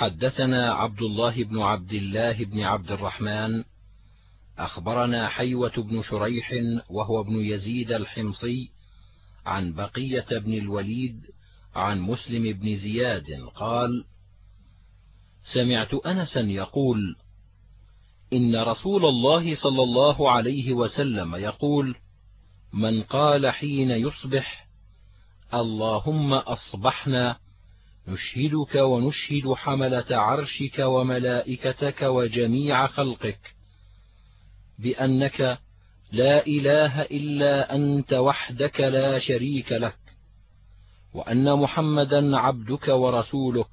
حدثنا عبد الله بن عبد الله بن عبد الرحمن أخبرنا حيوة بن شريح وهو ابن يزيد الحمصي عن بقية بن الوليد عن مسلم بن زياد قال سمعت أنسا يقول إن رسول الله صلى الله عليه وسلم يقول من قال حين يصبح اللهم أصبحنا نشهدك ونشهد حملة عرشك وملائكتك وجميع خلقك بأنك لا إله إلا أنت وحدك لا شريك لك وأن محمدا عبدك ورسولك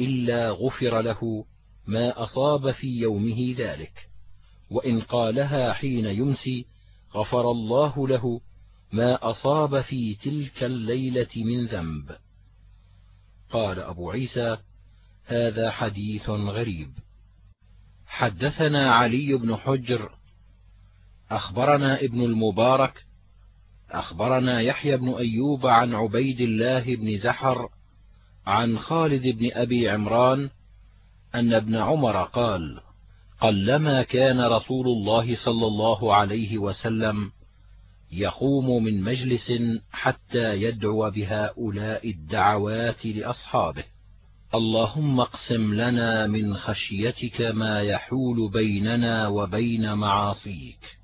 إلا غفر له ما أصاب في يومه ذلك. وإن قالها حين يمسي غفر الله له ما أصاب في تلك الليلة من ذنب. قال أبو عيسى هذا حديث غريب. حدثنا علي بن حجر أخبرنا ابن المبارك أخبرنا يحيى بن أيوب عن عبيد الله بن زحر عن خالد بن أبي عمران أن ابن عمر قال قلما كان رسول الله صلى الله عليه وسلم يقوم من مجلس حتى يدعو بهؤلاء الدعوات لأصحابه. اللهم اقسم لنا من خشيتك ما يحول بيننا وبين معاصيك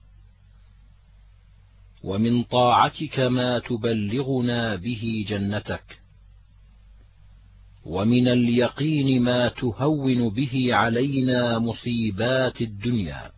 ومن طاعتك ما تبلغنا به جنتك ومن اليقين ما تهون به علينا مصيبات الدنيا.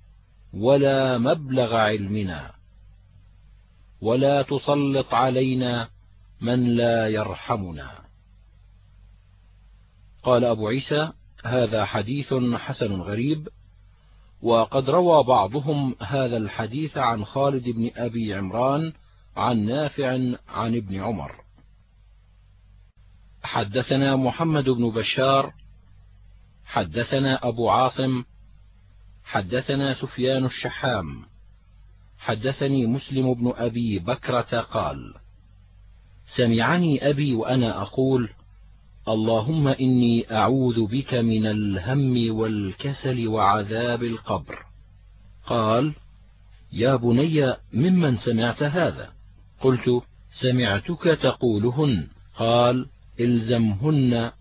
ولا مبلغ علمنا ولا تسلط علينا من لا يرحمنا. قال أبو عيسى هذا حديث حسن غريب وقد روى بعضهم هذا الحديث عن خالد بن أبي عمران عن نافع عن ابن عمر. حدثنا محمد بن بشار حدثنا أبو عاصم حدثنا سفيان الشحام. حدثني مسلم بن أبي بكرة قال سمعني أبي وأنا أقول اللهم إني أعوذ بك من الهم والكسل وعذاب القبر. قال يا بني ممن سمعت هذا؟ قلت سمعتك تقولهن. قال إلزمهن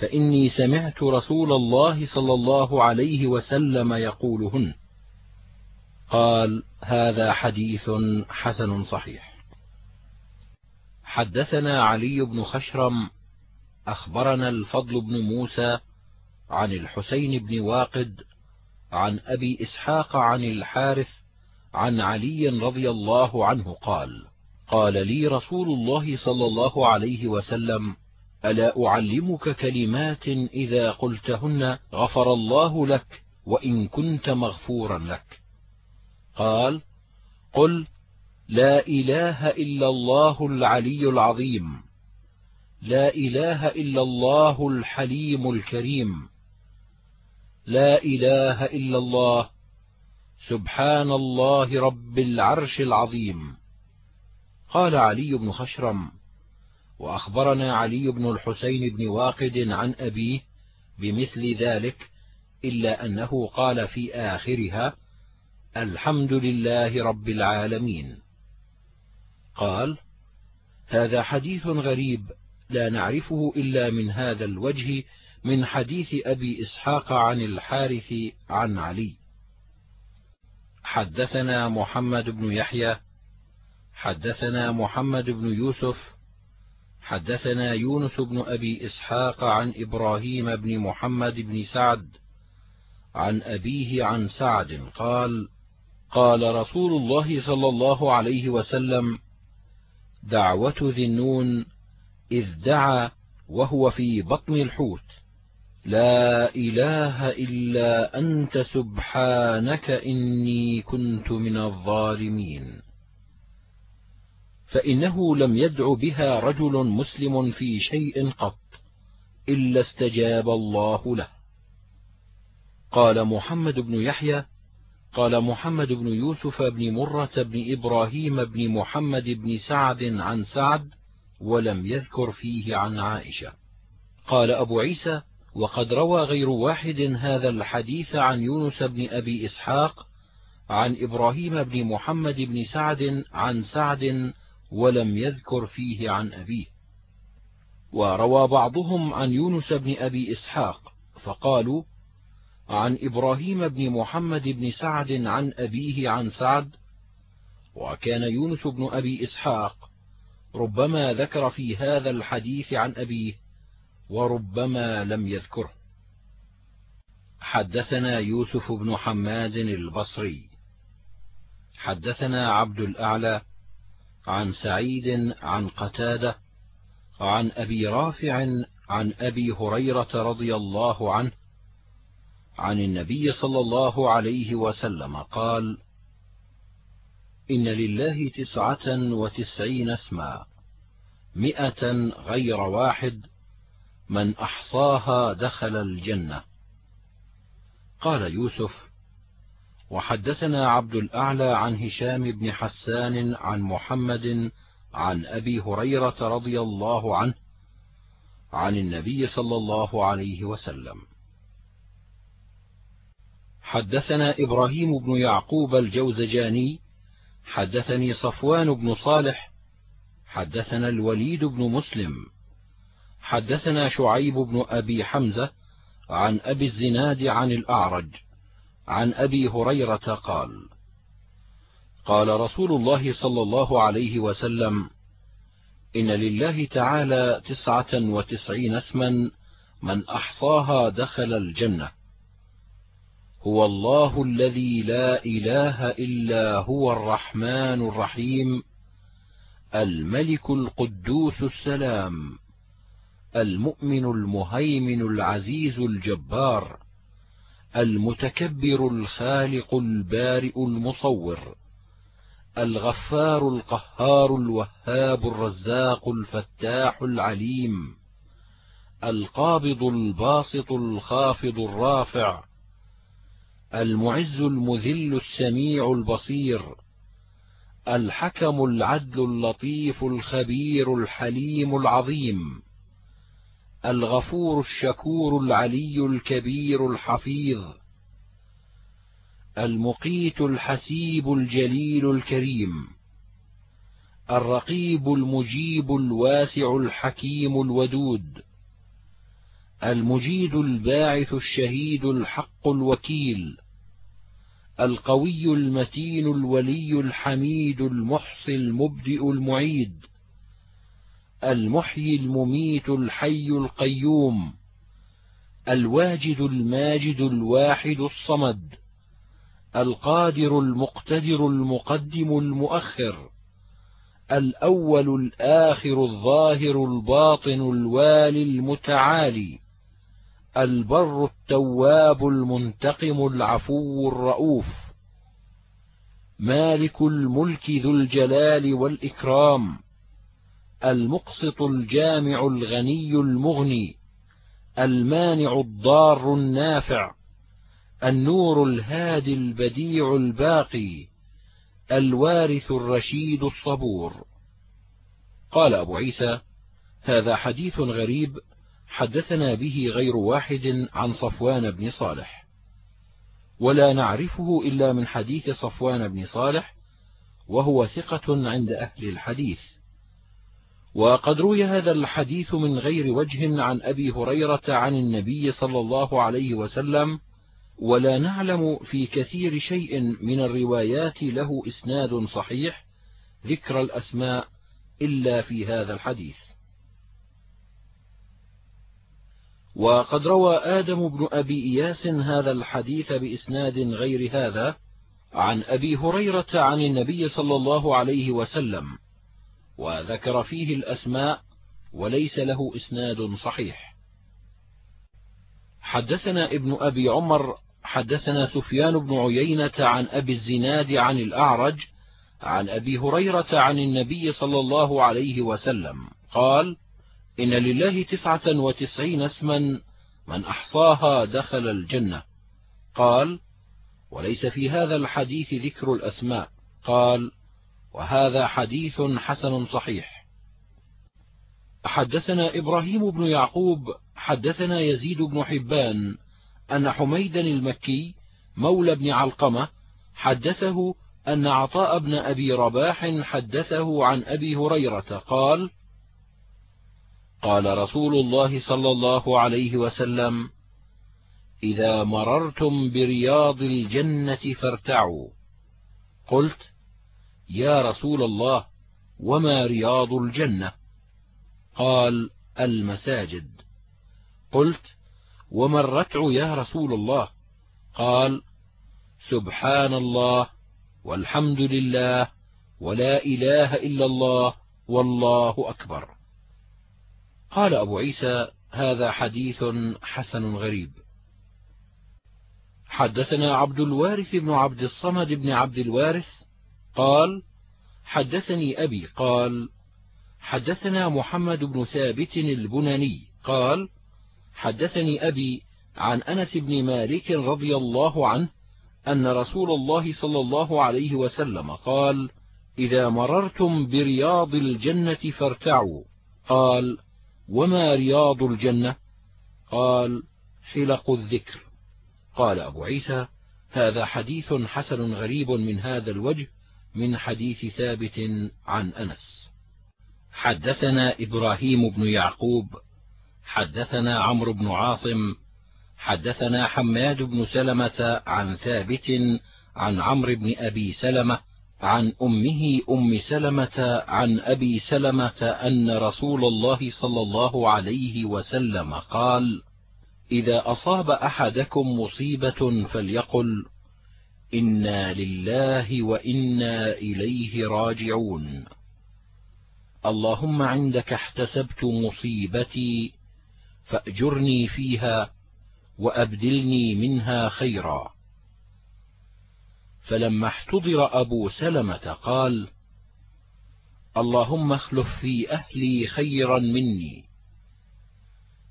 فإني سمعت رسول الله صلى الله عليه وسلم يقولهن. قال هذا حديث حسن صحيح. حدثنا علي بن خشرم أخبرنا الفضل بن موسى عن الحسين بن واقد عن أبي إسحاق عن الحارث عن علي رضي الله عنه قال قال لي رسول الله صلى الله عليه وسلم ألا أعلمك كلمات إذا قلتهن غفر الله لك وإن كنت مغفورا لك. قال قل لا إله إلا الله العلي العظيم لا إله إلا الله الحليم الكريم لا إله إلا الله سبحان الله رب العرش العظيم. قال علي بن خشرم وأخبرنا علي بن الحسين بن واقد عن أبيه بمثل ذلك إلا أنه قال في آخرها الحمد لله رب العالمين. قال هذا حديث غريب لا نعرفه إلا من هذا الوجه من حديث أبي إسحاق عن الحارث عن علي. حدثنا محمد بن يحيى حدثنا محمد بن يوسف حدثنا يونس بن أبي إسحاق عن إبراهيم بن محمد بن سعد عن أبيه عن سعد قال قال رسول الله صلى الله عليه وسلم دعوة ذي النون إذ دعا وهو في بطن الحوت. لا إله إلا أنت سبحانك إني كنت من الظالمين. فإنه لم يدع بها رجل مسلم في شيء قط إلا استجاب الله له. قال محمد بن يحيى قال محمد بن يوسف بن مرة بن إبراهيم بن محمد بن سعد عن سعد ولم يذكر فيه عن عائشة. قال أبو عيسى وقد روى غير واحد هذا الحديث عن يونس بن أبي إسحاق عن إبراهيم بن محمد بن سعد عن سعد ولم يذكر فيه عن أبيه. وروى بعضهم عن يونس بن أبي إسحاق فقالوا عن إبراهيم بن محمد بن سعد عن أبيه عن سعد وكان يونس بن أبي إسحاق ربما ذكر في هذا الحديث عن أبيه وربما لم يذكره. حدثنا يوسف بن حماد البصري. حدثنا عبد الأعلى عن سعيد عن قتادة عن أبي رافع عن أبي هريرة رضي الله عنه عن النبي صلى الله عليه وسلم قال إن لله تسعة وتسعين اسما مئة غير واحد من أحصاها دخل الجنة. قال يوسف وحدثنا عبد الأعلى عن هشام بن حسان عن محمد عن أبي هريرة رضي الله عنه عن النبي صلى الله عليه وسلم. حدثنا إبراهيم بن يعقوب الجوزجاني حدثني صفوان بن صالح حدثنا الوليد بن مسلم حدثنا شعيب بن أبي حمزة عن أبي الزناد عن الأعرج. عن أبي هريرة قال قال رسول الله صلى الله عليه وسلم إن لله تعالى تسعة وتسعين اسما من أحصاها دخل الجنة. هو الله الذي لا إله إلا هو الرحمن الرحيم الملك القدوس السلام المؤمن المهيمن العزيز الجبار. المتكبر الخالق البارئ المصور الغفار القهار الوهاب الرزاق الفتاح العليم القابض الباسط الخافض الرافع المعز المذل السميع البصير الحكم العدل اللطيف الخبير الحليم العظيم. الغفور الشكور العلي الكبير الحفيظ المقيت الحسيب الجليل الكريم الرقيب المجيب الواسع الحكيم الودود المجيد الباعث الشهيد الحق الوكيل القوي المتين الولي الحميد المحصي المبدئ المعيد. المحيي المميت الحي القيوم الواجد الماجد الواحد الصمد القادر المقتدر المقدم المؤخر الأول الآخر الظاهر الباطن الوالي المتعالي البر التواب المنتقم العفو الرؤوف مالك الملك ذو الجلال والإكرام. المقسط الجامع الغني المغني المانع الضار النافع النور الهادي البديع الباقي الوارث الرشيد الصبور. قال أبو عيسى هذا حديث غريب حدثنا به غير واحد عن صفوان بن صالح. ولا نعرفه إلا من حديث صفوان بن صالح وهو ثقة عند أهل الحديث. وقد روي هذا الحديث من غير وجه عن أبي هريرة عن النبي صلى الله عليه وسلم ولا نعلم في كثير شيء من الروايات له إسناد صحيح ذكر الأسماء إلا في هذا الحديث. وقد روى آدم بن أبي إياس هذا الحديث بإسناد غير هذا عن أبي هريرة عن النبي صلى الله عليه وسلم. وذكر فيه الأسماء وليس له إسناد صحيح. حدثنا ابن أبي عمر حدثنا سفيان بن عيينة عن أبي الزناد عن الأعرج عن أبي هريرة عن النبي صلى الله عليه وسلم قال إن لله تسعة وتسعين اسما من أحصاها دخل الجنة. قال وليس في هذا الحديث ذكر الأسماء. قال وهذا حديث حسن صحيح. حدثنا إبراهيم بن يعقوب حدثنا يزيد بن حبان أن حميدا المكي مولى بن علقمة حدثه أن عطاء بن أبي رباح حدثه عن أبي هريرة قال قال رسول الله صلى الله عليه وسلم إذا مررتم برياض الجنة فارتعوا. قلت يا رسول الله وما رياض الجنة؟ قال المساجد. قلت وما الرتع يا رسول الله؟ قال سبحان الله والحمد لله ولا إله إلا الله والله أكبر. قال أبو عيسى هذا حديث حسن غريب. حدثنا عبد الوارث بن عبد الصمد بن عبد الوارث قال حدثني أبي قال حدثنا محمد بن ثابت البناني قال حدثني أبي عن أنس بن مالك رضي الله عنه أن رسول الله صلى الله عليه وسلم قال إذا مررتم برياض الجنة فارتعوا قال وما رياض الجنة؟ قال حلق الذكر. قال أبو عيسى هذا حديث حسن غريب من هذا الوجه من حديث ثابت عن أنس. حدثنا إبراهيم بن يعقوب حدثنا عمرو بن عاصم حدثنا حماد بن سلمة عن ثابت عن عمرو بن أبي سلمة عن أمه أم سلمة عن أبي سلمة أن رسول الله صلى الله عليه وسلم قال إذا أصاب أحدكم مصيبة فليقل إنا لله وإنا إليه راجعون. اللهم عندك احتسبت مصيبتي فأجرني فيها وأبدلني منها خيرا. فلما احتضر أبو سلمة قال اللهم اخلف في أهلي خيرا مني.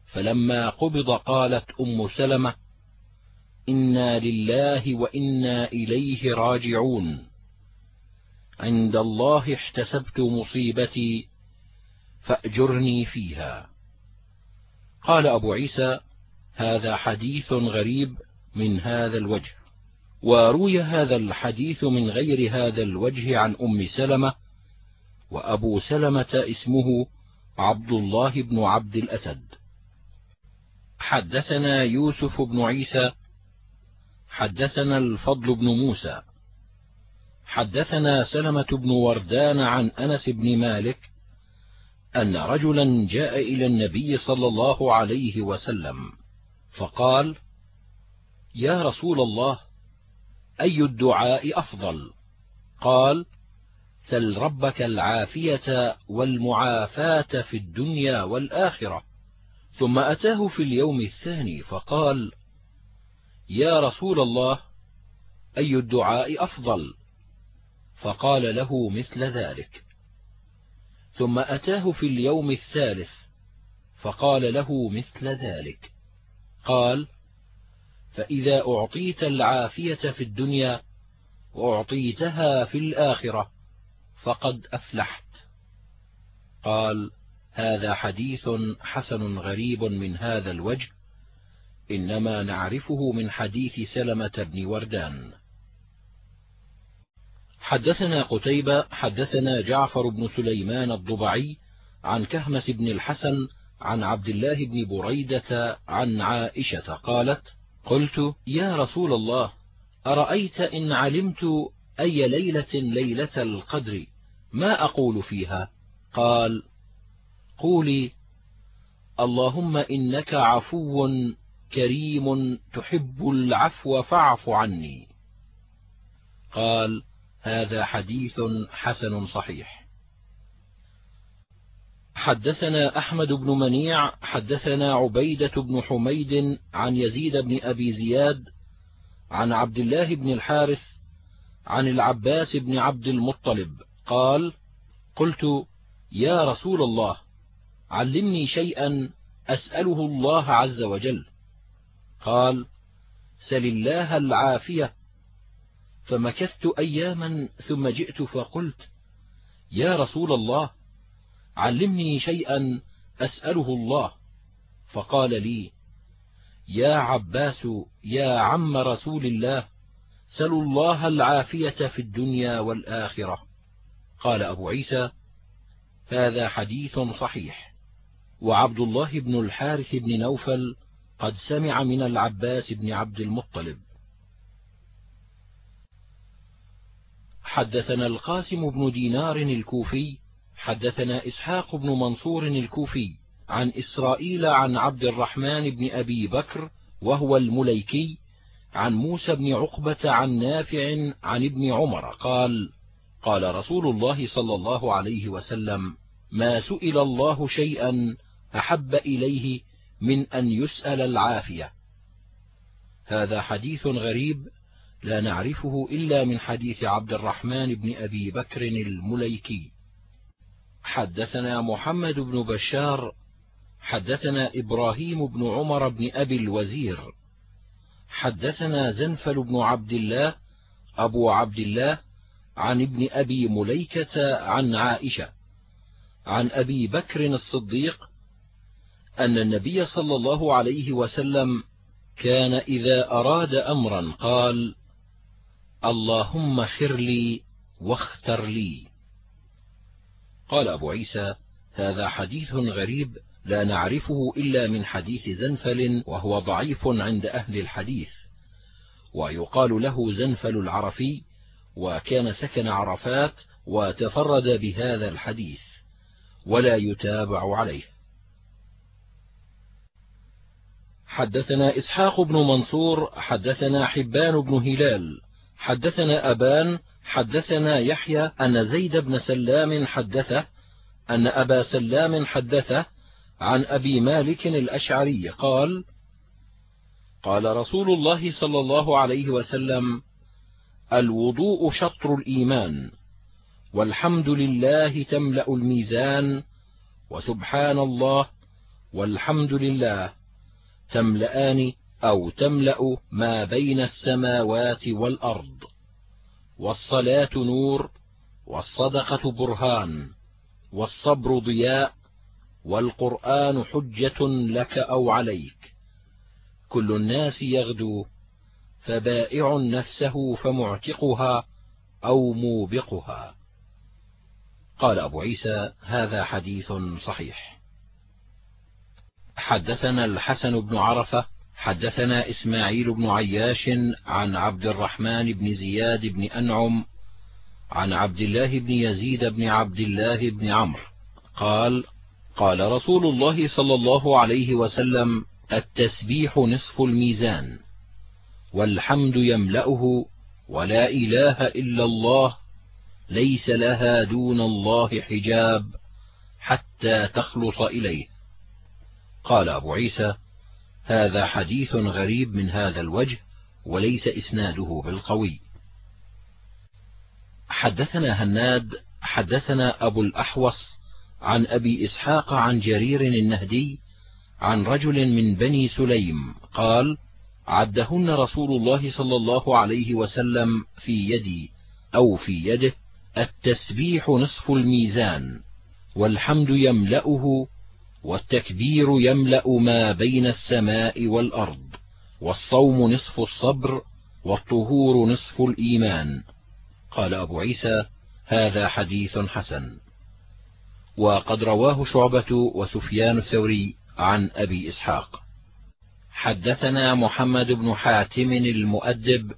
فلما قبض قالت أم سلمة إنا لله وإنا إليه راجعون. عند الله احتسبت مصيبتي فأجرني فيها. قال أبو عيسى هذا حديث غريب من هذا الوجه. وروي هذا الحديث من غير هذا الوجه عن أم سلمة وأبو سلمة اسمه عبد الله بن عبد الأسد. حدثنا يوسف بن عيسى حدثنا الفضل بن موسى. حدثنا سلمة بن وردان عن أنس بن مالك أن رجلا جاء إلى النبي صلى الله عليه وسلم فقال يا رسول الله أي الدعاء أفضل؟ قال سل ربك العافية والمعافاة في الدنيا والآخرة ثم أتاه في اليوم الثاني فقال يا رسول الله أي الدعاء أفضل؟ فقال له مثل ذلك. ثم أتاه في اليوم الثالث فقال له مثل ذلك. قال فإذا أعطيت العافية في الدنيا وأعطيتها في الآخرة فقد أفلحت. قال هذا حديث حسن غريب من هذا الوجه إنما نعرفه من حديث سلمة بن وردان. حدثنا قتيبة حدثنا جعفر بن سليمان الضبعي عن كهمس بن الحسن عن عبد الله بن بريدة عن عائشة قالت قلت يا رسول الله أرأيت إن علمت أي ليلة ليلة القدر؟ ما أقول فيها؟ قال قولي اللهم إنك عفو كريم تحب العفو فاعف عني. قال هذا حديث حسن صحيح. حدثنا أحمد بن منيع حدثنا عبيدة بن حميد عن يزيد بن أبي زياد عن عبد الله بن الحارث عن العباس بن عبد المطلب. قال قلت يا رسول الله علمني شيئا أسأله الله عز وجل. قال سل الله العافية. فمكثت أياما ثم جئت فقلت يا رسول الله علمني شيئا أسأله الله. فقال لي يا عباس يا عم رسول الله سلوا الله العافية في الدنيا والآخرة. قال أبو عيسى هذا حديث صحيح. وعبد الله بن الحارث بن نوفل قد سمع من العباس بن عبد المطلب. حدثنا القاسم بن دينار الكوفي حدثنا إسحاق بن منصور الكوفي عن إسرائيل عن عبد الرحمن بن أبي بكر وهو المليكي عن موسى بن عقبة عن نافع عن ابن عمر قال قال رسول الله صلى الله عليه وسلم ما سئل الله شيئا أحب إليه من أن يسأل العافية. هذا حديث غريب لا نعرفه إلا من حديث عبد الرحمن بن أبي بكر المليكي. حدثنا محمد بن بشار حدثنا إبراهيم بن عمر بن أبي الوزير حدثنا زنفل بن عبد الله أبو عبد الله عن ابن أبي مليكة عن عائشة عن أبي بكر الصديق أن النبي صلى الله عليه وسلم كان إذا أراد أمرا قال اللهم خر لي واختر لي. قال أبو عيسى هذا حديث غريب لا نعرفه إلا من حديث زنفل وهو ضعيف عند أهل الحديث. ويقال له زنفل العرفي وكان سكن عرفات وتفرد بهذا الحديث ولا يتابع عليه. حدثنا إسحاق بن منصور حدثنا حبان بن هلال حدثنا أبان حدثنا يحيى أن زيد بن سلام حدثه أن أبا سلام حدثه عن أبي مالك الأشعري قال قال رسول الله صلى الله عليه وسلم الوضوء شطر الإيمان والحمد لله تملأ الميزان وسبحان الله والحمد لله. تملأان أو تملأ ما بين السماوات والأرض والصلاة نور والصدقة برهان والصبر ضياء والقرآن حجة لك أو عليك. كل الناس يغدو فبائع نفسه فمعتقها أو موبقها. قال أبو عيسى هذا حديث صحيح. حدثنا الحسن بن عرفة حدثنا إسماعيل بن عياش عن عبد الرحمن بن زياد بن أنعم عن عبد الله بن يزيد بن عبد الله بن عمرو قال قال رسول الله صلى الله عليه وسلم التسبيح نصف الميزان والحمد يملأه ولا إله إلا الله ليس لها دون الله حجاب حتى تخلص إليه. قال أبو عيسى هذا حديث غريب من هذا الوجه وليس إسناده بالقوي. حدثنا هناد حدثنا أبو الأحوص عن أبي إسحاق عن جرير النهدي عن رجل من بني سليم قال عدهن رسول الله صلى الله عليه وسلم في يدي أو في يده التسبيح نصف الميزان والحمد يملأه والتكبير يملأ ما بين السماء والأرض والصوم نصف الصبر والطهور نصف الإيمان. قال أبو عيسى هذا حديث حسن. وقد رواه شعبة وسفيان الثوري عن أبي إسحاق. حدثنا محمد بن حاتم المؤدب.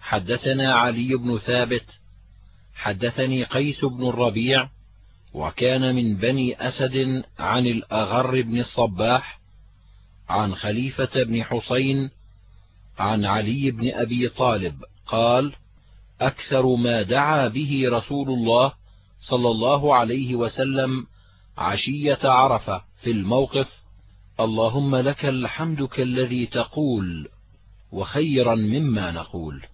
حدثنا علي بن ثابت. حدثني قيس بن الربيع. وكان من بني أسد عن الأغر بن الصباح عن خليفة بن حسين عن علي بن أبي طالب قال أكثر ما دعا به رسول الله صلى الله عليه وسلم عشية عرفة في الموقف اللهم لك الحمد كالذي تقول وخيرا مما نقول.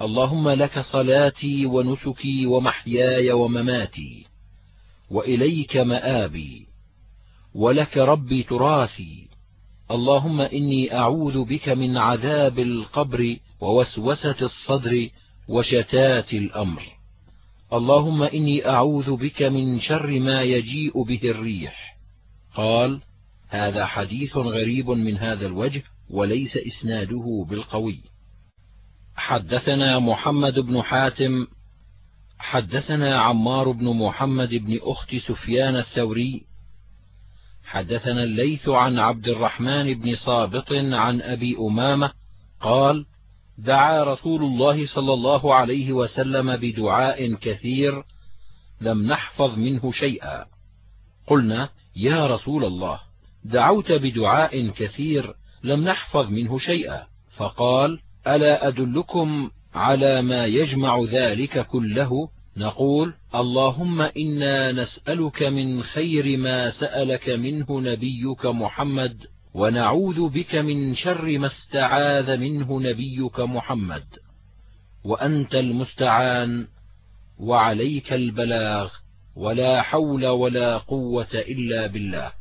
اللهم لك صلاتي ونسكي ومحياي ومماتي. وإليك مآبي ولك ربي تراثي اللهم إني أعوذ بك من عذاب القبر ووسوسة الصدر وشتات الأمر. اللهم إني أعوذ بك من شر ما يجيء به الريح. قال هذا حديث غريب من هذا الوجه وليس إسناده بالقوي. حدثنا محمد بن حاتم حدثنا عمار بن محمد بن أخت سفيان الثوري حدثنا الليث عن عبد الرحمن بن صابط عن أبي أمامة قال دعا رسول الله صلى الله عليه وسلم بدعاء كثير لم نحفظ منه شيئا. قلنا يا رسول الله دعوت بدعاء كثير لم نحفظ منه شيئا. فقال ألا أدلكم على ما يجمع ذلك كله نقول اللهم إنا نسألك من خير ما سألك منه نبيك محمد ونعوذ بك من شر ما استعاذ منه نبيك محمد. وأنت المستعان وعليك البلاغ ولا حول ولا قوة إلا بالله.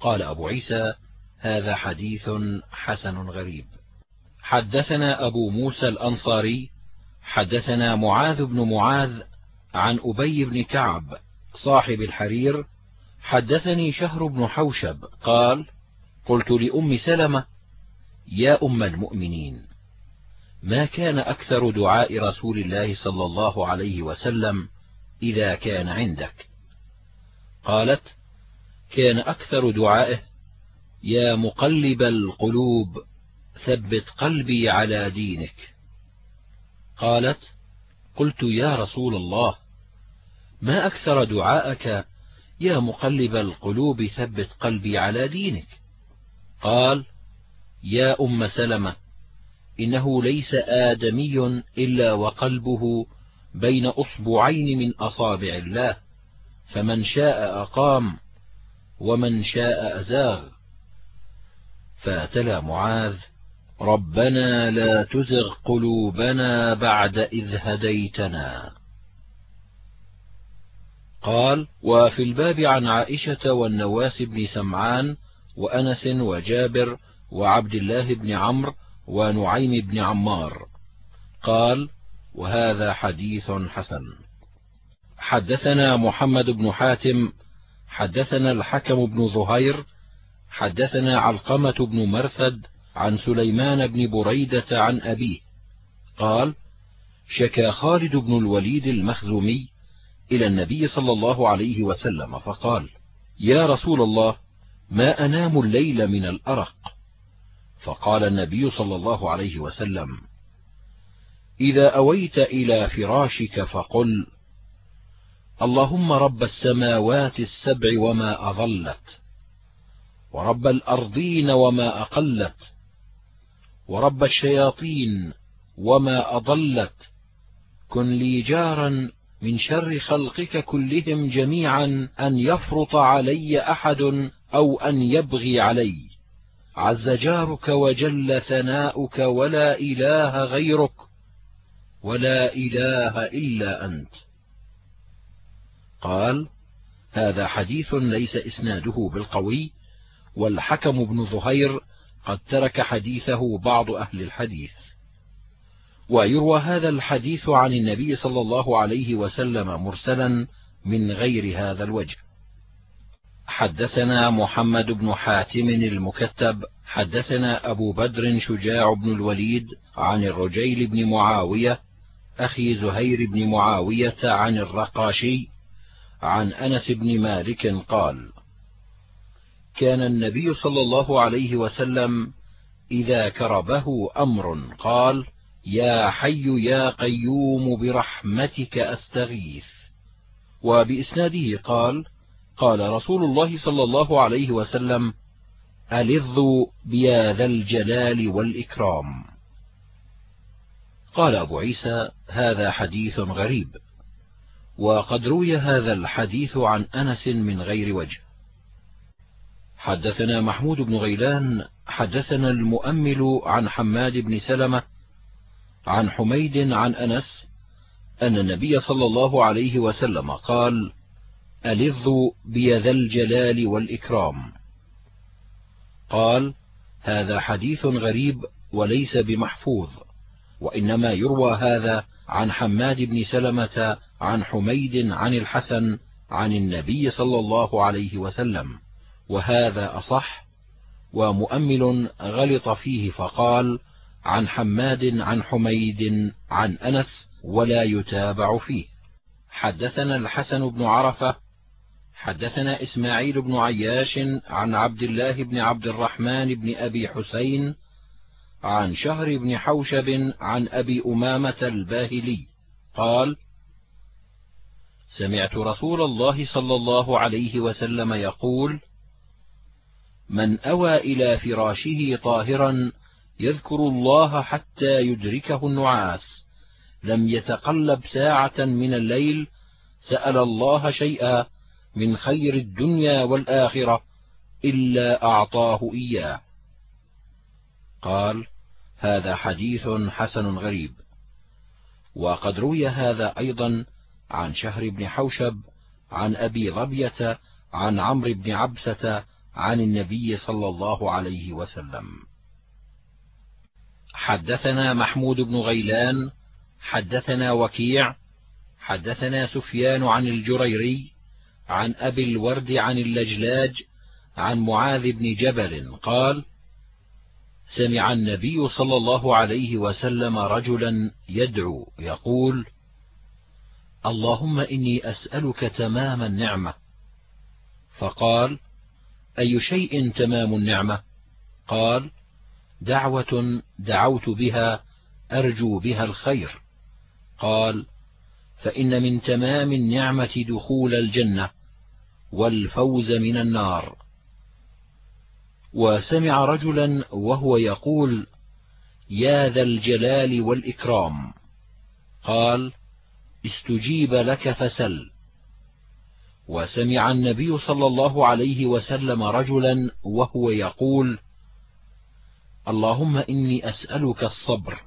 قال أبو عيسى هذا حديث حسن غريب. حدثنا أبو موسى الأنصاري حدثنا معاذ بن معاذ عن أبي بن كعب صاحب الحرير حدثني شهر بن حوشب قال قلت لأم سلمة يا أم المؤمنين ما كان أكثر دعاء رسول الله صلى الله عليه وسلم إذا كان عندك؟ قالت كان أكثر دعائه يا مقلب القلوب. ثبت قلبي على دينك. قالت قلت يا رسول الله ما أكثر دعاءك يا مقلب القلوب ثبت قلبي على دينك؟ قال يا أم سلمة إنه ليس آدمي إلا وقلبه بين أصبعين من أصابع الله فمن شاء أقام ومن شاء أزاغ. فتلا معاذ ربنا لا تزغ قلوبنا بعد إذ هديتنا. قال وفي الباب عن عائشة والنواس بن سمعان وأنس وجابر وعبد الله بن عمرو ونعيم بن عمار. قال وهذا حديث حسن. حدثنا محمد بن حاتم حدثنا الحكم بن ظهير حدثنا علقمة بن مرثد عن سليمان بن بريدة عن أبيه. قال شكى خالد بن الوليد المخزومي إلى النبي صلى الله عليه وسلم فقال يا رسول الله ما أنام الليل من الأرق؟ فقال النبي صلى الله عليه وسلم إذا أويت إلى فراشك فقل اللهم رب السماوات السبع وما أظلت ورب الأرضين وما أقلت ورب الشياطين وما أضلت. كن لي جارا من شر خلقك كلهم جميعا أن يفرط علي أحد أو أن يبغي علي. عز جارك وجل ثناؤك ولا إله غيرك ولا إله إلا أنت. قال هذا حديث ليس إسناده بالقوي والحكم بن ظهير قد ترك حديثه بعض أهل الحديث. ويروى هذا الحديث عن النبي صلى الله عليه وسلم مرسلا من غير هذا الوجه. حدثنا محمد بن حاتم المكتب حدثنا أبو بدر شجاع بن الوليد عن الرجيل بن معاوية أخي زهير بن معاوية عن الرقاشي عن أنس بن مالك قال كان النبي صلى الله عليه وسلم إذا كربه أمر قال يا حي يا قيوم برحمتك أستغيث. وبإسناده قال قال رسول الله صلى الله عليه وسلم ألظوا بيا ذا الجلال والإكرام. قال أبو عيسى هذا حديث غريب. وقد روي هذا الحديث عن أنس من غير وجه. حدثنا محمود بن غيلان حدثنا المؤمل عن حماد بن سلمة عن حميد عن أنس أن النبي صلى الله عليه وسلم قال ألظوا بيذا الجلال والإكرام. قال هذا حديث غريب وليس بمحفوظ وإنما يروى هذا عن حماد بن سلمة عن حميد عن الحسن عن النبي صلى الله عليه وسلم. وهذا أصح ومؤمل غلط فيه فقال عن حماد عن حميد عن أنس ولا يتابع فيه. حدثنا الحسن بن عرفة حدثنا إسماعيل بن عياش عن عبد الله بن عبد الرحمن بن أبي حسين عن شهر بن حوشب عن أبي أمامة الباهلي قال سمعت رسول الله صلى الله عليه وسلم يقول من أوى إلى فراشه طاهرا يذكر الله حتى يدركه النعاس. لم يتقلب ساعة من الليل سأل الله شيئا من خير الدنيا والآخرة إلا أعطاه إياه. قال هذا حديث حسن غريب. وقد روي هذا أيضا عن شهر بن حوشب عن أبي ظبية عن عمرو بن عبسة عن النبي صلى الله عليه وسلم. حدثنا محمود بن غيلان حدثنا وكيع حدثنا سفيان عن الجريري عن أبي الورد عن اللجلاج عن معاذ بن جبل قال سمع النبي صلى الله عليه وسلم رجلا يدعو يقول اللهم إني أسألك تمام النعمة. فقال أي شيء تمام النعمة؟ قال دعوة دعوت بها أرجو بها الخير. قال فإن من تمام النعمة دخول الجنة والفوز من النار. وسمع رجلا وهو يقول يا ذا الجلال والإكرام. قال استجيب لك فسل. وسمع النبي صلى الله عليه وسلم رجلا وهو يقول اللهم إني أسألك الصبر.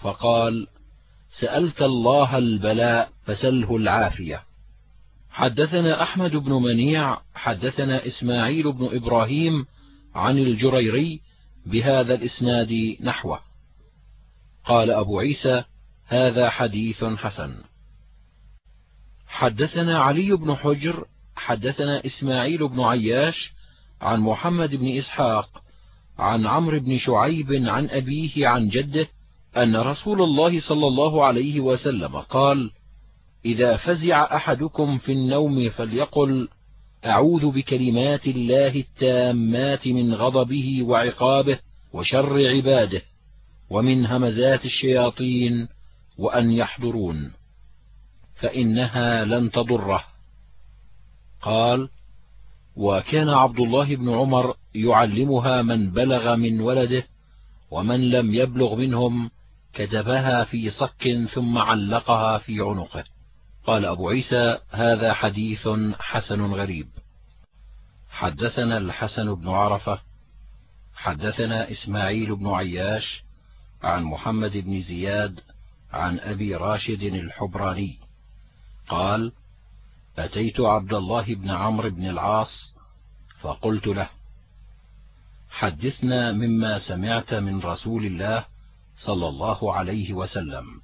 فقال سألت الله البلاء فسله العافية. حدثنا أحمد بن منيع حدثنا إسماعيل بن إبراهيم عن الجريري بهذا الإسناد نحوه. قال أبو عيسى هذا حديث حسن. حدثنا علي بن حجر حدثنا إسماعيل بن عياش عن محمد بن إسحاق عن عمرو بن شعيب عن أبيه عن جده أن رسول الله صلى الله عليه وسلم قال إذا فزع أحدكم في النوم فليقل أعوذ بكلمات الله التامات من غضبه وعقابه وشر عباده ومن همزات الشياطين وأن يحضرون. فإنها لن تضره. قال وكان عبد الله بن عمر يعلمها من بلغ من ولده ومن لم يبلغ منهم كتبها في صك ثم علقها في عنقه. قال أبو عيسى هذا حديث حسن غريب. حدثنا الحسن بن عرفة حدثنا إسماعيل بن عياش عن محمد بن زياد عن أبي راشد الحبراني. قال أتيت عبد الله بن عمرو بن العاص فقلت له حدثنا مما سمعت من رسول الله صلى الله عليه وسلم.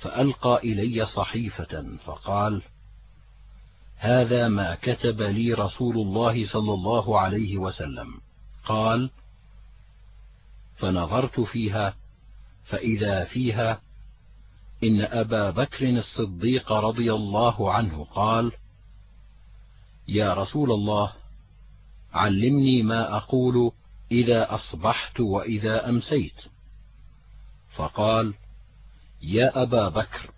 فألقى إلي صحيفة فقال هذا ما كتب لي رسول الله صلى الله عليه وسلم. قال فنظرت فيها فإذا فيها إن أبا بكر الصديق رضي الله عنه قال يا رسول الله علمني ما أقول إذا أصبحت وإذا أمسيت. فقال يا أبا بكر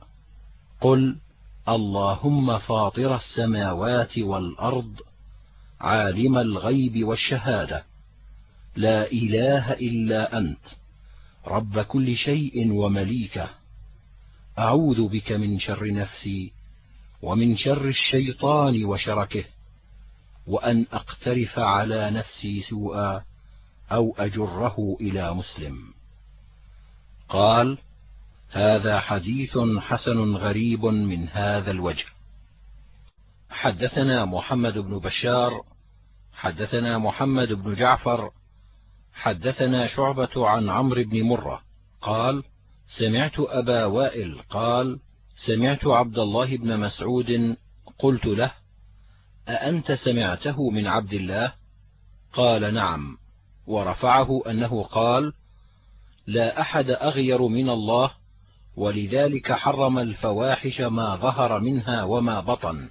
قل اللهم فاطر السماوات والأرض عالم الغيب والشهادة لا إله إلا أنت رب كل شيء ومليكه. أعوذ بك من شر نفسي ومن شر الشيطان وشركه وأن أقترف على نفسي سوءا أو أجره إلى مسلم. قال هذا حديث حسن غريب من هذا الوجه. حدثنا محمد بن بشار حدثنا محمد بن جعفر حدثنا شعبة عن عمرو بن مرة قال سمعت أبا وائل قال سمعت عبد الله بن مسعود قلت له أأنت سمعته من عبد الله؟ قال نعم ورفعه أنه قال لا أحد أغير من الله ولذلك حرم الفواحش ما ظهر منها وما بطن.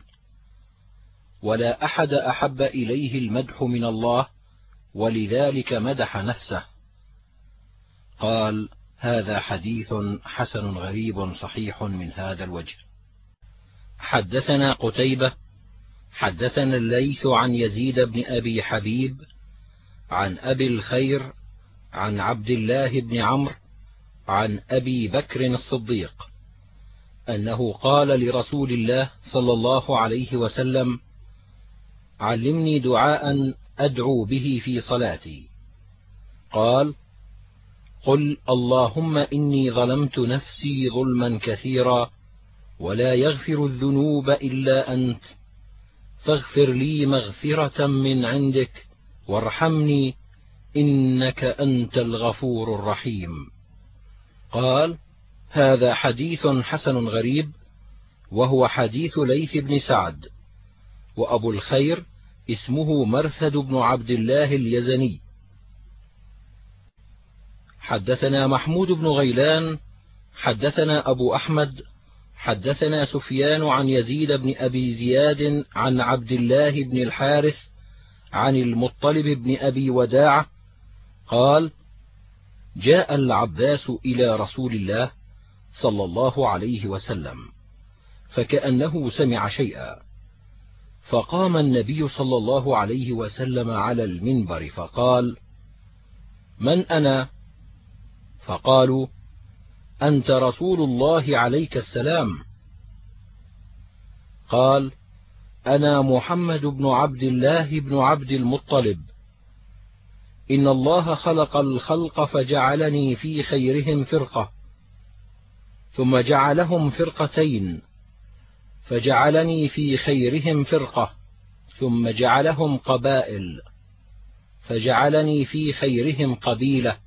ولا أحد أحب إليه المدح من الله ولذلك مدح نفسه. قال هذا حديث حسن غريب صحيح من هذا الوجه. حدثنا قتيبة حدثنا الليث عن يزيد بن أبي حبيب عن أبي الخير عن عبد الله بن عمرو عن أبي بكر الصديق أنه قال لرسول الله صلى الله عليه وسلم علمني دعاء أدعو به في صلاتي. قال قل اللهم إني ظلمت نفسي ظلما كثيرا ولا يغفر الذنوب إلا أنت. فاغفر لي مغفرة من عندك وارحمني إنك أنت الغفور الرحيم. قال هذا حديث حسن غريب وهو حديث ليث بن سعد وأبو الخير اسمه مرثد بن عبد الله اليزني. حدثنا محمود بن غيلان حدثنا أبو أحمد حدثنا سفيان عن يزيد بن أبي زياد عن عبد الله بن الحارث عن المطلب بن أبي وداع قال جاء العباس إلى رسول الله صلى الله عليه وسلم فكأنه سمع شيئا فقام النبي صلى الله عليه وسلم على المنبر فقال من أنا؟ فقالوا أنت رسول الله عليك السلام. قال أنا محمد بن عبد الله بن عبد المطلب. إن الله خلق الخلق فجعلني في خيرهم فرقة. ثم جعلهم فرقتين. فجعلني في خيرهم فرقة ثم جعلهم قبائل. فجعلني في خيرهم قبيلة.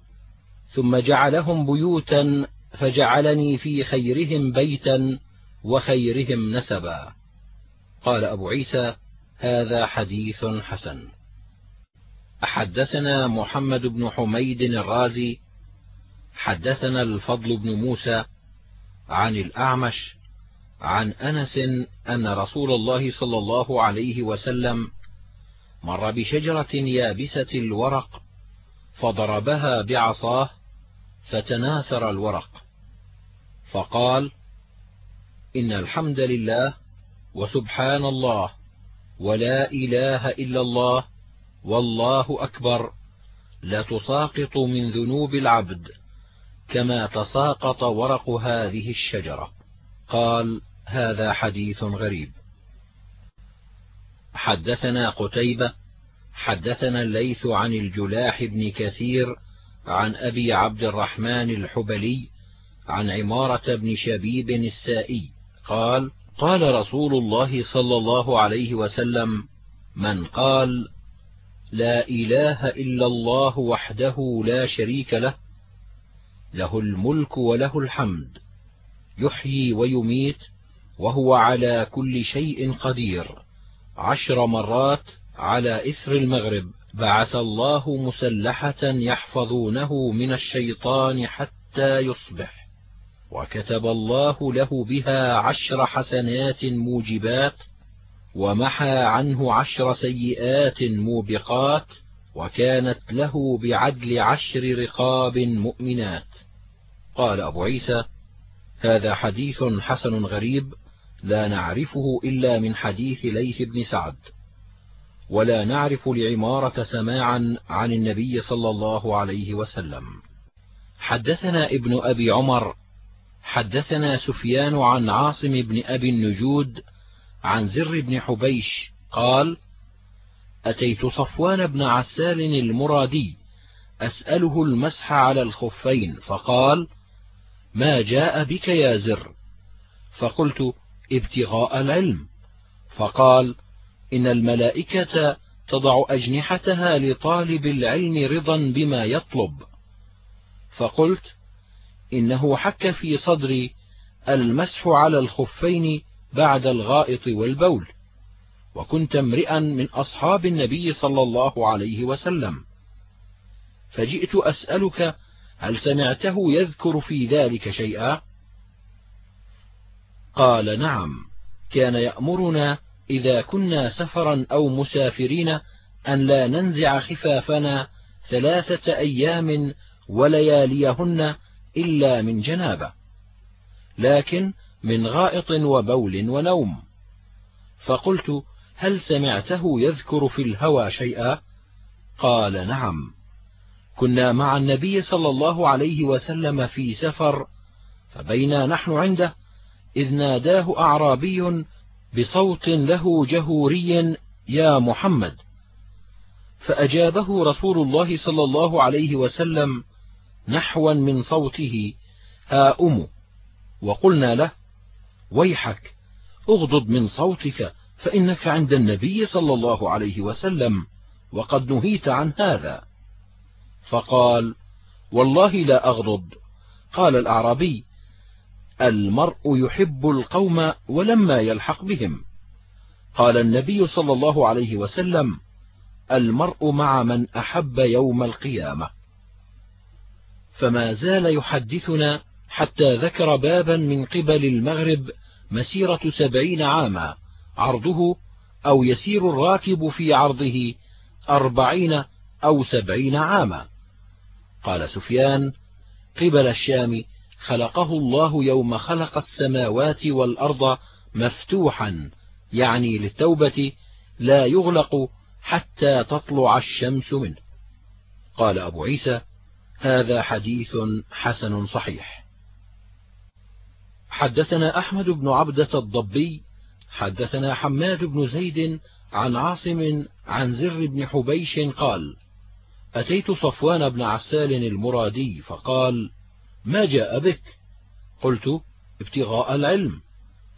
ثم جعلهم بيوتا فجعلني في خيرهم بيتا وخيرهم نسبا. قال أبو عيسى هذا حديث حسن. حدثنا محمد بن حميد الرازي حدثنا الفضل بن موسى عن الأعمش عن أنس أن رسول الله صلى الله عليه وسلم مر بشجرة يابسة الورق فضربها بعصاه فتناثر الورق. فقال إن الحمد لله وسبحان الله ولا إله إلا الله والله أكبر لتساقط من ذنوب العبد كما تساقط ورق هذه الشجرة. قال هذا حديث غريب. حدثنا قتيبة حدثنا الليث عن الجلاح بن كثير عن أبي عبد الرحمن الحبلي عن عمارة بن شبيب السائي قال قال رسول الله صلى الله عليه وسلم من قال لا إله إلا الله وحده لا شريك له له الملك وله الحمد يحيي ويميت وهو على كل شيء قدير عشر مرات على إثر المغرب. بعث الله مسلحة يحفظونه من الشيطان حتى يصبح وكتب الله له بها عشر حسنات موجبات ومحى عنه عشر سيئات موبقات وكانت له بعدل عشر رقاب مؤمنات. قال أبو عيسى هذا حديث حسن غريب لا نعرفه إلا من حديث ليث بن سعد. ولا نعرف لعمارة سماعا عن النبي صلى الله عليه وسلم. حدثنا ابن أبي عمر حدثنا سفيان عن عاصم بن أبي النجود عن زر بن حبيش قال أتيت صفوان بن عسال المرادي أسأله المسح على الخفين فقال ما جاء بك يا زر؟ فقلت ابتغاء العلم. فقال إن الملائكة تضع أجنحتها لطالب العلم رضا بما يطلب. فقلت إنه حك في صدري المسح على الخفين بعد الغائط والبول وكنت امرئا من أصحاب النبي صلى الله عليه وسلم. فجئت أسألك هل سمعته يذكر في ذلك شيئا؟ قال نعم كان يأمرنا إذا كنا سفرا أو مسافرين أن لا ننزع خفافنا ثلاثة أيام ولياليهن إلا من جنابة لكن من غائط وبول ونوم. فقلت هل سمعته يذكر في الهوى شيئا؟ قال نعم. كنا مع النبي صلى الله عليه وسلم في سفر فبينا نحن عنده إذ ناداه أعرابي بصوت له جهوري يا محمد. فأجابه رسول الله صلى الله عليه وسلم نحوا من صوته ها أم. وقلنا له ويحك اغضض من صوتك فإنك عند النبي صلى الله عليه وسلم وقد نهيت عن هذا. فقال والله لا أغضض قال الأعرابي المرء يحب القوم ولما يلحق بهم. قال النبي صلى الله عليه وسلم المرء مع من أحب يوم القيامة. فما زال يحدثنا حتى ذكر بابا من قبل المغرب مسيرة سبعين عاما عرضه أو يسير الراكب في عرضه أربعين أو سبعين عاما. قال سفيان قبل الشام خلقه الله يوم خلق السماوات والأرض مفتوحا يعني للتوبة لا يغلق حتى تطلع الشمس منه. قال أبو عيسى هذا حديث حسن صحيح. حدثنا أحمد بن عبدة الضبي حدثنا حماد بن زيد عن عاصم عن زر بن حبيش قال أتيت صفوان بن عسال المرادي فقال ما جاء بك؟ قلت ابتغاء العلم.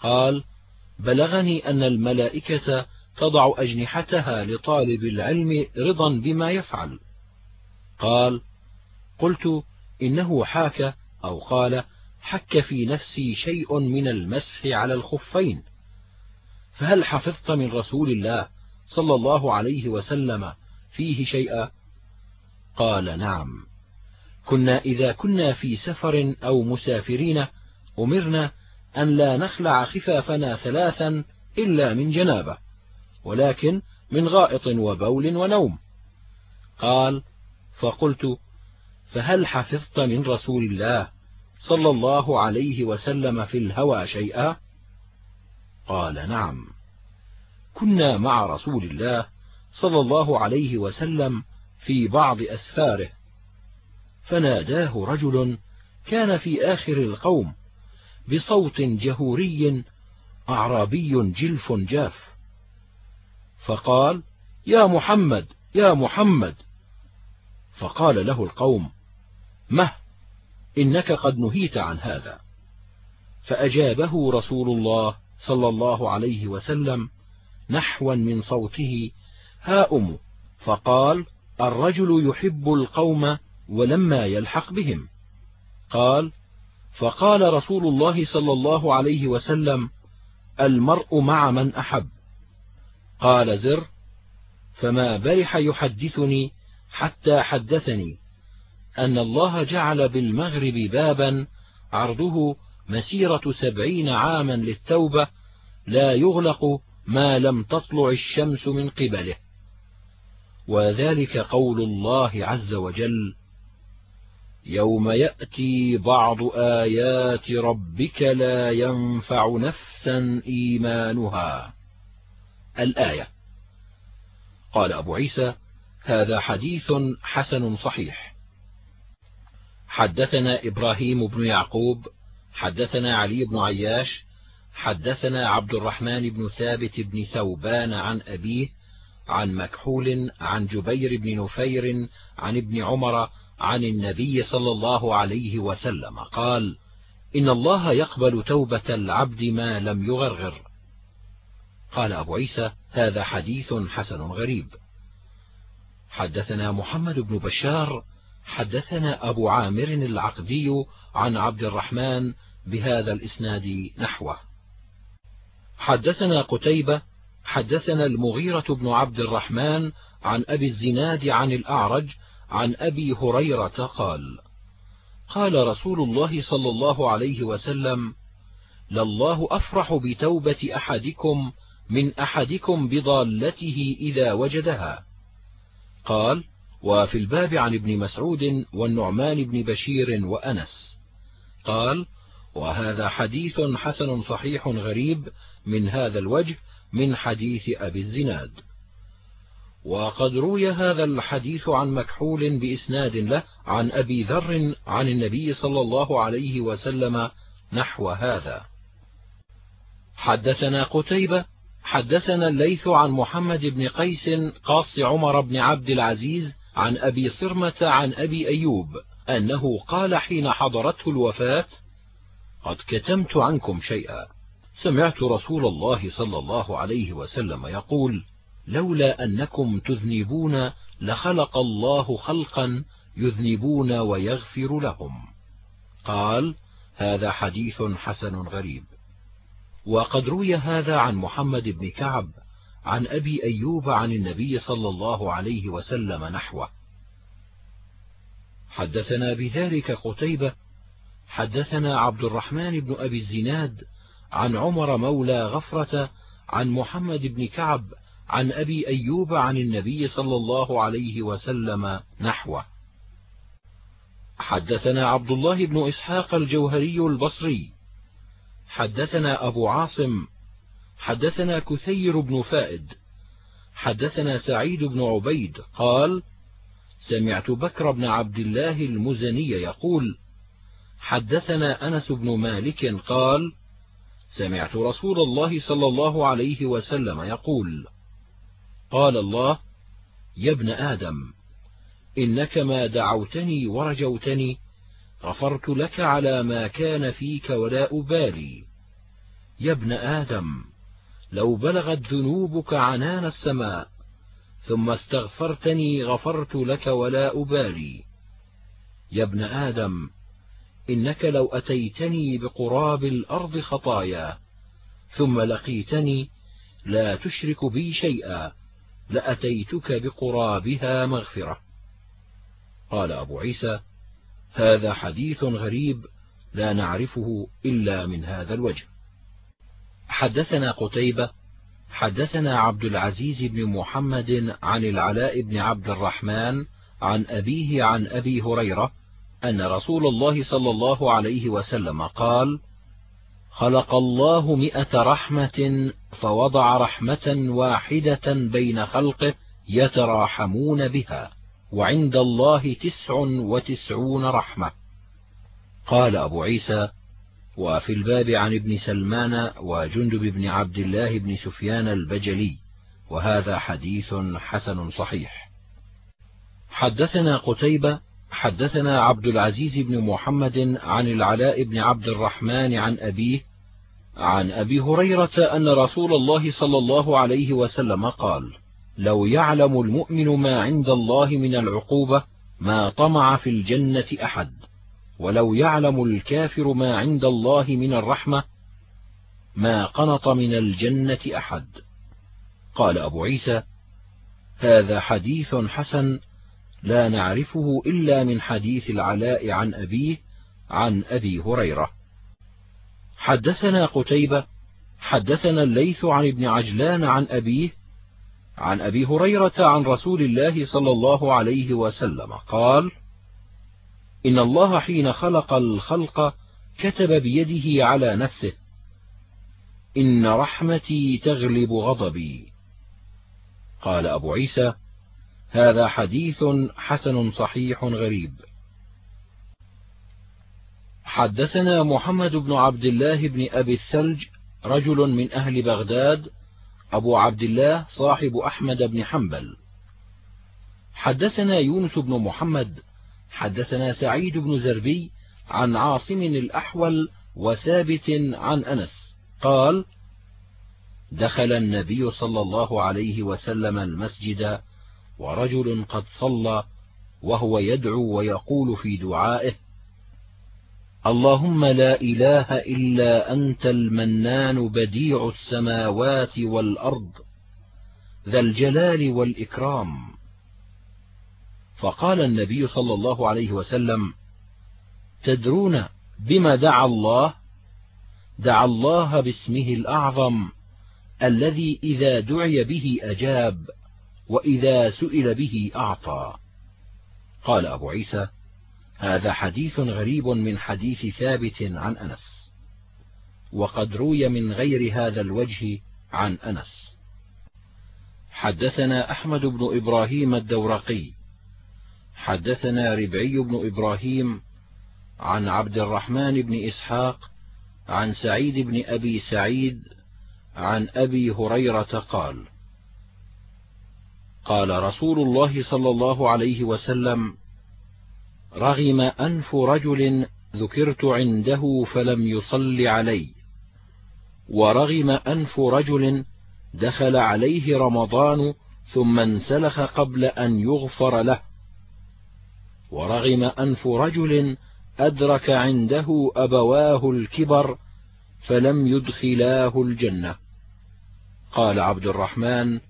قال بلغني أن الملائكة تضع أجنحتها لطالب العلم رضا بما يفعل. قال قلت إنه حاك أو قال حك في نفسي شيء من المسح على الخفين. فهل حفظت من رسول الله صلى الله عليه وسلم فيه شيئا؟ قال نعم. كنا إذا كنا في سفر أو مسافرين أمرنا أن لا نخلع خفافنا ثلاثا إلا من جنابة ولكن من غائط وبول ونوم. قال فقلت فهل حفظت من رسول الله صلى الله عليه وسلم في الهوى شيئا؟ قال نعم. كنا مع رسول الله صلى الله عليه وسلم في بعض أسفاره. فناداه رجل كان في آخر القوم بصوت جهوري أعرابي جلف جاف. فقال يا محمد يا محمد. فقال له القوم مه إنك قد نهيت عن هذا. فأجابه رسول الله صلى الله عليه وسلم نحوا من صوته ها أم فقال الرجل يحب القوم ولما يلحق بهم. قال فقال رسول الله صلى الله عليه وسلم المرء مع من أحب. قال زر فما برح يحدثني حتى حدثني أن الله جعل بالمغرب بابا عرضه مسيرة سبعين عاما للتوبة لا يغلق ما لم تطلع الشمس من قبله. وذلك قول الله عز وجل يوم يأتي بعض آيات ربك لا ينفع نفسا إيمانها. الآية. قال أبو عيسى هذا حديث حسن صحيح. حدثنا إبراهيم بن يعقوب حدثنا علي بن عياش حدثنا عبد الرحمن بن ثابت بن ثوبان عن أبيه عن مكحول عن جبير بن نفير عن ابن عمر عن النبي صلى الله عليه وسلم قال إن الله يقبل توبة العبد ما لم يغرغر. قال أبو عيسى هذا حديث حسن غريب. حدثنا محمد بن بشار حدثنا أبو عامر العقدي عن عبد الرحمن بهذا الإسناد نحوه. حدثنا قتيبة حدثنا المغيرة بن عبد الرحمن عن أبي الزناد عن الأعرج عن أبي هريرة قال قال رسول الله صلى الله عليه وسلم لله أفرح بتوبة أحدكم من أحدكم بضالته إذا وجدها. قال وفي الباب عن ابن مسعود والنعمان بن بشير وأنس. قال وهذا حديث حسن صحيح غريب من هذا الوجه من حديث أبي الزناد. وقد روي هذا الحديث عن مكحول بإسناد له عن أبي ذر عن النبي صلى الله عليه وسلم نحو هذا. حدثنا قتيبة حدثنا الليث عن محمد بن قيس قاص عمر بن عبد العزيز عن أبي صرمة عن أبي أيوب أنه قال حين حضرته الوفاة قد كتمت عنكم شيئا. سمعت رسول الله صلى الله عليه وسلم يقول لولا أنكم تذنبون لخلق الله خلقا يذنبون ويغفر لهم. قال هذا حديث حسن غريب. وقد روي هذا عن محمد بن كعب عن أبي أيوب عن النبي صلى الله عليه وسلم نحوه. حدثنا بذلك قتيبة حدثنا عبد الرحمن بن أبي الزناد عن عمر مولى غفرة عن محمد بن كعب عن أبي أيوب عن النبي صلى الله عليه وسلم نحوه. حدثنا عبد الله بن إسحاق الجوهري البصري. حدثنا أبو عاصم. حدثنا كثير بن فائد. حدثنا سعيد بن عبيد قال سمعت بكر بن عبد الله المزني يقول حدثنا أنس بن مالك قال سمعت رسول الله صلى الله عليه وسلم يقول قال الله يا ابن آدم إنك ما دعوتني ورجوتني غفرت لك على ما كان فيك ولا أبالي. يا ابن آدم لو بلغت ذنوبك عنان السماء ثم استغفرتني غفرت لك ولا أبالي. يا ابن آدم إنك لو أتيتني بقراب الأرض خطايا ثم لقيتني لا تشرك بي شيئا. لأتيتك بقرابها مغفرة. قال أبو عيسى هذا حديث غريب لا نعرفه إلا من هذا الوجه. حدثنا قتيبة حدثنا عبد العزيز بن محمد عن العلاء بن عبد الرحمن عن أبيه عن أبي هريرة أن رسول الله صلى الله عليه وسلم قال خلق الله مئة رحمة فوضع رحمة واحدة بين خلقه يتراحمون بها وعند الله تسع وتسعون رحمة. قال أبو عيسى وفي الباب عن ابن سلمان وجندب بن عبد الله بن سفيان البجلي وهذا حديث حسن صحيح. حدثنا قتيبة حدثنا عبد العزيز بن محمد عن العلاء بن عبد الرحمن عن أبيه عن أبي هريرة أن رسول الله صلى الله عليه وسلم قال لو يعلم المؤمن ما عند الله من العقوبة ما طمع في الجنة أحد. ولو يعلم الكافر ما عند الله من الرحمة ما قنط من الجنة أحد. قال أبو عيسى هذا حديث حسن لا نعرفه إلا من حديث العلاء عن أبيه عن أبي هريرة. حدثنا قتيبة حدثنا الليث عن ابن عجلان عن أبيه عن أبي هريرة عن رسول الله صلى الله عليه وسلم. قال إن الله حين خلق الخلق كتب بيده على نفسه. إن رحمتي تغلب غضبي. قال أبو عيسى هذا حديث حسن صحيح غريب. حدثنا محمد بن عبد الله بن أبي الثلج رجل من أهل بغداد أبو عبد الله صاحب أحمد بن حنبل. حدثنا يونس بن محمد حدثنا سعيد بن زربي عن عاصم الأحول وثابت عن أنس. قال دخل النبي صلى الله عليه وسلم المسجد ورجل قد صلى وهو يدعو ويقول في دعائه اللهم لا إله إلا أنت المنان بديع السماوات والأرض ذا الجلال والإكرام. فقال النبي صلى الله عليه وسلم تدرون بما دعا الله؟ دعا الله باسمه الأعظم الذي إذا دعي به أجاب. وإذا سئل به أعطى. قال أبو عيسى هذا حديث غريب من حديث ثابت عن أنس وقد روي من غير هذا الوجه عن أنس. حدثنا أحمد بن إبراهيم الدورقي حدثنا ربعي بن إبراهيم عن عبد الرحمن بن إسحاق عن سعيد بن أبي سعيد عن أبي هريرة قال قال رسول الله صلى الله عليه وسلم رغم أنف رجل ذكرت عنده فلم يصل علي ورغم أنف رجل دخل عليه رمضان ثم انسلخ قبل أن يغفر له ورغم أنف رجل أدرك عنده أبواه الكبر فلم يدخلاه الجنة. قال عبد الرحمن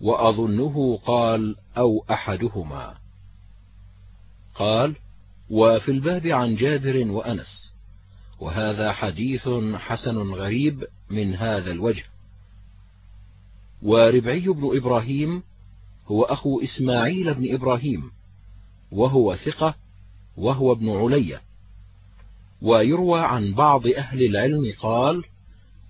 وأظنه قال أو أحدهما. قال وفي الباب عن جابر وأنس. وهذا حديث حسن غريب من هذا الوجه. وربعي بن إبراهيم هو أخو إسماعيل بن إبراهيم وهو ثقة وهو ابن علية. ويروى عن بعض أهل العلم قال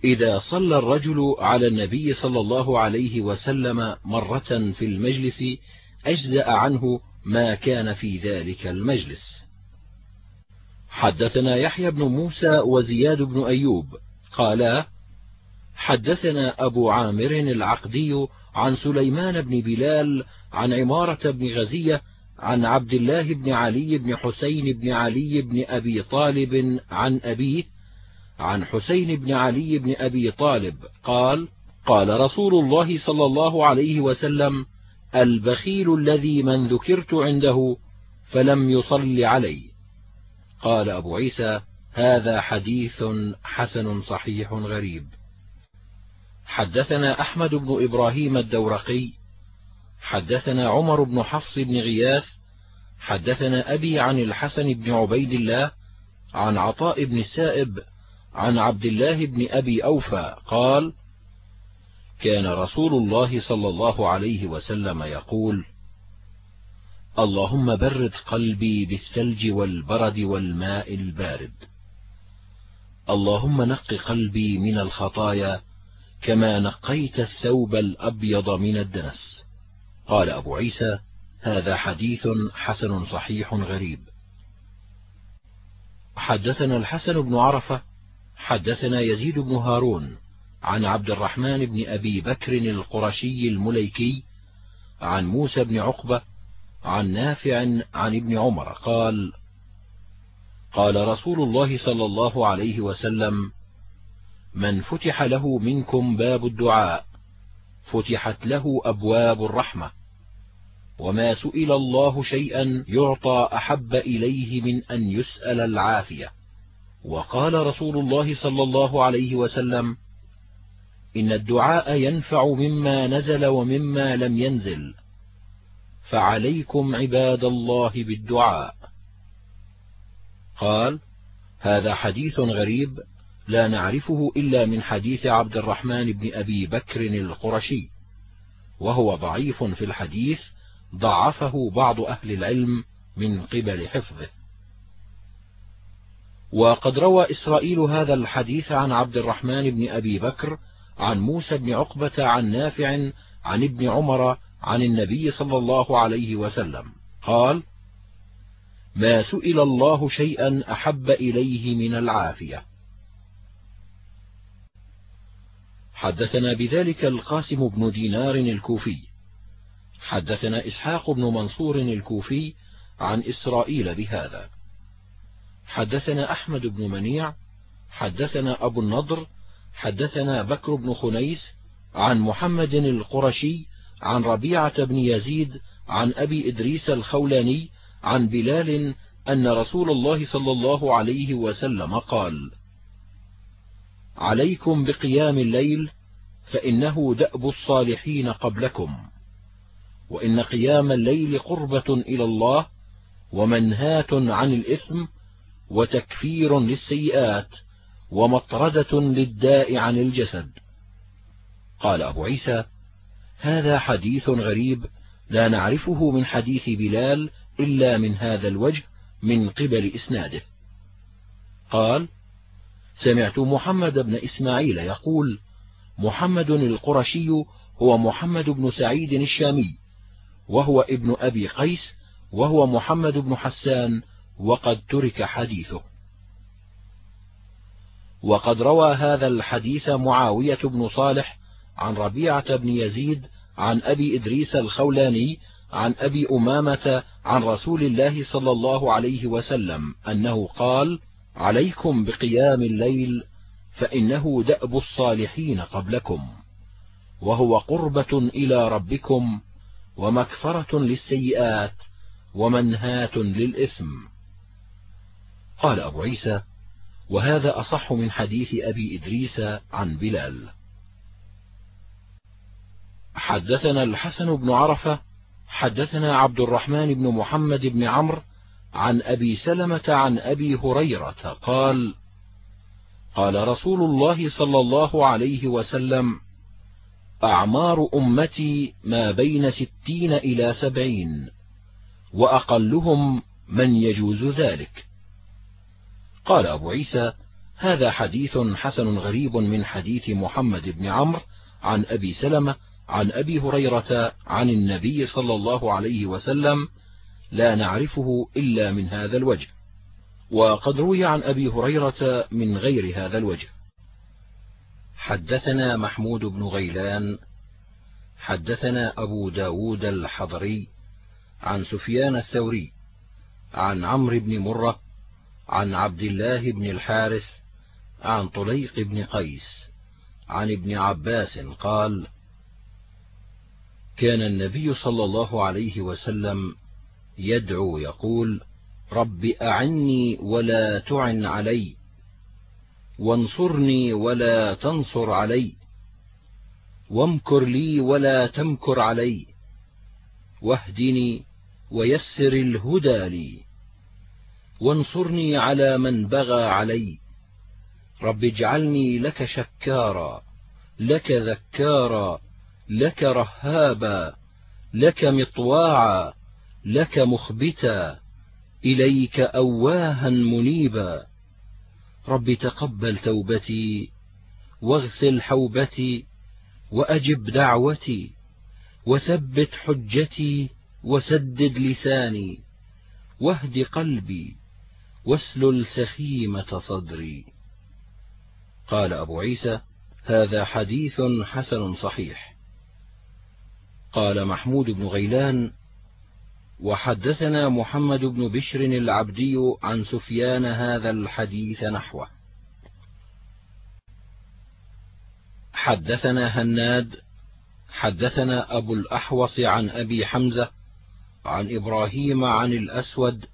إذا صلى الرجل على النبي صلى الله عليه وسلم مرة في المجلس أجزأ عنه ما كان في ذلك المجلس. حدثنا يحيى بن موسى وزياد بن أيوب. قالا حدثنا أبو عامر العقدي عن سليمان بن بلال عن عمارة بن غزية عن عبد الله بن علي بن حسين بن علي بن أبي طالب عن أبيه عن حسين بن علي بن أبي طالب قال قال رسول الله صلى الله عليه وسلم البخيل الذي من ذكرت عنده فلم يصل علي قال أبو عيسى هذا حديث حسن صحيح غريب. حدثنا أحمد بن إبراهيم الدورقي حدثنا عمر بن حفص بن غياث حدثنا أبي عن الحسن بن عبيد الله عن عطاء بن السائب عن عبد الله بن أبي أوفى قال كان رسول الله صلى الله عليه وسلم يقول اللهم برد قلبي بالثلج والبرد والماء البارد. اللهم نق قلبي من الخطايا كما نقيت الثوب الأبيض من الدنس. قال أبو عيسى هذا حديث حسن صحيح غريب. حدثنا الحسن بن عرفة حدثنا يزيد بن هارون عن عبد الرحمن بن أبي بكر القرشي المليكي عن موسى بن عقبة عن نافع عن ابن عمر قال قال رسول الله صلى الله عليه وسلم من فتح له منكم باب الدعاء فتحت له أبواب الرحمة وما سئل الله شيئا يعطى أحب إليه من أن يسأل العافية. وقال رسول الله صلى الله عليه وسلم إن الدعاء ينفع مما نزل ومما لم ينزل فعليكم عباد الله بالدعاء. قال هذا حديث غريب لا نعرفه إلا من حديث عبد الرحمن بن أبي بكر القرشي وهو ضعيف في الحديث ضعفه بعض أهل العلم من قبل حفظه. وقد روى إسرائيل هذا الحديث عن عبد الرحمن بن أبي بكر عن موسى بن عقبة عن نافع عن ابن عمر عن النبي صلى الله عليه وسلم. قال ما سئل الله شيئا أحب إليه من العافية. حدثنا بذلك القاسم بن دينار الكوفي. حدثنا إسحاق بن منصور الكوفي عن إسرائيل بهذا. حدثنا أحمد بن منيع حدثنا أبو النضر حدثنا بكر بن خنيس عن محمد القرشي عن ربيعة بن يزيد عن أبي إدريس الخولاني عن بلال أن رسول الله صلى الله عليه وسلم قال عليكم بقيام الليل فإنه دأب الصالحين قبلكم. وإن قيام الليل قربة إلى الله ومنهاة عن الإثم وتكفير للسيئات ومطردة للداء عن الجسد. قال أبو عيسى هذا حديث غريب لا نعرفه من حديث بلال إلا من هذا الوجه من قبل إسناده. قال سمعت محمد بن إسماعيل يقول محمد القرشي هو محمد بن سعيد الشامي وهو ابن أبي قيس وهو محمد بن حسان وقد ترك حديثه. وقد روى هذا الحديث معاوية بن صالح عن ربيعة بن يزيد عن أبي إدريس الخولاني عن أبي أمامة عن رسول الله صلى الله عليه وسلم أنه قال عليكم بقيام الليل فإنه دأب الصالحين قبلكم وهو قربة إلى ربكم ومكفرة للسيئات ومنهاة للإثم. قال أبو عيسى وهذا أصح من حديث أبي إدريس عن بلال. حدثنا الحسن بن عرفة حدثنا عبد الرحمن بن محمد بن عمرو عن أبي سلمة عن أبي هريرة قال قال رسول الله صلى الله عليه وسلم أعمار أمتي ما بين ستين إلى سبعين وأقلهم من يجوز ذلك. قال أبو عيسى هذا حديث حسن غريب من حديث محمد بن عمرو عن أبي سلمة عن أبي هريرة عن النبي صلى الله عليه وسلم لا نعرفه إلا من هذا الوجه. وقد روي عن أبي هريرة من غير هذا الوجه. حدثنا محمود بن غيلان حدثنا أبو ب داود الحضري عن سفيان الثوري عن عمرو بن مرة عن عبد الله بن الحارث عن طليق بن قيس عن ابن عباس قال كان النبي صلى الله عليه وسلم يدعو يقول رب أعني ولا تعن علي وانصرني ولا تنصر علي وامكر لي ولا تمكر علي واهدني ويسر الهدى لي. وانصرني على من بغى علي. رب اجعلني لك شكارا لك ذكارا لك رهابا لك مطواعا لك مخبتا إليك أواها منيبا. رب تقبل توبتي واغسل حوبتي وأجب دعوتي وثبت حجتي وسدد لساني واهد قلبي. واسلل سخيمة صدري. قال أبو عيسى هذا حديث حسن صحيح. قال محمود بن غيلان وحدثنا محمد بن بشر العبدي عن سفيان هذا الحديث نحوه. حدثنا هناد حدثنا أبو الأحوص عن أبي حمزة عن إبراهيم عن الأسود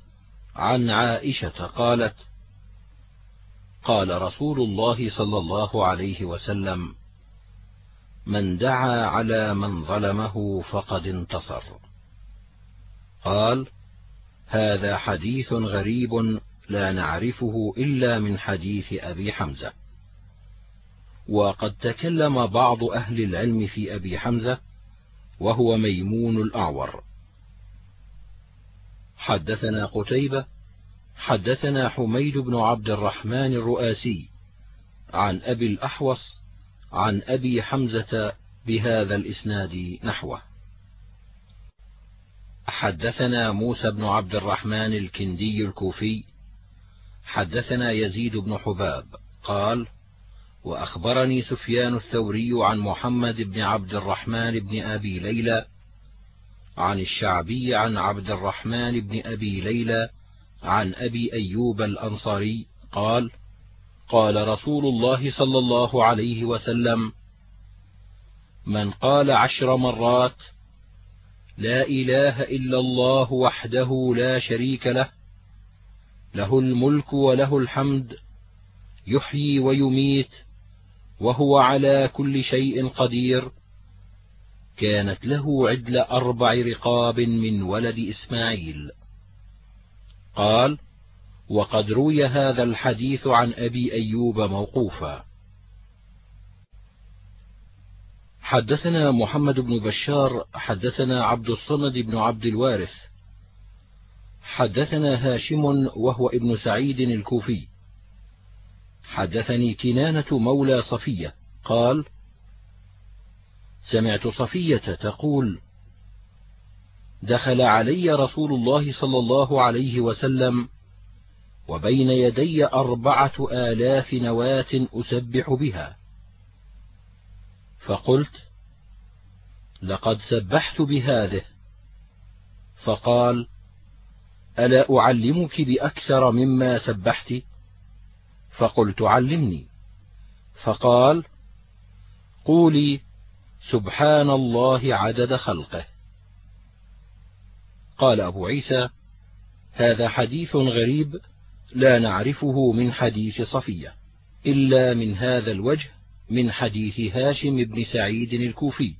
عن عائشة قالت قال رسول الله صلى الله عليه وسلم من دعا على من ظلمه فقد انتصر قال هذا حديث غريب لا نعرفه إلا من حديث أبي حمزة وقد تكلم بعض أهل العلم في أبي حمزة وهو ميمون الأعور. حدثنا قتيبة حدثنا حميد بن عبد الرحمن الرؤاسي عن أبي الأحوص عن أبي حمزة بهذا الإسناد نحوه. حدثنا موسى بن عبد الرحمن الكندي الكوفي حدثنا يزيد بن حباب قال وأخبرني سفيان الثوري عن محمد بن عبد الرحمن بن أبي ليلى عن الشعبي عن عبد الرحمن بن أبي ليلى عن أبي أيوب الأنصاري قال قال رسول الله صلى الله عليه وسلم من قال عشر مرات لا إله إلا الله وحده لا شريك له له الملك وله الحمد يحيي ويميت وهو على كل شيء قدير كانت له عدل أربع رقاب من ولد إسماعيل. قال وقد روي هذا الحديث عن أبي أيوب موقوفا. حدثنا محمد بن بشار حدثنا عبد الصمد بن عبد الوارث حدثنا هاشم وهو ابن سعيد الكوفي. حدثني كنانة مولى صفية قال سمعت صفية تقول دخل علي رسول الله صلى الله عليه وسلم وبين يدي أربعة آلاف نواة أسبح بها. فقلت لقد سبحت بهذه. فقال ألا أعلمك بأكثر مما سبحت؟ فقلت علمني. فقال قولي سبحان الله عدد خلقه. قال أبو عيسى هذا حديث غريب لا نعرفه من حديث صفية إلا من هذا الوجه من حديث هاشم بن سعيد الكوفي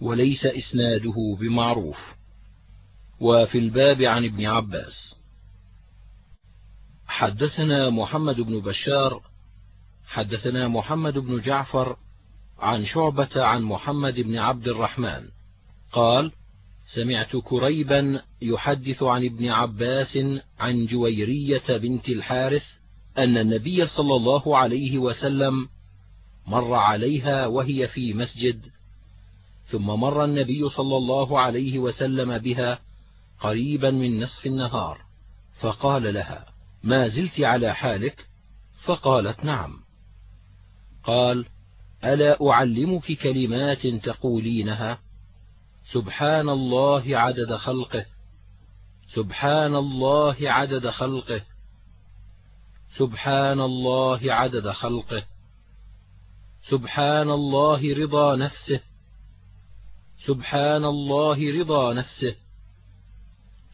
وليس إسناده بمعروف وفي الباب عن ابن عباس. حدثنا محمد بن بشار حدثنا محمد بن جعفر عن شعبة عن محمد بن عبد الرحمن. قال سمعت كريبا يحدث عن ابن عباس عن جويرية بنت الحارث أن النبي صلى الله عليه وسلم مر عليها وهي في مسجد ثم مر النبي صلى الله عليه وسلم بها قريبا من نصف النهار فقال لها ما زلت على حالك؟ فقالت نعم. قال ألا أعلمك كلمات تقولينها؟ سبحان الله عدد خلقه. سبحان الله عدد خلقه. سبحان الله عدد خلقه. سبحان الله رضا نفسه. سبحان الله رضا نفسه.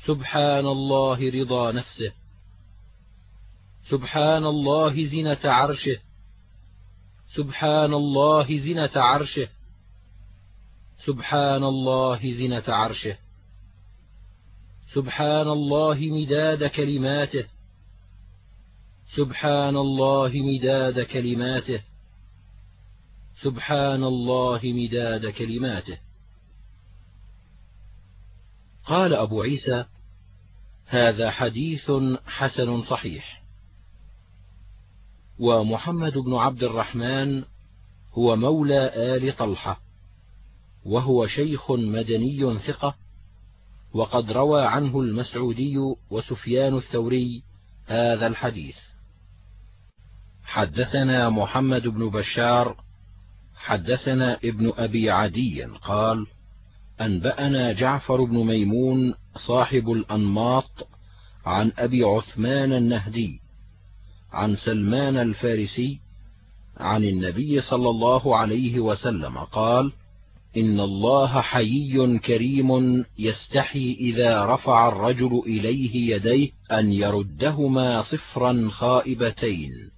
سبحان الله رضا نفسه. سبحان الله زنة عرشه. سبحان الله زنة عرشه. سبحان الله زنة عرشه. سبحان الله مداد كلماته. سبحان الله مداد كلماته. سبحان الله مداد كلماته. قال أبو عيسى هذا حديث حسن صحيح. ومحمد بن عبد الرحمن هو مولى آل طلحة وهو شيخ مدني ثقة وقد روى عنه المسعودي وسفيان الثوري هذا الحديث. حدثنا محمد بن بشار حدثنا ابن أبي عدي قال أنبأنا جعفر بن ميمون صاحب الأنماط عن أبي عثمان النهدي عن سلمان الفارسي عن النبي صلى الله عليه وسلم قال إن الله حيي كريم يستحي إذا رفع الرجل إليه يديه أن يردهما صفرا خائبتين.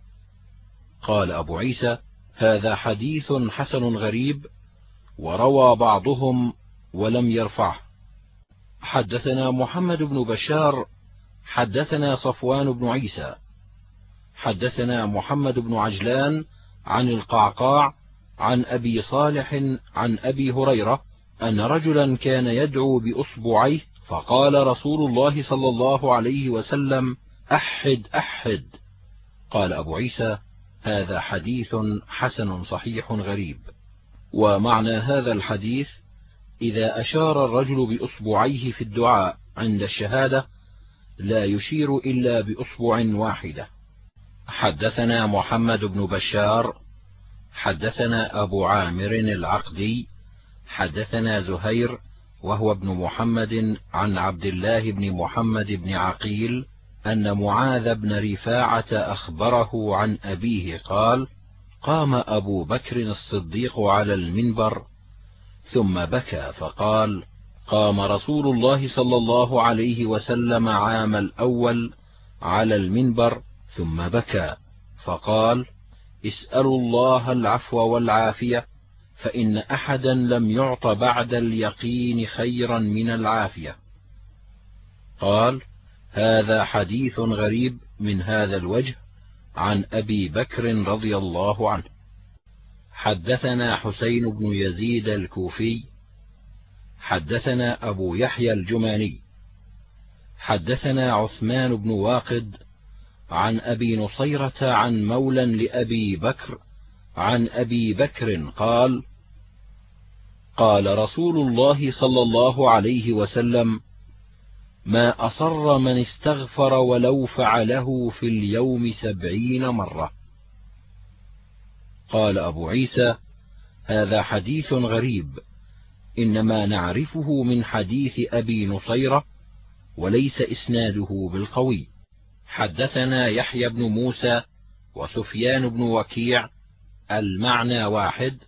قال أبو عيسى هذا حديث حسن غريب وروى بعضهم ولم يرفعه. حدثنا محمد بن بشار حدثنا صفوان بن عيسى حدثنا محمد بن عجلان عن القعقاع عن أبي صالح عن أبي هريرة أن رجلا كان يدعو بأصبعيه فقال رسول الله صلى الله عليه وسلم أحد أحد. قال أبو عيسى هذا حديث حسن صحيح غريب. ومعنى هذا الحديث إذا أشار الرجل بأصبعيه في الدعاء عند الشهادة لا يشير إلا بأصبع واحدة. حدثنا محمد بن بشار حدثنا أبو عامر العقدي حدثنا زهير وهو ابن محمد عن عبد الله بن محمد بن عقيل أن معاذ بن رفاعة أخبره عن أبيه قال قام أبو بكر الصديق على المنبر ثم بكى فقال قام رسول الله صلى الله عليه وسلم عام الأول على المنبر ثم بكى فقال اسألوا الله العفو والعافية فإن أحدا لم يعط بعد اليقين خيرا من العافية. قال هذا حديث غريب من هذا الوجه عن أبي بكر رضي الله عنه. حدثنا حسين بن يزيد الكوفي حدثنا أبو يحيى الجماني حدثنا عثمان بن واقد عن أبي نصيرة عن مولى لأبي بكر عن أبي بكر قال قال رسول الله صلى الله عليه وسلم ما أصر من استغفر ولو فعله في اليوم سبعين مرة. قال أبو عيسى هذا حديث غريب إنما نعرفه من حديث أبي نصيرة وليس إسناده بالقوي. حدثنا يحيى بن موسى وسفيان بن وكيع المعنى واحد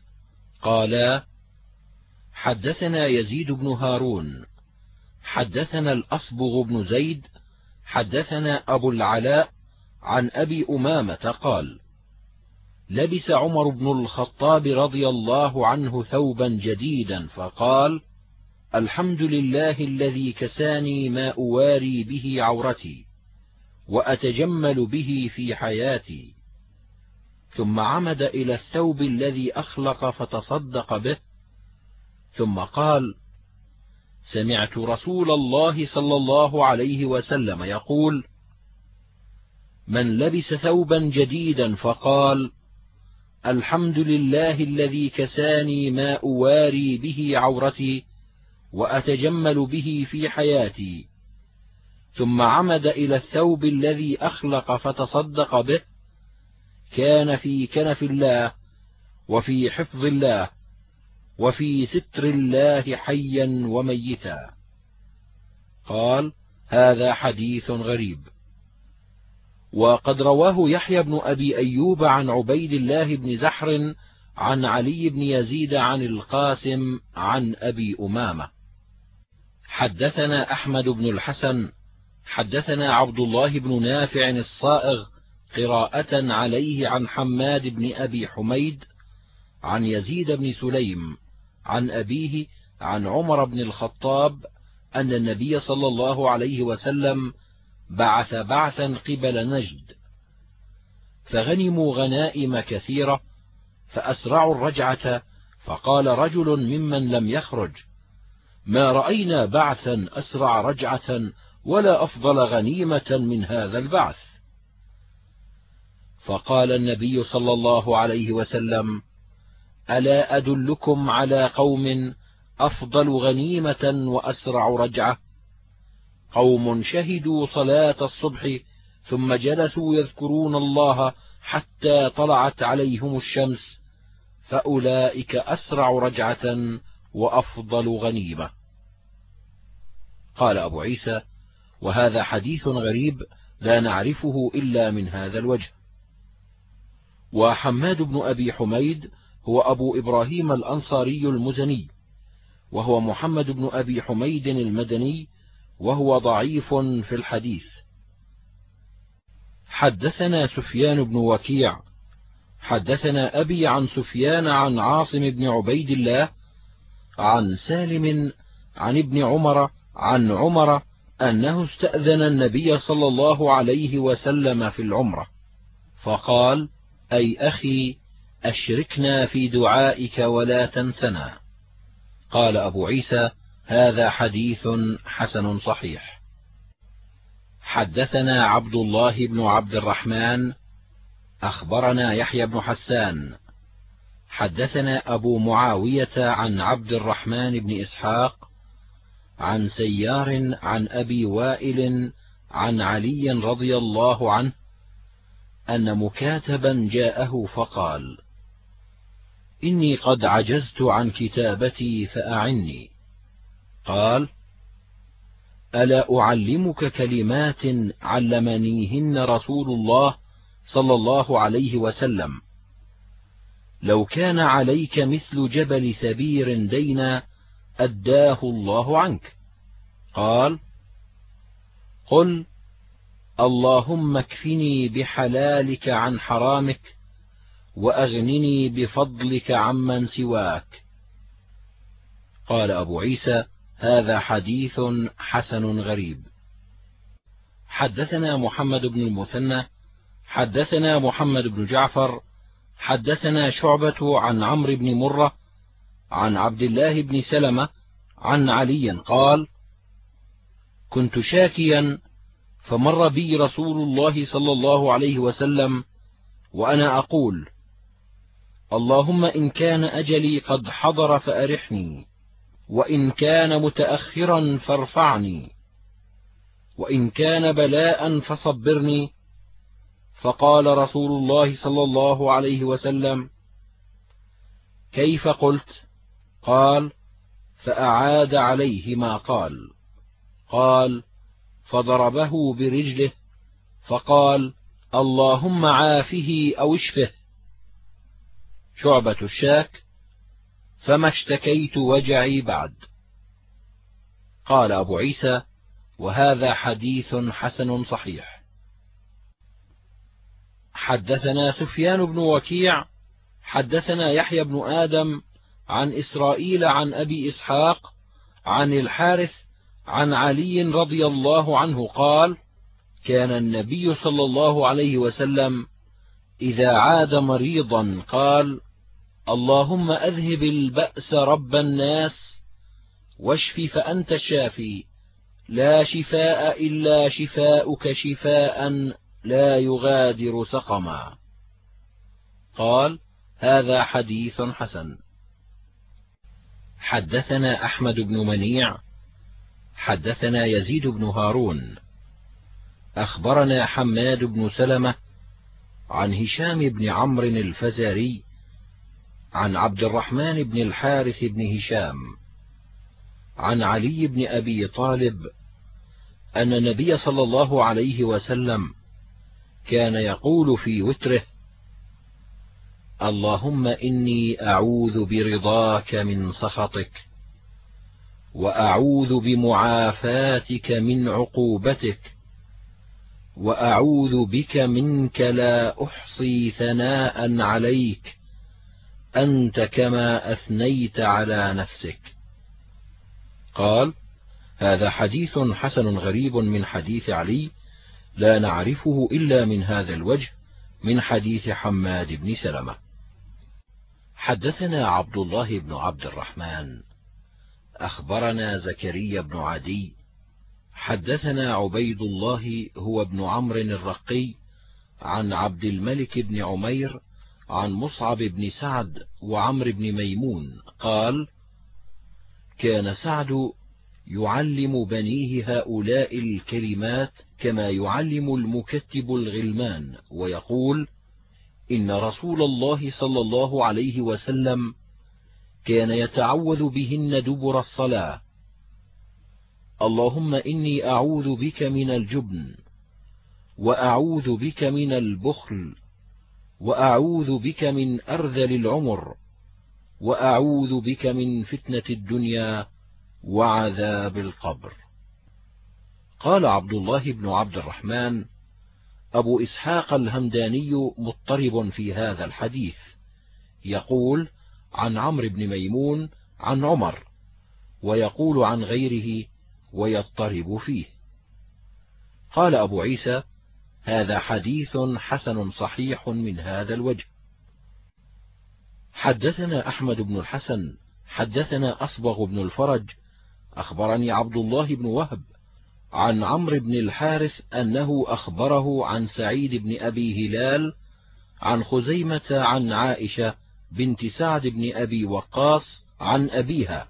قالا حدثنا يزيد بن هارون حدثنا الأصبغ بن زيد حدثنا أبو العلاء عن أبي أمامة قال لبس عمر بن الخطاب رضي الله عنه ثوبا جديدا فقال الحمد لله الذي كساني ما أواري به عورتي. وأتجمل به في حياتي. ثم عمد إلى الثوب الذي أخلق فتصدق به. ثم قال سمعت رسول الله صلى الله عليه وسلم يقول من لبس ثوبا جديدا فقال الحمد لله الذي كساني ما أواري به عورتي وأتجمل به في حياتي. ثم عمد إلى الثوب الذي أخلق فتصدق به كان في كنف الله وفي حفظ الله وفي ستر الله حيا وميتا. قال هذا حديث غريب. وقد رواه يحيى بن أبي أيوب عن عبيد الله بن زحر عن علي بن يزيد عن القاسم عن أبي أمامة. حدثنا أحمد بن الحسن حدثنا عبد الله بن نافع الصائغ قراءة عليه عن حماد بن أبي حميد عن يزيد بن سليم عن أبيه عن عمر بن الخطاب أن النبي صلى الله عليه وسلم بعث بعثا قبل نجد فغنموا غنائم كثيرة فأسرعوا الرجعة فقال رجل ممن لم يخرج ما رأينا بعثا أسرع رجعة ولا أفضل غنيمة من هذا البعث. فقال النبي صلى الله عليه وسلم ألا أدلكم على قوم أفضل غنيمة وأسرع رجعة؟ قوم شهدوا صلاة الصبح ثم جلسوا يذكرون الله حتى طلعت عليهم الشمس فأولئك أسرع رجعة وأفضل غنيمة. قال أبو عيسى وهذا حديث غريب لا نعرفه إلا من هذا الوجه. وحماد بن أبي حميد هو أبو إبراهيم الأنصاري المزني وهو محمد بن أبي حميد المدني وهو ضعيف في الحديث. حدثنا سفيان بن وكيع حدثنا أبي عن سفيان عن عاصم بن عبيد الله عن سالم عن ابن عمر عن عمر أنه استأذن النبي صلى الله عليه وسلم في العمرة فقال أي أخي أشركنا في دعائك ولا تنسنا. قال أبو عيسى هذا حديث حسن صحيح. حدثنا عبد الله بن عبد الرحمن أخبرنا يحيى بن حسان. حدثنا أبو معاوية عن عبد الرحمن بن إسحاق عن سيار عن أبي وائل عن علي رضي الله عنه أن مكاتبا جاءه فقال إني قد عجزت عن كتابتي فأعني. قال ألا أعلمك كلمات علمنيهن رسول الله صلى الله عليه وسلم؟ لو كان عليك مثل جبل ثبير دينا أداه الله عنك. قال قل اللهم اكفني بحلالك عن حرامك وأغنني بفضلك عمن سواك. قال أبو عيسى هذا حديث حسن غريب. حدثنا محمد بن المثنى حدثنا محمد بن جعفر حدثنا شعبة عن عمرو بن مرة عن عبد الله بن سلمة عن علي قال كنت شاكيا فمر بي رسول الله صلى الله عليه وسلم وأنا أقول اللهم إن كان أجلي قد حضر فأرحني وإن كان متأخرا فارفعني وإن كان بلاء فصبرني. فقال رسول الله صلى الله عليه وسلم كيف قلت؟ قال فأعاد عليه ما قال. قال فضربه برجله فقال اللهم عافه أو اشفه. شعبة الشاك فما اشتكيت وجعي بعد. قال أبو عيسى وهذا حديث حسن صحيح. حدثنا سفيان بن وكيع حدثنا يحيى بن آدم عن إسرائيل عن أبي إسحاق عن الحارث عن علي رضي الله عنه قال كان النبي صلى الله عليه وسلم إذا عاد مريضا قال اللهم أذهب البأس رب الناس واشف فأنت الشافي لا شفاء إلا شفاؤك شفاء لا يغادر سقما. قال هذا حديث حسن. حدثنا أحمد بن منيع حدثنا يزيد بن هارون. أخبرنا حماد بن سلمة عن هشام بن عمرو الفزاري عن عبد الرحمن بن الحارث بن هشام عن علي بن أبي طالب أن النبي صلى الله عليه وسلم كان يقول في وتره اللهم إني أعوذ برضاك من سخطك وأعوذ بمعافاتك من عقوبتك وأعوذ بك منك لا أحصي ثناء عليك أنت كما أثنيت على نفسك. قال هذا حديث حسن غريب من حديث علي لا نعرفه إلا من هذا الوجه من حديث حماد بن سلمة. حدثنا عبد الله بن عبد الرحمن. أخبرنا زكريا بن عدي. حدثنا عبيد الله هو ابن عمرو الرقي عن عبد الملك بن عمير عن مصعب بن سعد وعمر بن ميمون. قال كان سعد يعلم بنيه هؤلاء الكلمات كما يعلم المكتب الغلمان ويقول إن رسول الله صلى الله عليه وسلم كان يتعوذ بهن دبر الصلاة. اللهم إني أعوذ بك من الجبن وأعوذ بك من البخل وأعوذ بك من أرذل العمر وأعوذ بك من فتنة الدنيا وعذاب القبر. قال عبد الله بن عبد الرحمن أبو إسحاق الهمداني مضطرب في هذا الحديث. يقول عن عمرو بن ميمون عن عمر ويقول عن غيره ويضطرب فيه. قال أبو عيسى هذا حديث حسن صحيح من هذا الوجه. حدثنا أحمد بن الحسن حدثنا أصبغ بن الفرج أخبرني عبد الله بن وهب عن عمرو بن الحارث أنه أخبره عن سعيد بن أبي هلال عن خزيمة عن عائشة بنت سعد بن أبي وقاص عن أبيها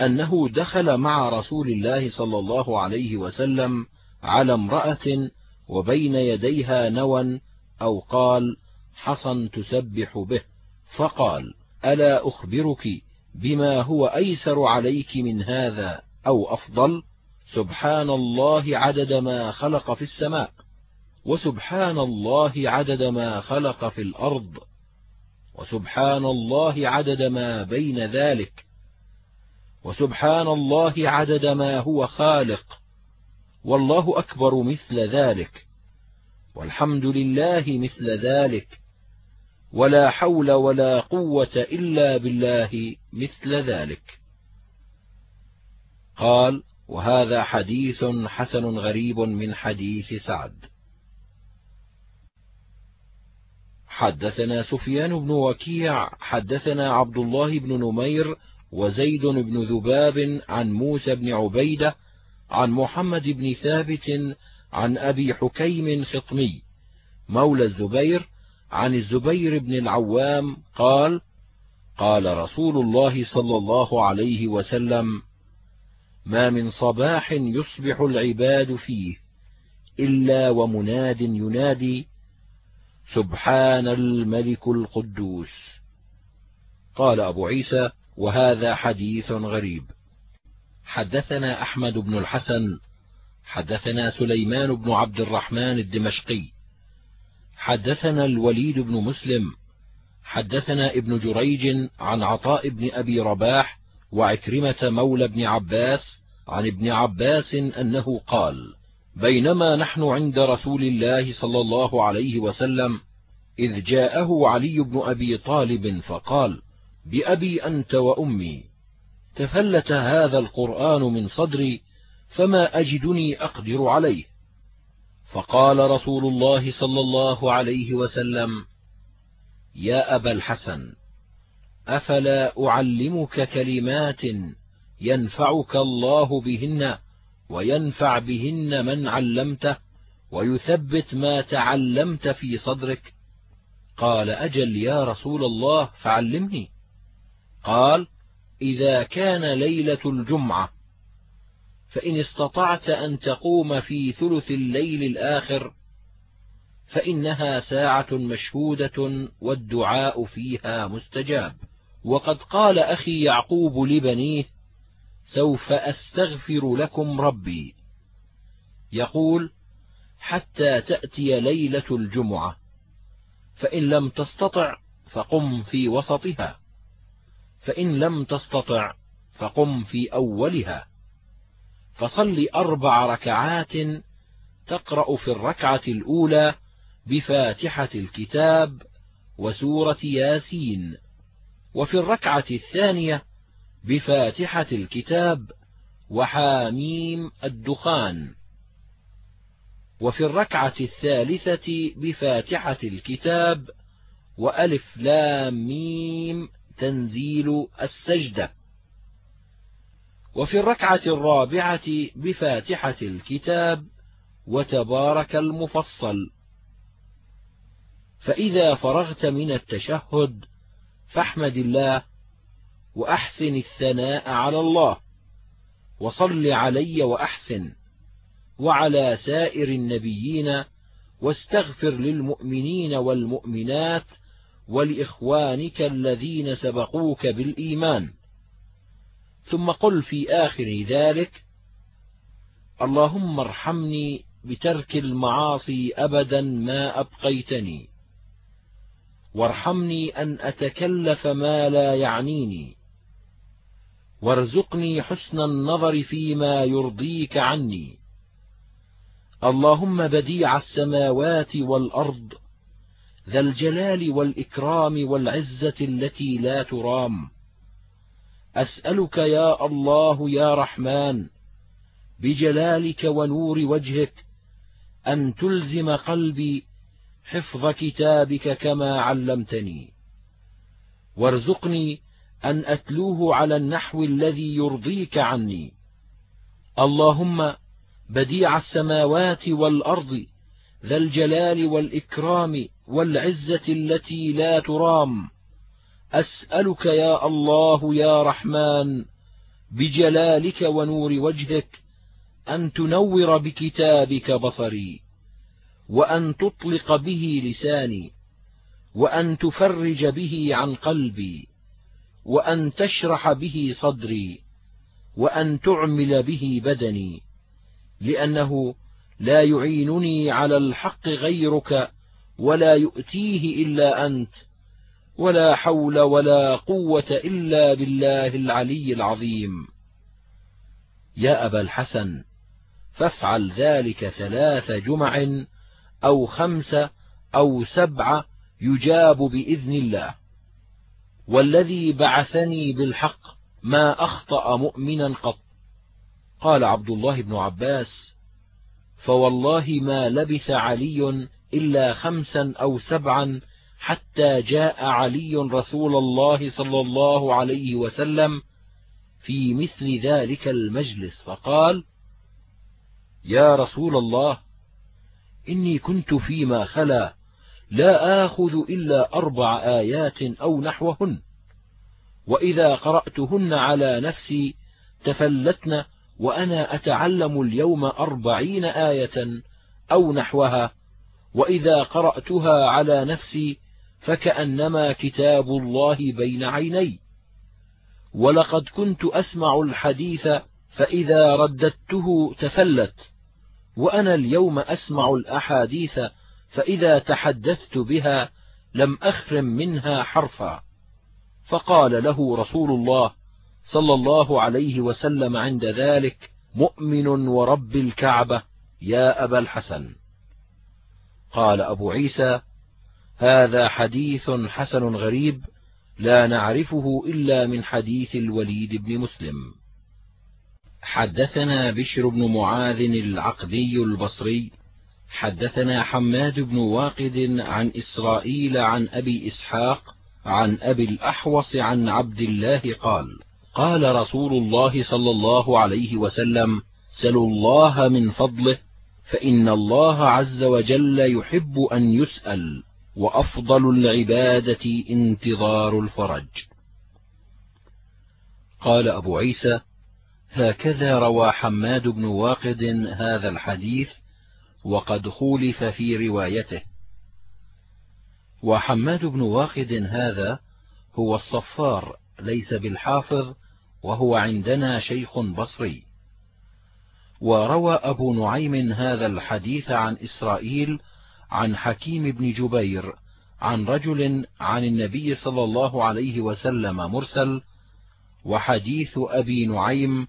أنه دخل مع رسول الله صلى الله عليه وسلم على امرأة وبين يديها نوى أو قال حصى تسبح به فقال ألا أخبرك بما هو أيسر عليك من هذا أو أفضل سبحان الله عدد ما خلق في السماء وسبحان الله عدد ما خلق في الأرض وسبحان الله عدد ما بين ذلك وسبحان الله عدد ما هو خالق والله أكبر مثل ذلك والحمد لله مثل ذلك ولا حول ولا قوة إلا بالله مثل ذلك. قال وهذا حديث حسن غريب من حديث سعد. حدثنا سفيان بن وكيع حدثنا عبد الله بن نمير وزيد بن ذباب عن موسى بن عبيدة عن محمد بن ثابت عن أبي حكيم خطمي مولى الزبير عن الزبير بن العوام قال قال رسول الله صلى الله عليه وسلم ما من صباح يصبح العباد فيه إلا ومناد ينادي سبحان الملك القدوس. قال أبو عيسى وهذا حديث غريب. حدثنا أحمد بن الحسن حدثنا سليمان بن عبد الرحمن الدمشقي. حدثنا الوليد بن مسلم حدثنا ابن جريج عن عطاء بن أبي رباح وعكرمة مولى بن عباس عن ابن عباس أنه قال بينما نحن عند رسول الله صلى الله عليه وسلم إذ جاءه علي بن أبي طالب فقال بأبي أنت وأمي. تفلت هذا القرآن من صدري فما أجدني أقدر عليه. فقال رسول الله صلى الله عليه وسلم يا أبا الحسن أفلا أعلمك كلمات ينفعك الله بهن وينفع بهن من علمته ويثبت ما تعلمت في صدرك؟ قال أجل يا رسول الله فعلمني. قال إذا كان ليلة الجمعة فإن استطعت أن تقوم في ثلث الليل الآخر فإنها ساعة مشهودة والدعاء فيها مستجاب. وقد قال أخي يعقوب لبنيه سوف أستغفر لكم ربي. يقول حتى تأتي ليلة الجمعة فإن لم تستطع فقم في وسطها فإن لم تستطع فقم في أولها. فصل أربع ركعات تقرأ في الركعة الأولى بفاتحة الكتاب وسورة ياسين. وفي الركعة الثانية بفاتحة الكتاب وحاميم الدخان. وفي الركعة الثالثة بفاتحة الكتاب وألف لام ميم تنزيل السجدة. وفي الركعة الرابعة بفاتحة الكتاب وتبارك المفصل. فإذا فرغت من التشهد فاحمد الله وأحسن الثناء على الله. وصل علي وأحسن. وعلى سائر النبيين واستغفر للمؤمنين والمؤمنات ولإخوانك الذين سبقوك بالإيمان. ثم قل في آخر ذلك اللهم ارحمني بترك المعاصي أبدا ما أبقيتني. وارحمني أن أتكلف ما لا يعنيني. وارزقني حسن النظر فيما يرضيك عني. اللهم بديع السماوات والأرض ذا الجلال والإكرام والعزة التي لا ترام. أسألك يا الله يا رحمن بجلالك ونور وجهك أن تلزم قلبي حفظ كتابك كما علمتني. وارزقني أن أتلوه على النحو الذي يرضيك عني. اللهم بديع السماوات والأرض ذا الجلال والإكرام والعزة التي لا ترام. أسألك يا الله يا رحمن بجلالك ونور وجهك أن تنور بكتابك بصري. وأن تطلق به لساني وأن تفرج به عن قلبي وأن تشرح به صدري وأن تعمل به بدني لأنه لا يعينني على الحق غيرك ولا يؤتيه إلا أنت ولا حول ولا قوة إلا بالله العلي العظيم. يا أبا الحسن فافعل ذلك ثلاث جمع أو خمس أو سبع يجاب بإذن الله. والذي بعثني بالحق ما أخطأ مؤمنا قط. قال عبد الله بن عباس فوالله ما لبث علي إلا خمسا أو سبعا حتى جاء علي رسول الله صلى الله عليه وسلم في مثل ذلك المجلس فقال يا رسول الله إني كنت فيما خلا لا آخذ إلا أربع آيات أو نحوهن. وإذا قرأتهن على نفسي تفلتن وأنا أتعلم اليوم أربعين آية أو نحوها. وإذا قرأتها على نفسي فكأنما كتاب الله بين عيني. ولقد كنت أسمع الحديث فإذا رددته تفلت. وأنا اليوم أسمع الأحاديث فإذا تحدثت بها لم أخرم منها حرفا. فقال له رسول الله صلى الله عليه وسلم عند ذلك مؤمن ورب الكعبة يا أبا الحسن. قال أبو عيسى هذا حديث حسن غريب لا نعرفه إلا من حديث الوليد بن مسلم. حدثنا بشر بن معاذ العقدي البصري حدثنا حماد بن واقد عن إسرائيل عن أبي إسحاق عن أبي الأحوص عن عبد الله قال قال رسول الله صلى الله عليه وسلم سلوا الله من فضله فإن الله عز وجل يحب أن يسأل وأفضل العبادة انتظار الفرج. قال أبو عيسى هكذا روى حماد بن واقد هذا الحديث وقد خولف في روايته. وحماد بن واقد هذا هو الصفار ليس بالحافظ وهو عندنا شيخ بصري. وروى أبو نعيم هذا الحديث عن إسرائيل عن حكيم بن جبير عن رجل عن النبي صلى الله عليه وسلم مرسل وحديث أبي نعيم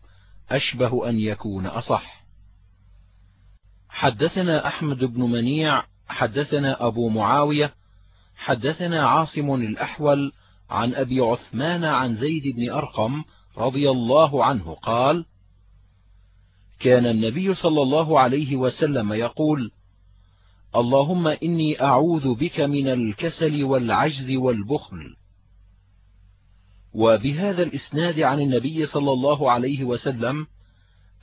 أشبه أن يكون أصح. حدثنا أحمد بن منيع حدثنا أبو معاوية حدثنا عاصم الأحول عن أبي عثمان عن زيد بن أرقم رضي الله عنه قال كان النبي صلى الله عليه وسلم يقول اللهم إني أعوذ بك من الكسل والعجز والبخل. وبهذا الإسناد عن النبي صلى الله عليه وسلم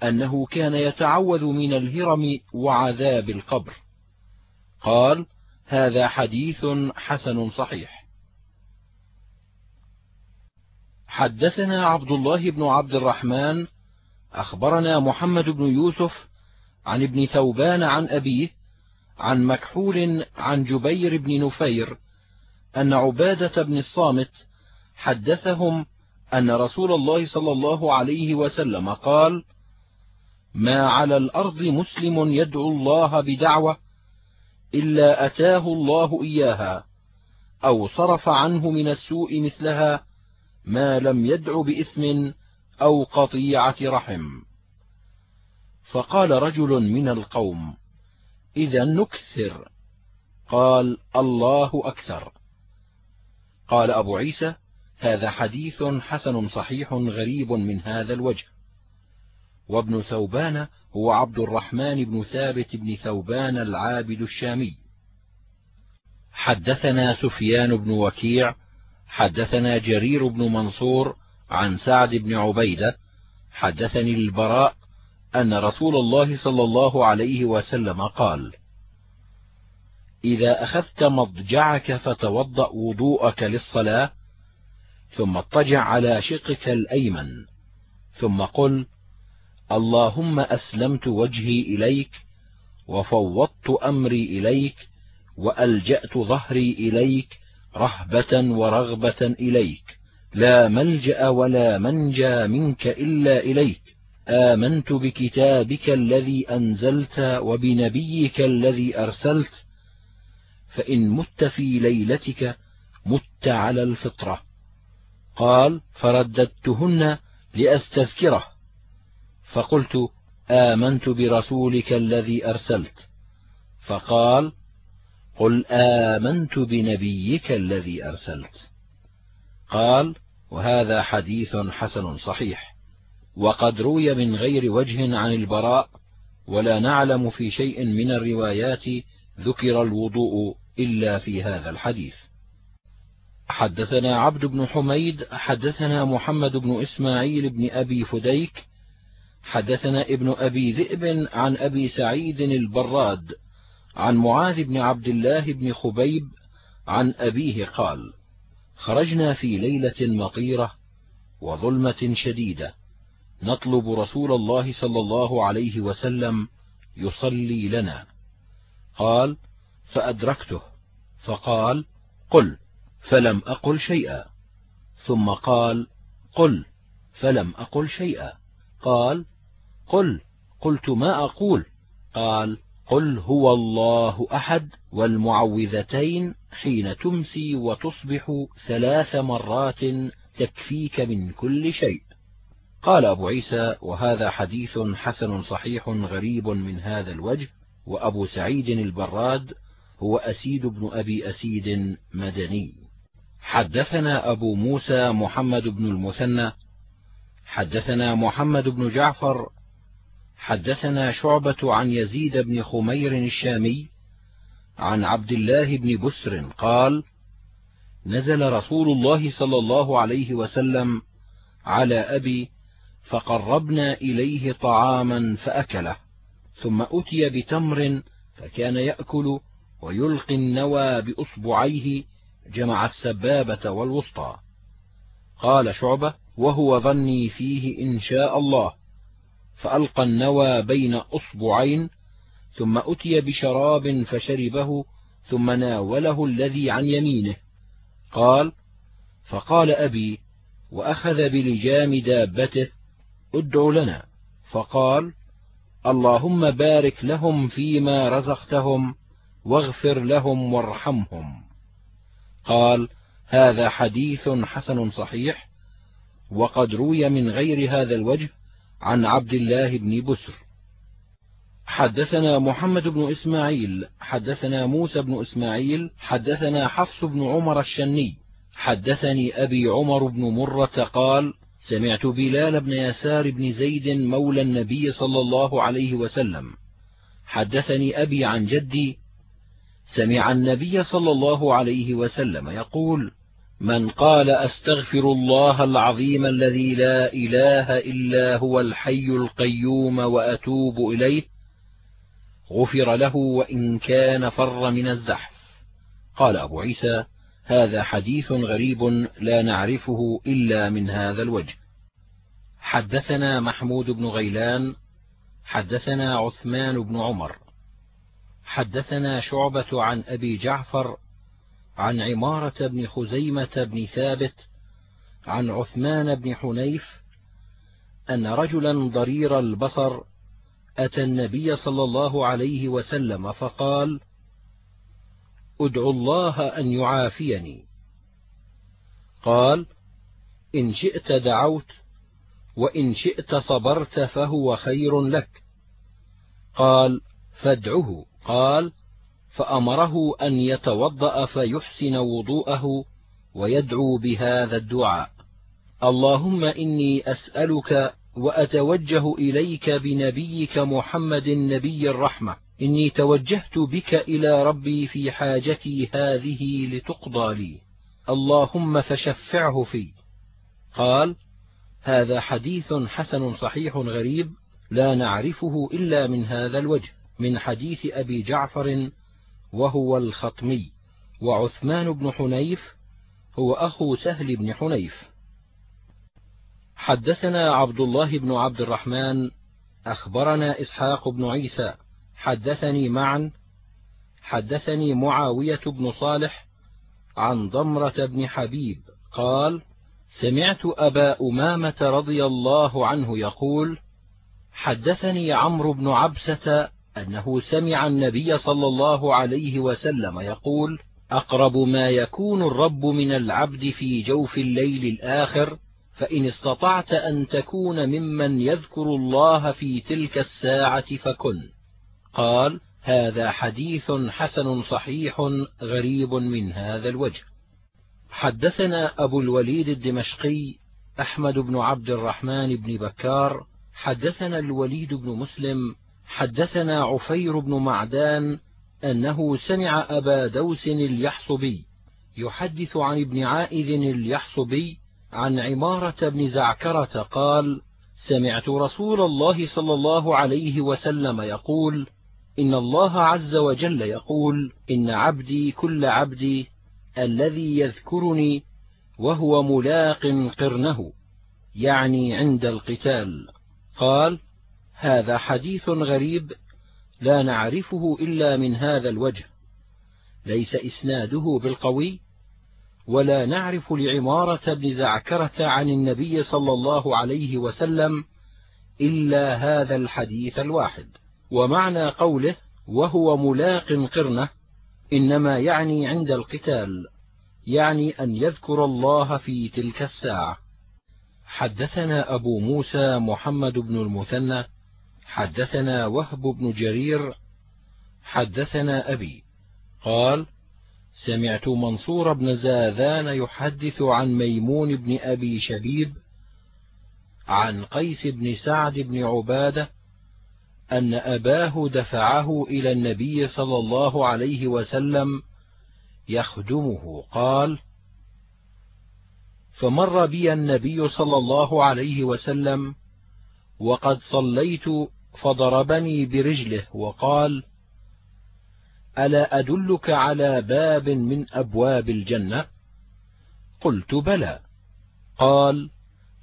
أنه كان يتعوذ من الهرم وعذاب القبر. قال هذا حديث حسن صحيح. حدثنا عبد الله بن عبد الرحمن أخبرنا محمد بن يوسف عن ابن ثوبان عن أبيه عن مكحول عن جبير بن نفير أن عبادة بن الصامت حدثهم أن رسول الله صلى الله عليه وسلم قال ما على الأرض مسلم يدعو الله بدعوة إلا أتاه الله إياها أو صرف عنه من السوء مثلها ما لم يدع بإثم أو قطيعة رحم. فقال رجل من القوم إذا نكثر. قال الله أكثر. قال أبو عيسى هذا حديث حسن صحيح غريب من هذا الوجه. وابن ثوبان هو عبد الرحمن بن ثابت بن ثوبان العابد الشامي. حدثنا سفيان بن وكيع حدثنا جرير بن منصور عن سعد بن عبيدة حدثني البراء أن رسول الله صلى الله عليه وسلم قال إذا أخذت مضجعك فتوضأ وضوءك للصلاة ثم اضطجع على شقك الأيمن. ثم قل اللهم أسلمت وجهي إليك وفوضت أمري إليك وألجأت ظهري إليك رهبة ورغبة إليك. لا ملجأ ولا منجى منك إلا إليك. آمنت بكتابك الذي أنزلت وبنبيك الذي أرسلت فإن مت في ليلتك مت على الفطرة. قال فرددتهن لأستذكره. فقلت آمنت برسولك الذي أرسلت. فقال قل آمنت بنبيك الذي أرسلت. قال وهذا حديث حسن صحيح. وقد روي من غير وجه عن البراء ولا نعلم في شيء من الروايات ذكر الوضوء إلا في هذا الحديث. حدثنا عبد بن حميد حدثنا محمد بن إسماعيل بن أبي فديك حدثنا ابن أبي ذئب عن أبي سعيد البراد عن معاذ بن عبد الله بن خبيب عن أبيه قال خرجنا في ليلة مطيرة وظلمة شديدة نطلب رسول الله صلى الله عليه وسلم يصلي لنا. قال فأدركته. فقال قل. فلم أقل شيئا. ثم قال قل. فلم أقل شيئا. قال قل. قلت ما أقول؟ قال قل هو الله أحد والمعوذتين حين تمسي وتصبح ثلاث مرات تكفيك من كل شيء. قال أبو عيسى وهذا حديث حسن صحيح غريب من هذا الوجه. وأبو سعيد البراد هو أسيد بن أبي أسيد مدني. حدثنا أبو موسى محمد بن المثنى حدثنا محمد بن جعفر حدثنا شعبة عن يزيد بن خمير الشامي عن عبد الله بن بسر قال نزل رسول الله صلى الله عليه وسلم على أبي فقربنا إليه طعاما فأكله ثم أتي بتمر فكان يأكل ويلقي النوى بأصبعيه جمع السبابة والوسطى. قال شعبة وهو ظني فيه إن شاء الله. فألقى النوى بين أصبعين ثم أتي بشراب فشربه ثم ناوله الذي عن يمينه. قال فقال أبي وأخذ بلجام دابته ادع لنا. فقال اللهم بارك لهم فيما رزقتهم واغفر لهم وارحمهم. قال هذا حديث حسن صحيح وقد روي من غير هذا الوجه عن عبد الله بن بسر. حدثنا محمد بن إسماعيل حدثنا موسى بن إسماعيل حدثنا حفص بن عمر الشني حدثني أبي عمر بن مرة قال سمعت بلال بن يسار بن زيد مولى النبي صلى الله عليه وسلم. حدثني أبي عن جدي سمع النبي صلى الله عليه وسلم يقول من قال أستغفر الله العظيم الذي لا إله إلا هو الحي القيوم وأتوب إليه غفر له وإن كان فر من الزحف. قال أبو عيسى هذا حديث غريب لا نعرفه إلا من هذا الوجه. حدثنا محمود بن غيلان حدثنا عثمان بن عمر حدثنا شعبة عن أبي جعفر عن عمارة بن خزيمة بن ثابت عن عثمان بن حنيف أن رجلا ضرير البصر أتى النبي صلى الله عليه وسلم فقال أدعو الله أن يعافيني. قال إن شئت دعوت وإن شئت صبرت فهو خير لك. قال فادعه. قال فأمره أن يتوضأ فيحسن وضوءه ويدعو بهذا الدعاء. اللهم إني أسألك وأتوجه إليك بنبيك محمد نبي الرحمة. إني توجهت بك إلى ربي في حاجتي هذه لتقضى لي. اللهم فشفعه في. قال هذا حديث حسن صحيح غريب لا نعرفه إلا من هذا الوجه. من حديث أبي جعفر وهو الخطمي وعثمان بن حنيف هو أخو سهل بن حنيف. حدثنا عبد الله بن عبد الرحمن أخبرنا إسحاق بن عيسى حدثني معا حدثني معاوية بن صالح عن ضمرة بن حبيب قال سمعت أبا أمامة رضي الله عنه يقول حدثني عمرو بن عبسة أنه سمع النبي صلى الله عليه وسلم يقول أقرب ما يكون الرب من العبد في جوف الليل الآخر فإن استطعت أن تكون ممن يذكر الله في تلك الساعة فكن. قال هذا حديث حسن صحيح غريب من هذا الوجه. حدثنا أبو الوليد الدمشقي أحمد بن عبد الرحمن بن بكار حدثنا الوليد بن مسلم حدثنا عفير بن معدان أنه سمع أبا دوس اليحصبي يحدث عن ابن عائذ اليحصبي عن عمارة بن زعكرة قال سمعت رسول الله صلى الله عليه وسلم يقول إن الله عز وجل يقول إن عبدي كل عبدي الذي يذكرني وهو ملاق قرنه يعني عند القتال. قال هذا حديث غريب لا نعرفه إلا من هذا الوجه ليس إسناده بالقوي ولا نعرف لعمارة بن زعكرة عن النبي صلى الله عليه وسلم إلا هذا الحديث الواحد. ومعنى قوله وهو ملاق قرنه إنما يعني عند القتال يعني أن يذكر الله في تلك الساعة. حدثنا أبو موسى محمد بن المثنى حدثنا وهب بن جرير حدثنا أبي قال سمعت منصور بن زاذان يحدث عن ميمون بن أبي شبيب عن قيس بن سعد بن عبادة أن أباه دفعه إلى النبي صلى الله عليه وسلم يخدمه قال فمر بي النبي صلى الله عليه وسلم وقد صليت فضربني برجله وقال ألا أدلك على باب من أبواب الجنة؟ قلت بلى. قال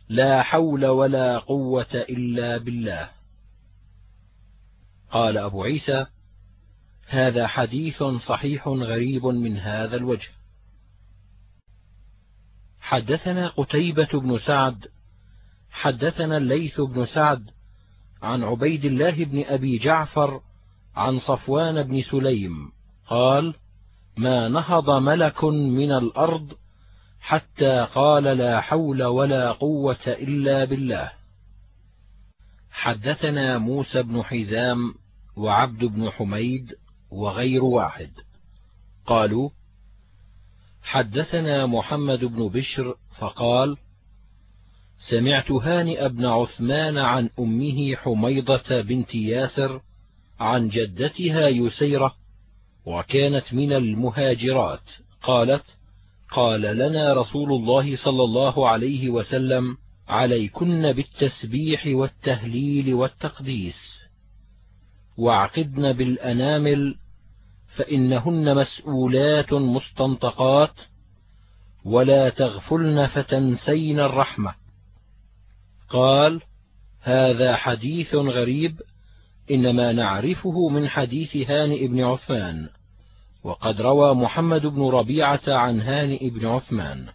لا حول ولا قوة إلا بالله. قال أبو عيسى هذا حديث صحيح غريب من هذا الوجه. حدثنا قتيبة بن سعد حدثنا الليث بن سعد عن عبيد الله بن أبي جعفر عن صفوان بن سليم قال ما نهض ملك من الأرض حتى قال لا حول ولا قوة إلا بالله. حدثنا موسى بن حزام وعبد بن حميد وغير واحد. قالوا حدثنا محمد بن بشر فقال سمعت هانئ بن عثمان عن أمه حميضة بنت ياسر عن جدتها يسيرة وكانت من المهاجرات. قالت قال لنا رسول الله صلى الله عليه وسلم عليكن بالتسبيح والتهليل والتقديس واعقدن بالأنامل فإنهن مسؤولات مستنطقات ولا تغفلن فتنسين الرحمة. قال هذا حديث غريب إنما نعرفه من حديث هانئ بن عثمان وقد روى محمد بن ربيعة عن هانئ بن عثمان.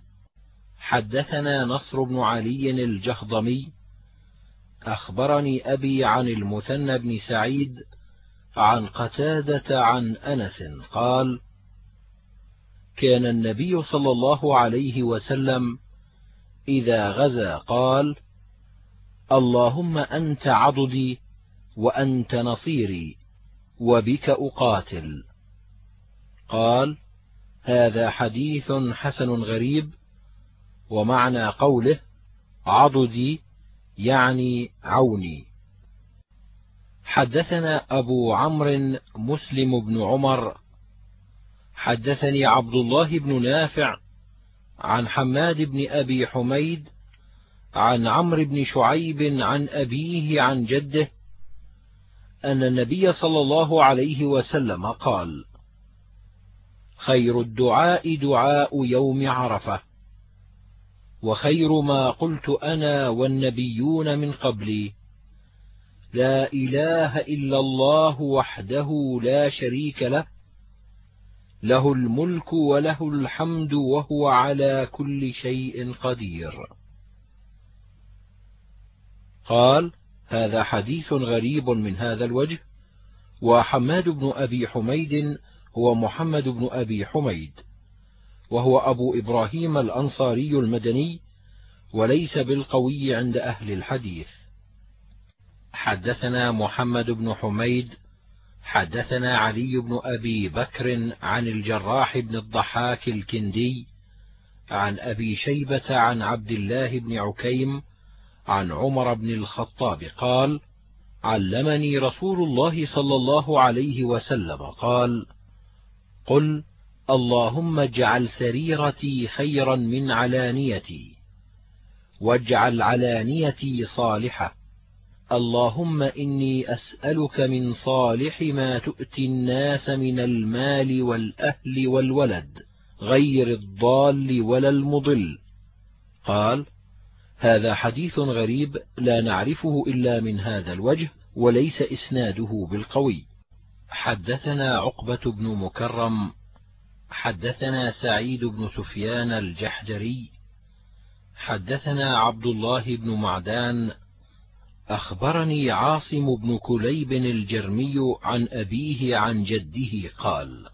حدثنا نصر بن علي الجهضمي أخبرني أبي عن المثنى بن سعيد عن قتادة عن أنس قال كان النبي صلى الله عليه وسلم إذا غزا قال اللهم أنت عضدي وأنت نصيري وبك أقاتل. قال هذا حديث حسن غريب ومعنى قوله عضدي يعني عوني. حدثنا أبو عمرو مسلم بن عمر حدثني عبد الله بن نافع عن حماد بن أبي حميد عن عمرو بن شعيب عن أبيه عن جده أن النبي صلى الله عليه وسلم قال خير الدعاء دعاء يوم عرفة وخير ما قلت أنا والنبيون من قبلي. لا إله إلا الله وحده لا شريك له له الملك وله الحمد وهو على كل شيء قدير. قال هذا حديث غريب من هذا الوجه. وحماد بن أبي حميد هو محمد بن أبي حميد وهو أبو إبراهيم الأنصاري المدني وليس بالقوي عند أهل الحديث. حدثنا محمد بن حميد حدثنا علي بن أبي بكر عن الجراح بن الضحاك الكندي عن أبي شيبة عن عبد الله بن عكيم عن عمر بن الخطاب قال علمني رسول الله صلى الله عليه وسلم قال قل اللهم اجعل سريرتي خيرا من علانيتي واجعل علانيتي صالحة. اللهم إني أسألك من صالح ما تؤتي الناس من المال والأهل والولد غير الضال ولا المضل. قال هذا حديث غريب لا نعرفه إلا من هذا الوجه وليس إسناده بالقوي. حدثنا عقبة بن مكرم حدثنا سعيد بن سفيان الجحدري حدثنا عبد الله بن معدان أخبرني عاصم بن كليب الجرمي عن أبيه عن جده قال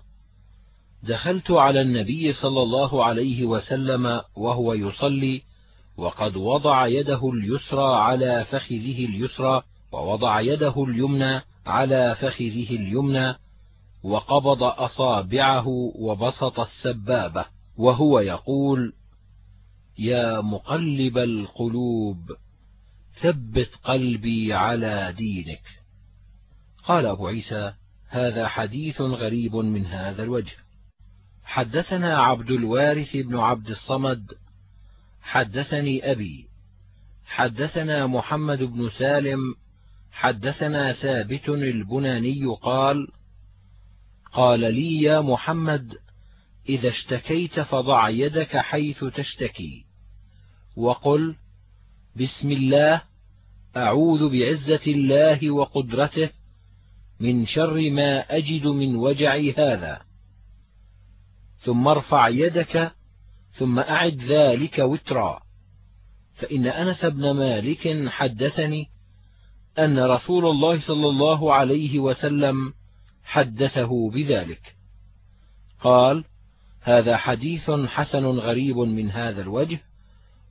دخلت على النبي صلى الله عليه وسلم وهو يصلي وقد وضع يده اليسرى على فخذه اليسرى ووضع يده اليمنى على فخذه اليمنى وقبض أصابعه وبسط السبابة وهو يقول يا مقلب القلوب ثبت قلبي على دينك. قال أبو عيسى هذا حديث غريب من هذا الوجه. حدثنا عبد الوارث بن عبد الصمد حدثني أبي. حدثنا محمد بن سالم. حدثنا ثابت البناني قال قال لي يا محمد إذا اشتكيت فضع يدك حيث تشتكي. وقل بسم الله أعوذ بعزة الله وقدرته من شر ما أجد من وجعي هذا. ثم ارفع يدك ثم أعد ذلك وترا. فإن أنس بن مالك حدثني أن رسول الله صلى الله عليه وسلم حدثه بذلك. قال هذا حديث حسن غريب من هذا الوجه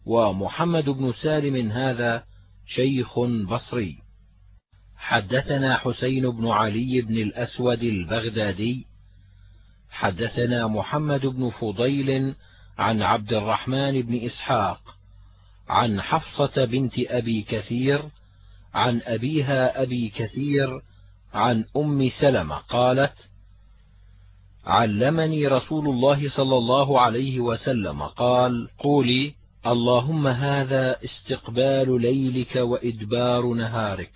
ومحمد بن سالم هذا شيخ بصري. حدثنا حسين بن علي بن الأسود البغدادي. حدثنا محمد بن فضيل عن عبد الرحمن بن إسحاق عن حفصة بنت أبي كثير عن أبيها أبي كثير عن أم سلمة قالت علمني رسول الله صلى الله عليه وسلم قال قولي اللهم هذا استقبال ليلك وإدبار نهارك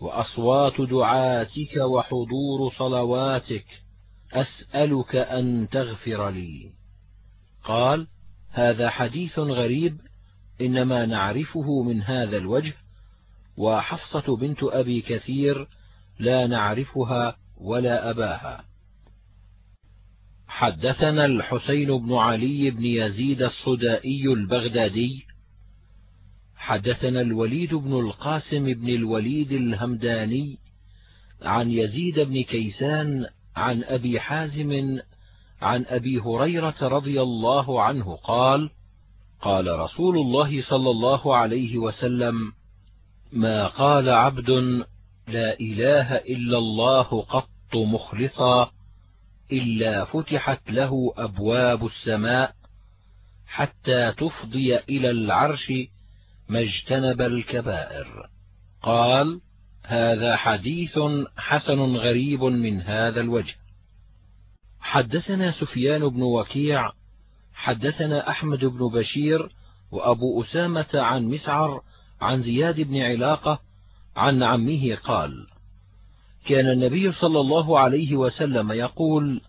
وأصوات دعاتك وحضور صلواتك أسألك أن تغفر لي. قال هذا حديث غريب إنما نعرفه من هذا الوجه وحفصة بنت أبي كثير لا نعرفها ولا أباها. حدثنا الحسين بن علي بن يزيد الصدائي البغدادي. حدثنا الوليد بن القاسم بن الوليد الهمداني عن يزيد بن كيسان عن أبي حازم عن أبي هريرة رضي الله عنه قال قال رسول الله صلى الله عليه وسلم ما قال عبد لا إله إلا الله قط مخلصا إلا فتحت له أبواب السماء حتى تفضي إلى العرش ما اجتنب الكبائر. قال هذا حديث حسن غريب من هذا الوجه. حدثنا سفيان بن وكيع حدثنا أحمد بن بشير وأبو أسامة عن مسعر عن زياد بن علاقة عن عمه قال كان النبي صلى الله عليه وسلم يقول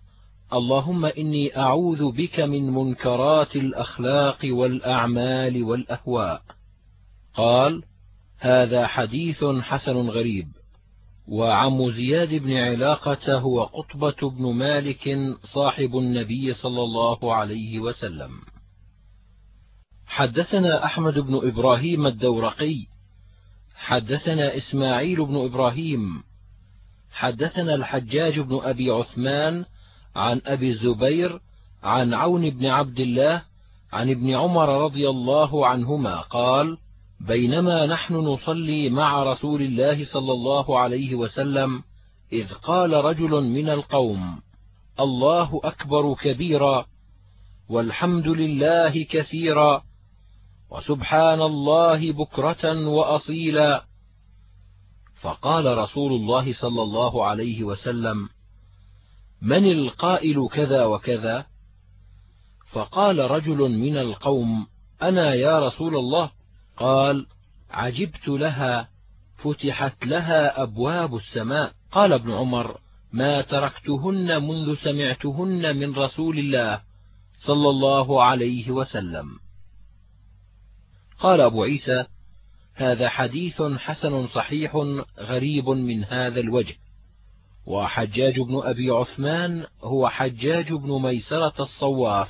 اللهم إني أعوذ بك من منكرات الأخلاق والأعمال والأهواء. قال هذا حديث حسن غريب. وعم زياد بن علاقة هو قطبة بن مالك صاحب النبي صلى الله عليه وسلم. حدثنا أحمد بن إبراهيم الدورقي حدثنا إسماعيل بن إبراهيم حدثنا الحجاج بن أبي عثمان عن أبي الزبير عن عون بن عبد الله عن ابن عمر رضي الله عنهما قال بينما نحن نصلي مع رسول الله صلى الله عليه وسلم إذ قال رجل من القوم الله أكبر كبيرا والحمد لله كثيرا وسبحان الله بكرة وأصيلا. فقال رسول الله صلى الله عليه وسلم من القائل كذا وكذا؟ فقال رجل من القوم أنا يا رسول الله. قال عجبت لها فتحت لها أبواب السماء. قال ابن عمر ما تركتهن منذ سمعتهن من رسول الله صلى الله عليه وسلم. قال أبو عيسى هذا حديث حسن صحيح غريب من هذا الوجه. وحجاج بن أبي عثمان هو حجاج بن ميسرة الصواف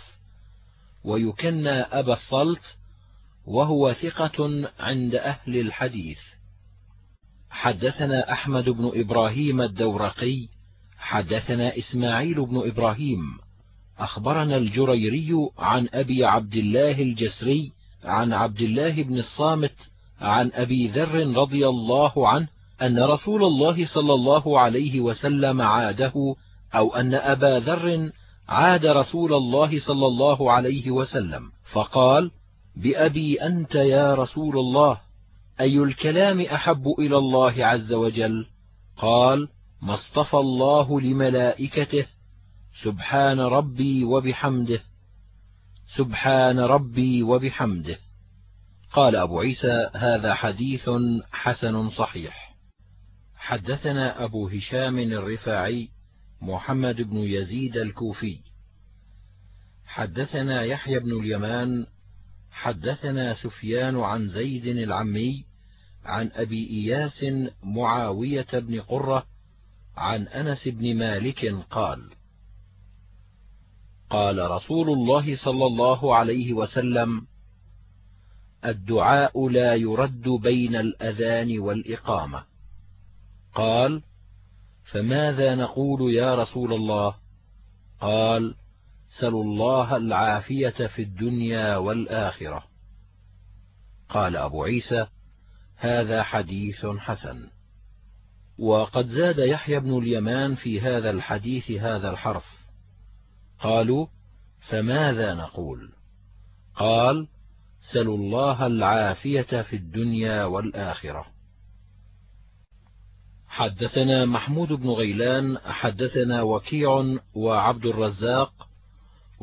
ويكنى أبا الصلت وهو ثقة عند أهل الحديث. حدثنا أحمد بن إبراهيم الدورقي حدثنا إسماعيل بن إبراهيم أخبرنا الجريري عن أبي عبد الله الجسري عن عبد الله بن الصامت عن أبي ذر رضي الله عنه أن رسول الله صلى الله عليه وسلم عاده أو أن أبا ذر عاد رسول الله صلى الله عليه وسلم فقال بأبي أنت يا رسول الله أي الكلام أحب إلى الله عز وجل؟ قال ما اصطفى الله لملائكته سبحان ربي وبحمده سبحان ربي وبحمده. قال أبو عيسى هذا حديث حسن صحيح. حدثنا أبو هشام الرفاعي محمد بن يزيد الكوفي. حدثنا يحيى بن اليمان حدثنا سفيان عن زيد العمي عن أبي إياس معاوية بن قرة عن أنس بن مالك قال قال رسول الله صلى الله عليه وسلم الدعاء لا يرد بين الأذان والإقامة. قال فماذا نقول يا رسول الله؟ قال سلوا الله العافية في الدنيا والآخرة. قال أبو عيسى هذا حديث حسن. وقد زاد يحيى بن اليمان في هذا الحديث هذا الحرف. قالوا فماذا نقول؟ قال سلوا الله العافية في الدنيا والآخرة. حدثنا محمود بن غيلان حدثنا وكيع وعبد الرزاق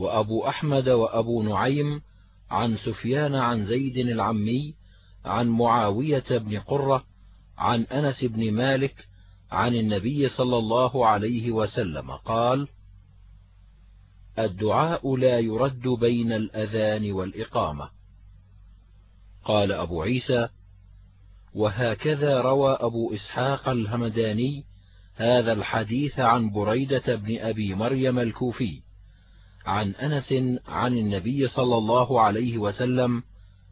وأبو أحمد وأبو نعيم عن سفيان عن زيد العمي عن معاوية بن قرة عن أنس بن مالك عن النبي صلى الله عليه وسلم قال الدعاء لا يرد بين الأذان والإقامة. قال أبو عيسى وهكذا روى أبو إسحاق الهمداني هذا الحديث عن بريدة بن أبي مريم الكوفي. عن أنس عن النبي صلى الله عليه وسلم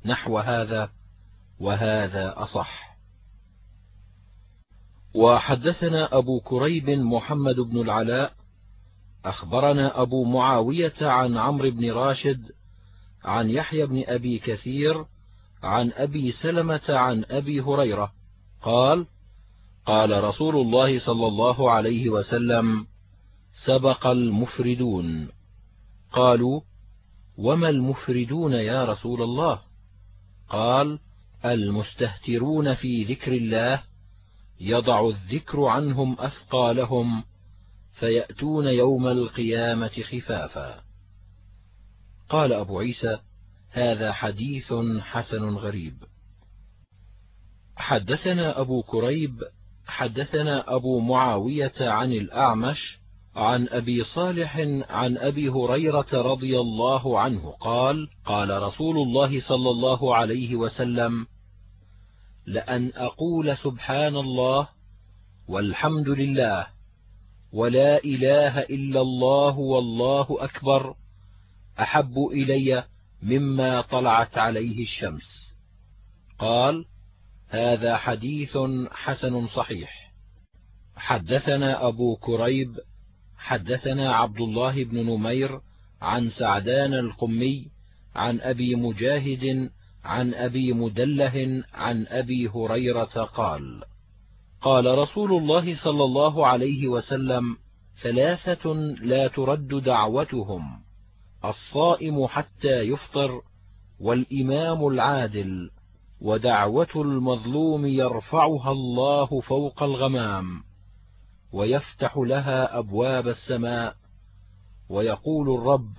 نحو هذا وهذا أصح. وحدثنا أبو كريب محمد بن العلاء أخبرنا أبو معاوية عن عمرو بن راشد عن يحيى بن أبي كثير عن أبي سلمة عن أبي هريرة. قال قال رسول الله صلى الله عليه وسلم سبق المفردون. قالوا وما المفردون يا رسول الله؟ قال المستهترون في ذكر الله يضع الذكر عنهم أثقالهم فيأتون يوم القيامة خفافا. قال أبو عيسى هذا حديث حسن غريب. حدثنا أبو كريب حدثنا أبو معاوية عن الأعمش عن أبي صالح عن أبي هريرة رضي الله عنه قال قال رسول الله صلى الله عليه وسلم لأن أقول سبحان الله والحمد لله ولا إله إلا الله والله أكبر أحب إلي مما طلعت عليه الشمس. قال هذا حديث حسن صحيح. حدثنا أبو كريب حدثنا عبد الله بن نمير عن سعدان القمي عن أبي مجاهد عن أبي مدله عن أبي هريرة قال قال رسول الله صلى الله عليه وسلم ثلاثة لا ترد دعوتهم الصائم حتى يفطر والإمام العادل ودعوة المظلوم يرفعها الله فوق الغمام. ويفتح لها أبواب السماء ويقول الرب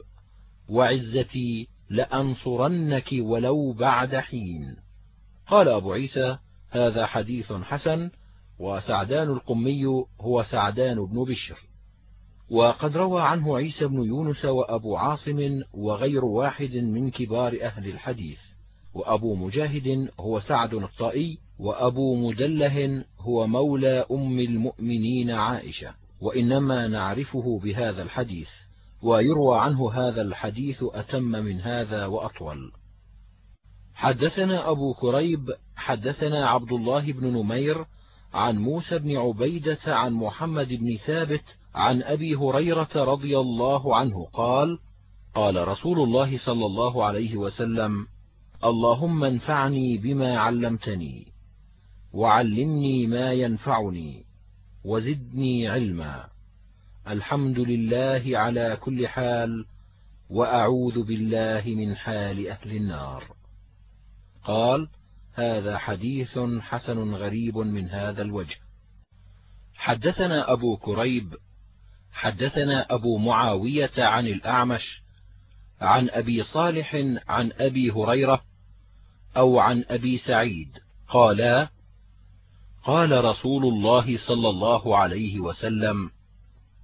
وعزتي لأنصرنك ولو بعد حين. قال أبو عيسى هذا حديث حسن وسعدان القمي هو سعدان بن بشر. وقد روى عنه عيسى بن يونس وأبو عاصم وغير واحد من كبار أهل الحديث وأبو مجاهد هو سعد الطائي وأبو مدلة هو مولى أم المؤمنين عائشة وإنما نعرفه بهذا الحديث ويروى عنه هذا الحديث أتم من هذا وأطول. حدثنا أبو كريب حدثنا عبد الله بن نمير عن موسى بن عبيدة عن محمد بن ثابت عن أبي هريرة رضي الله عنه قال قال رسول الله صلى الله عليه وسلم اللهم انفعني بما علمتني. وعلمني ما ينفعني وزدني علما. الحمد لله على كل حال وأعوذ بالله من حال أهل النار. قال هذا حديث حسن غريب من هذا الوجه. حدثنا أبو كريب حدثنا أبو معاوية عن الأعمش عن أبي صالح عن أبي هريرة أو عن أبي سعيد. قالا قال رسول الله صلى الله عليه وسلم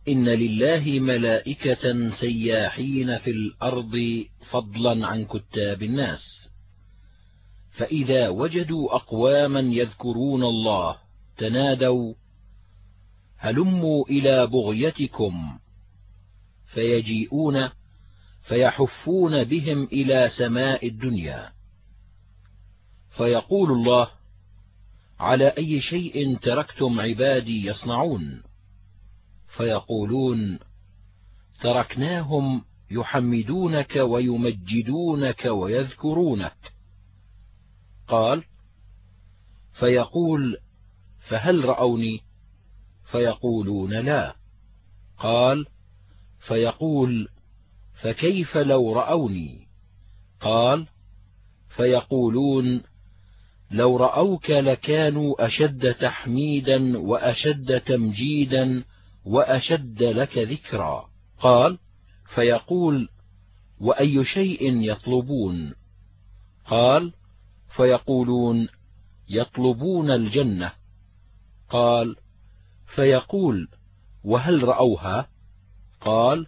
إن لله ملائكة سياحين في الأرض فضلا عن كتاب الناس. فإذا وجدوا أقواما يذكرون الله تنادوا هلموا إلى بغيتكم. فيجيئون فيحفون بهم إلى سماء الدنيا. فيقول الله على أي شيء تركتم عبادي يصنعون. فيقولون تركناهم يحمدونك ويمجدونك ويذكرونك. قال فيقول فهل رأوني؟ فيقولون لا. قال فيقول فكيف لو رأوني؟ قال فيقولون لو رأوك لكانوا أشد تحميدا وأشد تمجيدا وأشد لك ذكرا. قال فيقول وأي شيء يطلبون؟ قال فيقولون يطلبون الجنة. قال فيقول وهل رأوها؟ قال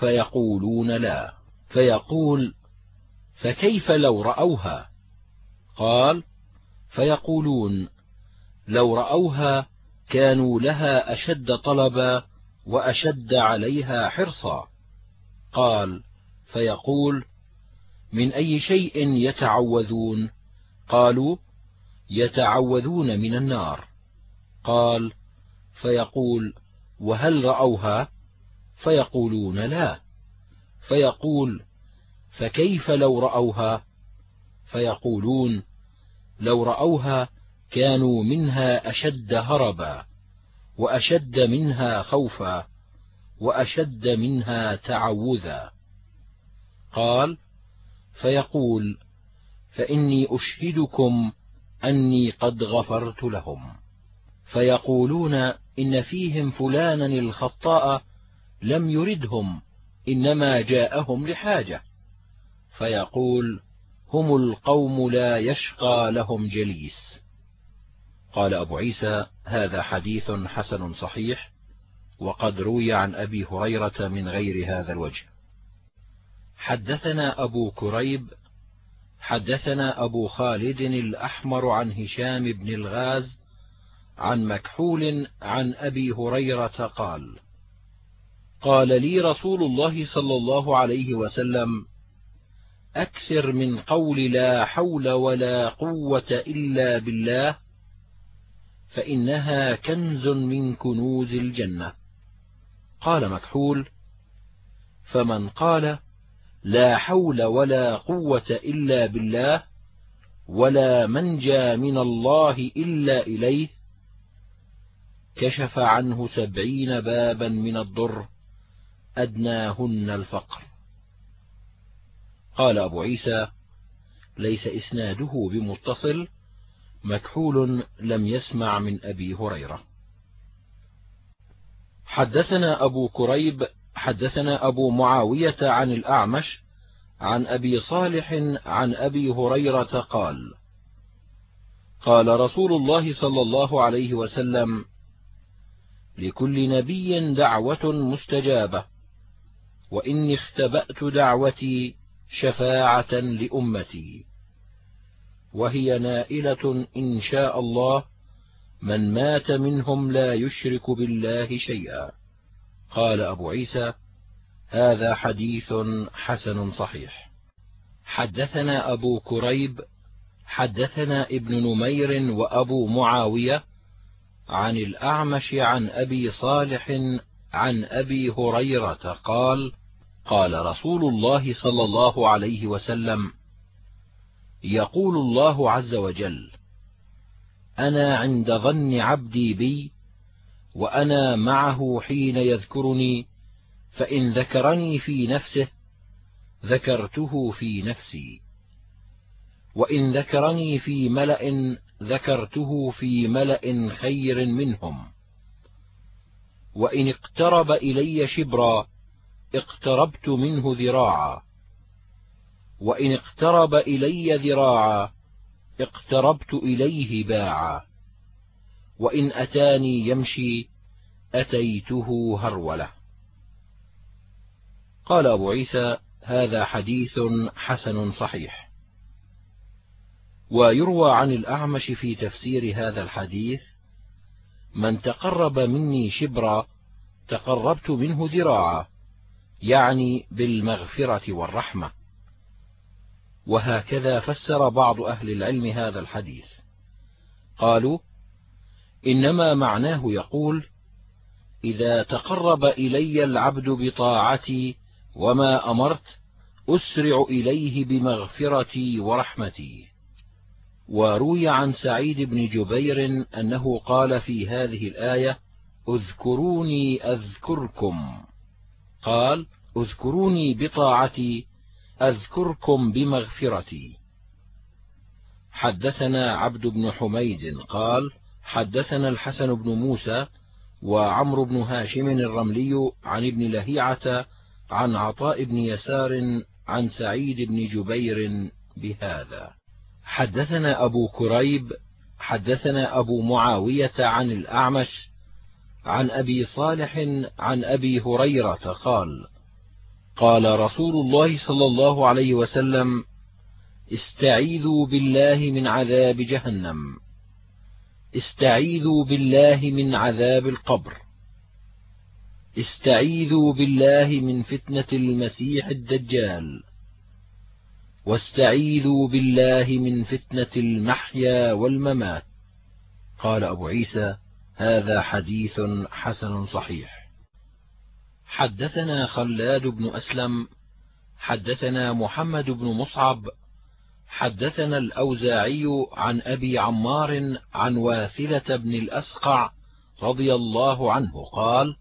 فيقولون لا. فيقول فكيف لو رأوها؟ قال فيقولون لو رأوها كانوا لها أشد طلبا وأشد عليها حرصا. قال فيقول من أي شيء يتعوذون؟ قالوا يتعوذون من النار. قال فيقول وهل رأوها؟ فيقولون لا. فيقول فكيف لو رأوها؟ فيقولون لو رأوها كانوا منها أشد هربا وأشد منها خوفا وأشد منها تعوذا. قال فيقول فإني أشهدكم أني قد غفرت لهم. فيقولون إن فيهم فلانا الخطاء لم يردهم إنما جاءهم لحاجة. فيقول هم القوم لا يشقى لهم جليس. قال أبو عيسى هذا حديث حسن صحيح وقد روي عن أبي هريرة من غير هذا الوجه. حدثنا أبو كريب حدثنا أبو خالد الأحمر عن هشام بن الغاز عن مكحول عن أبي هريرة قال قال لي رسول الله صلى الله عليه وسلم أكثر من قول لا حول ولا قوة إلا بالله فإنها كنز من كنوز الجنة. قال مكحول فمن قال لا حول ولا قوة إلا بالله ولا منجى من الله إلا إليه كشف عنه سبعين بابا من الضر أدناهن الفقر. قال أبو عيسى ليس إسناده بمتصل مكحول لم يسمع من أبي هريرة. حدثنا أبو كريب حدثنا أبو معاوية عن الأعمش عن أبي صالح عن أبي هريرة قال قال رسول الله صلى الله عليه وسلم لكل نبي دعوة مستجابة وإني اختبأت دعوتي شفاعة لأمتي. وهي نائلة إن شاء الله من مات منهم لا يشرك بالله شيئا. قال أبو عيسى هذا حديث حسن صحيح. حدثنا أبو كريب حدثنا ابن نمير وأبو معاوية عن الأعمش عن أبي صالح عن أبي هريرة قال قال رسول الله صلى الله عليه وسلم يقول الله عز وجل أنا عند ظن عبدي بي وأنا معه حين يذكرني فإن ذكرني في نفسه ذكرته في نفسي. وإن ذكرني في ملأ ذكرته في ملأ خير منهم. وإن اقترب إلي شبرا اقتربت منه ذراعا. وإن اقترب إلي ذراعا اقتربت إليه باعا. وإن أتاني يمشي أتيته هرولة. قال أبو عيسى هذا حديث حسن صحيح. ويروى عن الأعمش في تفسير هذا الحديث من تقرب مني شبرا تقربت منه ذراعا. يعني بالمغفرة والرحمة. وهكذا فسر بعض أهل العلم هذا الحديث. قالوا إنما معناه يقول إذا تقرب إلي العبد بطاعتي وما أمرت أسرع إليه بمغفرتي ورحمتي. وروي عن سعيد بن جبير أنه قال في هذه الآية أذكروني أذكركم. قال اذكروني بطاعتي أذكركم بمغفرتي. حدثنا عبد بن حميد قال حدثنا الحسن بن موسى وعمرو بن هاشم الرملي عن ابن لهيعة عن عطاء بن يسار عن سعيد بن جبير بهذا. حدثنا أبو كريب حدثنا أبو معاوية عن الأعمش عن أبي صالح عن أبي هريرة قال قال رسول الله صلى الله عليه وسلم استعيذوا بالله من عذاب جهنم. استعيذوا بالله من عذاب القبر. استعيذوا بالله من فتنة المسيح الدجال. واستعيذوا بالله من فتنة المحيا والممات. قال أبو عيسى هذا حديث حسن صحيح. حدثنا خلاد بن أسلم حدثنا محمد بن مصعب حدثنا الأوزاعي عن أبي عمار عن واثلة بن الأسقع رضي الله عنه قال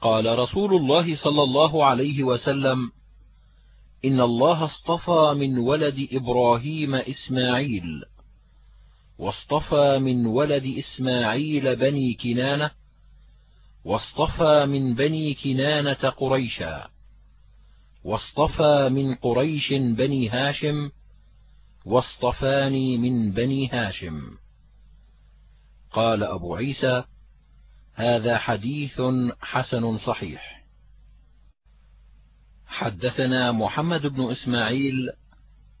قال رسول الله صلى الله عليه وسلم إن الله اصطفى من ولد إبراهيم إسماعيل واصطفى من ولد إسماعيل بني كنانة واصطفى من بني كنانة قريشا واصطفى من قريش بني هاشم واصطفاني من بني هاشم. قال أبو عيسى هذا حديث حسن صحيح. حدثنا محمد بن إسماعيل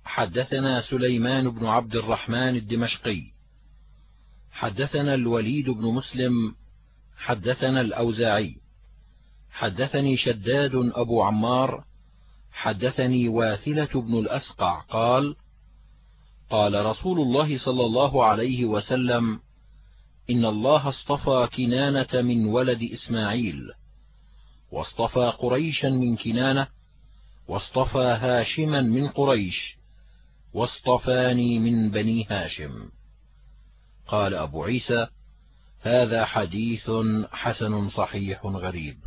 حدثنا سليمان بن عبد الرحمن الدمشقي. حدثنا الوليد بن مسلم. حدثنا الأوزاعي. حدثني شداد أبو عمار. حدثني واثلة بن الأسقع. قال قال رسول الله صلى الله عليه وسلم إن الله اصطفى كنانة من ولد إسماعيل واصطفى قريشا من كنانة واصطفى هاشما من قريش. واصطفاني من بني هاشم. قال أبو عيسى هذا حديث حسن صحيح غريب.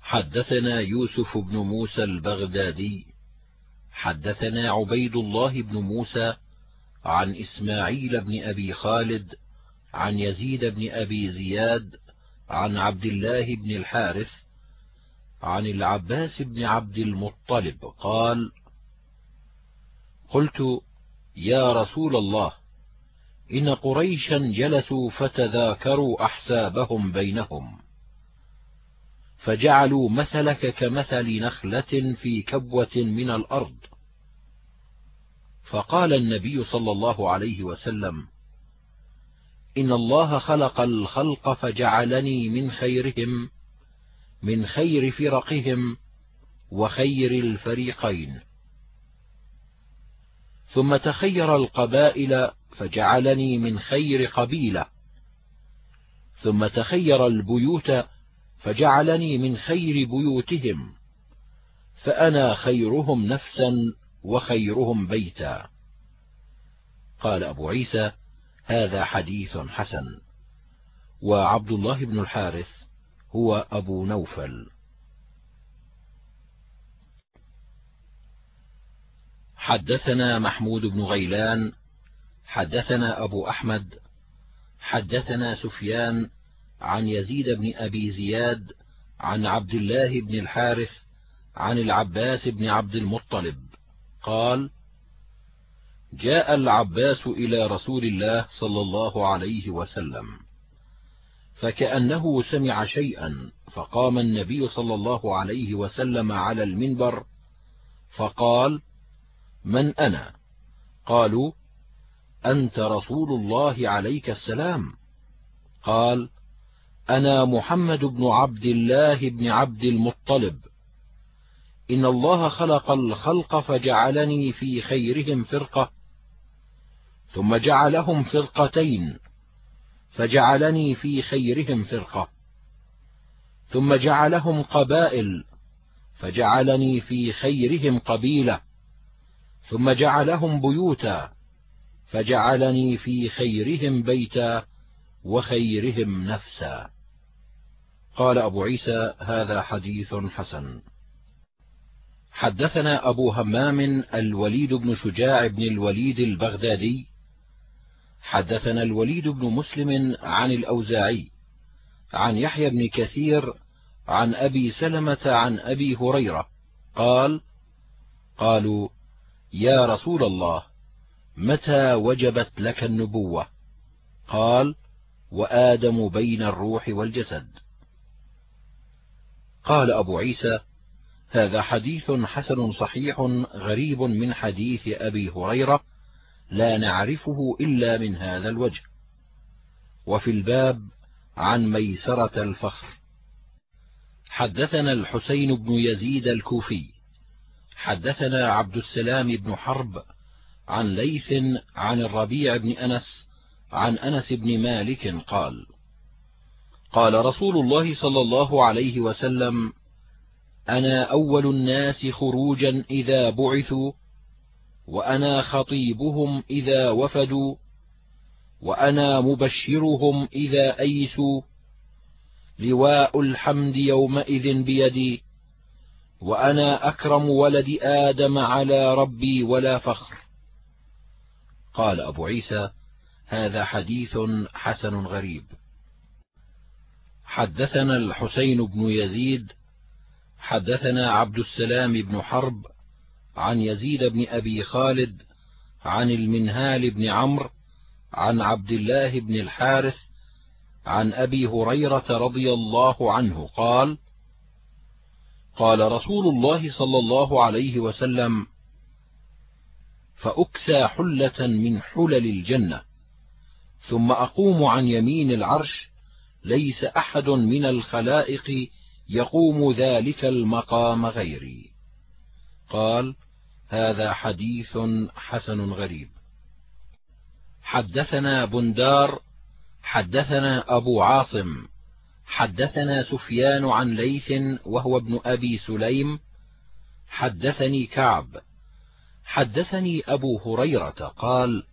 حدثنا يوسف بن موسى البغدادي. حدثنا عبيد الله بن موسى عن إسماعيل بن أبي خالد عن يزيد بن أبي زياد عن عبد الله بن الحارث عن العباس بن عبد المطلب قال قلت يا رسول الله إن قريشا جلسوا فتذاكروا أحسابهم بينهم فجعلوا مثلك كمثل نخلة في كبوة من الأرض. فقال النبي صلى الله عليه وسلم إن الله خلق الخلق فجعلني من خيرهم من خير فرقهم وخير الفريقين. ثم تخير القبائل فجعلني من خير قبيلة. ثم تخير البيوت فجعلني من خير بيوتهم. فأنا خيرهم نفسا وخيرهم بيتا. قال أبو عيسى هذا حديث حسن. وعبد الله بن الحارث هو أبو نوفل. حدثنا محمود بن غيلان حدثنا أبو أحمد حدثنا سفيان عن يزيد بن أبي زياد عن عبد الله بن الحارث عن العباس بن عبد المطلب. قال جاء العباس إلى رسول الله صلى الله عليه وسلم. فكأنه سمع شيئا فقام النبي صلى الله عليه وسلم على المنبر فقال من أنا؟ قالوا أنت رسول الله عليك السلام. قال أنا محمد بن عبد الله بن عبد المطلب. إن الله خلق الخلق فجعلني في خيرهم فرقة. ثم جعلهم فرقتين فجعلني في خيرهم فرقة. ثم جعلهم قبائل فجعلني في خيرهم قبيلة. ثم جعلهم بيوتا فجعلني في خيرهم بيتا وخيرهم نفسا. قال أبو عيسى هذا حديث حسن. حدثنا أبو همام الوليد بن شجاع بن الوليد البغدادي حدثنا الوليد بن مسلم عن الأوزاعي عن يحيى بن كثير عن أبي سلمة عن أبي هريرة قال قالوا يا رسول الله متى وجبت لك النبوة؟ قال وآدم بين الروح والجسد. قال أبو عيسى هذا حديث حسن صحيح غريب من حديث أبي هريرة لا نعرفه إلا من هذا الوجه. وفي الباب عن ميسرة الفخر. حدثنا الحسين بن يزيد الكوفي. حدثنا عبد السلام بن حرب عن ليث عن الربيع بن أنس عن أنس بن مالك قال قال رسول الله صلى الله عليه وسلم أنا أول الناس خروجا إذا بعثوا وأنا خطيبهم إذا وفدوا وأنا مبشرهم إذا أيسوا. لواء الحمد يومئذ بيدي وأنا أكرم ولد آدم على ربي ولا فخر. قال أبو عيسى هذا حديث حسن غريب. حدثنا الحسين بن يزيد حدثنا عبد السلام بن حرب عن يزيد بن أبي خالد عن المنهال بن عمرو عن عبد الله بن الحارث عن أبي هريرة رضي الله عنه قال قال رسول الله صلى الله عليه وسلم فأكسى حلة من حلل الجنة ثم أقوم عن يمين العرش ليس أحد من الخلائق يقوم ذلك المقام غيري. قال هذا حديث حسن غريب. حدثنا بندار حدثنا أبو عاصم حدثنا سفيان عن ليث وهو ابن أبي سليم حدثني كعب حدثني أبو هريرة قال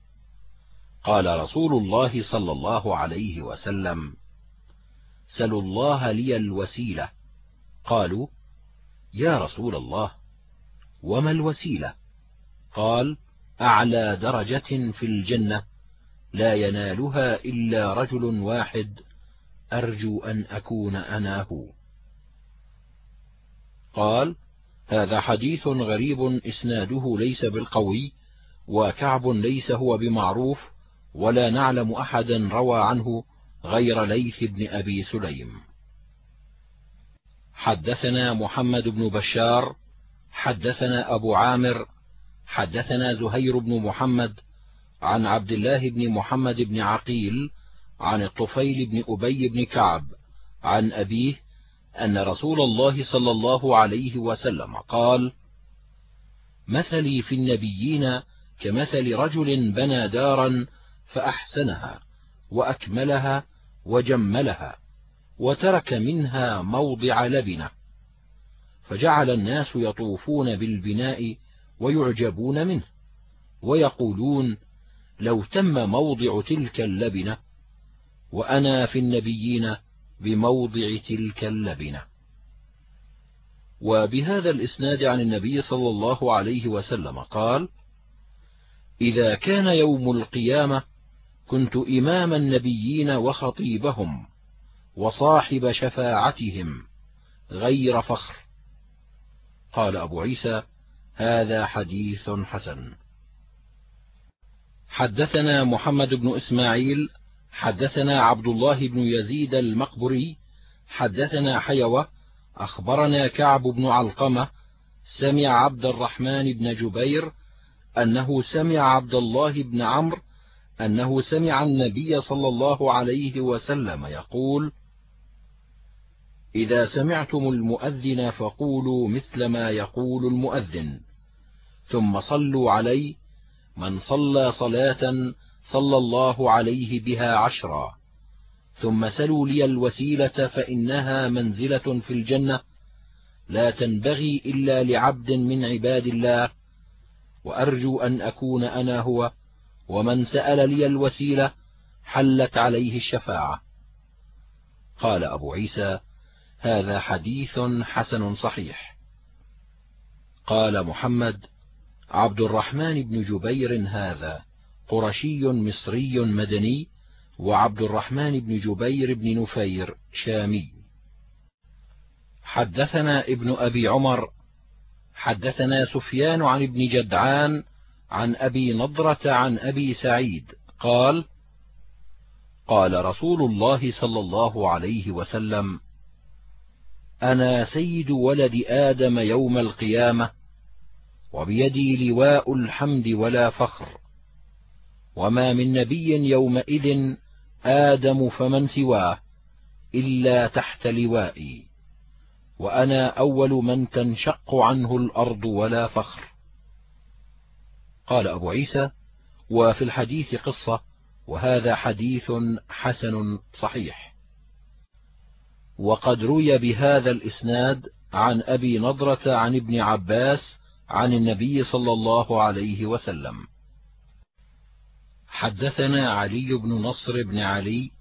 قال رسول الله صلى الله عليه وسلم سلوا الله لي الوسيلة قالوا يا رسول الله وما الوسيلة؟ قال أعلى درجة في الجنة لا ينالها إلا رجل واحد أرجو أن أكون أنا هو. قال هذا حديث غريب إسناده ليس بالقوي وكعب ليس هو بمعروف ولا نعلم أحدا روى عنه غير ليث بن أبي سليم. حدثنا محمد بن بشار حدثنا أبو عامر حدثنا زهير بن محمد عن عبد الله بن محمد بن عقيل عن الطفيل بن أبي بن كعب عن أبيه أن رسول الله صلى الله عليه وسلم قال مثلي في النبيين كمثل رجل بنى دارا فأحسنها وأكملها وجملها وترك منها موضع لبنة فجعل الناس يطوفون بالبناء ويعجبون منه ويقولون لو تم موضع تلك اللبنة وأنا في النبيين بموضع تلك اللبنة. وبهذا الإسناد عن النبي صلى الله عليه وسلم قال إذا كان يوم القيامة كنت إمام النبيين وخطيبهم وصاحب شفاعتهم غير فخر. قال أبو عيسى هذا حديث حسن. حدثنا محمد بن إسماعيل حدثنا عبد الله بن يزيد المقبري حدثنا حيوة أخبرنا كعب بن علقمة سمع عبد الرحمن بن جبير أنه سمع عبد الله بن عمرو أنه سمع النبي صلى الله عليه وسلم يقول إذا سمعتم المؤذن فقولوا مثل ما يقول المؤذن. ثم صلوا علي من صلى صلاة صلى الله عليه بها عشرا. ثم سلوا لي الوسيلة فإنها منزلة في الجنة لا تنبغي إلا لعبد من عباد الله. وأرجو أن أكون أنا هو ومن سأل لي الوسيلة حلت عليه الشفاعة. قال أبو عيسى هذا حديث حسن صحيح. قال محمد عبد الرحمن بن جبير هذا قرشي مصري مدني وعبد الرحمن بن جبير بن نفير شامي. حدثنا ابن أبي عمر حدثنا سفيان عن ابن جدعان عن أبي نضرة عن أبي سعيد قال قال رسول الله صلى الله عليه وسلم أنا سيد ولد آدم يوم القيامة وبيدي لواء الحمد ولا فخر. وما من نبي يومئذ آدم فمن سواه إلا تحت لوائي. وأنا أول من تنشق عنه الأرض ولا فخر. قال أبو عيسى وفي الحديث قصة وهذا حديث حسن صحيح. وقد روي بهذا الإسناد عن أبي نضرة عن ابن عباس عن النبي صلى الله عليه وسلم. حدثنا علي بن نصر بن علي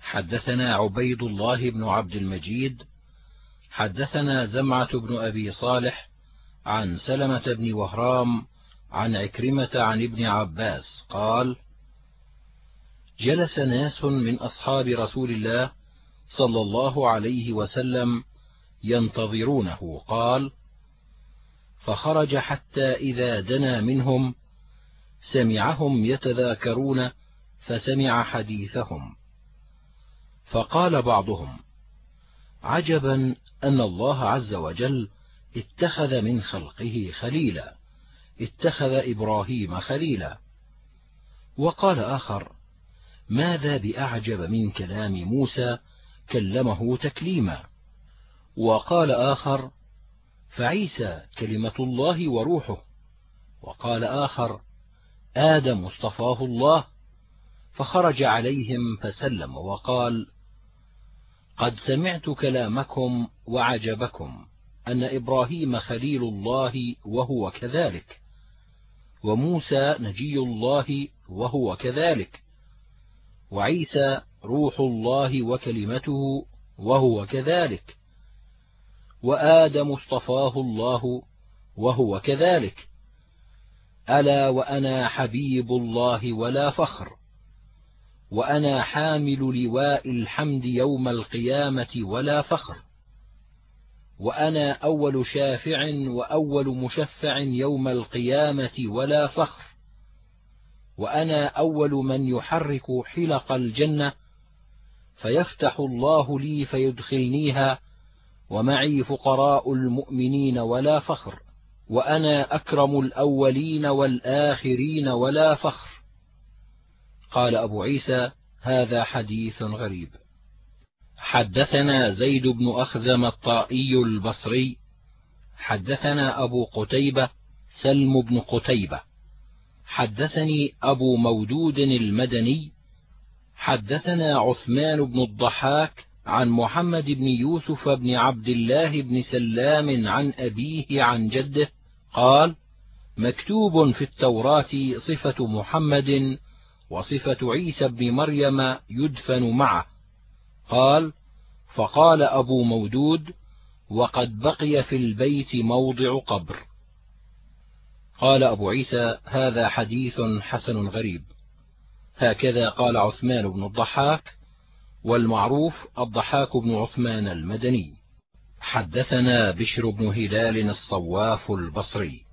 حدثنا عبيد الله بن عبد المجيد حدثنا زمعة بن أبي صالح عن سلمة بن وهرام عن عكرمة عن ابن عباس قال جلس ناس من أصحاب رسول الله صلى الله عليه وسلم ينتظرونه. قال فخرج حتى إذا دنا منهم سمعهم يتذاكرون فسمع حديثهم. فقال بعضهم عجبا أن الله عز وجل اتخذ من خلقه خليلا اتخذ إبراهيم خليلا. وقال آخر ماذا بأعجب من كلام موسى كلمه تكليما. وقال آخر فعيسى كلمة الله وروحه. وقال آخر آدم اصطفاه الله. فخرج عليهم فسلم وقال قد سمعت كلامكم وعجبكم أن إبراهيم خليل الله وهو كذلك وموسى نجي الله وهو كذلك. وعيسى روح الله وكلمته وهو كذلك. وآدم اصطفاه الله وهو كذلك. ألا وأنا حبيب الله ولا فخر. وأنا حامل لواء الحمد يوم القيامة ولا فخر. وأنا أول شافع وأول مشفع يوم القيامة ولا فخر. وأنا أول من يحرك حلق الجنة فيفتح الله لي فيدخلنيها ومعي فقراء المؤمنين ولا فخر وأنا أكرم الأولين والآخرين ولا فخر. قال أبو عيسى هذا حديث غريب. حدثنا زيد بن أخزم الطائي البصري حدثنا أبو قتيبة سلم بن قتيبة حدثني أبو مودود المدني حدثنا عثمان بن الضحاك عن محمد بن يوسف بن عبد الله بن سلام عن أبيه عن جده قال مكتوب في التوراة صفة محمد وصفة عيسى بن مريم يدفن معه. قال فقال أبو مودود وقد بقي في البيت موضع قبر. قال أبو عيسى هذا حديث حسن غريب. هكذا قال عثمان بن الضحاك والمعروف الضحاك بن عثمان المدني. حدثنا بشر بن هلال الصواف البصري.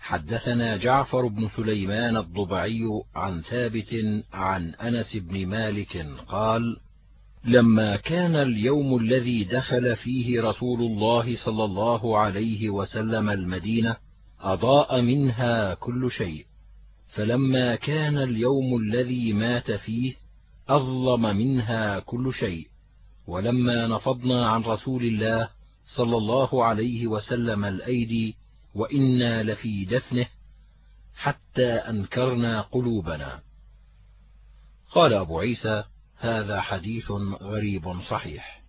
حدثنا جعفر بن سليمان الضبعي عن ثابت عن أنس بن مالك قال لما كان اليوم الذي دخل فيه رسول الله صلى الله عليه وسلم المدينة أضاء منها كل شيء فلما كان اليوم الذي مات فيه أظلم منها كل شيء. ولما نفضنا عن رسول الله صلى الله عليه وسلم الأيدي وإنا لفي دفنه حتى أنكرنا قلوبنا. قال أبو عيسى هذا حديث غريب صحيح.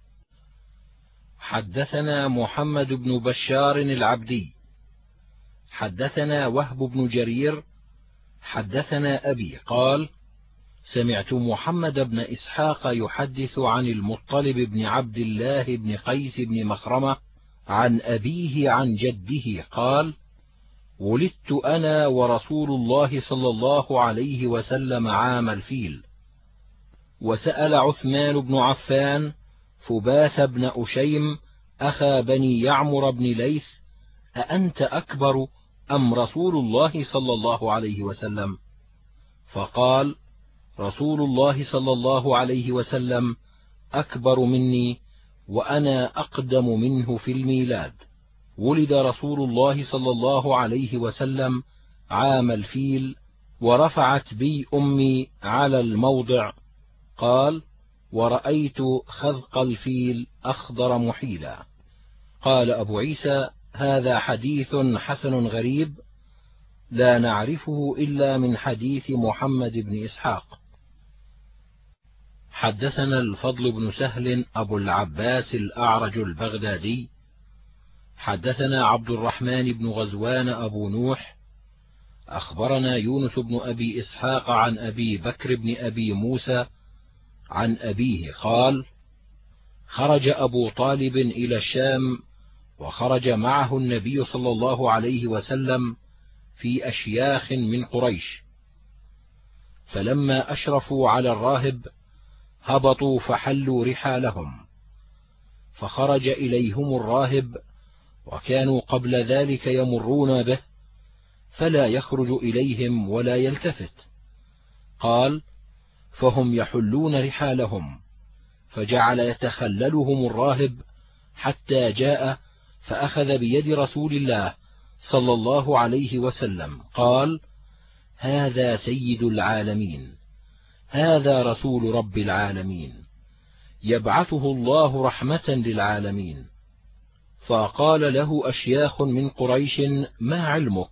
حدثنا محمد بن بشار العبدي حدثنا وهب بن جرير حدثنا أبي قال سمعت محمد بن إسحاق يحدث عن المطلب بن عبد الله بن قيس بن مخرمة عن أبيه عن جده قال ولدت أنا ورسول الله صلى الله عليه وسلم عام الفيل. وسأل عثمان بن عفان فباث بن أشيم أخا بني يعمر بن ليث أأنت أكبر؟ أم رسول الله صلى الله عليه وسلم؟ فقال رسول الله صلى الله عليه وسلم أكبر مني وأنا أقدم منه في الميلاد. ولد رسول الله صلى الله عليه وسلم عام الفيل ورفعت بي أمي على الموضع. قال ورأيت خذق الفيل أخضر محيلا. قال أبو عيسى هذا حديث حسن غريب لا نعرفه إلا من حديث محمد بن إسحاق. حدثنا الفضل بن سهل أبو العباس الأعرج البغدادي. حدثنا عبد الرحمن بن غزوان أبو نوح. أخبرنا يونس بن أبي إسحاق عن أبي بكر بن أبي موسى عن أبيه قال خرج أبو طالب إلى الشام وخرج معه النبي صلى الله عليه وسلم في أشياخ من قريش. فلما أشرفوا على الراهب هبطوا فحلوا رحالهم. فخرج إليهم الراهب وكانوا قبل ذلك يمرون به فلا يخرج إليهم ولا يلتفت. قال فهم يحلون رحالهم. فجعل يتخللهم الراهب حتى جاء فأخذ بيد رسول الله صلى الله عليه وسلم قال هذا سيد العالمين هذا رسول رب العالمين يبعثه الله رحمة للعالمين. فقال له أشياخ من قريش ما علمك؟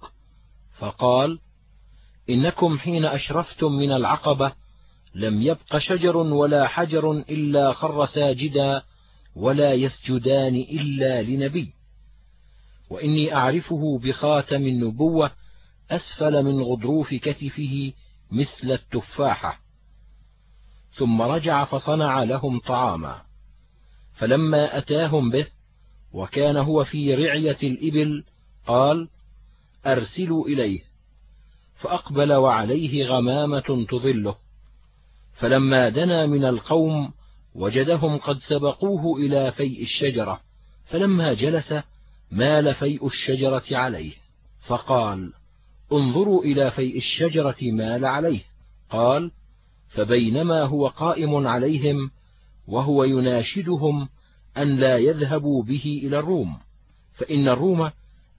فقال إنكم حين أشرفتم من العقبة لم يبق شجر ولا حجر إلا خر ساجدا ولا يسجدان إلا لنبي. وإني أعرفه بخاتم النبوة أسفل من غضروف كتفه مثل التفاحة ثم رجع فصنع لهم طعاما. فلما أتاهم به وكان هو في رعية الإبل قال أرسلوا إليه. فأقبل وعليه غمامة تظله. فلما دنا من القوم وجدهم قد سبقوه إلى فيء الشجرة. فلما جلس مال فيء الشجرة عليه. فقال انظروا إلى فيء الشجرة مال عليه. قال فبينما هو قائم عليهم وهو يناشدهم أن لا يذهبوا به إلى الروم. فإن الروم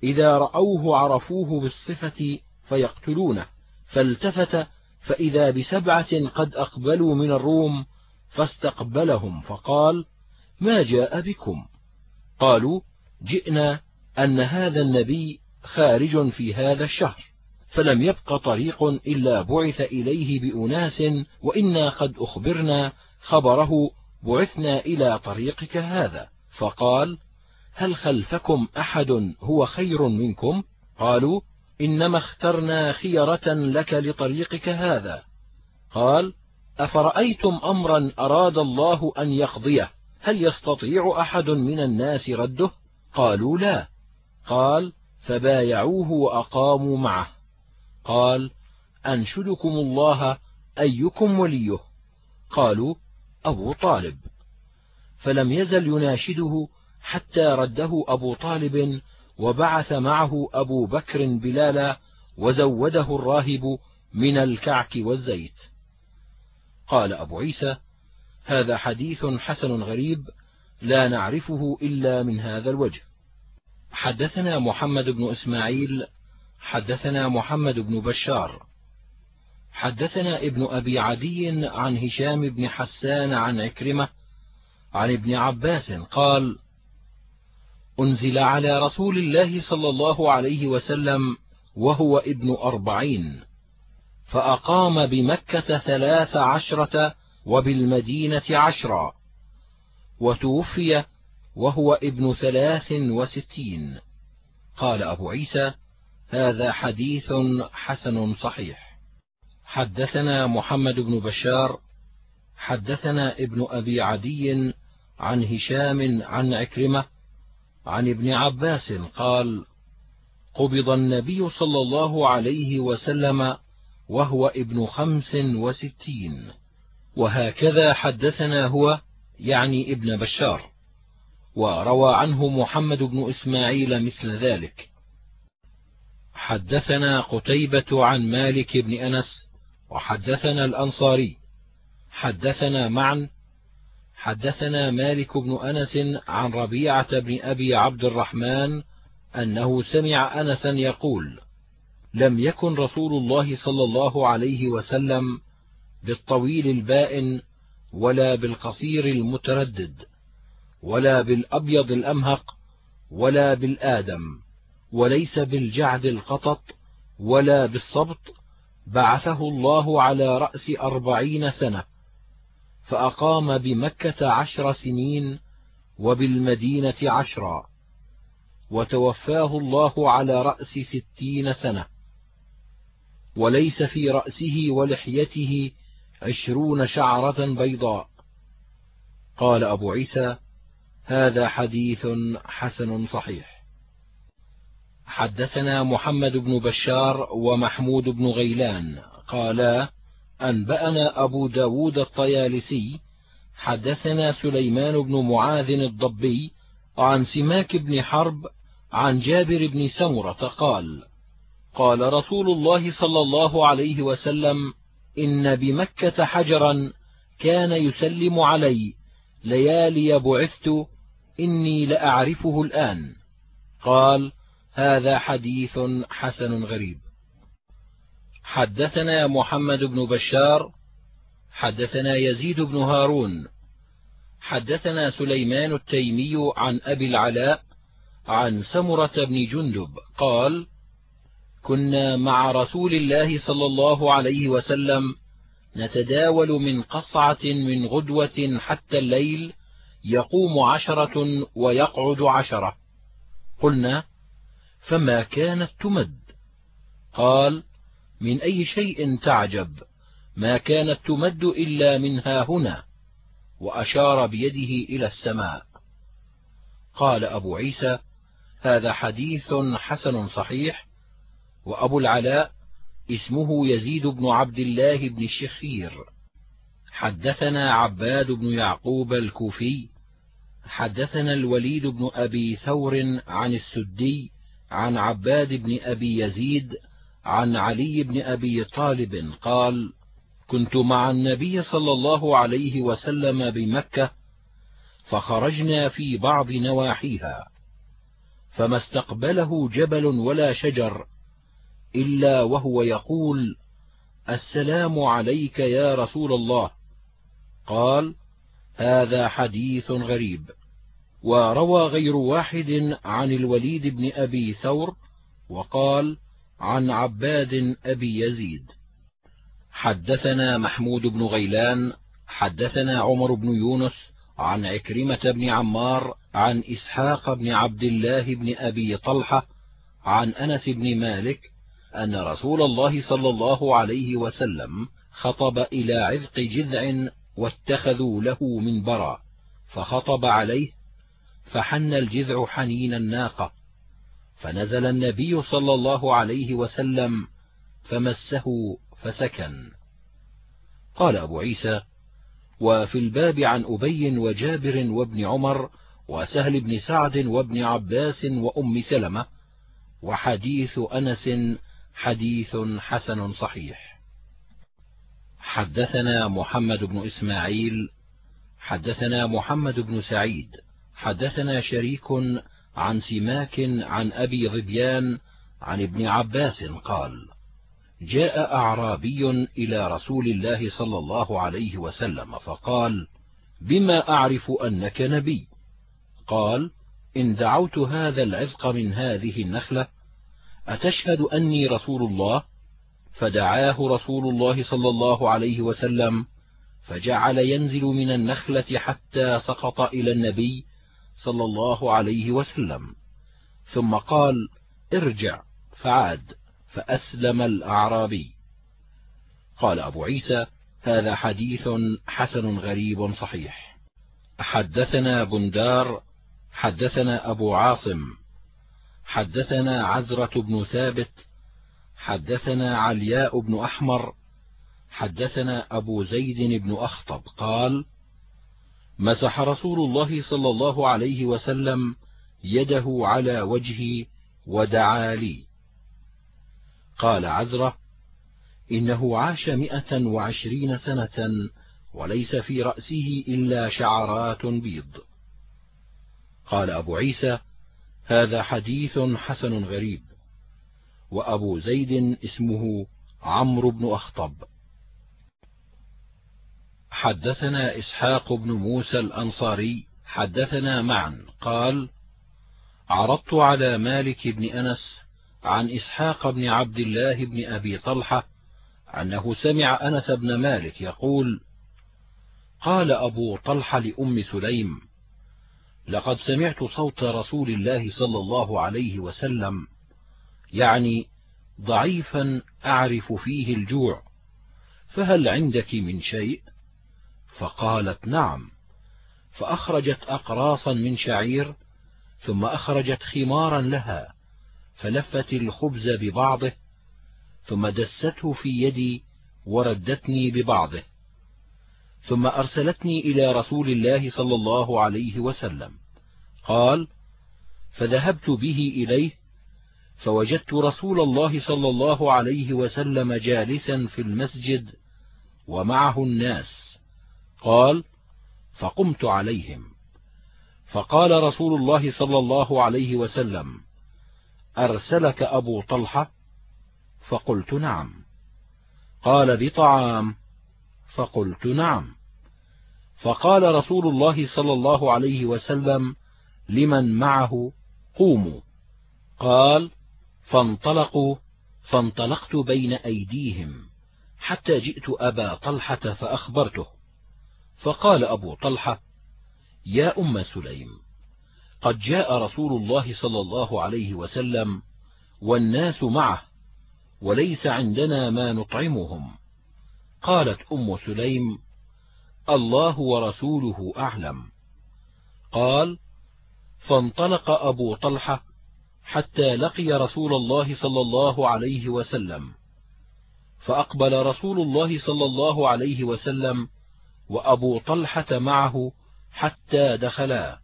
إذا رأوه عرفوه بالصفة فيقتلونه. فالتفت فإذا بسبعة قد أقبلوا من الروم فاستقبلهم فقال ما جاء بكم؟ قالوا جئنا أن هذا النبي خارج في هذا الشهر فلم يبق طريق إلا بعث إليه بأناس وإنا قد أخبرنا خبره بعثنا إلى طريقك هذا. فقال هل خلفكم أحد هو خير منكم؟ قالوا إنما اخترنا خيرة لك لطريقك هذا. قال أفرأيتم أمرا أراد الله أن يقضيه؟ هل يستطيع أحد من الناس رده؟ قالوا لا. قال فبايعوه وأقاموا معه. قال أنشدكم الله أيكم وليه؟ قالوا أبو طالب. فلم يزل يناشده حتى رده أبو طالب وبعث معه أبو بكر بلالا وزوده الراهب من الكعك والزيت. قال أبو عيسى هذا حديث حسن غريب لا نعرفه إلا من هذا الوجه. حدثنا محمد بن إسماعيل حدثنا محمد بن بشار. حدثنا ابن أبي عدي عن هشام بن حسان عن عكرمة عن ابن عباس قال أنزل على رسول الله صلى الله عليه وسلم وهو ابن أربعين فأقام بمكة ثلاث عشرة وبالمدينة عشرا وتوفي وهو ابن ثلاث وستين. قال أبو عيسى هذا حديث حسن صحيح. حدثنا محمد بن بشار حدثنا ابن أبي عدي عن هشام عن عكرمة عن ابن عباس قال قبض النبي صلى الله عليه وسلم وهو ابن خمس وستين. وهكذا حدثنا هو يعني ابن بشار. وروى عنه محمد بن إسماعيل مثل ذلك. حدثنا قتيبة عن مالك بن أنس وحدثنا الأنصاري. حدثنا معا حدثنا مالك بن أنس عن ربيعة بن أبي عبد الرحمن أنه سمع أنسا يقول لم يكن رسول الله صلى الله عليه وسلم بالطويل البائن ولا بالقصير المتردد ولا بالأبيض الأمهق ولا بالآدم وليس بالجعد القطط ولا بالصبط بعثه الله على رأس أربعين سنة فأقام بمكة عشر سنين وبالمدينة عشرا وتوفاه الله على رأس ستين سنة. وليس في رأسه ولحيته عشرون شعرة بيضاء. قال أبو عيسى هذا حديث حسن صحيح. حدثنا محمد بن بشار ومحمود بن غيلان قالا أنبأنا أبو ب داود الطيالسي حدثنا سليمان بن معاذ الضبي عن سماك بن حرب عن جابر بن سمرة قال قال رسول الله صلى الله عليه وسلم إن بمكة حجرا كان يسلم علي ليالي بعثت إني لأعرفه الآن. قال هذا حديث حسن غريب. حدثنا محمد بن بشار حدثنا يزيد بن هارون حدثنا سليمان التيمي عن أبي العلاء عن سمرة بن جندب قال كنا مع رسول الله صلى الله عليه وسلم نتداول من قصعة من غدوة حتى الليل يقوم عشرة ويقعد عشرة. قلنا فما كانت تمد؟ قال من أي شيء تعجب؟ ما كانت تمد إلا منها هنا وأشار بيده إلى السماء. قال أبو عيسى هذا حديث حسن صحيح وأبو العلاء اسمه يزيد بن عبد الله بن الشخير. حدثنا عباد بن يعقوب الكوفي حدثنا الوليد بن أبي ثور عن السدي عن عباد بن أبي يزيد عن علي بن أبي طالب قال كنت مع النبي صلى الله عليه وسلم بمكة فخرجنا في بعض نواحيها فما استقبله جبل ولا شجر إلا وهو يقول السلام عليك يا رسول الله قال هذا حديث غريب وروى غير واحد عن الوليد بن أبي ثور وقال عن عباد أبي يزيد. حدثنا محمود بن غيلان حدثنا عمر بن يونس عن عكرمة بن عمار عن إسحاق بن عبد الله بن أبي طلحة عن أنس بن مالك أن رسول الله صلى الله عليه وسلم خطب إلى عذق جذع واتخذوا له منبرا فخطب عليه فحن الجذع حنين الناقة. فنزل النبي صلى الله عليه وسلم فمسه فسكن. قال أبو عيسى وفي الباب عن أبي وجابر وابن عمر وسهل بن سعد وابن عباس وأم سلمة وحديث أنس حديث حسن صحيح. حدثنا محمد بن إسماعيل حدثنا محمد بن سعيد حدثنا شريك عن سماك عن أبي ظبيان عن ابن عباس قال جاء أعرابي إلى رسول الله صلى الله عليه وسلم فقال بما أعرف أنك نبي؟ قال إن دعوت هذا العزق من هذه النخلة أتشهد أني رسول الله؟ فدعاه رسول الله صلى الله عليه وسلم فجعل ينزل من النخلة حتى سقط إلى النبي صلى الله عليه وسلم. ثم قال ارجع فعاد فأسلم الأعرابي. قال أبو عيسى هذا حديث حسن غريب صحيح. حدثنا بندار حدثنا أبو عاصم حدثنا عزرة بن ثابت حدثنا علياء بن أحمر حدثنا أبو زيد بن أخطب. قال مسح رسول الله صلى الله عليه وسلم يده على وجهي ودعا لي. قال عزرة إنه عاش مئة وعشرين سنة وليس في رأسه إلا شعرات بيض. قال أبو عيسى هذا حديث حسن غريب. وأبو زيد اسمه عمرو بن أخطب. حدثنا إسحاق بن موسى الأنصاري حدثنا معا قال عرضت على مالك بن أنس عن إسحاق بن عبد الله بن أبي طلحة أنه سمع أنس بن مالك يقول قال أبو طلحة لأم سليم لقد سمعت صوت رسول الله صلى الله عليه وسلم يعني ضعيفا أعرف فيه الجوع فهل عندك من شيء؟ فقالت نعم. فأخرجت أقراصا من شعير ثم أخرجت خمارا لها فلفت الخبز ببعضه ثم دسته في يدي وردتني ببعضه ثم أرسلتني إلى رسول الله صلى الله عليه وسلم. قال فذهبت به إليه فوجدت رسول الله صلى الله عليه وسلم جالسا في المسجد ومعه الناس قال فقمت عليهم. فقال رسول الله صلى الله عليه وسلم أرسلك أبو طلحة؟ فقلت نعم. قال بطعام فقلت نعم. فقال رسول الله صلى الله عليه وسلم لمن معه قوموا. قال فانطلقوا فانطلقت بين أيديهم حتى جئت أبا طلحة فأخبرته. فقال أبو طلحة يا أم سليم قد جاء رسول الله صلى الله عليه وسلم والناس معه وليس عندنا ما نطعمهم. قالت أم سليم الله ورسوله أعلم. قال فانطلق أبو طلحة حتى لقي رسول الله صلى الله عليه وسلم فأقبل رسول الله صلى الله عليه وسلم وأبو طلحة معه حتى دخلا.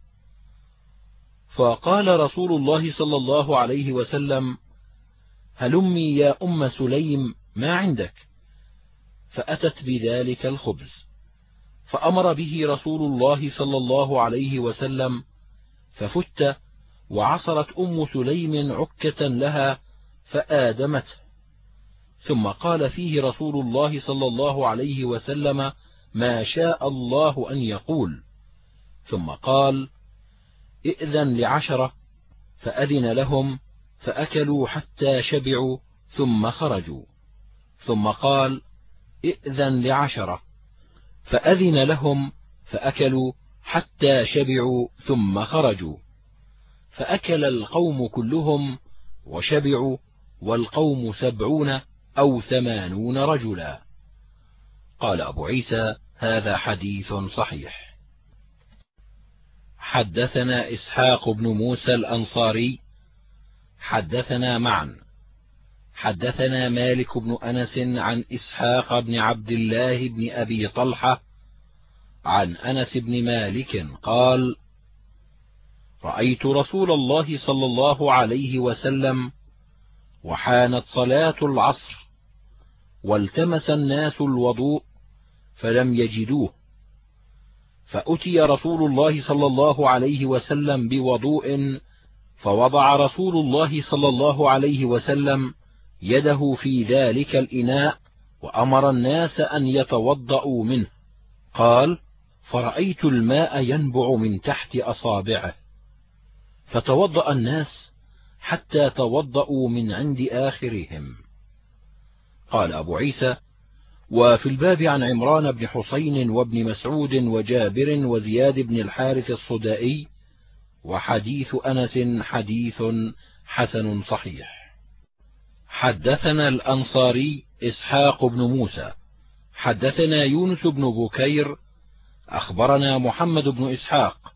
فقال رسول الله صلى الله عليه وسلم هلمي يا أم سليم ما عندك؟ فأتت بذلك الخبز. فأمر به رسول الله صلى الله عليه وسلم ففت وعصرت أم سليم عكة لها فآدمته. ثم قال فيه رسول الله صلى الله عليه وسلم ما شاء الله أن يقول. ثم قال إئذن لعشرة. فأذن لهم فأكلوا حتى شبعوا ثم خرجوا. ثم قال إئذن لعشرة. فأذن لهم فأكلوا حتى شبعوا ثم خرجوا. فأكل القوم كلهم وشبعوا والقوم سبعون أو ثمانون رجلا. قال أبو عيسى هذا حديث صحيح. حدثنا إسحاق بن موسى الأنصاري. حدثنا معا. حدثنا مالك بن أنس عن إسحاق بن عبد الله بن أبي طلحة. عن أنس بن مالك قال رأيت رسول الله صلى الله عليه وسلم وحانت صلاة العصر والتمس الناس الوضوء فلم يجدوه. فأتي رسول الله صلى الله عليه وسلم بوضوء فوضع رسول الله صلى الله عليه وسلم يده في ذلك الإناء وأمر الناس أن يتوضأوا منه. قال فرأيت الماء ينبع من تحت أصابعه. فتوضأ الناس حتى توضأوا من عند آخرهم. قال أبو عيسى وفي الباب عن عمران بن حسين وابن مسعود وجابر وزياد بن الحارث الصدائي وحديث أنس حديث حسن صحيح. حدثنا الأنصاري إسحاق بن موسى حدثنا يونس بن بكير أخبرنا محمد بن إسحاق.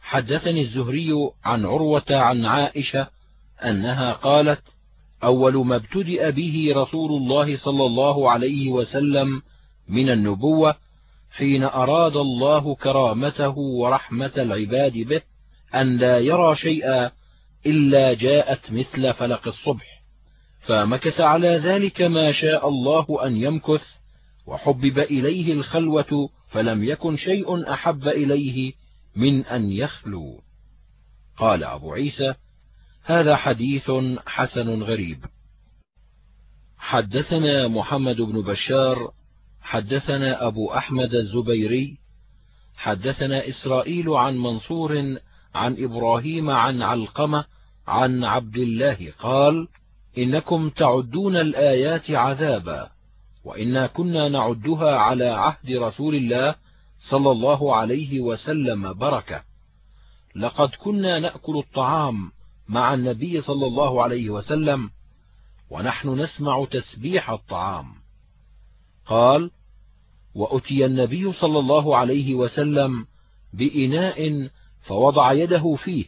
حدثني الزهري عن عروة عن عائشة أنها قالت أول ما ابتدأ به رسول الله صلى الله عليه وسلم من النبوة حين أراد الله كرامته ورحمة العباد به أن لا يرى شيئا إلا جاءت مثل فلق الصبح فمكث على ذلك ما شاء الله أن يمكث وحبب إليه الخلوة فلم يكن شيء أحب إليه من أن يخلو. قال أبو عيسى هذا حديث حسن غريب. حدثنا محمد بن بشار حدثنا أبو أحمد الزبيري حدثنا إسرائيل عن منصور عن إبراهيم عن علقمة عن عبد الله قال إنكم تعدون الآيات عذابا وإنا كنا نعدها على عهد رسول الله صلى الله عليه وسلم بركة. لقد كنا نأكل الطعام مع النبي صلى الله عليه وسلم ونحن نسمع تسبيح الطعام. قال وأتي النبي صلى الله عليه وسلم بإناء فوضع يده فيه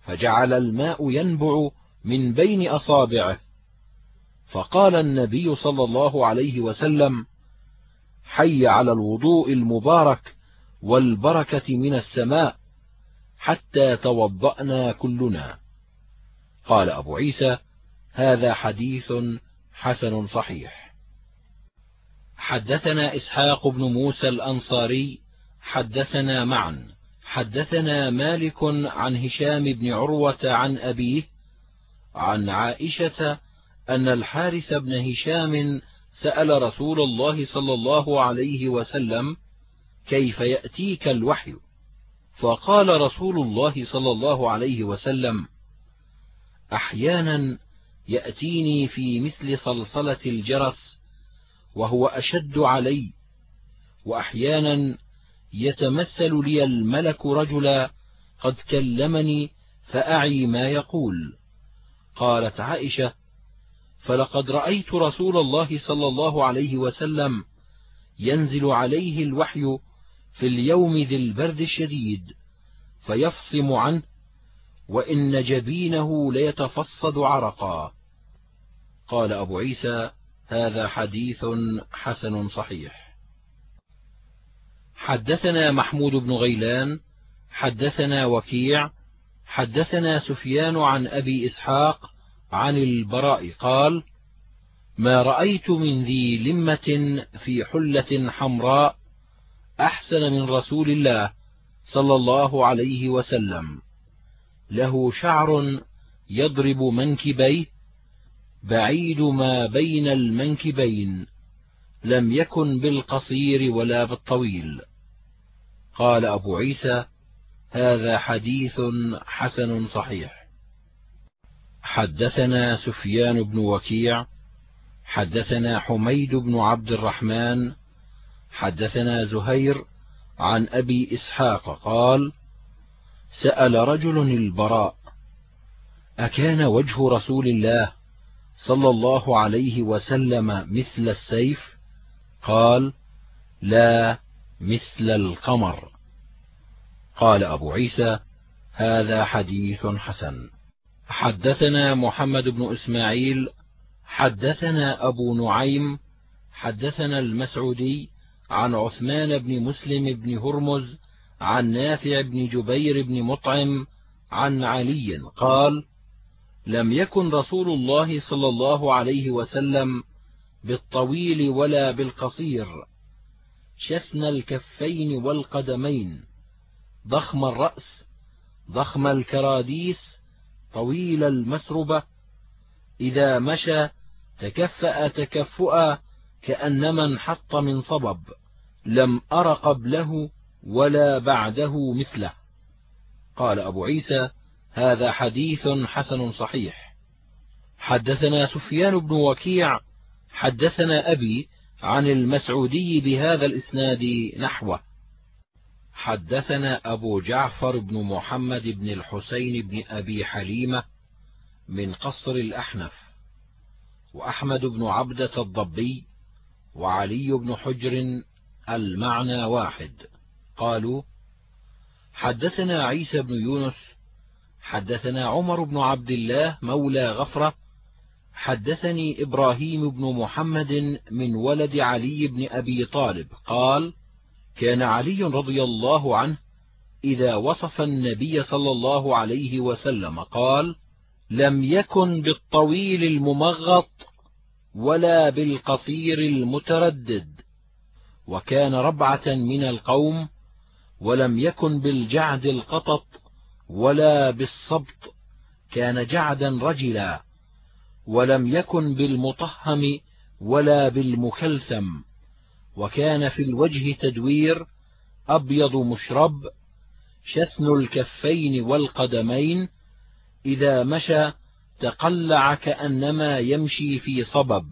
فجعل الماء ينبع من بين أصابعه. فقال النبي صلى الله عليه وسلم حي على الوضوء المبارك والبركة من السماء حتى توضأنا كلنا. قال أبو عيسى هذا حديث حسن صحيح. حدثنا إسحاق بن موسى الأنصاري حدثنا معا حدثنا مالك عن هشام بن عروة عن أبيه عن عائشة أن الحارث بن هشام سأل رسول الله صلى الله عليه وسلم كيف يأتيك الوحي؟ فقال رسول الله صلى الله عليه وسلم أحيانا يأتيني في مثل صلصلة الجرس وهو أشد علي وأحيانا يتمثل لي الملك رجلا قد كلمني فأعي ما يقول. قالت عائشة فلقد رأيت رسول الله صلى الله عليه وسلم ينزل عليه الوحي في اليوم ذي البرد الشديد فيفصم عنه وإن جبينه ليتفصد عرقا. قال أبو عيسى هذا حديث حسن صحيح. حدثنا محمود بن غيلان حدثنا وكيع حدثنا سفيان عن أبي إسحاق عن البراء قال ما رأيت من ذي لمة في حلة حمراء أحسن من رسول الله صلى الله عليه وسلم. له شعر يضرب منكبيه بعيد ما بين المنكبين لم يكن بالقصير ولا بالطويل. قال أبو عيسى هذا حديث حسن صحيح. حدثنا سفيان بن وكيع حدثنا حميد بن عبد الرحمن حدثنا زهير عن أبي إسحاق قال سأل رجل البراء أكان وجه رسول الله صلى الله عليه وسلم مثل السيف؟ قال لا مثل القمر. قال أبو عيسى هذا حديث حسن. حدثنا محمد بن إسماعيل حدثنا أبو نعيم حدثنا المسعودي عن عثمان بن مسلم بن هرمز عن نافع بن جبير بن مطعم عن علي قال لم يكن رسول الله صلى الله عليه وسلم بالطويل ولا بالقصير. شفن الكفين والقدمين ضخم الرأس ضخم الكراديس طويل المسربة. إذا مشى تكفأ تكفؤا كأنما انحط من صبب لم أر قبله ولا بعده مثله. قال أبو عيسى هذا حديث حسن صحيح. حدثنا سفيان بن وكيع حدثنا أبي عن المسعودي بهذا الإسناد نحوه. حدثنا أبو جعفر بن محمد بن الحسين بن أبي حليمة من قصر الأحنف وأحمد بن عبدة الضبي وعلي بن حجر المعنى واحد. قالوا حدثنا عيسى بن يونس حدثنا عمر بن عبد الله مولى غفرة حدثني إبراهيم بن محمد من ولد علي بن أبي طالب قال كان علي رضي الله عنه إذا وصف النبي صلى الله عليه وسلم قال لم يكن بالطويل الممغط ولا بالقصير المتردد. وكان ربعة من القوم ولم يكن بالجعد القطط ولا بالصبط كان جعدا رجلا ولم يكن بالمطهم ولا بالمكلثم وكان في الوجه تدوير أبيض مشرب شسن الكفين والقدمين إذا مشى تقلع كأنما يمشي في صبب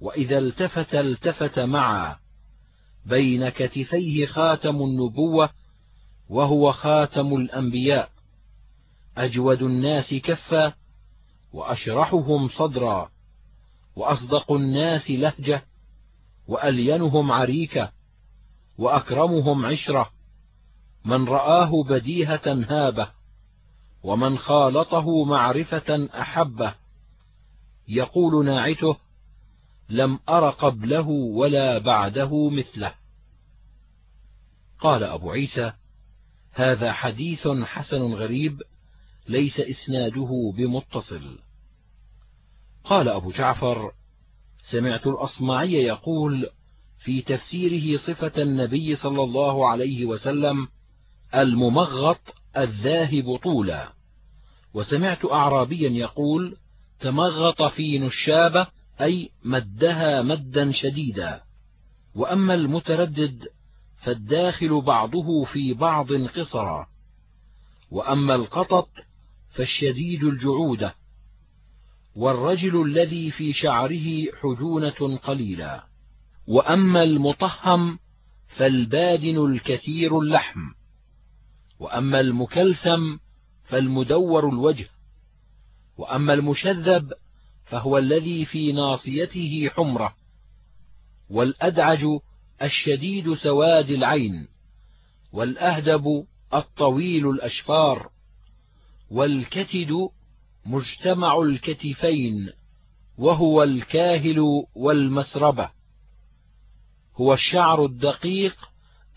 وإذا التفت التفت معا. بين كتفيه خاتم النبوة وهو خاتم الأنبياء. أجود الناس كفا وأشرحهم صدرا وأصدق الناس لهجة وألينهم عريكة وأكرمهم عشرة. من رآه بديهة هابة ومن خالطه معرفة أحبة. يقول ناعته لم أر قبله ولا بعده مثله. قال أبو عيسى هذا حديث حسن غريب ليس إسناده بمتصل. قال أبو جعفر سمعت الأصمعي يقول في تفسيره صفة النبي صلى الله عليه وسلم الممغط الذاهب طولا. وسمعت أعرابيا يقول تمغط في نشابة أي مدها مدا شديدا. وأما المتردد فالداخل بعضه في بعض قصرا وأما القطط فالشديد الجعودة والرجل الذي في شعره حجونة قليلا. وأما المطهم فالبادن الكثير اللحم. وأما المكلثم فالمدور الوجه. وأما المشذب فهو الذي في ناصيته حمرة والأدعج الشديد سواد العين والأهدب الطويل الأشفار والكتد مجتمع الكتفين وهو الكاهل والمسربة. هو الشعر الدقيق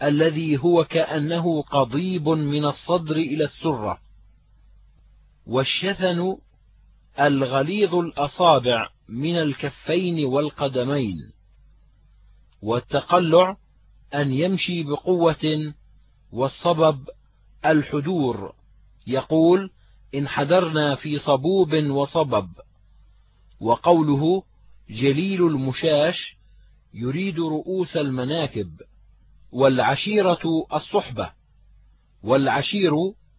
الذي هو كأنه قضيب من الصدر إلى السرة والشثن الغليظ الأصابع من الكفين والقدمين والتقلع أن يمشي بقوة والصبب الحدور يقول انحدرنا في صبوب وصبب. وقوله جليل المشاش يريد رؤوس المناكب. والعشيرة الصحبة. والعشير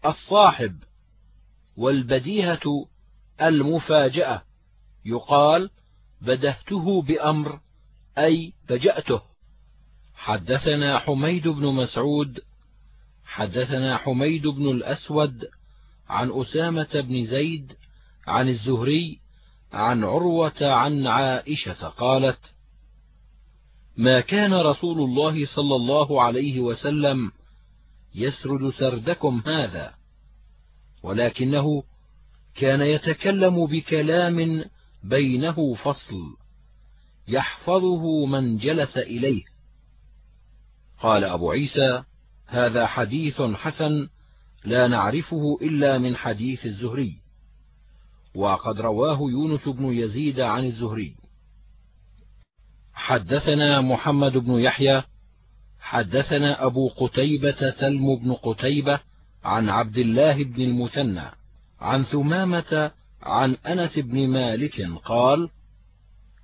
الصاحب. والبديهة المفاجأة. يقال بدهته بأمر أي فجأته. حدثنا حميد بن مسعود حدثنا حميد بن الأسود عن أسامة بن زيد عن الزهري عن عروة عن عائشة قالت ما كان رسول الله صلى الله عليه وسلم يسرد سردكم هذا ولكنه كان يتكلم بكلام بينه فصل يحفظه من جلس إليه. قال أبو عيسى هذا حديث حسن لا نعرفه إلا من حديث الزهري وقد رواه يونس بن يزيد عن الزهري. حدثنا محمد بن يحيى حدثنا أبو قتيبة سلم بن قتيبة عن عبد الله بن المثنى. عن ثمامة عن أنس بن مالك قال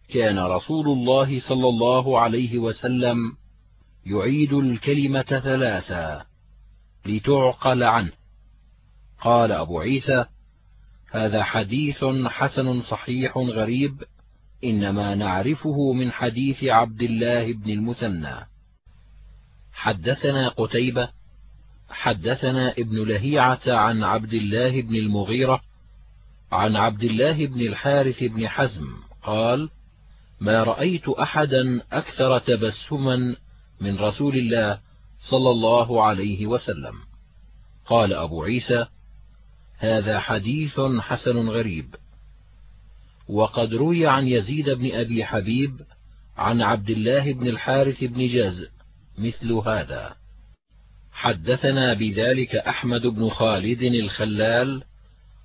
كان رسول الله صلى الله عليه وسلم يعيد الكلمة ثلاثا لتعقل عنه. قال أبو عيسى هذا حديث حسن صحيح غريب إنما نعرفه من حديث عبد الله بن المثنى. حدثنا قتيبة حدثنا ابن لهيعة عن عبد الله بن المغيرة عن عبد الله بن الحارث بن حزم قال ما رأيت أحدا أكثر تبسما من رسول الله صلى الله عليه وسلم. قال أبو عيسى هذا حديث حسن غريب. وقد روي عن يزيد بن أبي حبيب عن عبد الله بن الحارث بن جاز مثل هذا. حدثنا بذلك أحمد بن خالد الخلال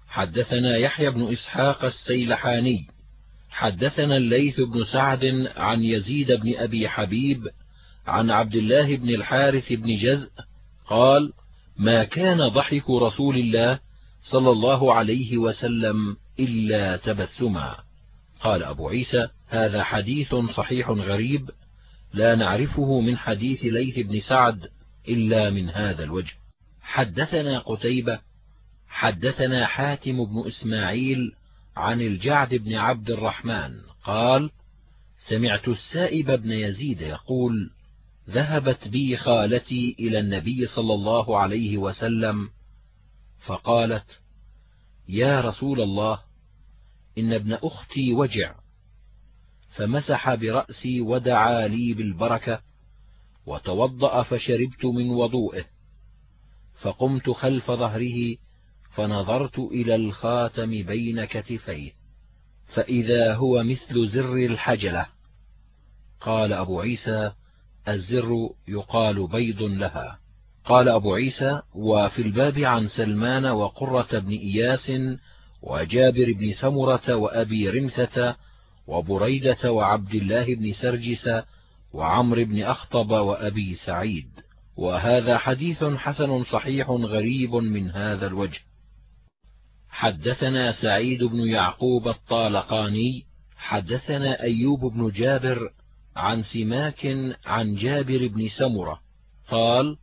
حدثنا يحيى بن إسحاق السيلحاني حدثنا الليث بن سعد عن يزيد بن أبي حبيب عن عبد الله بن الحارث بن جزء قال ما كان ضحك رسول الله صلى الله عليه وسلم إلا تبسما قال أبو عيسى هذا حديث صحيح غريب لا نعرفه من حديث ليث بن سعد إلا من هذا الوجه. حدثنا قتيبة حدثنا حاتم بن إسماعيل عن الجعد بن عبد الرحمن قال سمعت السائب بن يزيد يقول ذهبت بي خالتي إلى النبي صلى الله عليه وسلم فقالت يا رسول الله إن ابن أختي وجع فمسح برأسي ودعا لي بالبركة وتوضأ فشربت من وضوئه فقمت خلف ظهره فنظرت إلى الخاتم بين كتفيه فإذا هو مثل زر الحجلة. قال أبو عيسى الزر يقال بيض لها. قال أبو عيسى وفي الباب عن سلمان وقرة بن إياس وجابر بن سمرة وأبي رمثة وبريدة وعبد الله بن سرجس وعمرو بن أخطب وأبي سعيد وهذا حديث حسن صحيح غريب من هذا الوجه. حدثنا سعيد بن يعقوب الطالقاني حدثنا أيوب بن جابر عن سماك عن جابر بن سمرة قال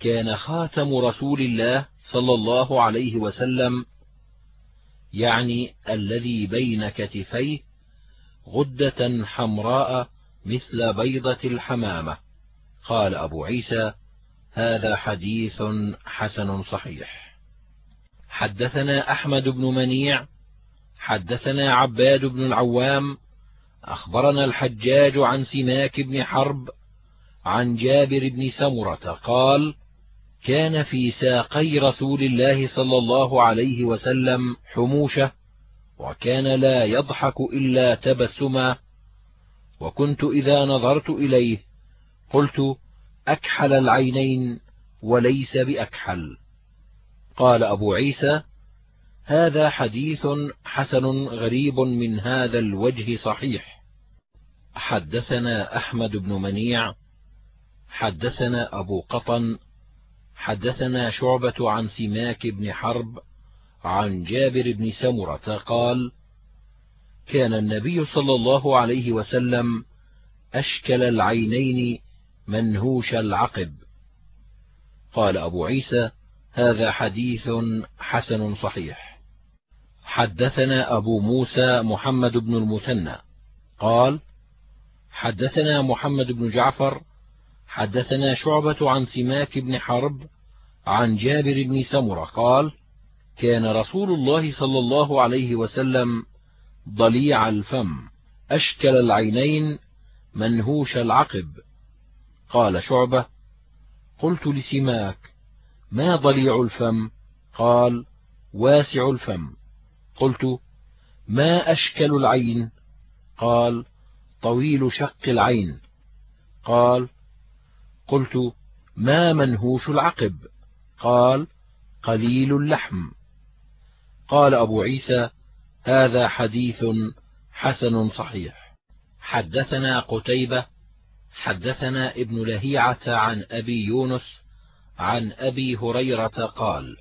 كان خاتم رسول الله صلى الله عليه وسلم يعني الذي بين كتفيه غدة حمراء مثل بيضة الحمامة. قال أبو عيسى هذا حديث حسن صحيح. حدثنا أحمد بن منيع حدثنا عباد بن العوام أخبرنا الحجاج عن سماك بن حرب عن جابر بن سمرة قال كان في ساقي رسول الله صلى الله عليه وسلم حموشة وكان لا يضحك إلا تبسما وكنت إذا نظرت إليه قلت أكحل العينين وليس بأكحل. قال أبو عيسى هذا حديث حسن غريب من هذا الوجه صحيح. حدثنا أحمد بن منيع حدثنا أبو قطن حدثنا شعبة عن سماك بن حرب عن جابر بن سمرة قال كان النبي صلى الله عليه وسلم أشكل العينين منهوش العقب. قال أبو عيسى هذا حديث حسن صحيح. حدثنا أبو موسى محمد بن المثنى. قال حدثنا محمد بن جعفر حدثنا شعبة عن سماك بن حرب عن جابر بن سمرة. قال كان رسول الله صلى الله عليه وسلم ضليع الفم أشكل العينين منهوش العقب. قال شعبة قلت لسماك ما ضليع الفم؟ قال واسع الفم. قلت ما أشكل العين؟ قال طويل شق العين. قال قلت ما منهوش العقب؟ قال قليل اللحم. قال أبو عيسى هذا حديث حسن صحيح. حدثنا قتيبة حدثنا ابن لهيعة عن أبي يونس عن أبي هريرة قال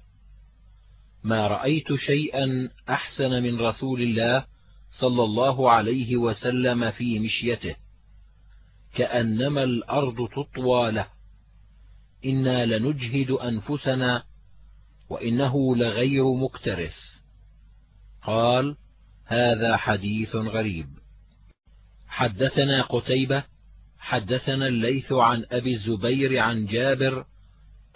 ما رأيت شيئا أحسن من رسول الله صلى الله عليه وسلم في مشيته كأنما الأرض تطوى له. إنا لنجهد أنفسنا وإنه لغير مكترث. قال هذا حديث غريب. حدثنا قتيبة حدثنا الليث عن أبي الزبير عن جابر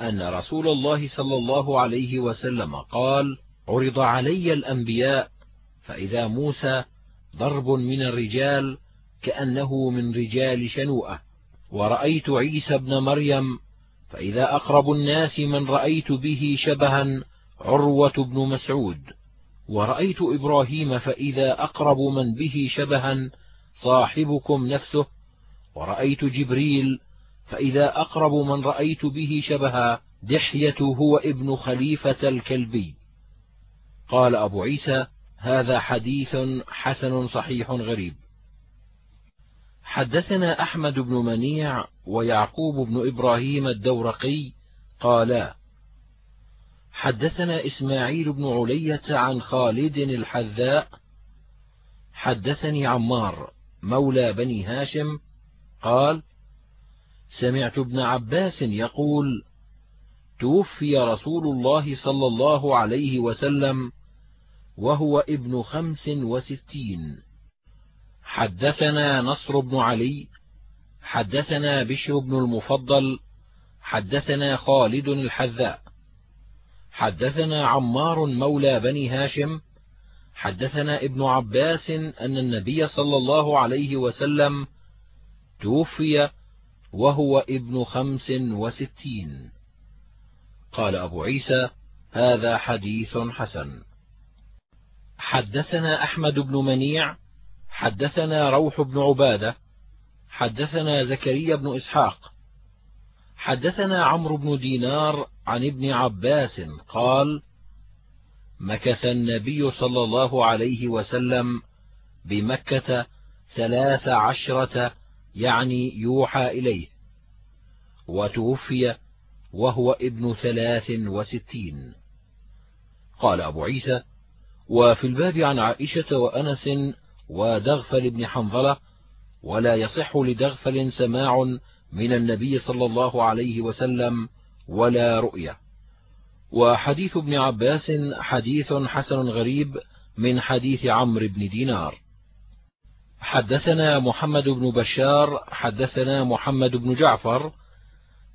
أن رسول الله صلى الله عليه وسلم قال عرض علي الأنبياء فإذا موسى ضرب من الرجال كأنه من رجال شنوءة ورأيت عيسى ابن مريم فإذا أقرب الناس من رأيت به شبها عروة بن مسعود. ورأيت إبراهيم فإذا أقرب من به شبها صاحبكم نفسه ورأيت جبريل فإذا أقرب من رأيت به شبها دحية هو ابن خليفة الكلبي. قال أبو عيسى هذا حديث حسن صحيح غريب. حدثنا أحمد بن منيع ويعقوب بن إبراهيم الدورقي قالا حدثنا إسماعيل بن علية عن خالد الحذاء. حدثني عمار مولى بني هاشم قال سمعت ابن عباس يقول توفي رسول الله صلى الله عليه وسلم وهو ابن خمس وستين. حدثنا نصر بن علي حدثنا بشر بن المفضل حدثنا خالد الحذاء. حدثنا عمار مولى بني هاشم حدثنا ابن عباس أن النبي صلى الله عليه وسلم توفي وهو ابن خمس وستين. قال أبو عيسى هذا حديث حسن. حدثنا أحمد بن منيع حدثنا روح بن عبادة حدثنا زكريا بن إسحاق حدثنا عمرو بن دينار عن ابن عباس قال مكث النبي صلى الله عليه وسلم بمكة ثلاث عشرة يعني يوحى إليه وتوفي وهو ابن ثلاث وستين. قال أبو عيسى وفي الباب عن عائشة وأنس ودغفل بن حنظلة ولا يصح لدغفل سماع من النبي صلى الله عليه وسلم ولا رؤية. وحديث ابن عباس حديث حسن غريب من حديث عمرو بن دينار. حدثنا محمد بن بشار حدثنا محمد بن جعفر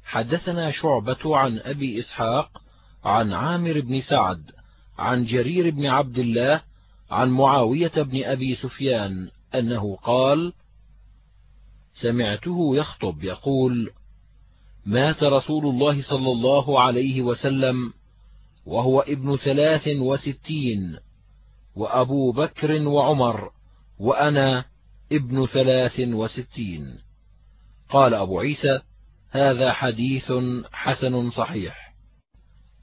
حدثنا شعبة عن أبي إسحاق عن عامر بن سعد عن جرير بن عبد الله عن معاوية بن أبي سفيان أنه قال سمعته يخطب يقول مات رسول الله صلى الله عليه وسلم وهو ابن ثلاث وستين وأبو بكر وعمر وأنا ابن ثلاث وستين. قال أبو عيسى هذا حديث حسن صحيح.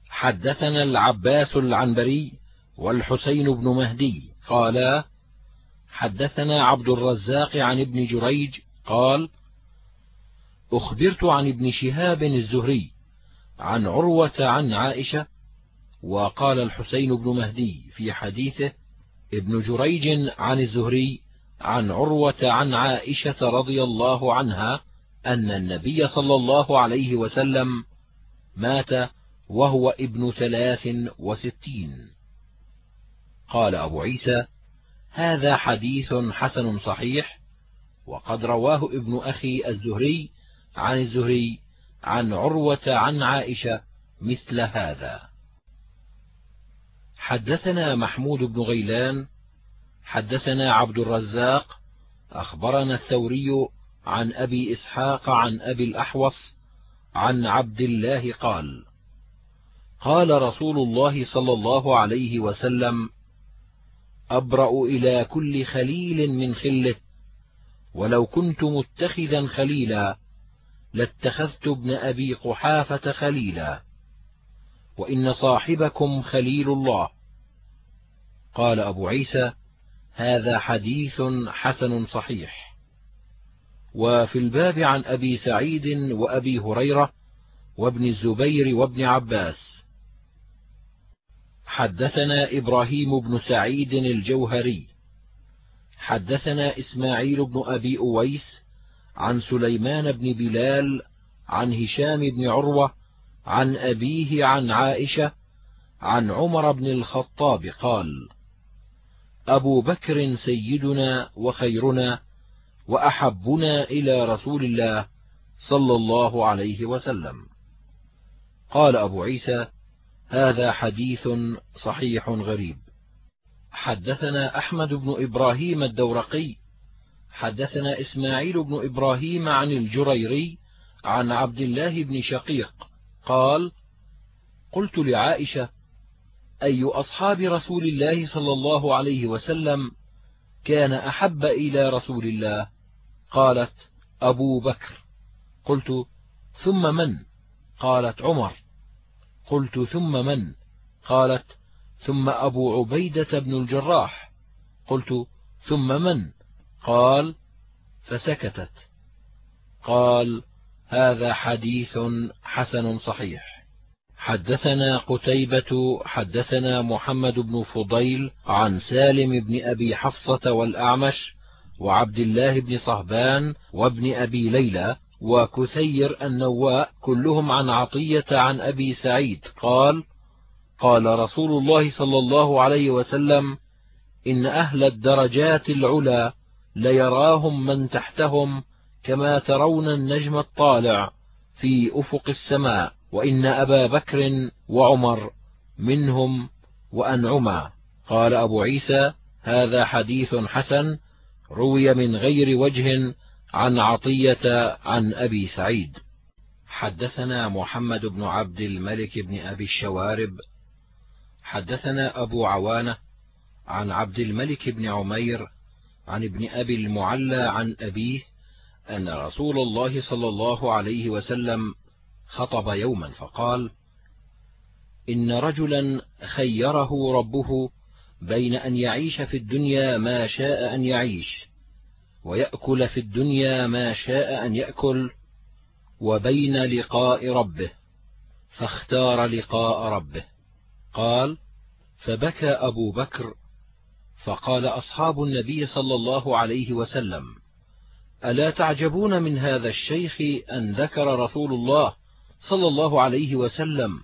حدثنا العباس العنبري والحسين بن مهدي قالا حدثنا عبد الرزاق عن ابن جريج قال أخبرت عن ابن شهاب الزهري عن عروة عن عائشة وقال الحسين بن مهدي في حديثه ابن جريج عن الزهري عن عروة عن عائشة رضي الله عنها أن النبي صلى الله عليه وسلم مات وهو ابن ثلاث وستين. قال أبو عيسى هذا حديث حسن صحيح وقد رواه ابن أخي الزهري عن الزهري عن عروة عن عائشة مثل هذا. حدثنا محمود بن غيلان حدثنا عبد الرزاق أخبرنا الثوري عن أبي إسحاق عن أبي الأحوص عن عبد الله قال قال رسول الله صلى الله عليه وسلم أبرأ إلى كل خليل من خلة ولو كنت متخذا خليلا لاتخذت ابن أبي قحافة خليلا. وإن صاحبكم خليل الله. قال أبو عيسى هذا حديث حسن صحيح. وفي الباب عن أبي سعيد وأبي هريرة وابن الزبير وابن عباس. حدثنا إبراهيم بن سعيد الجوهري. حدثنا إسماعيل بن أبي أويس عن سليمان بن بلال عن هشام بن عروة عن أبيه عن عائشة عن عمر بن الخطاب قال أبو بكر سيدنا وخيرنا وأحبنا إلى رسول الله صلى الله عليه وسلم. قال أبو عيسى هذا حديث صحيح غريب. حدثنا أحمد بن إبراهيم الدورقي حدثنا إسماعيل بن إبراهيم عن الجريري عن عبد الله بن شقيق قال قلت لعائشة أي أصحاب رسول الله صلى الله عليه وسلم كان أحب إلى رسول الله؟ قالت أبو بكر. قلت ثم من؟ قالت عمر. قلت ثم من؟ قالت ثم أبو عبيدة بن الجراح. قلت ثم من؟ قال فسكتت. قال هذا حديث حسن صحيح. حدثنا قتيبة حدثنا محمد بن فضيل عن سالم بن أبي حفصة والأعمش وعبد الله بن صهبان وابن أبي ليلى وكثير النواء كلهم عن عطية عن أبي سعيد. قال قال رسول الله صلى الله عليه وسلم إن أهل الدرجات العلى ليراهم من تحتهم كما ترون النجم الطالع في أفق السماء وإن أبا بكر وعمر منهم وأنعما قال أبو عيسى هذا حديث حسن روي من غير وجه عن عطية عن أبي سعيد. حدثنا محمد بن عبد الملك بن أبي الشوارب حدثنا أبو عوانة عن عبد الملك بن عمير عن ابن أبي المعلى عن أبيه أن رسول الله صلى الله عليه وسلم خطب يوما فقال إن رجلا خيره ربه بين أن يعيش في الدنيا ما شاء أن يعيش ويأكل في الدنيا ما شاء أن يأكل وبين لقاء ربه فاختار لقاء ربه. قال فبكى أبو بكر فقال أصحاب النبي صلى الله عليه وسلم ألا تعجبون من هذا الشيخ أن ذكر رسول الله صلى الله عليه وسلم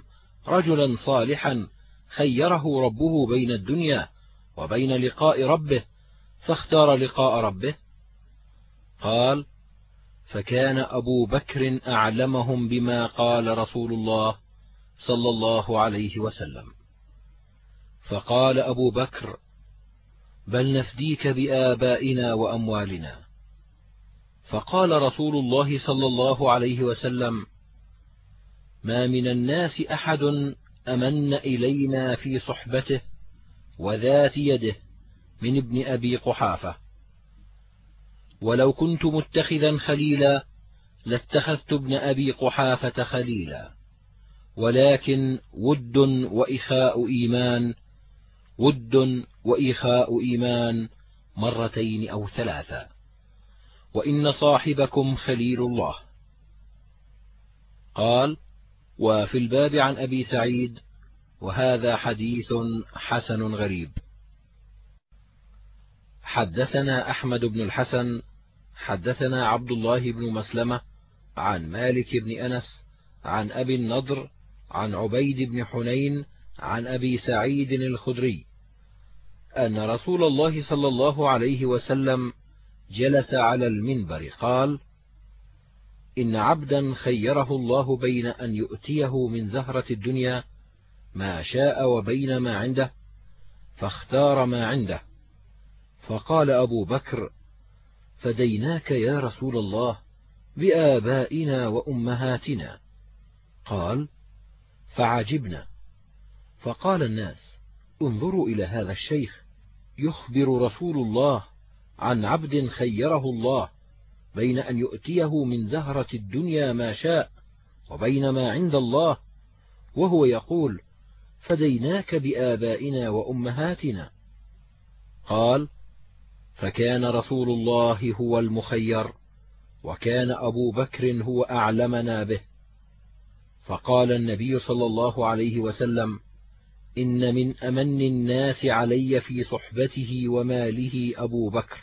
رجلا صالحا خيره ربه بين الدنيا وبين لقاء ربه فاختار لقاء ربه؟ قال فكان أبو بكر أعلمهم بما قال رسول الله صلى الله عليه وسلم. فقال أبو بكر بل نفديك بآبائنا وأموالنا. فقال رسول الله صلى الله عليه وسلم ما من الناس أحد أمن إلينا في صحبته وذات يده من ابن أبي قحافة. ولو كنت متخذا خليلا لاتخذت ابن أبي قحافة خليلا ولكن ود وإخاء إيمان ود وإخاء إيمان مرتين أو ثلاثا وإن صاحبكم خليل الله. قال وفي الباب عن أبي سعيد وهذا حديث حسن غريب. حدثنا أحمد بن الحسن حدثنا عبد الله بن مسلمة عن مالك بن أنس عن أبي النضر عن عبيد بن حنين عن أبي سعيد الخدري. أن رسول الله صلى الله عليه وسلم جلس على المنبر قال إن عبدا خيره الله بين أن يؤتيه من زهرة الدنيا ما شاء وبين ما عنده فاختار ما عنده. فقال أبو بكر فديناك يا رسول الله بآبائنا وأمهاتنا. قال فعجبنا. فقال الناس انظروا إلى هذا الشيخ. يخبر رسول الله عن عبد خيره الله بين أن يؤتيه من زهرة الدنيا ما شاء وبين ما عند الله وهو يقول فديناك بآبائنا وأمهاتنا. قال فكان رسول الله هو المخير وكان أبو بكر هو أعلمنا به. فقال النبي صلى الله عليه وسلم إن من أمن الناس علي في صحبته وماله أبو بكر.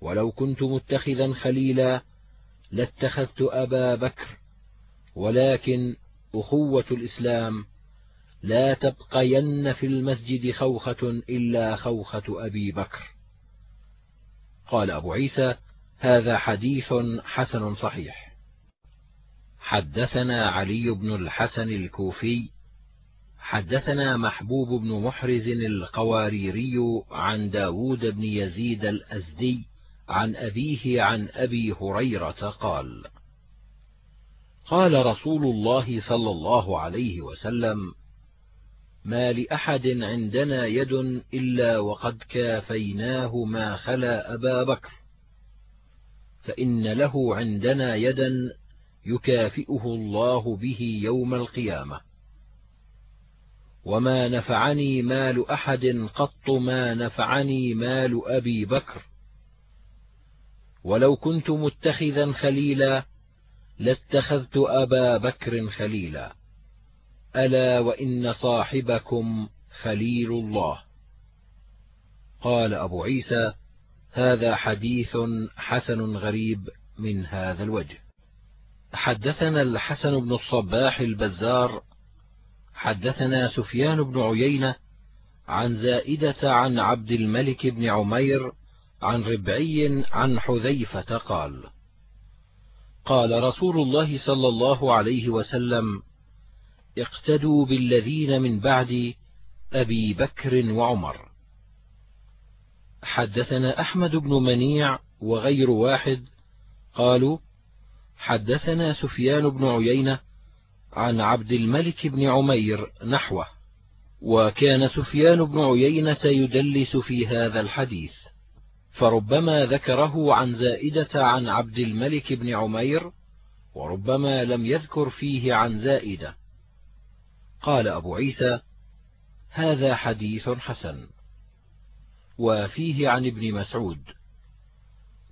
ولو كنت متخذا خليلا لاتخذت أبا بكر. ولكن أخوة الإسلام لا تبقين في المسجد خوخة إلا خوخة أبي بكر. قال أبو عيسى هذا حديث حسن صحيح. حدثنا علي بن الحسن الكوفي حدثنا محبوب بن محرز القواريري عن داود بن يزيد الأزدي عن أبيه عن أبي هريرة قال قال رسول الله صلى الله عليه وسلم ما لأحد عندنا يد إلا وقد كافيناه ما خلا أبا بكر فإن له عندنا يدا يكافئه الله به يوم القيامة. وما نفعني مال أحد قط ما نفعني مال أبي بكر. ولو كنت متخذا خليلا لاتخذت أبا بكر خليلا. ألا وإن صاحبكم خليل الله. قال أبو عيسى هذا حديث حسن غريب من هذا الوجه. حدثنا الحسن بن الصباح البزار حدثنا سفيان بن عيينة عن زائدة عن عبد الملك بن عمير عن ربعي عن حذيفة قال قال رسول الله صلى الله عليه وسلم اقتدوا بالذين من بعد أبي بكر وعمر. حدثنا أحمد بن منيع وغير واحد قالوا حدثنا سفيان بن عيينة عن عبد الملك بن عمير نحوه وكان سفيان بن عيينة يدلس في هذا الحديث. فربما ذكره عن زائدة عن عبد الملك بن عمير وربما لم يذكر فيه عن زائدة. قال أبو عيسى هذا حديث حسن وفيه عن ابن مسعود.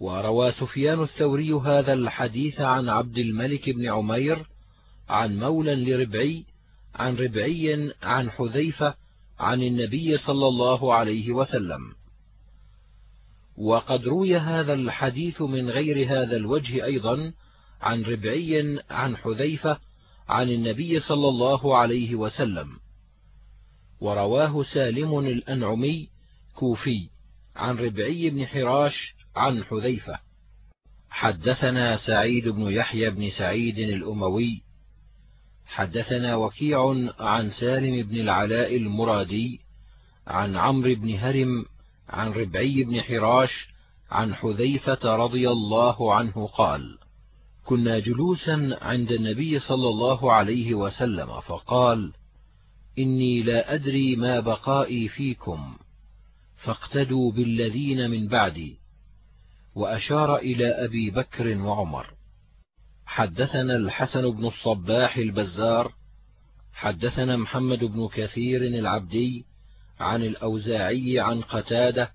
وروى سفيان الثوري هذا الحديث عن عبد الملك بن عمير عن مولى لربعي عن ربعي عن حذيفة عن النبي صلى الله عليه وسلم. وقد روي هذا الحديث من غير هذا الوجه أيضا عن ربعي عن حذيفة عن النبي صلى الله عليه وسلم. ورواه سالم الأنعمي كوفي عن ربعي بن حراش عن حذيفة. حدثنا سعيد بن يحيى بن سعيد الأموي حدثنا وكيع عن سالم بن العلاء المرادي عن عمرو بن هرم عن ربعي بن حراش عن حذيفة رضي الله عنه قال كنا جلوسا عند النبي صلى الله عليه وسلم فقال إني لا أدري ما بقائي فيكم فاقتدوا بالذين من بعدي. وأشار إلى أبي بكر وعمر. حدثنا الحسن بن الصباح البزار حدثنا محمد بن كثير العبدي عن الأوزاعي عن قتادة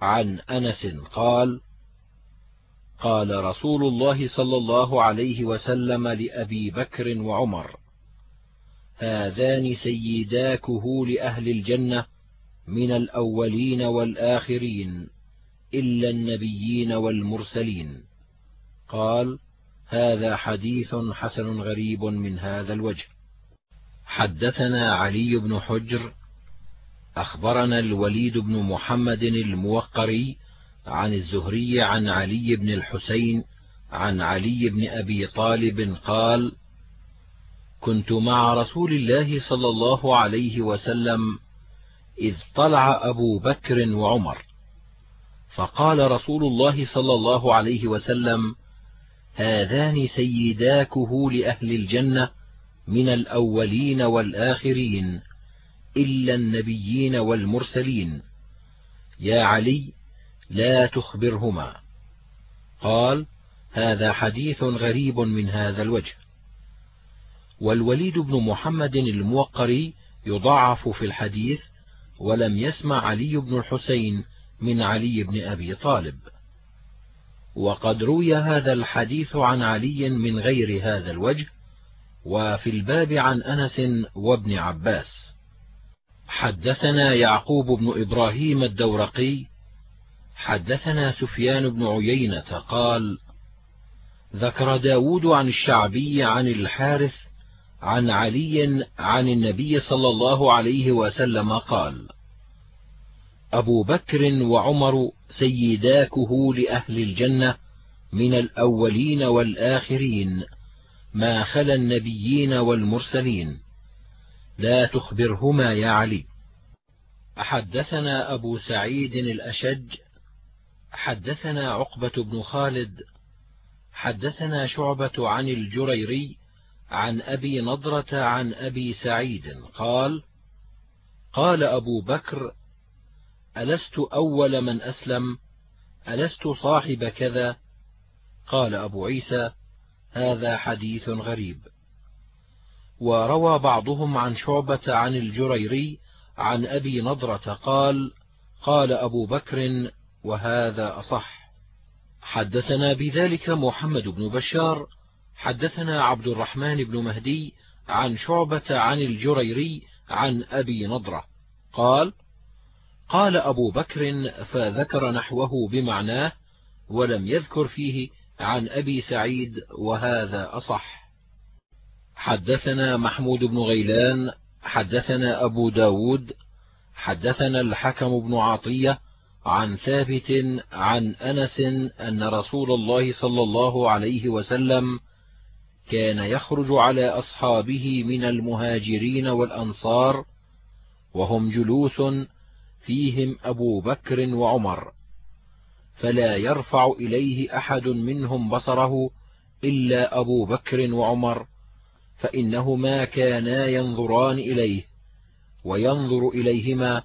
عن أنس قال قال رسول الله صلى الله عليه وسلم لأبي بكر وعمر هذان سيداكه لأهل الجنة من الأولين والآخرين إلا النبيين والمرسلين. قال هذا حديث حسن غريب من هذا الوجه. حدثنا علي بن حجر أخبرنا الوليد بن محمد الموقري عن الزهري عن علي بن الحسين عن علي بن أبي طالب قال كنت مع رسول الله صلى الله عليه وسلم إذ طلع أبو بكر وعمر. فقال رسول الله صلى الله عليه وسلم هذان سيداكه لأهل الجنة من الأولين والآخرين إلا النبيين والمرسلين. يا علي لا تخبرهما. قال هذا حديث غريب من هذا الوجه. والوليد بن محمد الموقري يضعف في الحديث ولم يسمع علي بن الحسين من علي بن أبي طالب. وقد روي هذا الحديث عن علي من غير هذا الوجه وفي الباب عن أنس وابن عباس. حدثنا يعقوب بن إبراهيم الدورقي حدثنا سفيان بن عيينة قال ذكر داود عن الشعبي عن الحارث عن علي عن النبي صلى الله عليه وسلم قال أبو بكر وعمر سيداكه لأهل الجنة من الأولين والآخرين ما خلا النبيين والمرسلين. لا تخبرهما يا علي. حدثنا أبو سعيد الأشج حدثنا عقبة بن خالد حدثنا شعبة عن الجريري عن أبي نضرة عن أبي سعيد قال قال أبو بكر ألست أول من أسلم؟ ألست صاحب كذا؟ قال أبو عيسى هذا حديث غريب. وروى بعضهم عن شعبة عن الجريري عن أبي نضرة قال قال أبو بكر وهذا أصح. حدثنا بذلك محمد بن بشار حدثنا عبد الرحمن بن مهدي عن شعبة عن الجريري عن أبي نضرة قال قال أبو بكر فذكر نحوه بمعناه ولم يذكر فيه عن أبي سعيد وهذا أصح. حدثنا محمود بن غيلان حدثنا أبو ب داود حدثنا الحكم بن عطية عن ثابت عن أنس أن رسول الله صلى الله عليه وسلم كان يخرج على أصحابه من المهاجرين والأنصار وهم جلوس فيهم أبو بكر وعمر فلا يرفع إليه أحد منهم بصره إلا أبو بكر وعمر فإنهما كانا ينظران إليه وينظر إليهما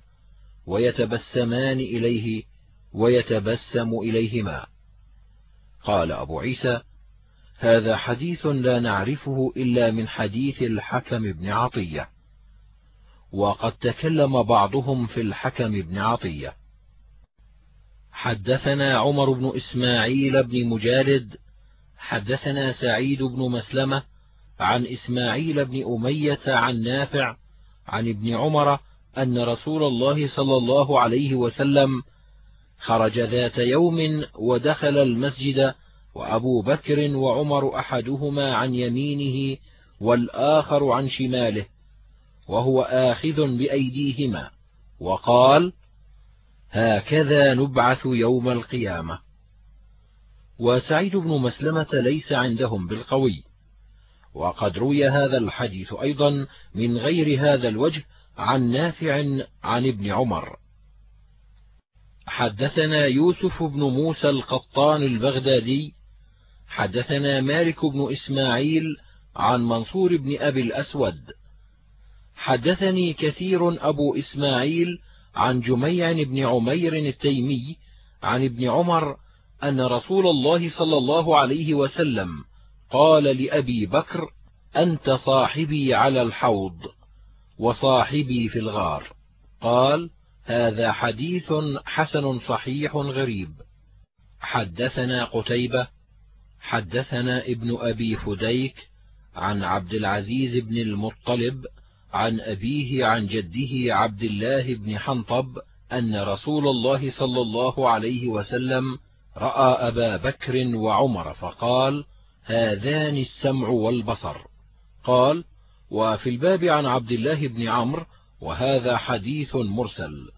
ويتبسمان إليه ويتبسم إليهما. قال أبو عيسى هذا حديث لا نعرفه إلا من حديث الحكم بن عطية ۖ، وقد تكلم بعضهم في الحكم بن عطية. حدثنا عمر بن إسماعيل بن مجالد حدثنا سعيد بن مسلمة عن إسماعيل بن أمية عن نافع عن ابن عمر أن رسول الله صلى الله عليه وسلم خرج ذات يوم ودخل المسجد وأبو بكر وعمر أحدهما عن يمينه والآخر عن شماله. وهو آخذ بأيديهما وقال هكذا نبعث يوم القيامة. وسعيد بن مسلمة ليس عندهم بالقوي. وقد روي هذا الحديث أيضا من غير هذا الوجه عن نافع عن ابن عمر. حدثنا يوسف بن موسى القطان البغدادي. حدثنا مالك بن إسماعيل عن منصور بن أبي الأسود. حدثني كثير أبو إسماعيل عن جميع بن عمير التيمي عن ابن عمر أن رسول الله صلى الله عليه وسلم قال لأبي بكر أنت صاحبي على الحوض وصاحبي في الغار. قال هذا حديث حسن صحيح غريب. حدثنا قتيبة حدثنا ابن أبي فديك عن عبد العزيز بن المطلب عن أبيه عن جده عبد الله بن حنطب أن رسول الله صلى الله عليه وسلم رأى أبا بكر وعمر فقال هذان السمع والبصر. قال وفي الباب عن عبد الله بن عمرو وهذا حديث مرسل.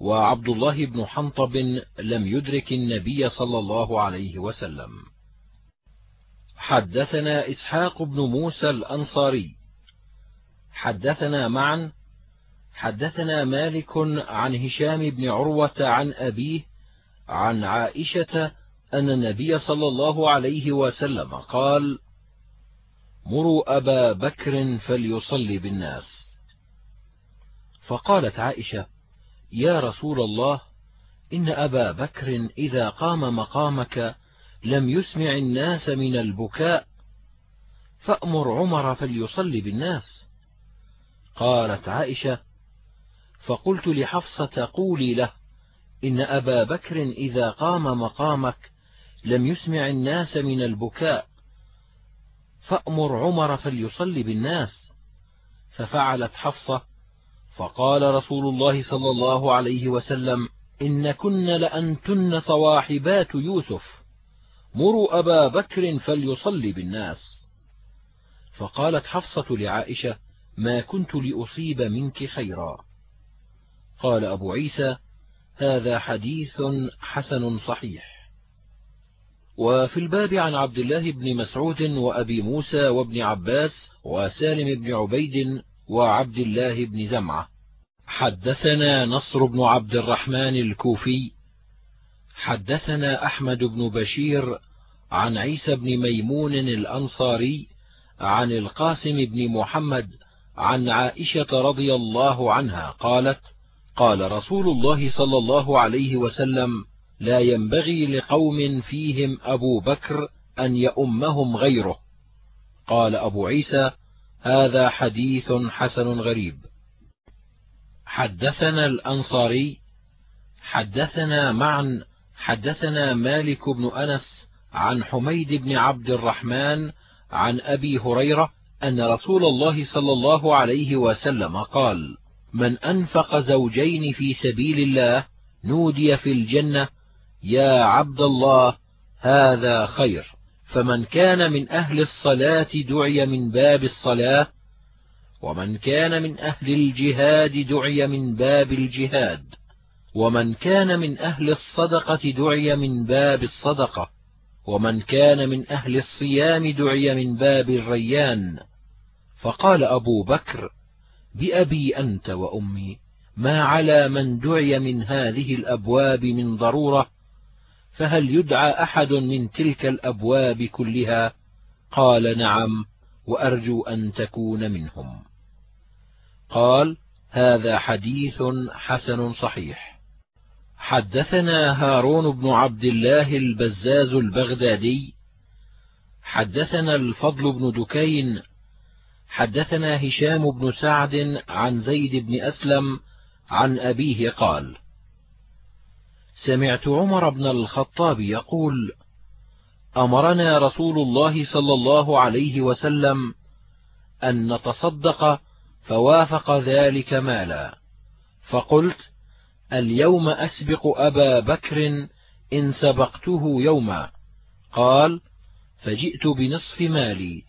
وعبد الله بن حنطب لم يدرك النبي صلى الله عليه وسلم. حدثنا إسحاق بن موسى الأنصاري. حدثنا معا حدثنا مالك عن هشام بن عروة عن أبيه عن عائشة أن النبي صلى الله عليه وسلم قال مروا أبا بكر فليصلي بالناس. فقالت عائشة يا رسول الله إن أبا بكر إذا قام مقامك لم يسمع الناس من البكاء فأمر عمر فليصلي بالناس. قالت عائشة فقلت لحفصة قولي له إن أبا بكر إذا قام مقامك لم يسمع الناس من البكاء فأمر عمر فليصلي بالناس. ففعلت حفصة فقال رسول الله صلى الله عليه وسلم إن كن لأنتن صواحبات يوسف مروا أبا بكر فليصلي بالناس. فقالت حفصة لعائشة ما كنت لأصيب منك خيرا. قال أبو عيسى هذا حديث حسن صحيح. وفي الباب عن عبد الله بن مسعود وأبي موسى وابن عباس وسالم بن عبيد وعبد الله بن زمعة. حدثنا نصر بن عبد الرحمن الكوفي. حدثنا أحمد بن بشير عن عيسى بن ميمون الأنصاري عن القاسم بن محمد عن عائشة رضي الله عنها قالت قال رسول الله صلى الله عليه وسلم لا ينبغي لقوم فيهم أبو بكر أن يؤمهم غيره. قال أبو عيسى هذا حديث حسن غريب. حدثنا الأنصاري حدثنا معا حدثنا مالك بن أنس عن حميد بن عبد الرحمن عن أبي هريرة أن رسول الله صلى الله عليه وسلم قال من أنفق زوجين في سبيل الله نودي في الجنة يا عبد الله هذا خير. فمن كان من أهل الصلاة دعي من باب الصلاة ومن كان من أهل الجهاد دعي من باب الجهاد ومن كان من أهل الصدقة دعي من باب الصدقة ومن كان من أهل الصيام دعي من باب الريان. فقال أبو بكر بأبي أنت وأمي ما على من دعي من هذه الأبواب من ضرورة؟ فهل يدعى أحد من تلك الأبواب كلها؟ قال نعم وأرجو أن تكون منهم. قال هذا حديث حسن صحيح. حدثنا هارون بن عبد الله البزاز البغدادي. حدثنا الفضل بن دكين حدثنا هشام بن سعد عن زيد بن أسلم عن أبيه قال سمعت عمر بن الخطاب يقول أمرنا رسول الله صلى الله عليه وسلم أن نتصدق فوافق ذلك مالا. فقلت اليوم أسبق أبا بكر إن سبقته يوما. قال فجئت بنصف مالي.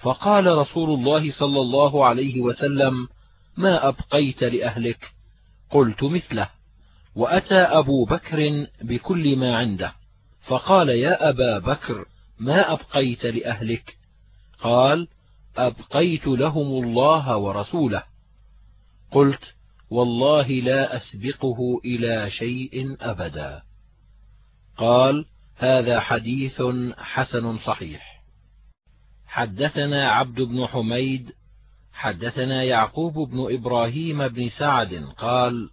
فقال رسول الله صلى الله عليه وسلم ما أبقيت لأهلك؟ قلت مثله. وأتى أبو بكر بكل ما عنده. فقال يا أبا بكر ما أبقيت لأهلك؟ قال أبقيت لهم الله ورسوله. قلت والله لا أسبقه إلى شيء أبدا. قال هذا حديث حسن صحيح. حدثنا عبد بن حميد حدثنا يعقوب بن إبراهيم بن سعد قال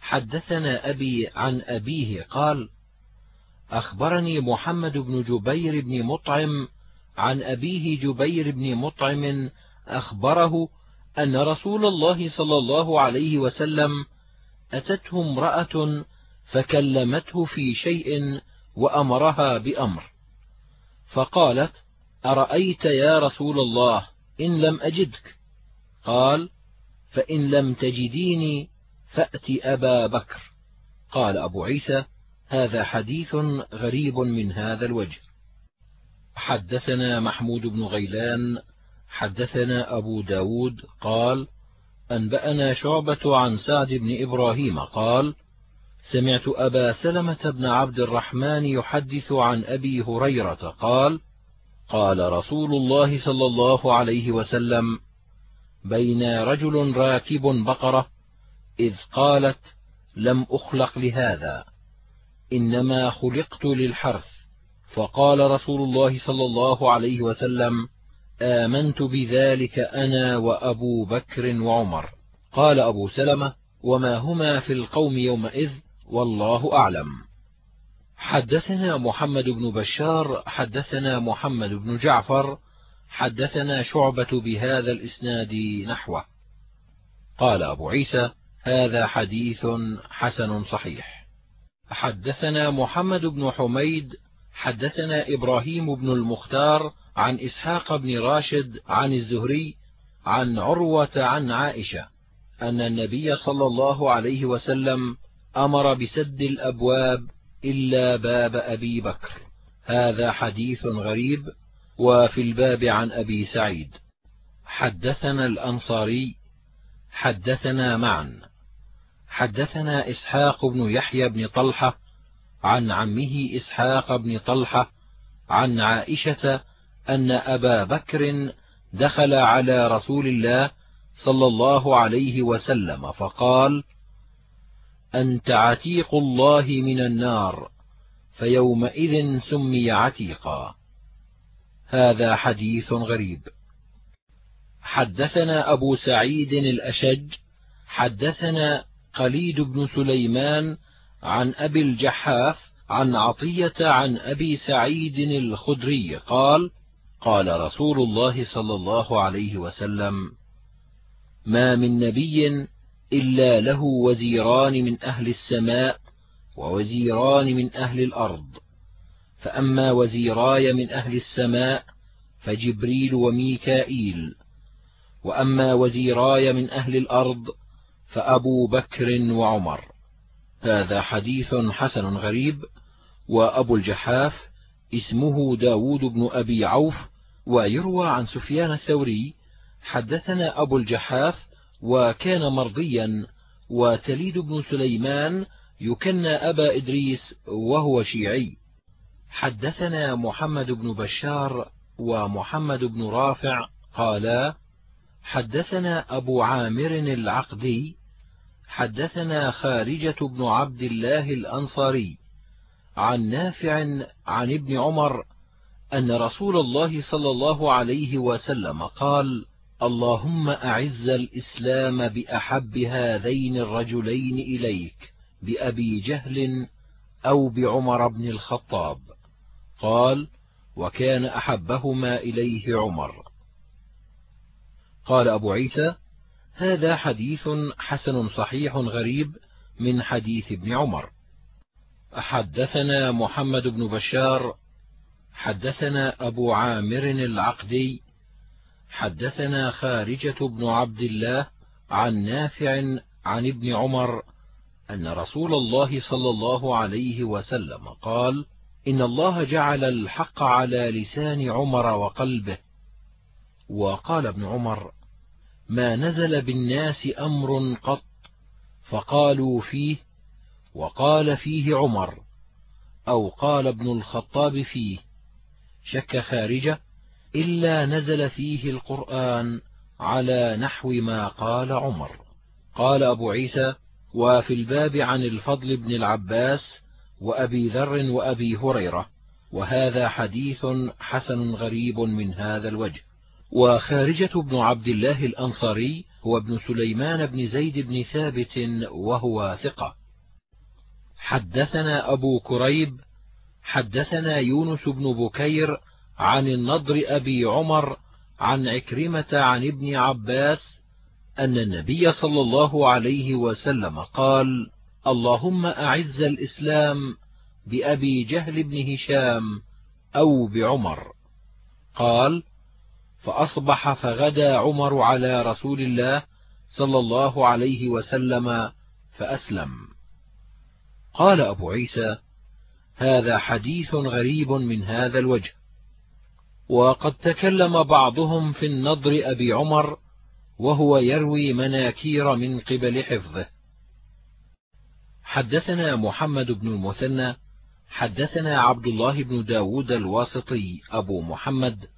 حدثنا أبي عن أبيه قال أخبرني محمد بن جبير بن مطعم عن أبيه جبير بن مطعم أخبره أن رسول الله صلى الله عليه وسلم أتته امرأة فكلمته في شيء وأمرها بأمر فقالت أرأيت يا رسول الله إن لم أجدك؟ قال فإن لم تجديني فأت أبا بكر. قال أبو عيسى هذا حديث غريب من هذا الوجه. حدثنا محمود بن غيلان حدثنا أبو ب داود قال أنبأنا شعبة عن سعد بن إبراهيم قال سمعت أبا سلمة بن عبد الرحمن يحدث عن أبي هريرة قال قال رسول الله صلى الله عليه وسلم بين رجل راكب بقرة إذ قالت لم أخلق لهذا إنما خلقت للحرث. فقال رسول الله صلى الله عليه وسلم آمنت بذلك أنا وأبو بكر وعمر. قال أبو سلمة وما هما في القوم يومئذ والله أعلم. حدثنا محمد بن بشار حدثنا محمد بن جعفر حدثنا شعبة بهذا الإسناد نحوه. قال أبو عيسى هذا حديث حسن صحيح. حدثنا محمد بن حميد حدثنا إبراهيم بن المختار عن إسحاق بن راشد عن الزهري عن عروة عن عائشة أن النبي صلى الله عليه وسلم أمر بسد الأبواب إلا باب أبي بكر. هذا حديث غريب وفي الباب عن أبي سعيد. حدثنا الأنصاري حدثنا معا حدثنا إسحاق بن يحيى بن طلحة عن عمه إسحاق بن طلحة عن عائشة أن أبا بكر دخل على رسول الله صلى الله عليه وسلم فقال أنت عتيق الله من النار فيومئذ سمي عتيقا. هذا حديث غريب. حدثنا أبو سعيد الأشج حدثنا قليد بن سليمان عن أبي الجحاف عن عطية عن أبي سعيد الخدري قال قال رسول الله صلى الله عليه وسلم ما من نبي إلا له وزيران من أهل السماء ووزيران من أهل الأرض. فأما وزيراي من أهل السماء فجبريل وميكائيل. وأما وزيراي من أهل الأرض فأبو بكر وعمر. هذا حديث حسن غريب وأبو الجحاف اسمه داود بن أبي عوف ويروى عن سفيان الثوري حدثنا أبو الجحاف وكان مرضيا وتليد بن سليمان يكنى أبا إدريس وهو شيعي. حدثنا محمد بن بشار ومحمد بن رافع قالا حدثنا أبو عامر العقدي حدثنا خارجة بن عبد الله الأنصاري عن نافع عن ابن عمر أن رسول الله صلى الله عليه وسلم قال اللهم أعز الإسلام بأحب هذين الرجلين إليك بأبي جهل أو بعمر بن الخطاب. قال وكان أحبهما إليه عمر. قال أبو عيسى هذا حديث حسن صحيح غريب من حديث ابن عمر. حدثنا محمد بن بشار حدثنا أبو عامر العقدي حدثنا خارجة بن عبد الله عن نافع عن ابن عمر أن رسول الله صلى الله عليه وسلم قال إن الله جعل الحق على لسان عمر وقلبه. وقال ابن عمر ما نزل بالناس أمر قط فقالوا فيه وقال فيه عمر أو قال ابن الخطاب فيه. شك خارجة؟ إلا نزل فيه القرآن على نحو ما قال عمر. قال أبو عيسى وفي الباب عن الفضل بن العباس وأبي ذر وأبي هريرة وهذا حديث حسن غريب من هذا الوجه. وخارجة بن عبد الله الأنصاري هو ابن سليمان بن زيد بن ثابت وهو ثقة. حدثنا أبو كريب حدثنا يونس بن بكير عن النضر أبي عمر عن عكرمة عن ابن عباس أن النبي صلى الله عليه وسلم قال اللهم أعز الإسلام بأبي جهل بن هشام أو بعمر. قال فأصبح فغدا عمر على رسول الله صلى الله عليه وسلم فأسلم. قال أبو عيسى هذا حديث غريب من هذا الوجه. وقد تكلم بعضهم في النضر أبي عمر وهو يروي مناكير من قبل حفظه. حدثنا محمد بن المثنى حدثنا عبد الله بن داود الواسطي أبو محمد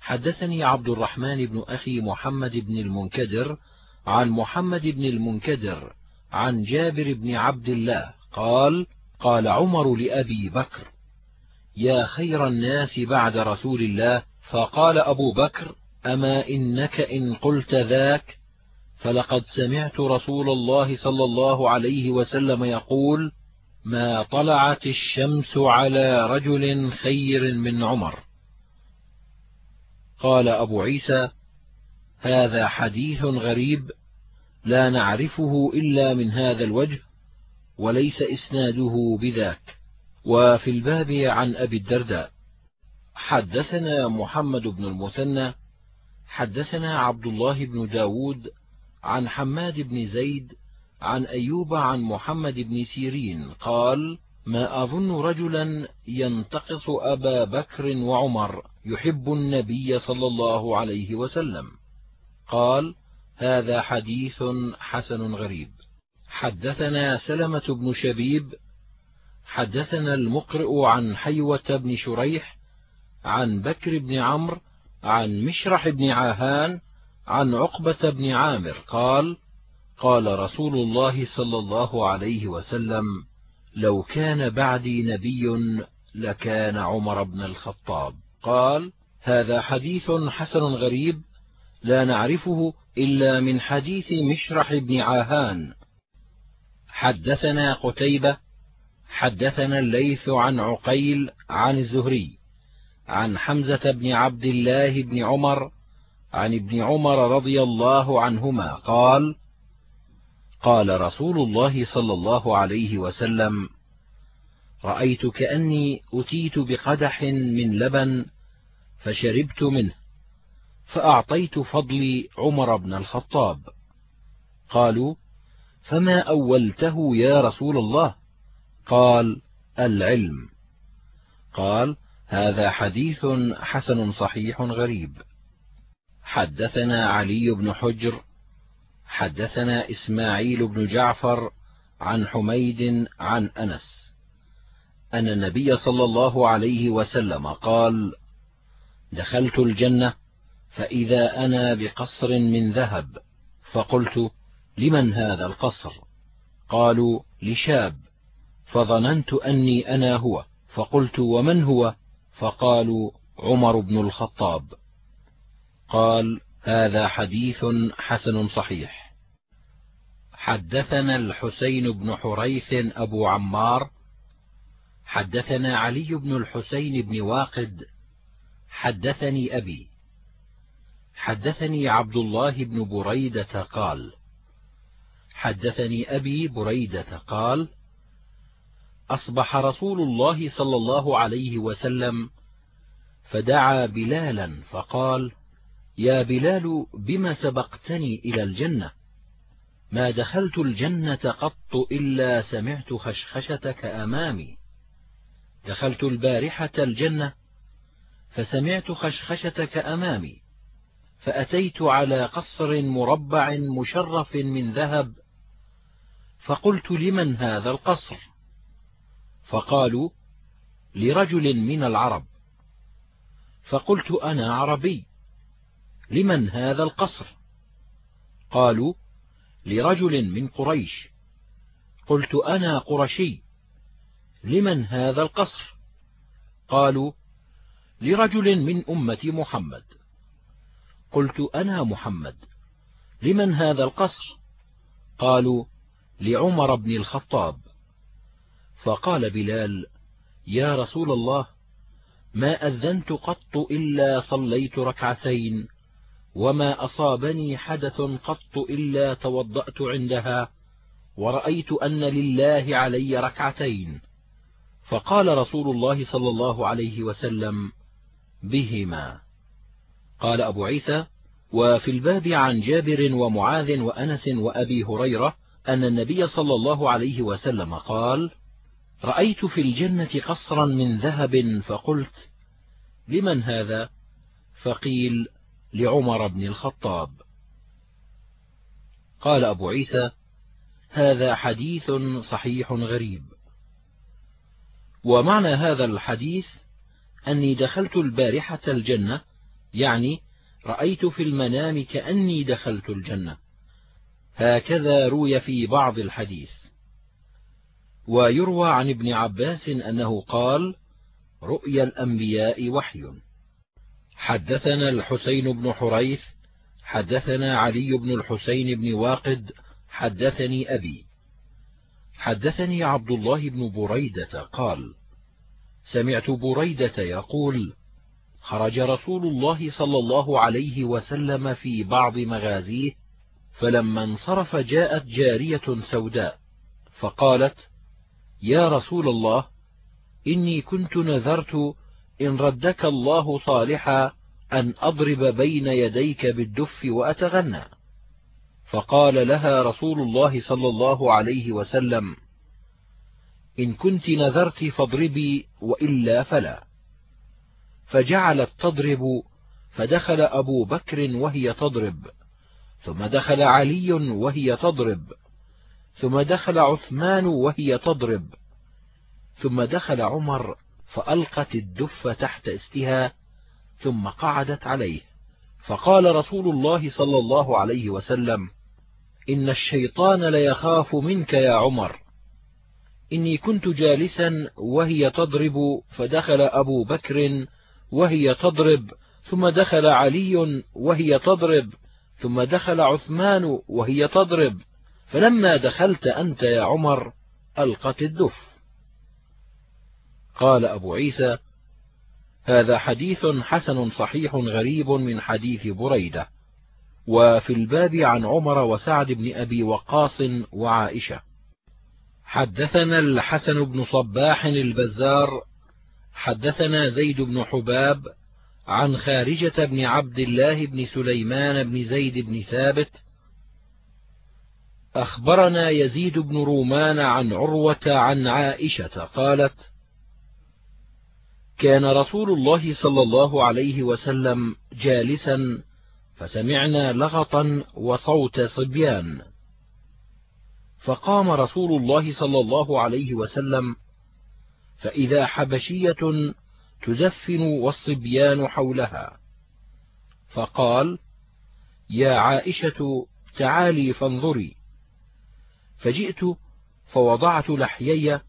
حدثني عبد الرحمن بن أخي محمد بن المنكدر عن محمد بن المنكدر عن جابر بن عبد الله قال قال عمر لأبي بكر يا خير الناس بعد رسول الله فقال أبو بكر أما إنك إن قلت ذاك؟ فلقد سمعت رسول الله صلى الله عليه وسلم يقول ما طلعت الشمس على رجل خير من عمر. قال أبو عيسى هذا حديث غريب لا نعرفه إلا من هذا الوجه وليس إسناده بذاك. وفي الباب عن أبي الدرداء. حدثنا محمد بن المثنى حدثنا عبد الله بن داود عن حماد بن زيد عن أيوب عن محمد بن سيرين قال ما أظن رجلا ينتقص أبا بكر وعمر يحب النبي صلى الله عليه وسلم. قال هذا حديث حسن غريب. حدثنا سلمة بن شبيب حدثنا المقرئ عن حيوة بن شريح عن بكر بن عمرو عن مشرح بن عاهان عن عقبة بن عامر قال قال رسول الله صلى الله عليه وسلم لو كان بعدي نبي لكان عمر بن الخطاب قال هذا حديث حسن غريب لا نعرفه إلا من حديث مشرح بن عاهان حدثنا قتيبة حدثنا الليث عن عقيل عن الزهري عن حمزة بن عبد الله بن عمر عن ابن عمر رضي الله عنهما قال قال رسول الله صلى الله عليه وسلم رأيت كأني أتيت بقدح من لبن فشربت منه فأعطيت فضلي عمر بن الخطاب قالوا فما أولته يا رسول الله؟ قال العلم. قال هذا حديث حسن صحيح غريب. حدثنا علي بن حجر حدثنا إسماعيل بن جعفر عن حميد عن أنس. أن النبي صلى الله عليه وسلم قال دخلت الجنة فإذا أنا بقصر من ذهب. فقلت لمن هذا القصر؟ قالوا لشاب. فظننت أني أنا هو. فقلت ومن هو؟ فقالوا عمر بن الخطاب. قال هذا حديث حسن صحيح. حدثنا الحسين بن حريث أبو عمار. حدثنا علي بن الحسين بن واقد. حدثني أبي. حدثني عبد الله بن بريدة قال. حدثني أبي بريدة قال. أصبح رسول الله صلى الله عليه وسلم فدعا بلالا فقال يا بلال بم سبقتني إلى الجنة؟ ما دخلت الجنة قط إلا سمعت خشخشتك أمامي. دخلت البارحة الجنة فسمعت خشخشتك أمامي. فأتيت على قصر مربع مشرف من ذهب فقلت لمن هذا القصر؟ فقالوا لرجل من العرب فقلت أنا عربي لمن هذا القصر؟ قالوا لرجل من قريش قلت أنا قرشي لمن هذا القصر؟ قالوا لرجل من أمة محمد قلت أنا محمد لمن هذا القصر؟ قالوا لعمر بن الخطاب. فقال بلال يا رسول الله ما أذنت قط إلا صليت ركعتين وما أصابني حدث قط إلا توضأت عندها ورأيت أن لله علي ركعتين. فقال رسول الله صلى الله عليه وسلم بهما. قال أبو عيسى وفي الباب عن جابر ومعاذ وأنس وأبي هريرة أن النبي صلى الله عليه وسلم قال رأيت في الجنة قصرا من ذهب فقلت لمن هذا؟ فقيل لعمر بن الخطاب. قال أبو عيسى هذا حديث صحيح غريب. ومعنى هذا الحديث أني دخلت البارحة الجنة يعني رأيت في المنام كأني دخلت الجنة. هكذا روي في بعض الحديث. ويروى عن ابن عباس أنه قال رؤيا الأنبياء وحي. حدثنا الحسين بن حريث حدثنا علي بن الحسين بن واقد حدثني أبي. حدثني عبد الله بن بريدة قال سمعت بريدة يقول خرج رسول الله صلى الله عليه وسلم في بعض مغازيه فلما انصرف جاءت جارية سوداء فقالت يا رسول الله إني كنت نذرت إن ردك الله صالحا أن أضرب بين يديك بالدف وأتغنى. فقال لها رسول الله صلى الله عليه وسلم إن كنت نذرت فاضربي وإلا فلا. فجعلت تضرب فدخل أبو بكر وهي تضرب ثم دخل علي وهي تضرب. ثم دخل عثمان وهي تضرب. ثم دخل عمر فألقت الدف تحت إستها ثم قعدت عليه. فقال رسول الله صلى الله عليه وسلم إن الشيطان ليخاف منك يا عمر. إني كنت جالسا وهي تضرب فدخل أبو بكر وهي تضرب ثم دخل علي وهي تضرب ثم دخل عثمان وهي تضرب. فلما دخلت أنت يا عمر ألقت الدف. قال أبو عيسى هذا حديث حسن صحيح غريب من حديث بريدة وفي الباب عن عمر وسعد بن أبي وقاص وعائشة. حدثنا الحسن بن صباح البزار حدثنا زيد بن حباب عن خارجة بن عبد الله بن سليمان بن زيد بن ثابت أخبرنا يزيد بن رومان عن عروة عن عائشة قالت كان رسول الله صلى الله عليه وسلم جالسا فسمعنا لغطا وصوت صبيان. فقام رسول الله صلى الله عليه وسلم فإذا حبشية تزفن والصبيان حولها فقال يا عائشة تعالي فانظري. فجئت فوضعت لحيي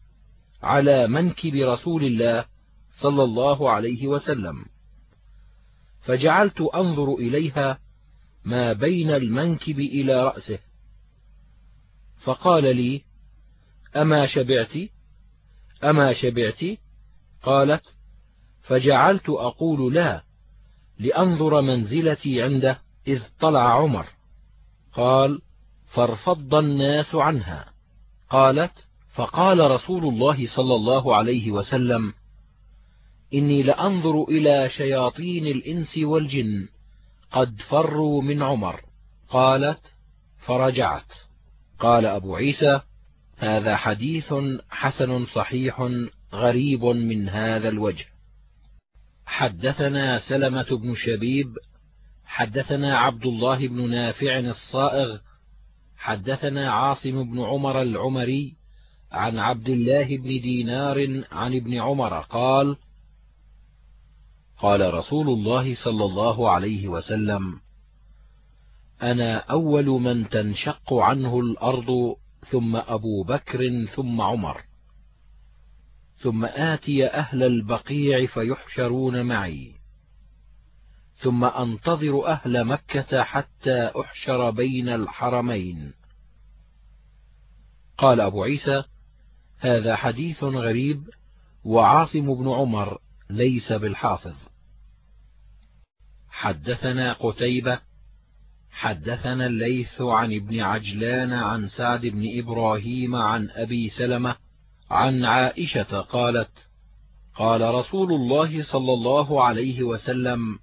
على منكب رسول الله صلى الله عليه وسلم. فجعلت أنظر إليها ما بين المنكب إلى رأسه. فقال لي أما شبعت؟ أما شبعت؟ قالت فجعلت أقول لا لأنظر منزلتي عنده إذ طلع عمر. قال فارفض الناس عنها. قالت فقال رسول الله صلى الله عليه وسلم إني لأنظر إلى شياطين الإنس والجن قد فروا من عمر. قالت فرجعت. قال أبو عيسى هذا حديث حسن صحيح غريب من هذا الوجه. حدثنا سلمة بن شبيب حدثنا عبد الله بن نافع الصائغ حدثنا عاصم بن عمر العمري عن عبد الله بن دينار عن ابن عمر قال قال رسول الله صلى الله عليه وسلم أنا أول من تنشق عنه الأرض ثم أبو بكر ثم عمر ثم آتي أهل البقيع فيحشرون معي. ثم أنتظر أهل مكة حتى أحشر بين الحرمين. قال أبو عيسى هذا حديث غريب وعاصم بن عمر ليس بالحافظ. حدثنا قتيبة حدثنا الليث عن ابن عجلان عن سعد بن إبراهيم عن أبي سلمة عن عائشة قالت قال رسول الله صلى الله عليه وسلم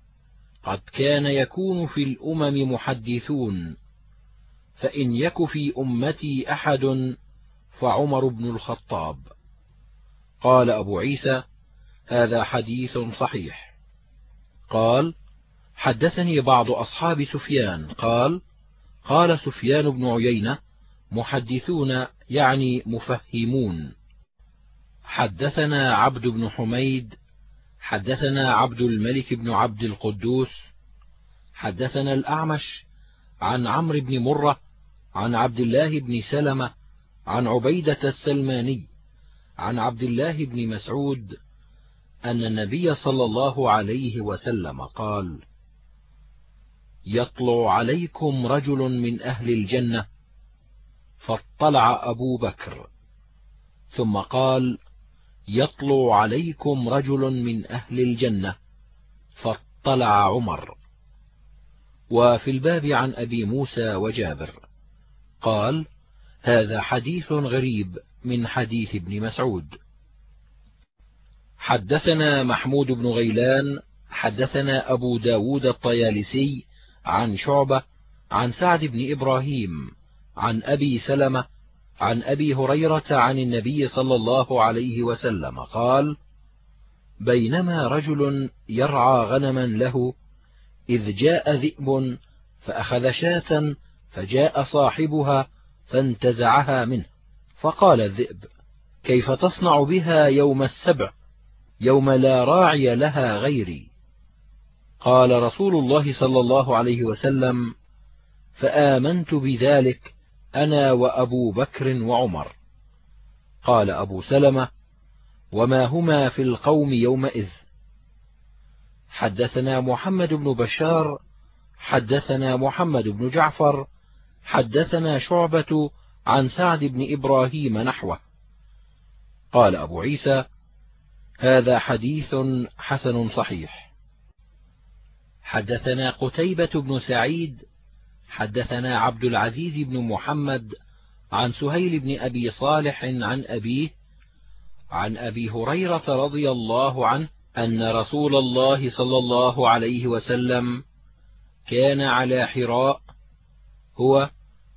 قد كان يكون في الأمم محدثون فإن يك في أمتي أحد فعمر بن الخطاب. قال أبو عيسى هذا حديث صحيح. قال حدثني بعض أصحاب سفيان. قال قال سفيان بن عيينة محدثون يعني مفهمون. حدثنا عبد بن حميد حدثنا عبد الملك بن عبد القدوس حدثنا الأعمش عن عمرو بن مرة عن عبد الله بن سلمة عن عبيدة السلماني عن عبد الله بن مسعود أن النبي صلى الله عليه وسلم قال يطلع عليكم رجل من أهل الجنة. فاطلع أبو بكر ثم قال يطلع عليكم رجل من أهل الجنة فاطلع عمر. وفي الباب عن أبي موسى وجابر قال هذا حديث غريب من حديث ابن مسعود. حدثنا محمود بن غيلان حدثنا أبو ب داود الطيالسي عن شعبة عن سعد بن إبراهيم عن أبي سلمة عن أبي هريرة عن النبي صلى الله عليه وسلم قال بينما رجل يرعى غنما له إذ جاء ذئب فأخذ شاة فجاء صاحبها فانتزعها منه فقال الذئب كيف تصنع بها يوم السبع يوم لا راعي لها غيري؟ قال رسول الله صلى الله عليه وسلم فآمنت بذلك أنا وأبو بكر وعمر. قال أبو سلمة وما هما في القوم يومئذ؟ حدثنا محمد بن بشار حدثنا محمد بن جعفر حدثنا شعبة عن سعد بن إبراهيم نحوه. قال أبو عيسى هذا حديث حسن صحيح. حدثنا قتيبة بن سعيد حدثنا عبد العزيز بن محمد عن سهيل بن أبي صالح عن أبيه عن أبي هريرة رضي الله عنه أن رسول الله صلى الله عليه وسلم كان على حراء هو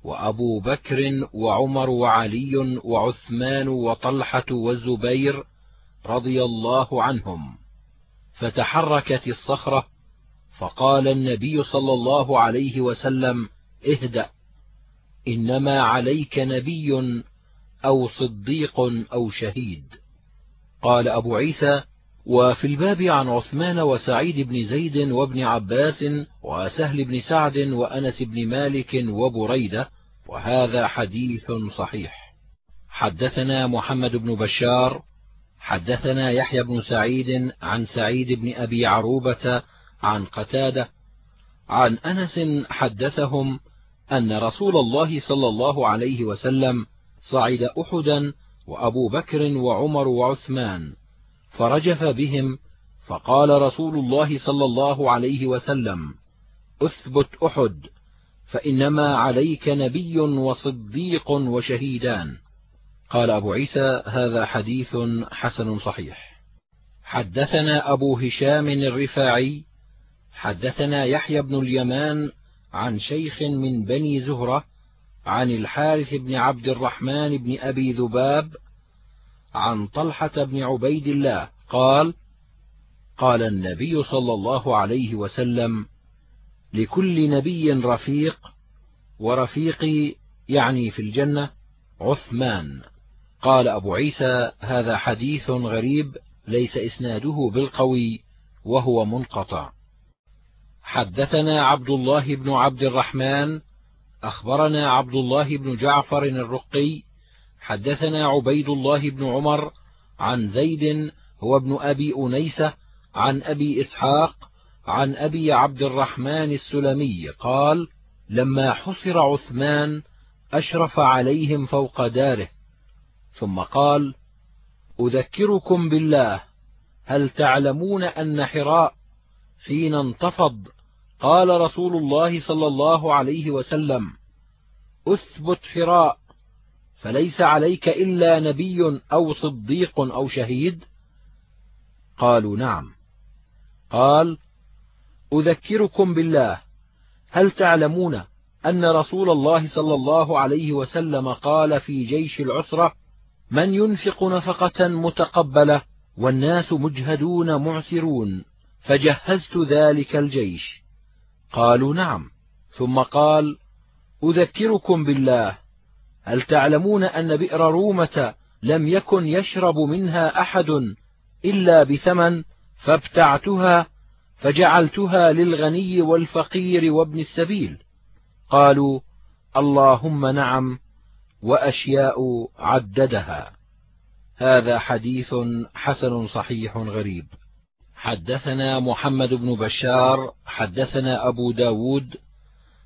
وأبو بكر وعمر وعلي وعثمان وطلحة والزبير رضي الله عنهم فتحركت الصخرة فقال النبي صلى الله عليه وسلم اهدأ إنما عليك نبي أو صديق أو شهيد. قال أبو عيسى وفي الباب عن عثمان وسعيد بن زيد وابن عباس وسهل بن سعد وأنس بن مالك وبريدة وهذا حديث صحيح. حدثنا محمد بن بشار حدثنا يحيى بن سعيد عن سعيد بن أبي عروبة عن قتادة عن أنس حدثهم أن رسول الله صلى الله عليه وسلم صعد أحدا وأبو بكر وعمر وعثمان فرجف بهم فقال رسول الله صلى الله عليه وسلم أثبت أحد فإنما عليك نبي وصديق وشهيدان. قال أبو عيسى هذا حديث حسن صحيح. حدثنا أبو هشام الرفاعي حدثنا يحيى بن اليمان عن شيخ من بني زهرة عن الحارث بن عبد الرحمن بن أبي ذباب عن طلحة بن عبيد الله قال قال النبي صلى الله عليه وسلم لكل نبي رفيق ورفيقي يعني في الجنة عثمان. قال أبو عيسى هذا حديث غريب ليس إسناده بالقوي وهو منقطع. حدثنا عبد الله بن عبد الرحمن أخبرنا عبد الله بن جعفر الرقي حدثنا عبيد الله بن عمر عن زيد هو ابن أبي أنيسة عن أبي إسحاق عن أبي عبد الرحمن السلمي قال لما حصر عثمان أشرف عليهم فوق داره ثم قال أذكركم بالله هل تعلمون أن حراء حين انتفض قال رسول الله صلى الله عليه وسلم أثبت حراء فليس عليك إلا نبي أو صديق أو شهيد؟ قالوا نعم. قال أذكركم بالله هل تعلمون أن رسول الله صلى الله عليه وسلم قال في جيش العسرة من ينفق نفقة متقبلة والناس مجهدون معسرون فجهزت ذلك الجيش؟ قالوا نعم. ثم قال أذكركم بالله هل تعلمون أن بئر رومة لم يكن يشرب منها أحد إلا بثمن فابتعتها فجعلتها للغني والفقير وابن السبيل؟ قالوا اللهم نعم وأشياء عددها. هذا حديث حسن صحيح غريب. حدثنا محمد بن بشار حدثنا أبو داود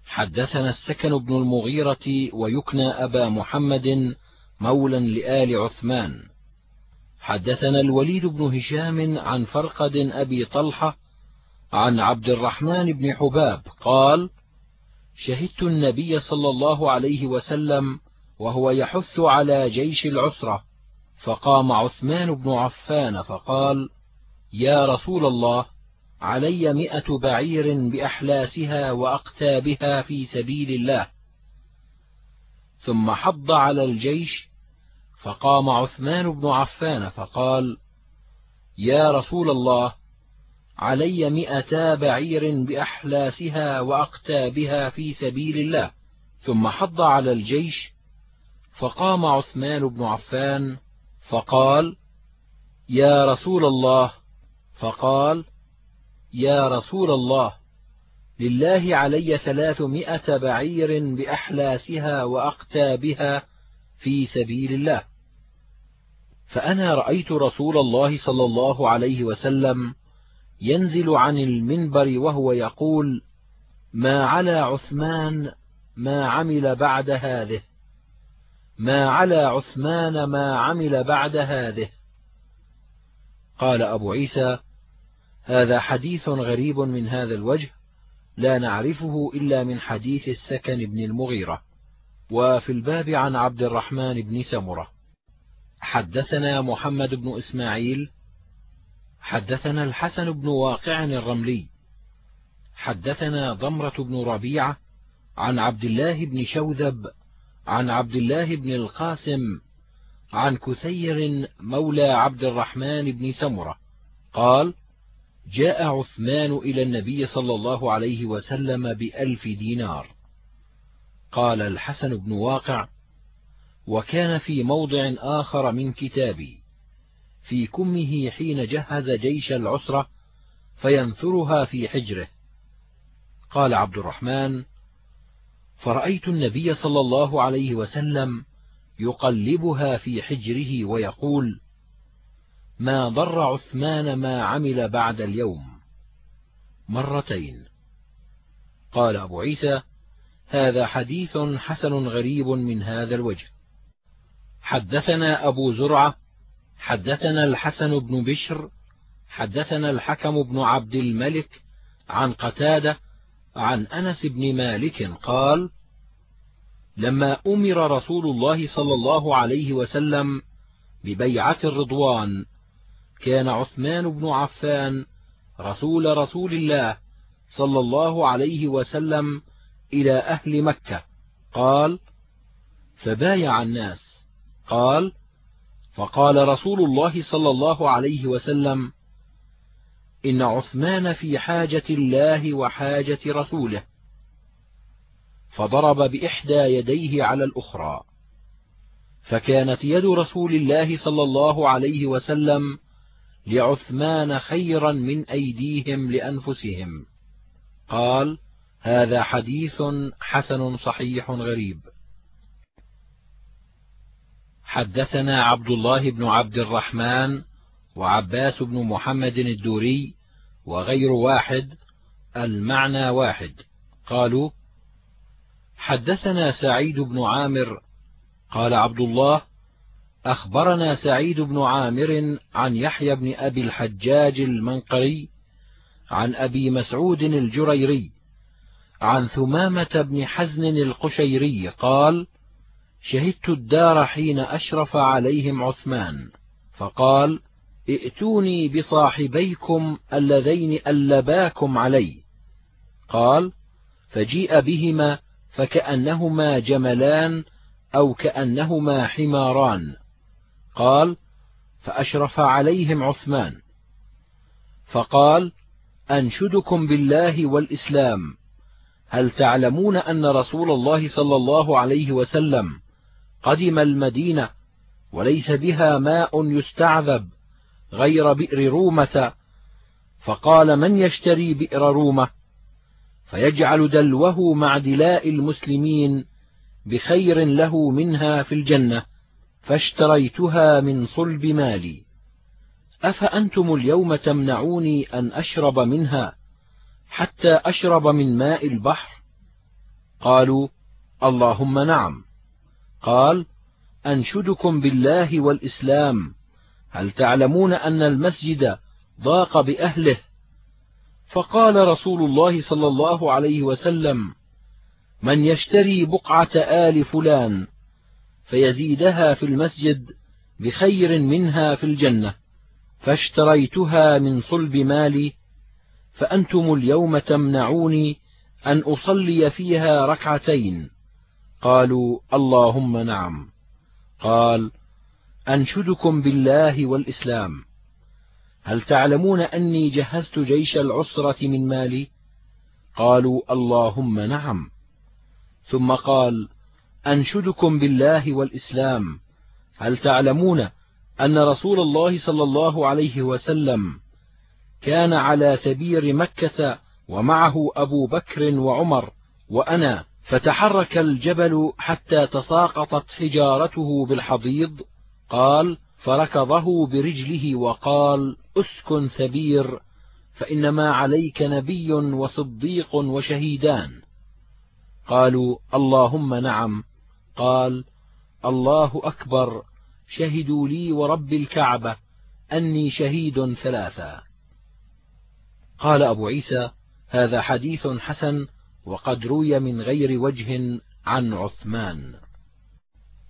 حدثنا السكن بن المغيرة ويكنى أبا محمد مولا لآل عثمان. حدثنا الوليد بن هشام عن فرقد أبي طلحة عن عبد الرحمن بن حباب قال شهدت النبي صلى الله عليه وسلم وهو يحث على جيش العسرة فقام عثمان بن عفان فقال يا رسول الله علي مئة بعير بأحلاسها وأقتابها في سبيل الله. ثم حض على الجيش فقام عثمان بن عفان فقال يا رسول الله علي مئتا بعير بأحلاسها وأقتابها في سبيل الله. ثم حض على الجيش فقام عثمان بن عفان فقال يا رسول الله فقال يا رسول الله لله علي ثلاثمائة بعير بأحلاسها وأقتابها في سبيل الله. فأنا رأيت رسول الله صلى الله عليه وسلم ينزل عن المنبر وهو يقول ما على عثمان ما عمل بعد هذه. ما على عثمان ما عمل بعد هذه. قال أبو عيسى هذا حديث غريب من هذا الوجه لا نعرفه إلا من حديث السكن بن المغيرة وفي الباب عن عبد الرحمن بن سمرة. حدثنا محمد بن إسماعيل حدثنا الحسن بن واقع الرملي حدثنا ضمرة بن ربيعة عن عبد الله بن شوذب عن عبد الله بن القاسم عن كثير مولى عبد الرحمن بن سمرة. قال جاء عثمان إلى النبي صلى الله عليه وسلم بألف دينار. قال الحسن بن واقع وكان في موضع آخر من كتابي في كمه حين جهز جيش العسرة فينثرها في حجره. قال عبد الرحمن فرأيت النبي صلى الله عليه وسلم يقلبها في حجره ويقول ما ضر عثمان ما عمل بعد اليوم. مرتين. قال أبو عيسى هذا حديث حسن غريب من هذا الوجه. حدثنا أبو زرعة حدثنا الحسن بن بشر حدثنا الحكم بن عبد الملك عن قتادة عن أنس بن مالك قال لما أمر رسول الله صلى الله عليه وسلم ببيعة الرضوان كان عثمان بن عفان رسول رسول الله صلى الله عليه وسلم إلى أهل مكة. قال فبايع الناس. قال فقال رسول الله صلى الله عليه وسلم إن عثمان في حاجة الله وحاجة رسوله. فضرب بإحدى يديه على الأخرى. فكانت يد رسول الله صلى الله عليه وسلم لعثمان خيرا من أيديهم لأنفسهم. قال هذا حديث حسن صحيح غريب. حدثنا عبد الله بن عبد الرحمن وعباس بن محمد الدوري وغير واحد المعنى واحد. قالوا حدثنا سعيد بن عامر قال عبد الله أخبرنا سعيد بن عامر عن يحيى بن أبي الحجاج المنقري عن أبي مسعود الجريري عن ثمامة بن حزن القشيري قال شهدت الدار حين أشرف عليهم عثمان فقال ائتوني بصاحبيكم اللذين ألباكم علي قال فجيء بهما فكأنهما جملان أو كأنهما حماران قال فأشرف عليهم عثمان. فقال أنشدكم بالله والإسلام. هل تعلمون أن رسول الله صلى الله عليه وسلم قدم المدينة وليس بها ماء يستعذب غير بئر رومة؟ فقال من يشتري بئر رومة؟ فيجعل دلوه مع دلاء المسلمين بخير له منها في الجنة. فاشتريتها من صلب مالي. أفأنتم اليوم تمنعوني أن أشرب منها حتى أشرب من ماء البحر؟ قالوا اللهم نعم. قال أنشدكم بالله والإسلام. هل تعلمون أن المسجد ضاق بأهله؟ فقال رسول الله صلى الله عليه وسلم من يشتري بقعة آل فلان فيزيدها في المسجد بخير منها في الجنة فاشتريتها من صلب مالي فأنتم اليوم تمنعوني أن أصلي فيها ركعتين. قالوا اللهم نعم. قال أنشدكم بالله والإسلام. هل تعلمون أني جهزت جيش العسرة من مالي؟ قالوا اللهم نعم. ثم قال أنشدكم بالله والإسلام. هل تعلمون أن رسول الله صلى الله عليه وسلم كان على سبير مكة ومعه أبو بكر وعمر وأنا فتحرك الجبل حتى تساقطت حجارته بالحضيض؟ قال فركضه برجله وقال أسكن سبير فإنما عليك نبي وصديق وشهيدان. قالوا اللهم نعم. قال الله أكبر شهدوا لي ورب الكعبة أني شهيد ثلاثا. قال أبو عيسى هذا حديث حسن وقد روي من غير وجه عن عثمان.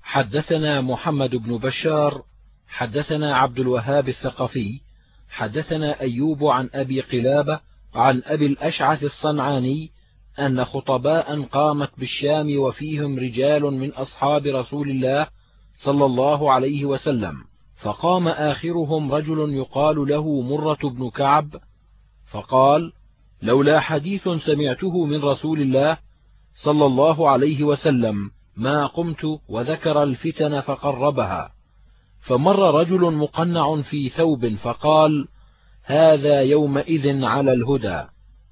حدثنا محمد بن بشار حدثنا عبد الوهاب الثقفي حدثنا أيوب عن أبي قلابة عن أبي الأشعث الصنعاني أن خطباء قامت بالشام وفيهم رجال من أصحاب رسول الله صلى الله عليه وسلم فقام آخرهم رجل يقال له مرة بن كعب فقال لولا حديث سمعته من رسول الله صلى الله عليه وسلم ما قمت وذكر الفتن فقربها. فمر رجل مقنع في ثوب فقال هذا يومئذ على الهدى.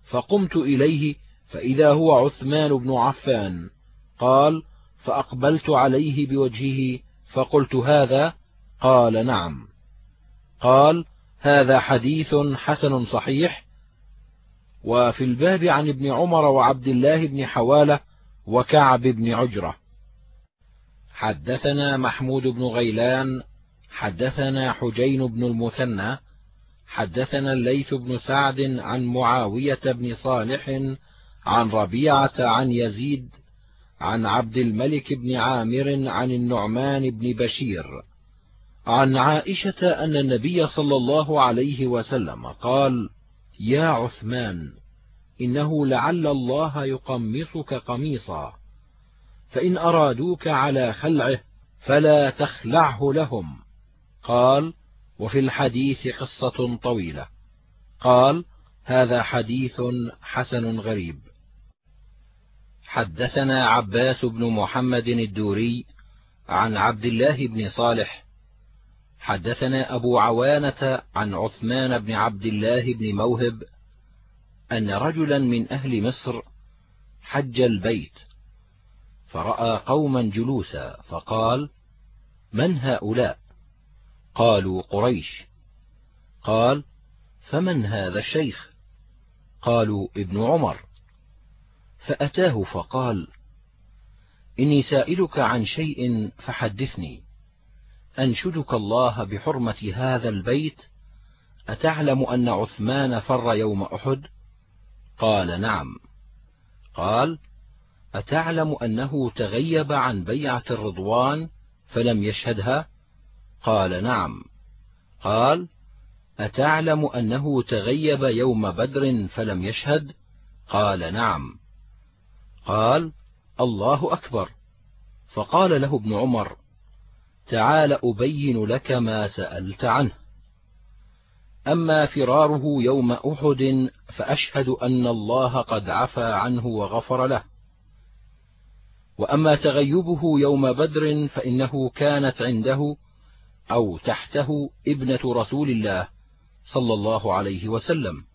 فقمت إليه فإذا هو عثمان بن عفان قال فأقبلت عليه بوجهه فقلت هذا؟ قال نعم. قال هذا حديث حسن صحيح. وفي الباب عن ابن عمر وعبد الله بن حوالة وكعب بن عجرة. حدثنا محمود بن غيلان حدثنا حجين بن المثنى حدثنا الليث بن سعد عن معاوية بن صالح عن ربيعة عن يزيد عن عبد الملك بن عامر عن النعمان بن بشير عن عائشة أن النبي صلى الله عليه وسلم قال يا عثمان إنه لعل الله يقمصك قميصا فإن أرادوك على خلعه فلا تخلعه لهم. قال وفي الحديث قصة طويلة. قال هذا حديث حسن غريب. حدثنا عباس بن محمد الدوري عن عبد الله بن صالح. حدثنا أبو عوانة عن عثمان بن عبد الله بن موهب أن رجلا من أهل مصر حج البيت فرأى قوما جلوسا فقال من هؤلاء؟ قالوا قريش. قال فمن هذا الشيخ؟ قالوا ابن عمر. فأتاه فقال إني سائلك عن شيء فحدثني. أنشدك الله بحرمة هذا البيت؟ أتعلم أن عثمان فر يوم أحد؟ قال نعم. قال أتعلم أنه تغيب عن بيعة الرضوان فلم يشهدها؟ قال نعم. قال أتعلم أنه تغيب يوم بدر فلم يشهد؟ قال نعم. قال الله أكبر. فقال له ابن عمر تعال أبين لك ما سألت عنه. أما فراره يوم أحد فأشهد أن الله قد عفى عنه وغفر له. وأما تغيبه يوم بدر فإنه كانت عنده أو تحته ابنة رسول الله صلى الله عليه وسلم.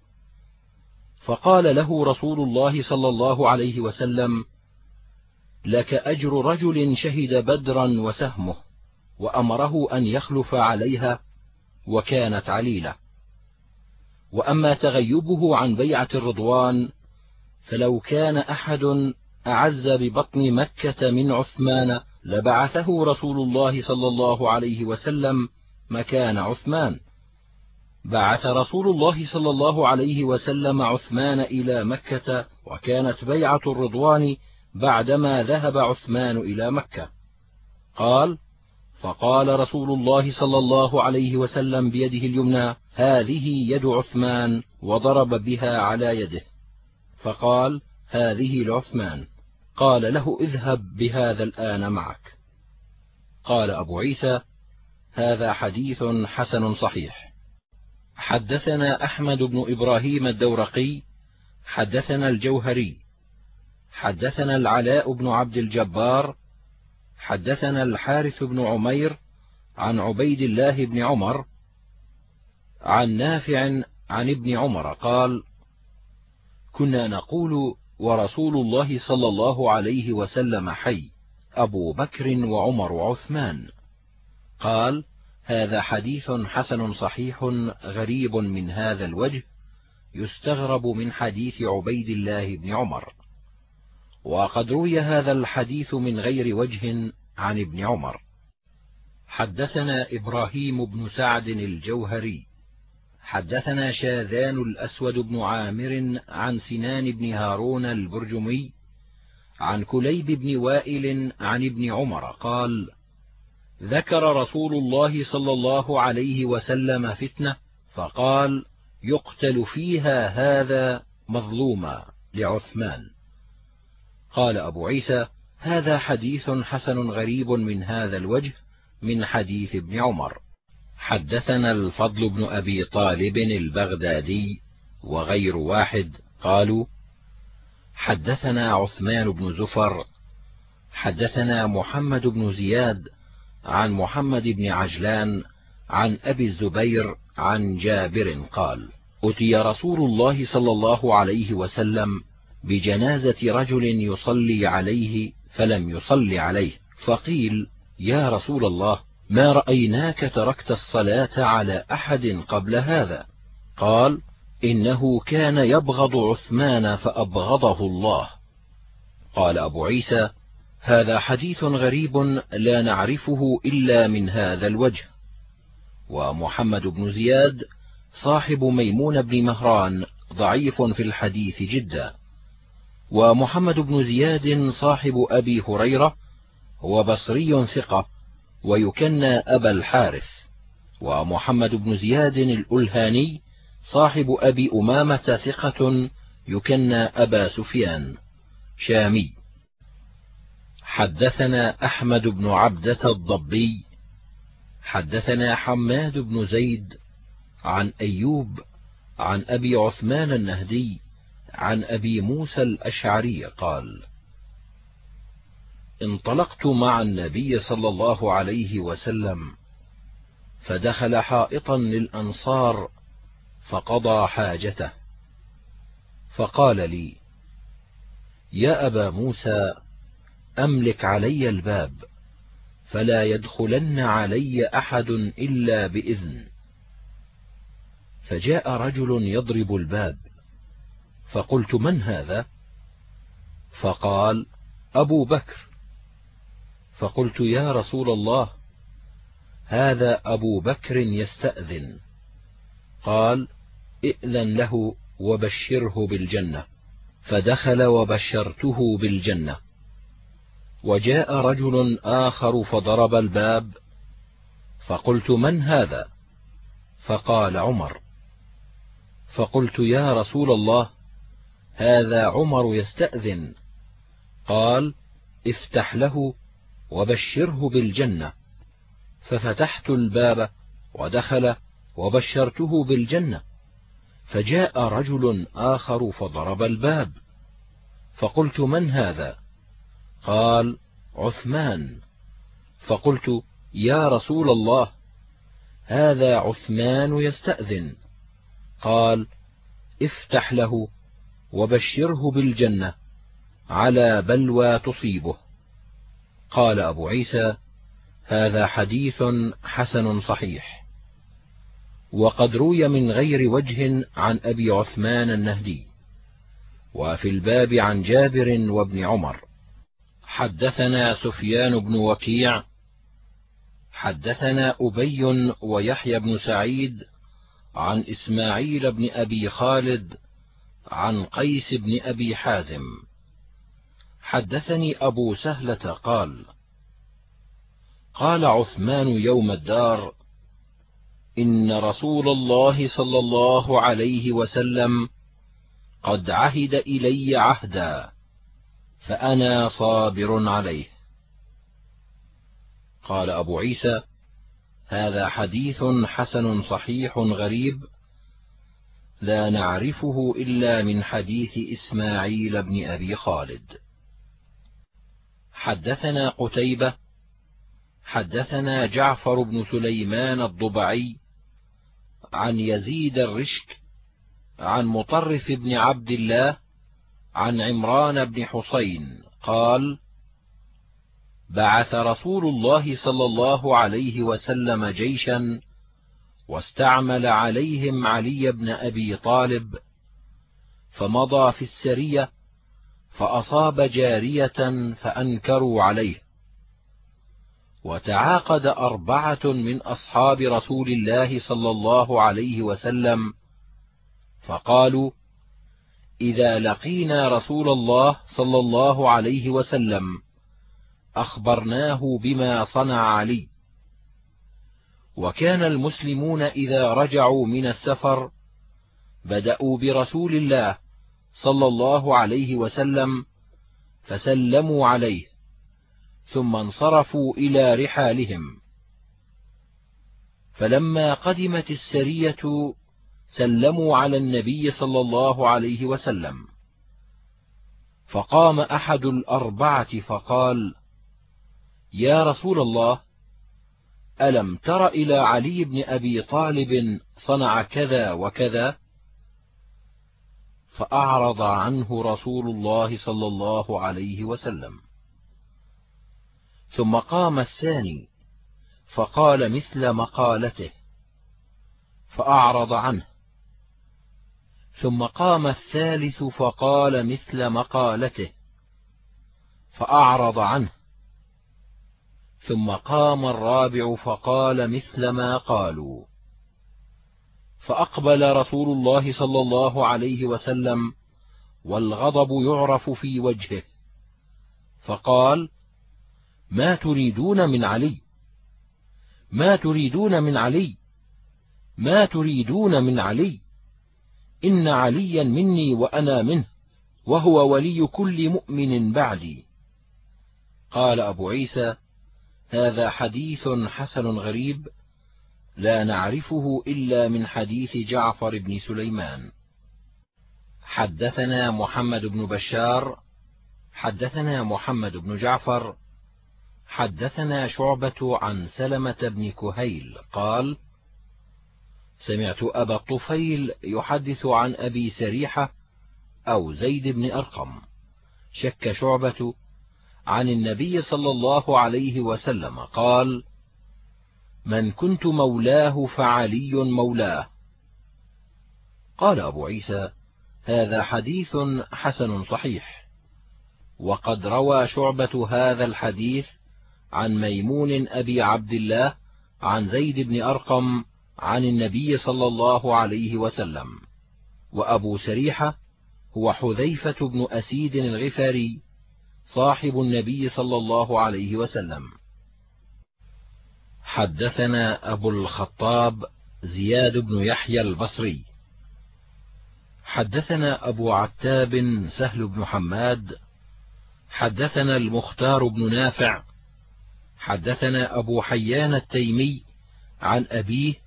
فقال له رسول الله صلى الله عليه وسلم لك أجر رجل شهد بدرا وسهمه وأمره أن يخلف عليها وكانت عليلة. وأما تغيبه عن بيعة الرضوان فلو كان أحد أعز ببطن مكة من عثمان لبعثه رسول الله صلى الله عليه وسلم مكان عثمان. بعث رسول الله صلى الله عليه وسلم عثمان إلى مكة وكانت بيعة الرضوان بعدما ذهب عثمان إلى مكة. قال فقال رسول الله صلى الله عليه وسلم بيده اليمنى هذه يد عثمان وضرب بها على يده. فقال هذه لعثمان. قال له اذهب بهذا الآن معك. قال أبو عيسى هذا حديث حسن صحيح. حدثنا أحمد بن إبراهيم الدورقي حدثنا الجوهري حدثنا العلاء بن عبد الجبار حدثنا الحارث بن عمير عن عبيد الله بن عمر عن نافع عن ابن عمر قال كنا نقول ورسول الله صلى الله عليه وسلم حي أبو بكر وعمر وعثمان قال هذا حديث حسن صحيح غريب من هذا الوجه يستغرب من حديث عبيد الله بن عمر. وقد روي هذا الحديث من غير وجه عن ابن عمر. حدثنا إبراهيم بن سعد الجوهري. حدثنا شاذان الأسود بن عامر عن سنان بن هارون البرجمي عن كليب بن وائل عن ابن عمر قال ذكر رسول الله صلى الله عليه وسلم فتنة فقال يقتل فيها هذا مظلوما لعثمان. قال أبو عيسى هذا حديث حسن غريب من هذا الوجه من حديث ابن عمر. حدثنا الفضل بن أبي طالب البغدادي وغير واحد قالوا حدثنا عثمان بن زفر حدثنا محمد بن زياد عن محمد بن عجلان عن أبي الزبير عن جابر قال أتي رسول الله صلى الله عليه وسلم بجنازة رجل يصلي عليه فلم يصل عليه فقيل يا رسول الله ما رأيناك تركت الصلاة على أحد قبل هذا؟ قال إنه كان يبغض عثمان فأبغضه الله. قال أبو عيسى هذا حديث غريب لا نعرفه إلا من هذا الوجه. ومحمد بن زياد صاحب ميمون بن مهران ضعيف في الحديث جدا. ومحمد بن زياد صاحب أبي هريرة هو بصري ثقة ويكنى أبا الحارث. ومحمد بن زياد الألهاني صاحب أبي أمامة ثقة يكنى أبا سفيان. شامي. حدثنا أحمد بن عبدة الضبي حدثنا حماد بن زيد عن أيوب عن أبي عثمان النهدي عن أبي موسى الأشعري قال انطلقت مع النبي صلى الله عليه وسلم فدخل حائطا للأنصار فقضى حاجته فقال لي يا أبا موسى أملك علي الباب فلا يدخلن علي أحد إلا بإذن. فجاء رجل يضرب الباب فقلت من هذا؟ فقال أبو بكر. فقلت يا رسول الله هذا أبو بكر يستأذن. قال ائذن له وبشره بالجنة فدخل وبشرته بالجنة. وجاء رجل آخر فضرب الباب فقلت من هذا؟ فقال عمر. فقلت يا رسول الله هذا عمر يستأذن. قال افتح له وبشره بالجنة. ففتحت الباب ودخل وبشرته بالجنة. فجاء رجل آخر فضرب الباب. فقلت من هذا؟ قال عثمان. فقلت يا رسول الله هذا عثمان يستأذن. قال افتح له وبشره بالجنة على بلوى تصيبه. قال أبو عيسى هذا حديث حسن صحيح. وقد روي من غير وجه عن أبي عثمان النهدي. وفي الباب عن جابر وابن عمر. حدثنا سفيان بن وكيع حدثنا أبي ويحيى بن سعيد عن إسماعيل بن أبي خالد عن قيس بن أبي حازم. حدثني أبو سهلة قال قال عثمان يوم الدار إن رسول الله صلى الله عليه وسلم قد عهد إلي عهدا. فأنا صابر عليه. قال أبو عيسى هذا حديث حسن صحيح غريب لا نعرفه إلا من حديث إسماعيل بن أبي خالد. حدثنا قتيبة حدثنا جعفر بن سليمان الضبعي عن يزيد الرشك عن مطرف بن عبد الله عن عمران بن حسين قال بعث رسول الله صلى الله عليه وسلم جيشا واستعمل عليهم علي بن أبي طالب فمضى في السرية فأصاب جارية فأنكروا عليه. وتعاقد أربعة من أصحاب رسول الله صلى الله عليه وسلم فقالوا إذا لقينا رسول الله صلى الله عليه وسلم أخبرناه بما صنع علي. وكان المسلمون إذا رجعوا من السفر بدأوا برسول الله صلى الله عليه وسلم فسلموا عليه ثم انصرفوا إلى رحالهم. فلما قدمت السرية سلموا على النبي صلى الله عليه وسلم. فقام أحد الأربعة فقال يا رسول الله ألم تر إلى علي بن أبي طالب صنع كذا وكذا؟ فأعرض عنه رسول الله صلى الله عليه وسلم. ثم قام الثاني فقال مثل مقالته فأعرض عنه. ثم قام الثالث فقال مثل مقالته فأعرض عنه. ثم قام الرابع فقال مثل ما قالوا. فأقبل رسول الله صلى الله عليه وسلم والغضب يعرف في وجهه. فقال ما تريدون من علي؟ ما تريدون من علي؟ ما تريدون من علي؟ إن عليا مني وأنا منه وهو ولي كل مؤمن بعدي. قال أبو عيسى هذا حديث حسن غريب لا نعرفه إلا من حديث جعفر بن سليمان. حدثنا محمد بن بشار حدثنا محمد بن جعفر حدثنا شعبة عن سلمة بن كهيل قال سمعت أبا الطفيل يحدث عن أبي سريحة أو زيد بن أرقم. شك شعبة عن النبي صلى الله عليه وسلم قال من كنت مولاه فعلي مولاه. قال أبو عيسى هذا حديث حسن صحيح. وقد روى شعبة هذا الحديث عن ميمون أبي عبد الله عن زيد بن أرقم عن النبي صلى الله عليه وسلم. وأبو سريحة هو حذيفة بن أسيد الغفاري صاحب النبي صلى الله عليه وسلم. حدثنا أبو الخطاب زياد بن يحيى البصري. حدثنا أبو عتاب سهل بن حماد. حدثنا المختار بن نافع. حدثنا أبو حيان التيمي عن أبيه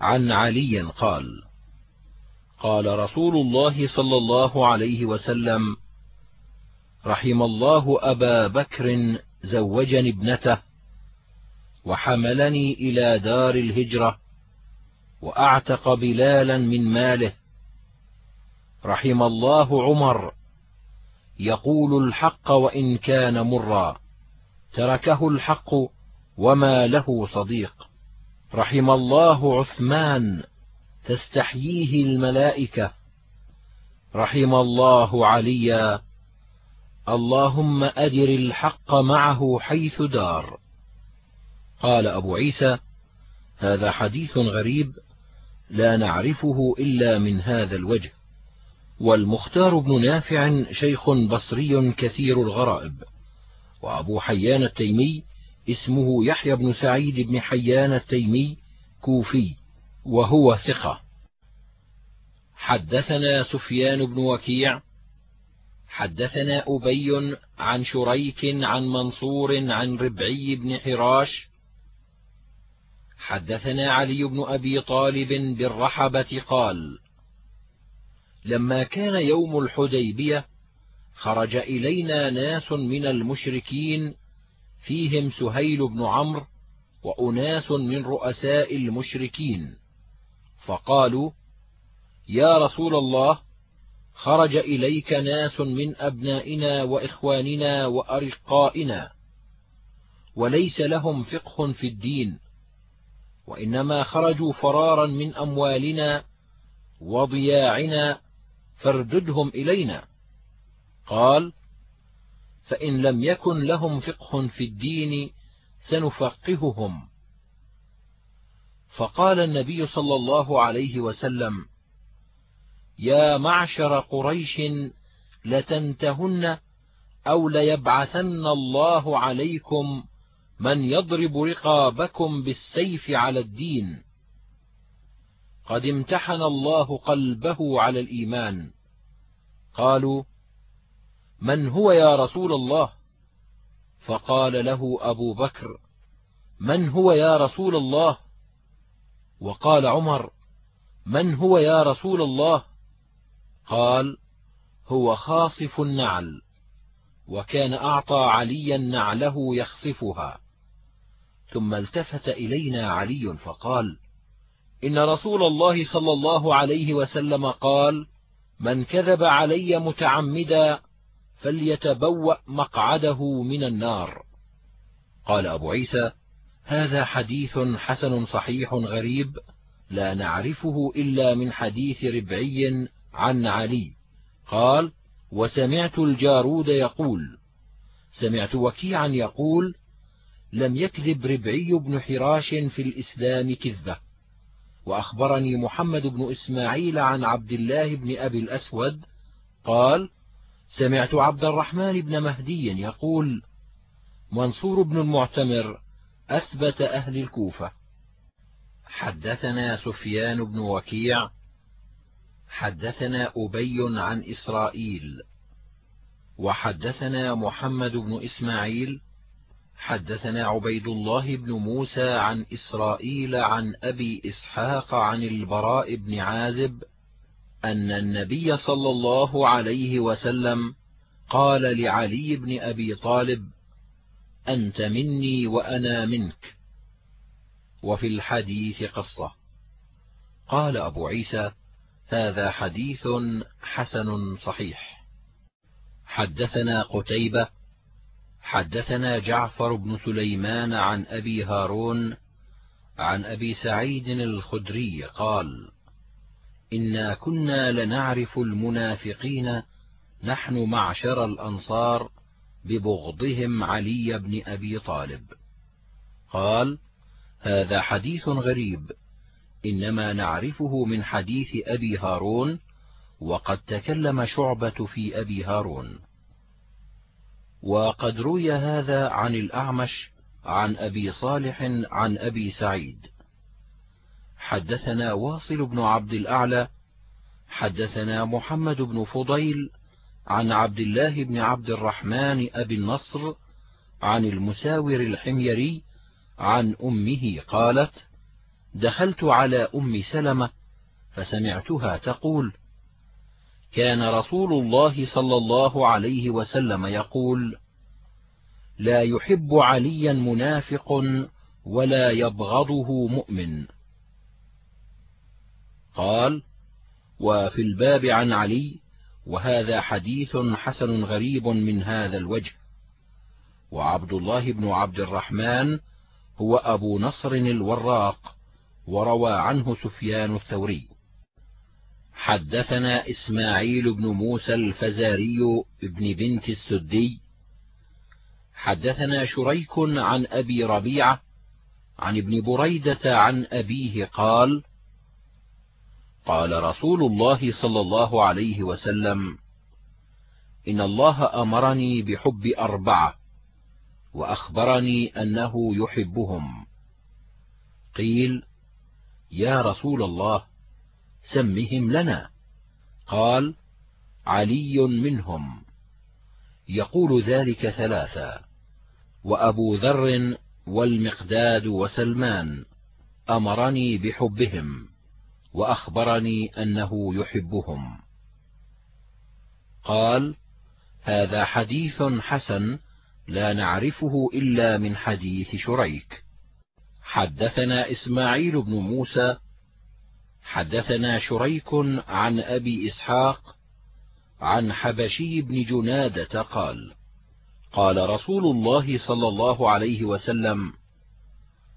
عن علي قال قال رسول الله صلى الله عليه وسلم رحم الله أبا بكر زوجني ابنته وحملني إلى دار الهجرة وأعتق بلالا من ماله. رحم الله عمر يقول الحق وإن كان مرا تركه الحق وما له صديق. رحم الله عثمان تستحييه الملائكة. رحم الله عليا اللهم أدر الحق معه حيث دار. قال أبو عيسى هذا حديث غريب لا نعرفه إلا من هذا الوجه. والمختار بن نافع شيخ بصري كثير الغرائب. وأبو حيان التيمي اسمه يحيى بن سعيد بن حيان التيمي كوفي وهو ثقة. حدثنا سفيان بن وكيع. حدثنا أبي عن شريك عن منصور عن ربعي بن حراش. حدثنا علي بن أبي طالب بالرحبة قال لما كان يوم الحديبية خرج إلينا ناس من المشركين فيهم سهيل بن عمرو وأناس من رؤساء المشركين. فقالوا يا رسول الله خرج إليك ناس من أبنائنا وإخواننا وأرقائنا وليس لهم فقه في الدين وإنما خرجوا فرارا من أموالنا وضياعنا فارددهم إلينا. قال فإن لم يكن لهم فقه في الدين سنفقههم. فقال النبي صلى الله عليه وسلم يا معشر قريش لتنتهن أو ليبعثن الله عليكم من يضرب رقابكم بالسيف على الدين. قد امتحن الله قلبه على الإيمان. قالوا من هو يا رسول الله؟ فقال له أبو بكر من هو يا رسول الله؟ وقال عمر من هو يا رسول الله؟ قال هو خاصف النعل وكان أعطى عليا نعله يخصفها. ثم التفت إلينا علي فقال إن رسول الله صلى الله عليه وسلم قال من كذب علي متعمدا فليتبوأ مقعده من النار. قال أبو عيسى هذا حديث حسن صحيح غريب لا نعرفه إلا من حديث ربعي عن علي. قال وسمعت الجارود يقول سمعت وكيعا يقول لم يكذب ربعي بن حراش في الإسلام كذبة. وأخبرني محمد بن إسماعيل عن عبد الله بن أبي الأسود قال سمعت عبد الرحمن بن مهدي يقول منصور بن المعتمر أثبت أهل الكوفة. حدثنا سفيان بن وكيع. حدثنا أبي عن إسرائيل. وحدثنا محمد بن إسماعيل. حدثنا عبيد الله بن موسى عن إسرائيل عن أبي إسحاق عن البراء بن عازب أن النبي صلى الله عليه وسلم قال لعلي بن أبي طالب أنت مني وأنا منك. وفي الحديث قصة. قال أبو عيسى هذا حديث حسن صحيح. حدثنا قتيبة حدثنا جعفر بن سليمان عن أبي هارون عن أبي سعيد الخدري قال إنا كنا لنعرف المنافقين نحن معشر الأنصار ببغضهم علي بن أبي طالب. قال هذا حديث غريب. إنما نعرفه من حديث أبي هارون وقد تكلم شعبة في أبي هارون. وقد روي هذا عن الأعمش عن أبي صالح عن أبي سعيد. حدثنا واصل بن عبد الأعلى حدثنا محمد بن فضيل عن عبد الله بن عبد الرحمن أبي النصر عن المساور الحميري عن أمه قالت دخلت على أم سلمة فسمعتها تقول كان رسول الله صلى الله عليه وسلم يقول لا يحب عليا منافق ولا يبغضه مؤمن قال وفي الباب عن علي وهذا حديث حسن غريب من هذا الوجه. وعبد الله بن عبد الرحمن هو أبو نصر الوراق وروى عنه سفيان الثوري. حدثنا إسماعيل بن موسى الفزاري بن بنت السدي. حدثنا شريك عن أبي ربيعة عن ابن بريدة عن أبيه قال قال رسول الله صلى الله عليه وسلم إن الله أمرني بحب أربعة وأخبرني أنه يحبهم. قيل يا رسول الله سمهم لنا. قال علي منهم. يقول ذلك ثلاثا وأبو ذر والمقداد وسلمان أمرني بحبهم. وأخبرني أنه يحبهم. قال هذا حديث حسن لا نعرفه إلا من حديث شريك. حدثنا إسماعيل بن موسى حدثنا شريك عن أبي إسحاق عن حبشي بن جنادة قال قال رسول الله صلى الله عليه وسلم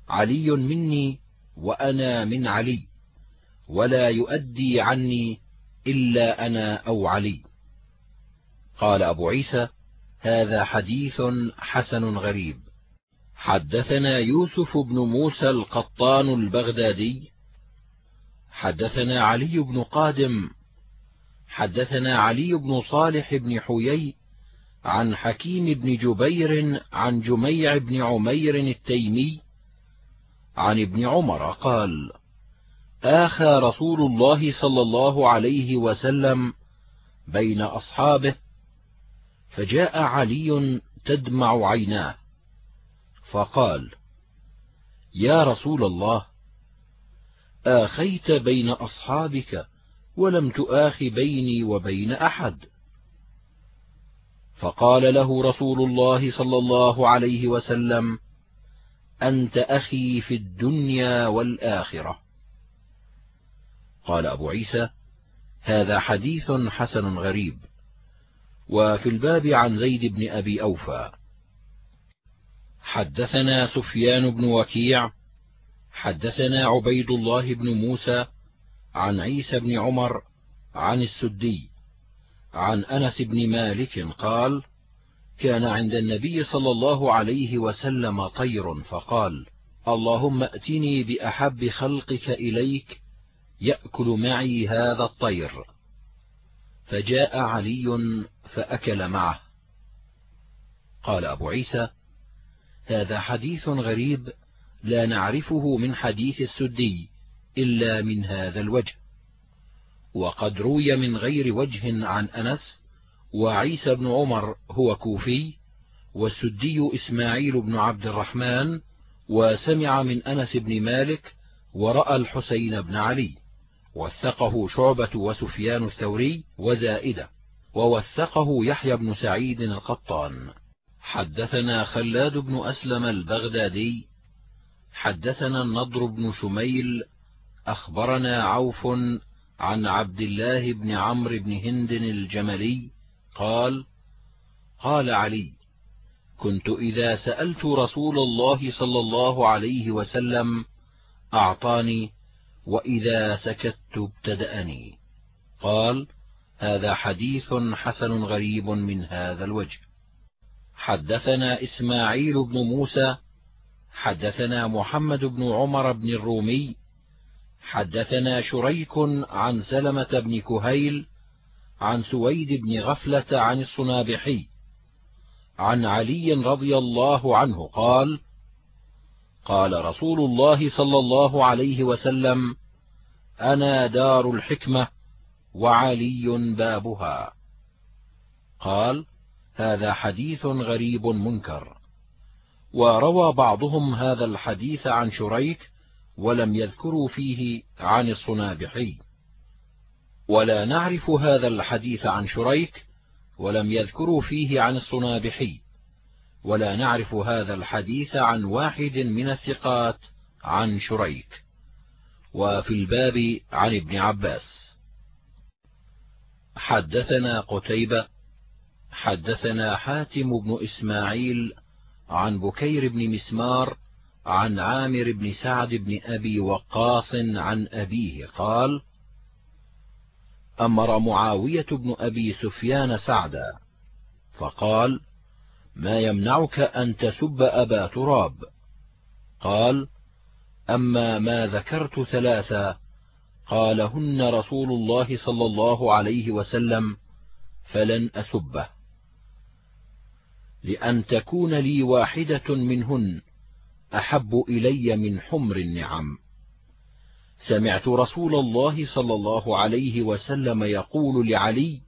علي مني وأنا من علي. ولا يؤدي عني إلا أنا أو علي. قال أبو عيسى هذا حديث حسن غريب. حدثنا يوسف بن موسى القطان البغدادي. حدثنا علي بن قادم. حدثنا علي بن صالح بن حيي عن حكيم بن جبير عن جميع بن عمير التيمي. عن ابن عمر قال آخى رسول الله صلى الله عليه وسلم بين أصحابه فجاء علي تدمع عيناه فقال يا رسول الله آخيت بين أصحابك ولم تآخ بيني وبين أحد. فقال له رسول الله صلى الله عليه وسلم أنت أخي في الدنيا والآخرة. قال أبو عيسى هذا حديث حسن غريب وفي الباب عن زيد بن أبي أوفى. حدثنا سفيان بن وكيع حدثنا عبيد الله بن موسى عن عيسى بن عمر عن السدي عن أنس بن مالك قال كان عند النبي صلى الله عليه وسلم طير فقال اللهم ائتني بأحب خلقك إليك يأكل معي هذا الطير. فجاء علي فأكل معه. قال أبو عيسى هذا حديث غريب لا نعرفه من حديث السدي إلا من هذا الوجه. وقد روي من غير وجه عن أنس وعيسى بن عمر هو كوفي والسدي إسماعيل بن عبد الرحمن وسمع من أنس بن مالك ورأى الحسين بن علي. وثقه شعبة وسفيان الثوري وزائدة ووثقه يحيى بن سعيد القطان. حدثنا خلاد بن أسلم البغدادي حدثنا النضر بن شميل أخبرنا عوف عن عبد الله بن عمرو بن هند الجملي قال قال علي كنت إذا سألت رسول الله صلى الله عليه وسلم أعطاني وإذا سكت ابتدأني. قال هذا حديث حسن غريب من هذا الوجه. حدثنا إسماعيل بن موسى حدثنا محمد بن عمر بن الرومي حدثنا شريك عن سلمة بن كهيل عن سويد بن غفلة عن الصنابحي. عن علي رضي الله عنه قال قال رسول الله صلى الله عليه وسلم أنا دار الحكمة وعلي بابها. قال هذا حديث غريب منكر. وروى بعضهم هذا الحديث عن شريك ولم يذكروا فيه عن الصنابحي. ولا نعرف هذا الحديث عن شريك ولم يذكروا فيه عن الصنابحي. ولا نعرف هذا الحديث عن واحد من الثقات عن شريك. وفي الباب عن ابن عباس. حدثنا قتيبة حدثنا حاتم بن إسماعيل عن بكير بن مسمار عن عامر بن سعد بن أبي وقاص عن أبيه قال أمر معاوية بن أبي سفيان سعدا فقال ما يمنعك أن تسب أبا تراب؟ قال أما ما ذكرت ثلاثا قالهن رسول الله صلى الله عليه وسلم فلن أسبه. لأن تكون لي واحدة منهن أحب إلي من حمر النعم. سمعت رسول الله صلى الله عليه وسلم يقول لعلي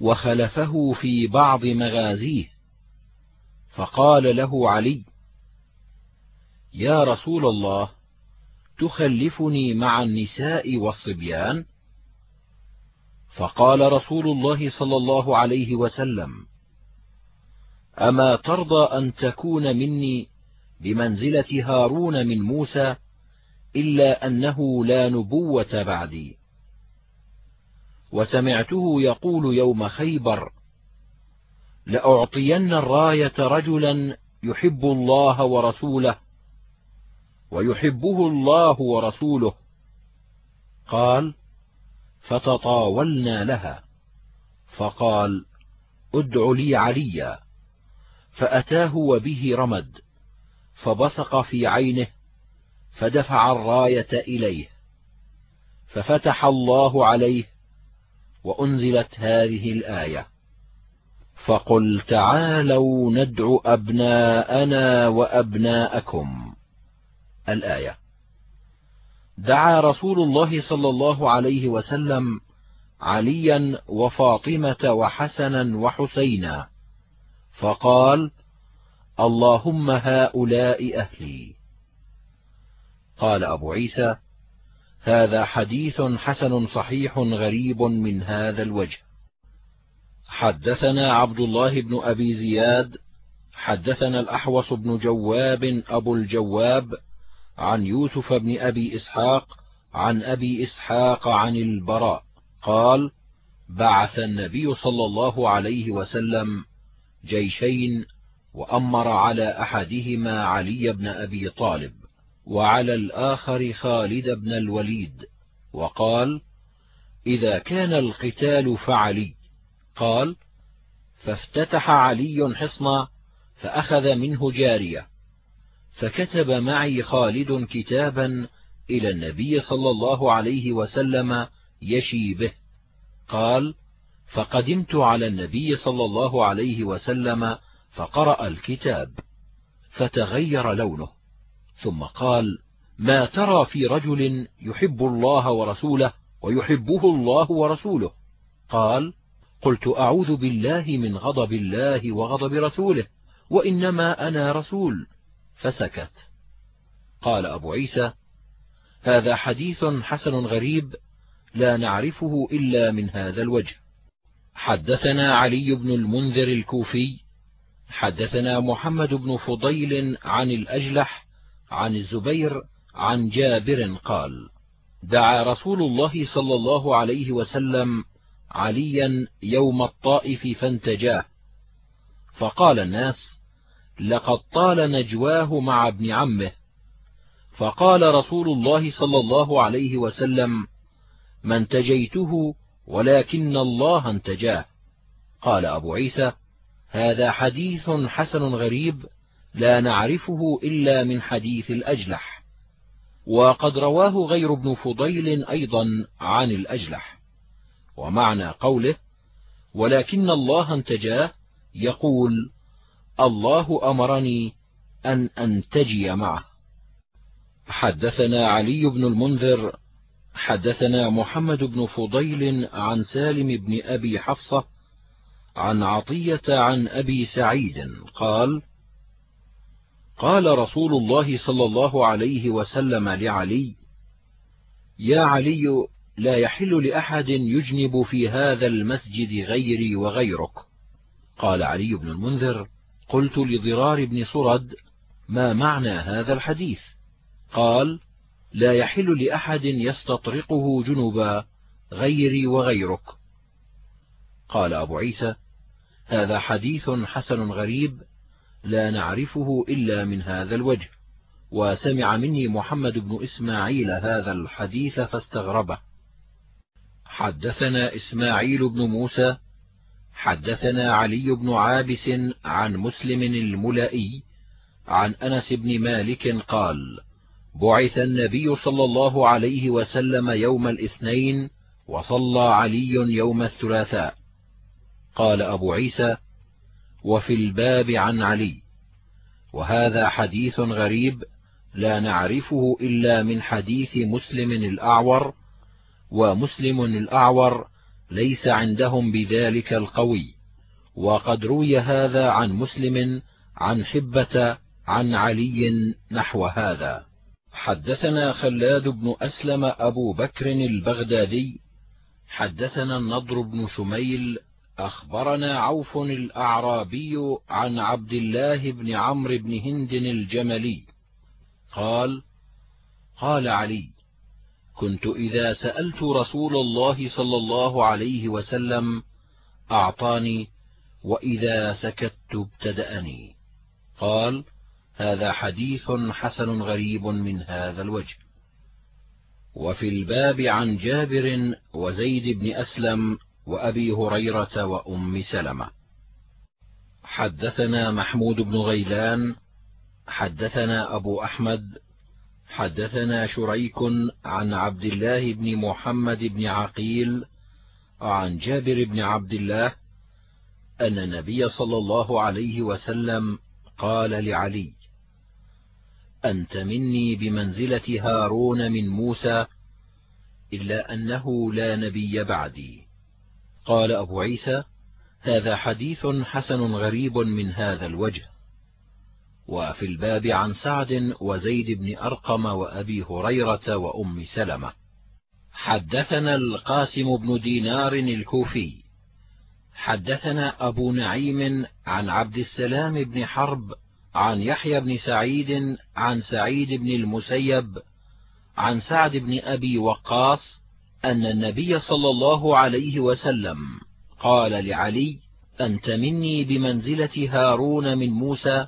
وخلفه في بعض مغازيه فقال له علي يا رسول الله تخلفني مع النساء والصبيان؟ فقال رسول الله صلى الله عليه وسلم أما ترضى أن تكون مني بمنزلة هارون من موسى إلا أنه لا نبوة بعدي. وسمعته يقول يوم خيبر لأعطين الراية رجلا يحب الله ورسوله ويحبه الله ورسوله. قال فتطاولنا لها. فقال ادع لي عليا. فأتاه وبه رمد فبصق في عينه فدفع الراية إليه. ففتح الله عليه وأنزلت هذه الآية. فقل تعالوا ندع أبناءنا وأبناءكم. الآية. دعا رسول الله صلى الله عليه وسلم عليا وفاطمة وحسنا وحسينا. فقال اللهم هؤلاء أهلي. قال أبو عيسى هذا حديث حسن صحيح غريب من هذا الوجه. حدثنا عبد الله بن أبي زياد حدثنا الأحوص بن جواب أبو الجواب عن يوسف بن أبي إسحاق عن أبي إسحاق عن البراء قال بعث النبي صلى الله عليه وسلم جيشين وأمر على أحدهما علي بن أبي طالب وعلى الآخر خالد بن الوليد وقال إذا كان القتال فعلي قال فافتتح علي حصنا فأخذ منه جارية فكتب معي خالد كتابا إلى النبي صلى الله عليه وسلم يشي به. قال فقدمت على النبي صلى الله عليه وسلم فقرأ الكتاب فتغير لونه ثم قال ما ترى في رجل يحب الله ورسوله ويحبه الله ورسوله؟ قال قلت أعوذ بالله من غضب الله وغضب رسوله وإنما أنا رسول. فسكت. قال أبو عيسى هذا حديث حسن غريب لا نعرفه إلا من هذا الوجه. حدثنا علي بن المنذر الكوفي حدثنا محمد بن فضيل عن الأجلح عن الزبير عن جابر قال دعا رسول الله صلى الله عليه وسلم عليا يوم الطائف فانتجاه. فقال الناس لقد طال نجواه مع ابن عمه. فقال رسول الله صلى الله عليه وسلم ما انتجيته ولكن الله انتجاه. قال أبو عيسى هذا حديث حسن غريب لا نعرفه إلا من حديث الأجلح. وقد رواه غير ابن فضيل أيضا عن الأجلح. ومعنى قوله ولكن الله انتجاه يقول الله أمرني أن أنتجي معه. حدثنا علي بن المنذر حدثنا محمد بن فضيل عن سالم بن أبي حفصة عن عطية عن أبي سعيد قال قال رسول الله صلى الله عليه وسلم لعلي يا علي لا يحل لأحد يجنب في هذا المسجد غيري وغيرك. قال علي بن المنذر قلت لضرار بن صرد ما معنى هذا الحديث؟ قال لا يحل لأحد يستطرقه جنبا غيري وغيرك. قال أبو عيسى هذا حديث حسن غريب لا نعرفه إلا من هذا الوجه وسمع مني محمد بن إسماعيل هذا الحديث فاستغربه. حدثنا إسماعيل بن موسى حدثنا علي بن عابس عن مسلم الملائي عن أنس بن مالك قال بعث النبي صلى الله عليه وسلم يوم الاثنين وصلى علي يوم الثلاثاء. قال أبو عيسى وفي الباب عن علي. وهذا حديث غريب لا نعرفه إلا من حديث مسلم الأعور ومسلم الأعور ليس عندهم بذلك القوي. وقد روي هذا عن مسلم عن حبة عن علي نحو هذا. حدثنا خلاد بن أسلم أبو بكر البغدادي. حدثنا النضر بن شميل. أخبرنا عوف الأعرابي عن عبد الله بن عمرو بن هند الجملي. قال قال علي كنت إذا سألت رسول الله صلى الله عليه وسلم أعطاني وإذا سكت ابتدأني. قال هذا حديث حسن غريب من هذا الوجه. وفي الباب عن جابر وزيد بن أسلم وأبي هريرة وأم سلمة. حدثنا محمود بن غيلان حدثنا أبو أحمد حدثنا شريك عن عبد الله بن محمد بن عقيل عن جابر بن عبد الله أن النبي صلى الله عليه وسلم قال لعلي أنت مني بمنزلة هارون من موسى إلا أنه لا نبي بعدي. قال أبو عيسى هذا حديث حسن غريب من هذا الوجه. وفي الباب عن سعد وزيد بن أرقم وأبي هريرة وأم سلمة. حدثنا القاسم بن دينار الكوفي. حدثنا أبو نعيم عن عبد السلام بن حرب عن يحيى بن سعيد عن سعيد بن المسيب عن سعد بن أبي وقاص أن النبي صلى الله عليه وسلم قال لعلي أنت مني بمنزلة هارون من موسى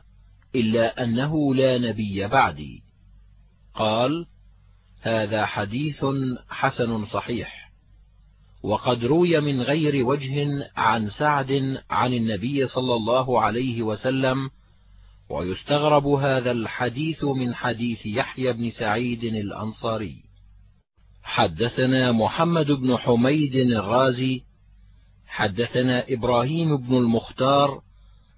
إلا أنه لا نبي بعدي. قال هذا حديث حسن صحيح وقد روي من غير وجه عن سعد عن النبي صلى الله عليه وسلم ويستغرب هذا الحديث من حديث يحيى بن سعيد الأنصاري. حدثنا محمد بن حميد الرازي حدثنا إبراهيم بن المختار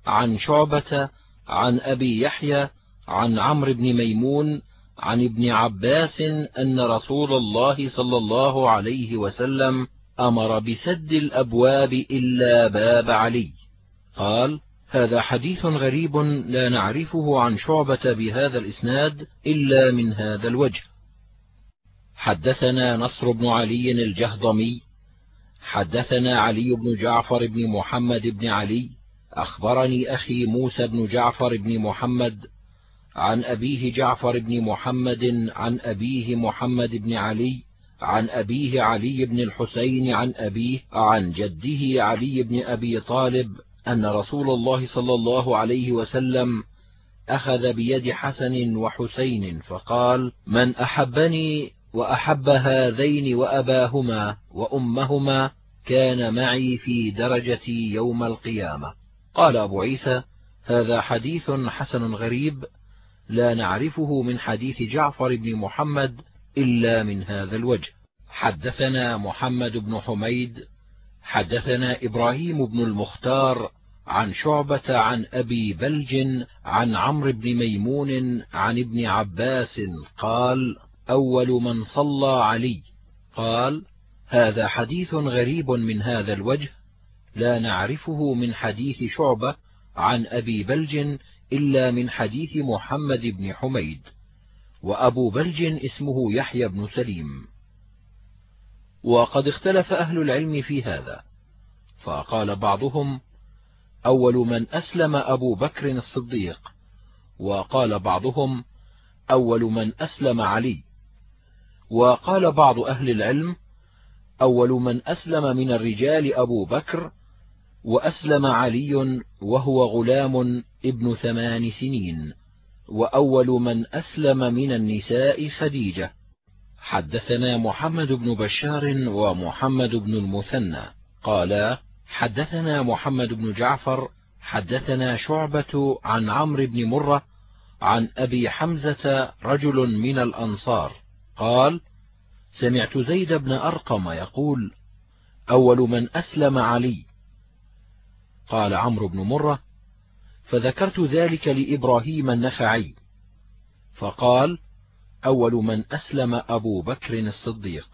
عن شعبة عن أبي يحيى عن عمرو بن ميمون عن ابن عباس أن رسول الله صلى الله عليه وسلم أمر بسد الأبواب إلا باب علي. قال هذا حديث غريب لا نعرفه عن شعبة بهذا الإسناد إلا من هذا الوجه. حدثنا نصر بن علي الجهضمي حدثنا علي بن جعفر بن محمد بن علي أخبرني أخي موسى بن جعفر بن محمد عن أبيه جعفر بن محمد عن أبيه محمد بن علي عن أبيه علي بن الحسين عن أبيه عن جده علي بن أبي طالب أن رسول الله صلى الله عليه وسلم أخذ بيد حسن وحسين فقال من أحبني وأحب هذين وأباهما وأمهما كان معي في درجتي يوم القيامة. قال أبو عيسى هذا حديث حسن غريب لا نعرفه من حديث جعفر بن محمد إلا من هذا الوجه. حدثنا محمد بن حميد حدثنا إبراهيم بن المختار عن شعبة عن أبي بلج عن عمرو بن ميمون عن ابن عباس قال أول من صلى علي. قال هذا حديث غريب من هذا الوجه لا نعرفه من حديث شعبة عن أبي بلج إلا من حديث محمد بن حميد وأبو بلج اسمه يحيى بن سليم. وقد اختلف أهل العلم في هذا فقال بعضهم أول من أسلم أبو بكر الصديق وقال بعضهم أول من أسلم علي. وقال بعض أهل العلم أول من أسلم من الرجال أبو بكر وأسلم علي وهو غلام ابن ثمان سنين وأول من أسلم من النساء خديجة. حدثنا محمد بن بشار ومحمد بن المثنى. قالا حدثنا محمد بن جعفر حدثنا شعبة عن عمرو بن مرة عن أبي حمزة رجل من الأنصار. قال سمعت زيد بن أرقم يقول أول من أسلم علي قال عمرو بن مرة فذكرت ذلك لإبراهيم النخعي. فقال أول من أسلم أبو بكر الصديق.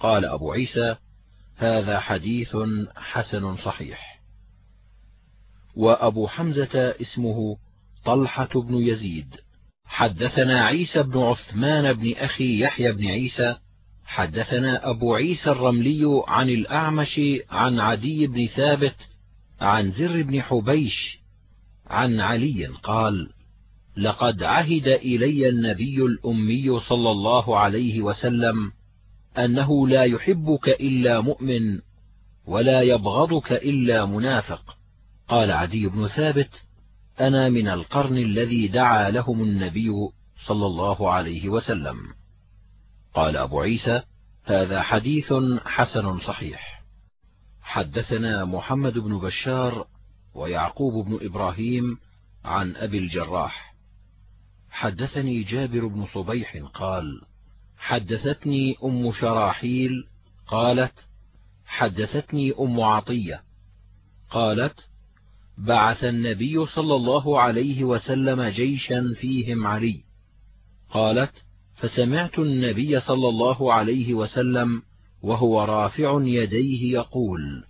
قال أبو عيسى هذا حديث حسن صحيح. وأبو حمزة اسمه طلحة بن يزيد. حدثنا عيسى بن عثمان بن أخي يحيى بن عيسى. حدثنا أبو عيسى الرملي عن الأعمش عن عدي بن ثابت عن زر بن حبيش عن علي قال لقد عهد إلي النبي الأمي صلى الله عليه وسلم أنه لا يحبك إلا مؤمن ولا يبغضك إلا منافق. قال عدي بن ثابت أنا من القرن الذي دعا لهم النبي صلى الله عليه وسلم. قال أبو عيسى هذا حديث حسن صحيح. حدثنا محمد بن بشار ويعقوب بن إبراهيم عن أبي الجراح. حدثني جابر بن صبيح قال حدثتني أم شراحيل قالت حدثتني أم عطية قالت بعث النبي صلى الله عليه وسلم جيشا فيهم علي. قالت فسمعت النبي صلى الله عليه وسلم وهو رافع يديه يقول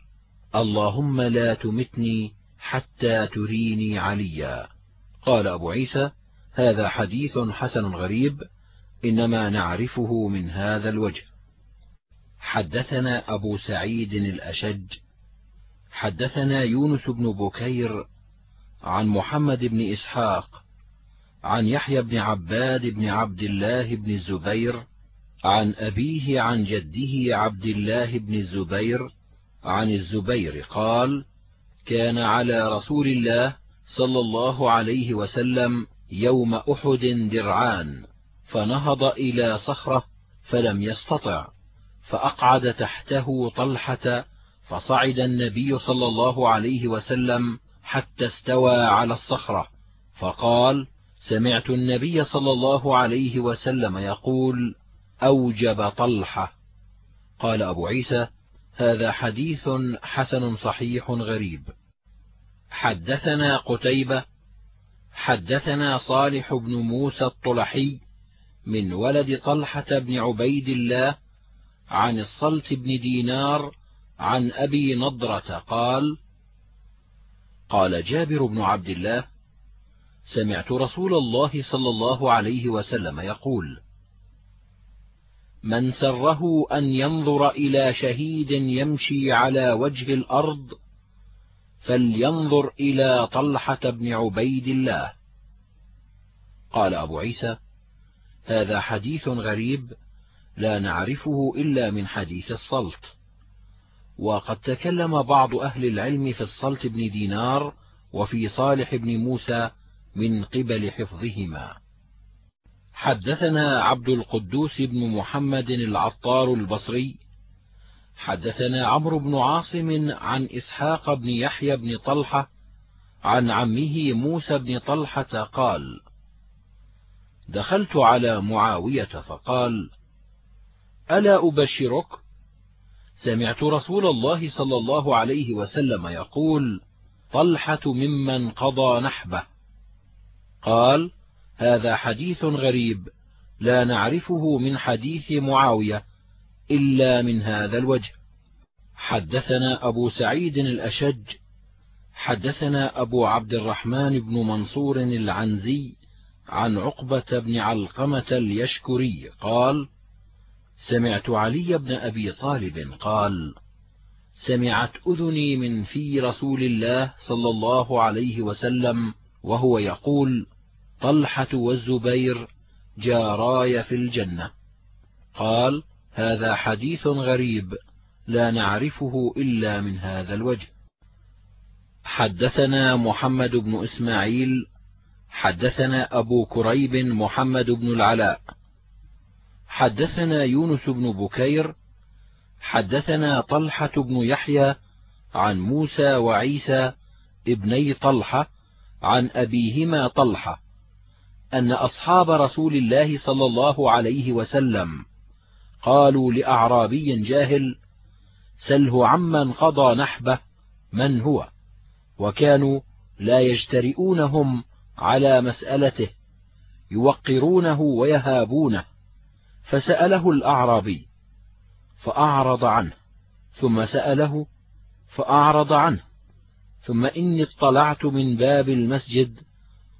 اللهم لا تمتني حتى تريني عليا. قال أبو عيسى هذا حديث حسن غريب إنما نعرفه من هذا الوجه. حدثنا أبو سعيد الأشج حدثنا يونس بن بكير عن محمد بن إسحاق عن يحيى بن عباد بن عبد الله بن الزبير عن أبيه عن جده عبد الله بن الزبير عن الزبير قال كان على رسول الله صلى الله عليه وسلم يوم أحد درعان فنهض إلى صخرة فلم يستطع فأقعد تحته طلحة فصعد النبي صلى الله عليه وسلم حتى استوى على الصخرة فقال سمعت النبي صلى الله عليه وسلم يقول أوجب طلحة. قال أبو عيسى هذا حديث حسن صحيح غريب. حدثنا قتيبة حدثنا صالح بن موسى الطلحي من ولد طلحة بن عبيد الله عن الصلت بن دينار عن أبي نضرة قال قال جابر بن عبد الله سمعت رسول الله صلى الله عليه وسلم يقول من سره أن ينظر إلى شهيد يمشي على وجه الأرض فلينظر إلى طلحة بن عبيد الله. قال أبو عيسى هذا حديث غريب لا نعرفه إلا من حديث الصلت. وقد تكلم بعض أهل العلم في الصلت بن دينار وفي صالح بن موسى من قبل حفظهما. حدثنا عبد القدوس بن محمد العطار البصري حدثنا عمرو بن عاصم عن إسحاق بن يحيى بن طلحة عن عمه موسى بن طلحة قال دخلت على معاوية فقال ألا أبشرك؟ سمعت رسول الله صلى الله عليه وسلم يقول طلحة ممن قضى نحبه. قال هذا حديث غريب لا نعرفه من حديث معاوية إلا من هذا الوجه. حدثنا أبو سعيد الأشج حدثنا أبو عبد الرحمن بن منصور العنزي عن عقبة بن علقمة اليشكري قال سمعت علي بن أبي طالب قال سمعت أذني من في رسول الله صلى الله عليه وسلم وهو يقول طلحة والزبير جاراي في الجنة. قال هذا حديث غريب لا نعرفه إلا من هذا الوجه. حدثنا محمد بن إسماعيل حدثنا أبو كريب محمد بن العلاء. حدثنا يونس بن بكير حدثنا طلحة بن يحيى عن موسى وعيسى ابني طلحة عن أبيهما طلحة. أن أصحاب رسول الله صلى الله عليه وسلم قالوا لأعرابي جاهل سله عمن قضى نحبه من هو؟ وكانوا لا يجترئونهم على مسألته يوقرونه ويهابونه. فسأله الأعرابي فأعرض عنه ثم سأله فأعرض عنه ثم إني اطلعت من باب المسجد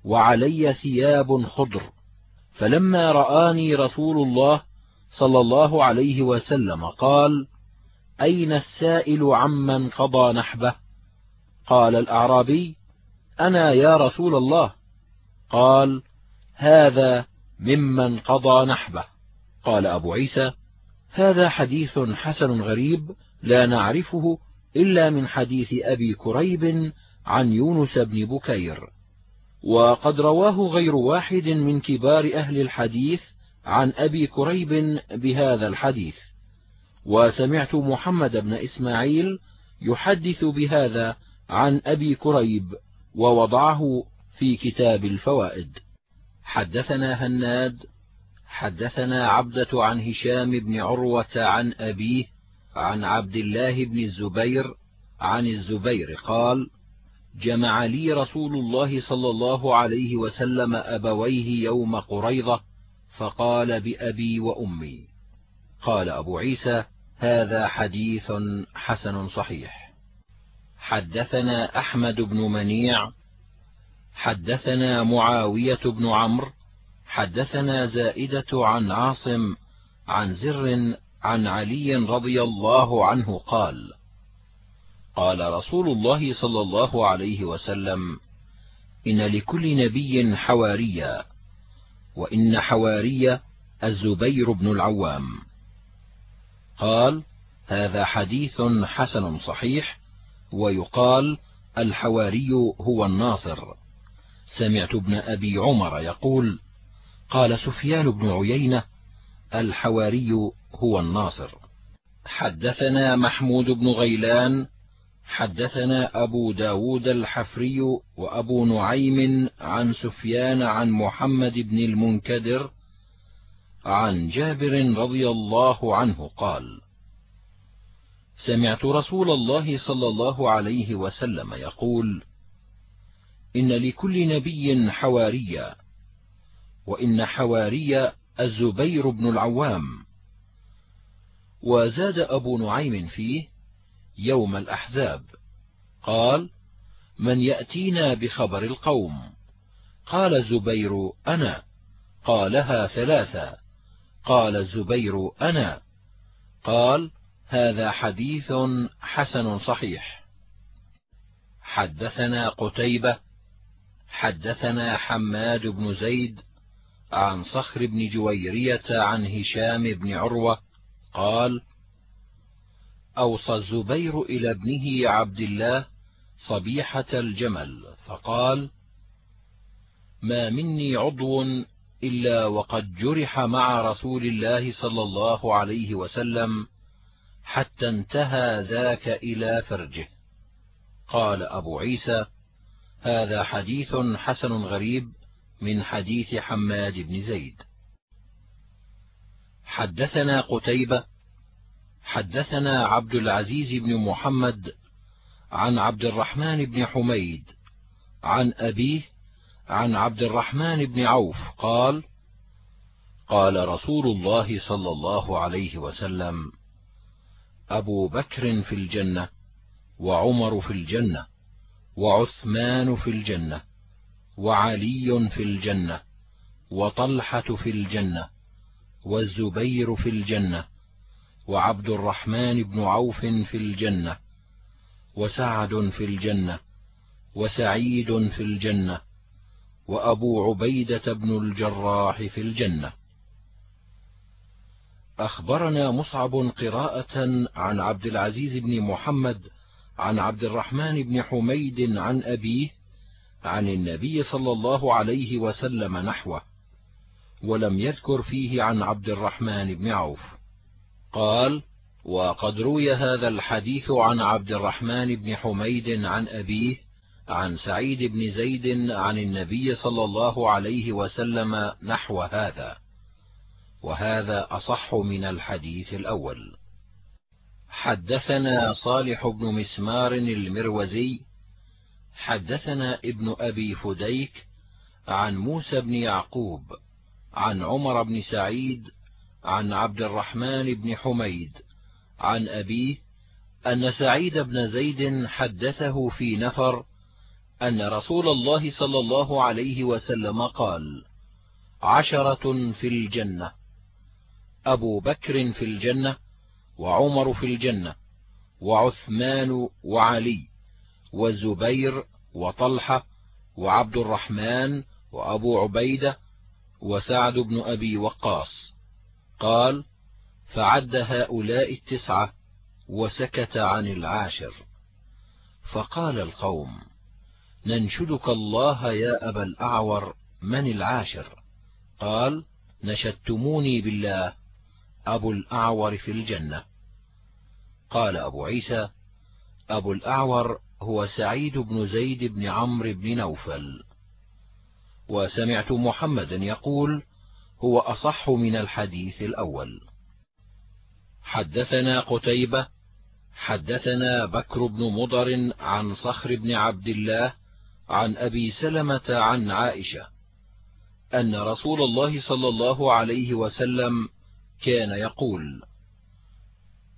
وعلي ثياب خضر. فلما رآني رسول الله صلى الله عليه وسلم قال أين السائل عمن قضى نحبه؟ قال الأعرابي أنا يا رسول الله. قال هذا ممن قضى نحبه. قال أبو عيسى هذا حديث حسن غريب لا نعرفه إلا من حديث أبي كريب عن يونس بن بكير. وقد رواه غير واحد من كبار أهل الحديث عن أبي كريب بهذا الحديث. وسمعت محمد بن إسماعيل يحدث بهذا عن أبي كريب ووضعه في كتاب الفوائد. حدثنا هناد حدثنا عبدة عن هشام بن عروة عن أبيه عن عبد الله بن الزبير عن الزبير قال جمع لي رسول الله صلى الله عليه وسلم أبويه يوم قريضة فقال بأبي وأمي قال أبو عيسى هذا حديث حسن صحيح. حدثنا أحمد بن منيع حدثنا معاوية بن عمرو حدثنا زائدة عن عاصم عن زر عن علي رضي الله عنه قال قال رسول الله صلى الله عليه وسلم إن لكل نبي حواريا وإن حواري الزبير بن العوام. قال هذا حديث حسن صحيح ويقال الحواري هو الناصر. سمعت ابن أبي عمر يقول قال سفيان بن عيينة الحواري هو الناصر. حدثنا محمود بن غيلان حدثنا أبو ب داود الحفري وأبو نعيم عن سفيان عن محمد بن المنكدر عن جابر رضي الله عنه قال سمعت رسول الله صلى الله عليه وسلم يقول إن لكل نبي حواريا وإن حواري الزبير بن العوام. وزاد أبو نعيم فيه يوم الأحزاب. قال من يأتينا بخبر القوم. قال الزبير أنا. قالها ثلاثة. قال الزبير أنا. قال هذا حديث حسن صحيح. حدثنا قتيبة. حدثنا حماد بن زيد عن صخر بن جويرية عن هشام بن عروة. قال أوصى الزبير إلى ابنه عبد الله صبيحة الجمل فقال ما مني عضو إلا وقد جرح مع رسول الله صلى الله عليه وسلم حتى انتهى ذاك إلى فرجه. قال أبو عيسى هذا حديث حسن غريب من حديث حماد بن زيد. حدثنا قتيبة حدثنا عبد العزيز بن محمد عن عبد الرحمن بن حميد عن أبيه عن عبد الرحمن بن عوف قال قال رسول الله صلى الله عليه وسلم أبو بكر في الجنة وعمر في الجنة وعثمان في الجنة وعلي في الجنة وطلحة في الجنة والزبير في الجنة وعبد الرحمن بن عوف في الجنة وسعد في الجنة وسعيد في الجنة وأبو عبيدة بن الجراح في الجنة. أخبرنا مصعب قراءة عن عبد العزيز بن محمد عن عبد الرحمن بن حميد عن أبيه عن النبي صلى الله عليه وسلم نحوه ولم يذكر فيه عن عبد الرحمن بن عوف. قال وقد روي هذا الحديث عن عبد الرحمن بن حميد عن أبيه عن سعيد بن زيد عن النبي صلى الله عليه وسلم نحو هذا. وهذا أصح من الحديث الأول. حدثنا صالح بن مسمار المروزي حدثنا ابن أبي فديك عن موسى بن يعقوب عن عمر بن سعيد عن عبد الرحمن بن حميد عن أبيه أن سعيد بن زيد حدثه في نفر أن رسول الله صلى الله عليه وسلم قال عشرة في الجنة أبو بكر في الجنة وعمر في الجنة وعثمان وعلي والزبير وطلحة وعبد الرحمن وأبو عبيدة وسعد بن أبي وقاص. قال فعد هؤلاء التسعة وسكت عن العاشر. فقال القوم ننشدك الله يا أبا الأعور من العاشر؟ قال نشدتموني بالله أبو الأعور في الجنة. قال أبو عيسى أبو الأعور هو سعيد بن زيد بن عمرو بن نوفل. وسمعت محمدا يقول هو أصح من الحديث الأول. حدثنا قتيبة حدثنا بكر بن مضر عن صخر بن عبد الله عن أبي سلمة عن عائشة أن رسول الله صلى الله عليه وسلم كان يقول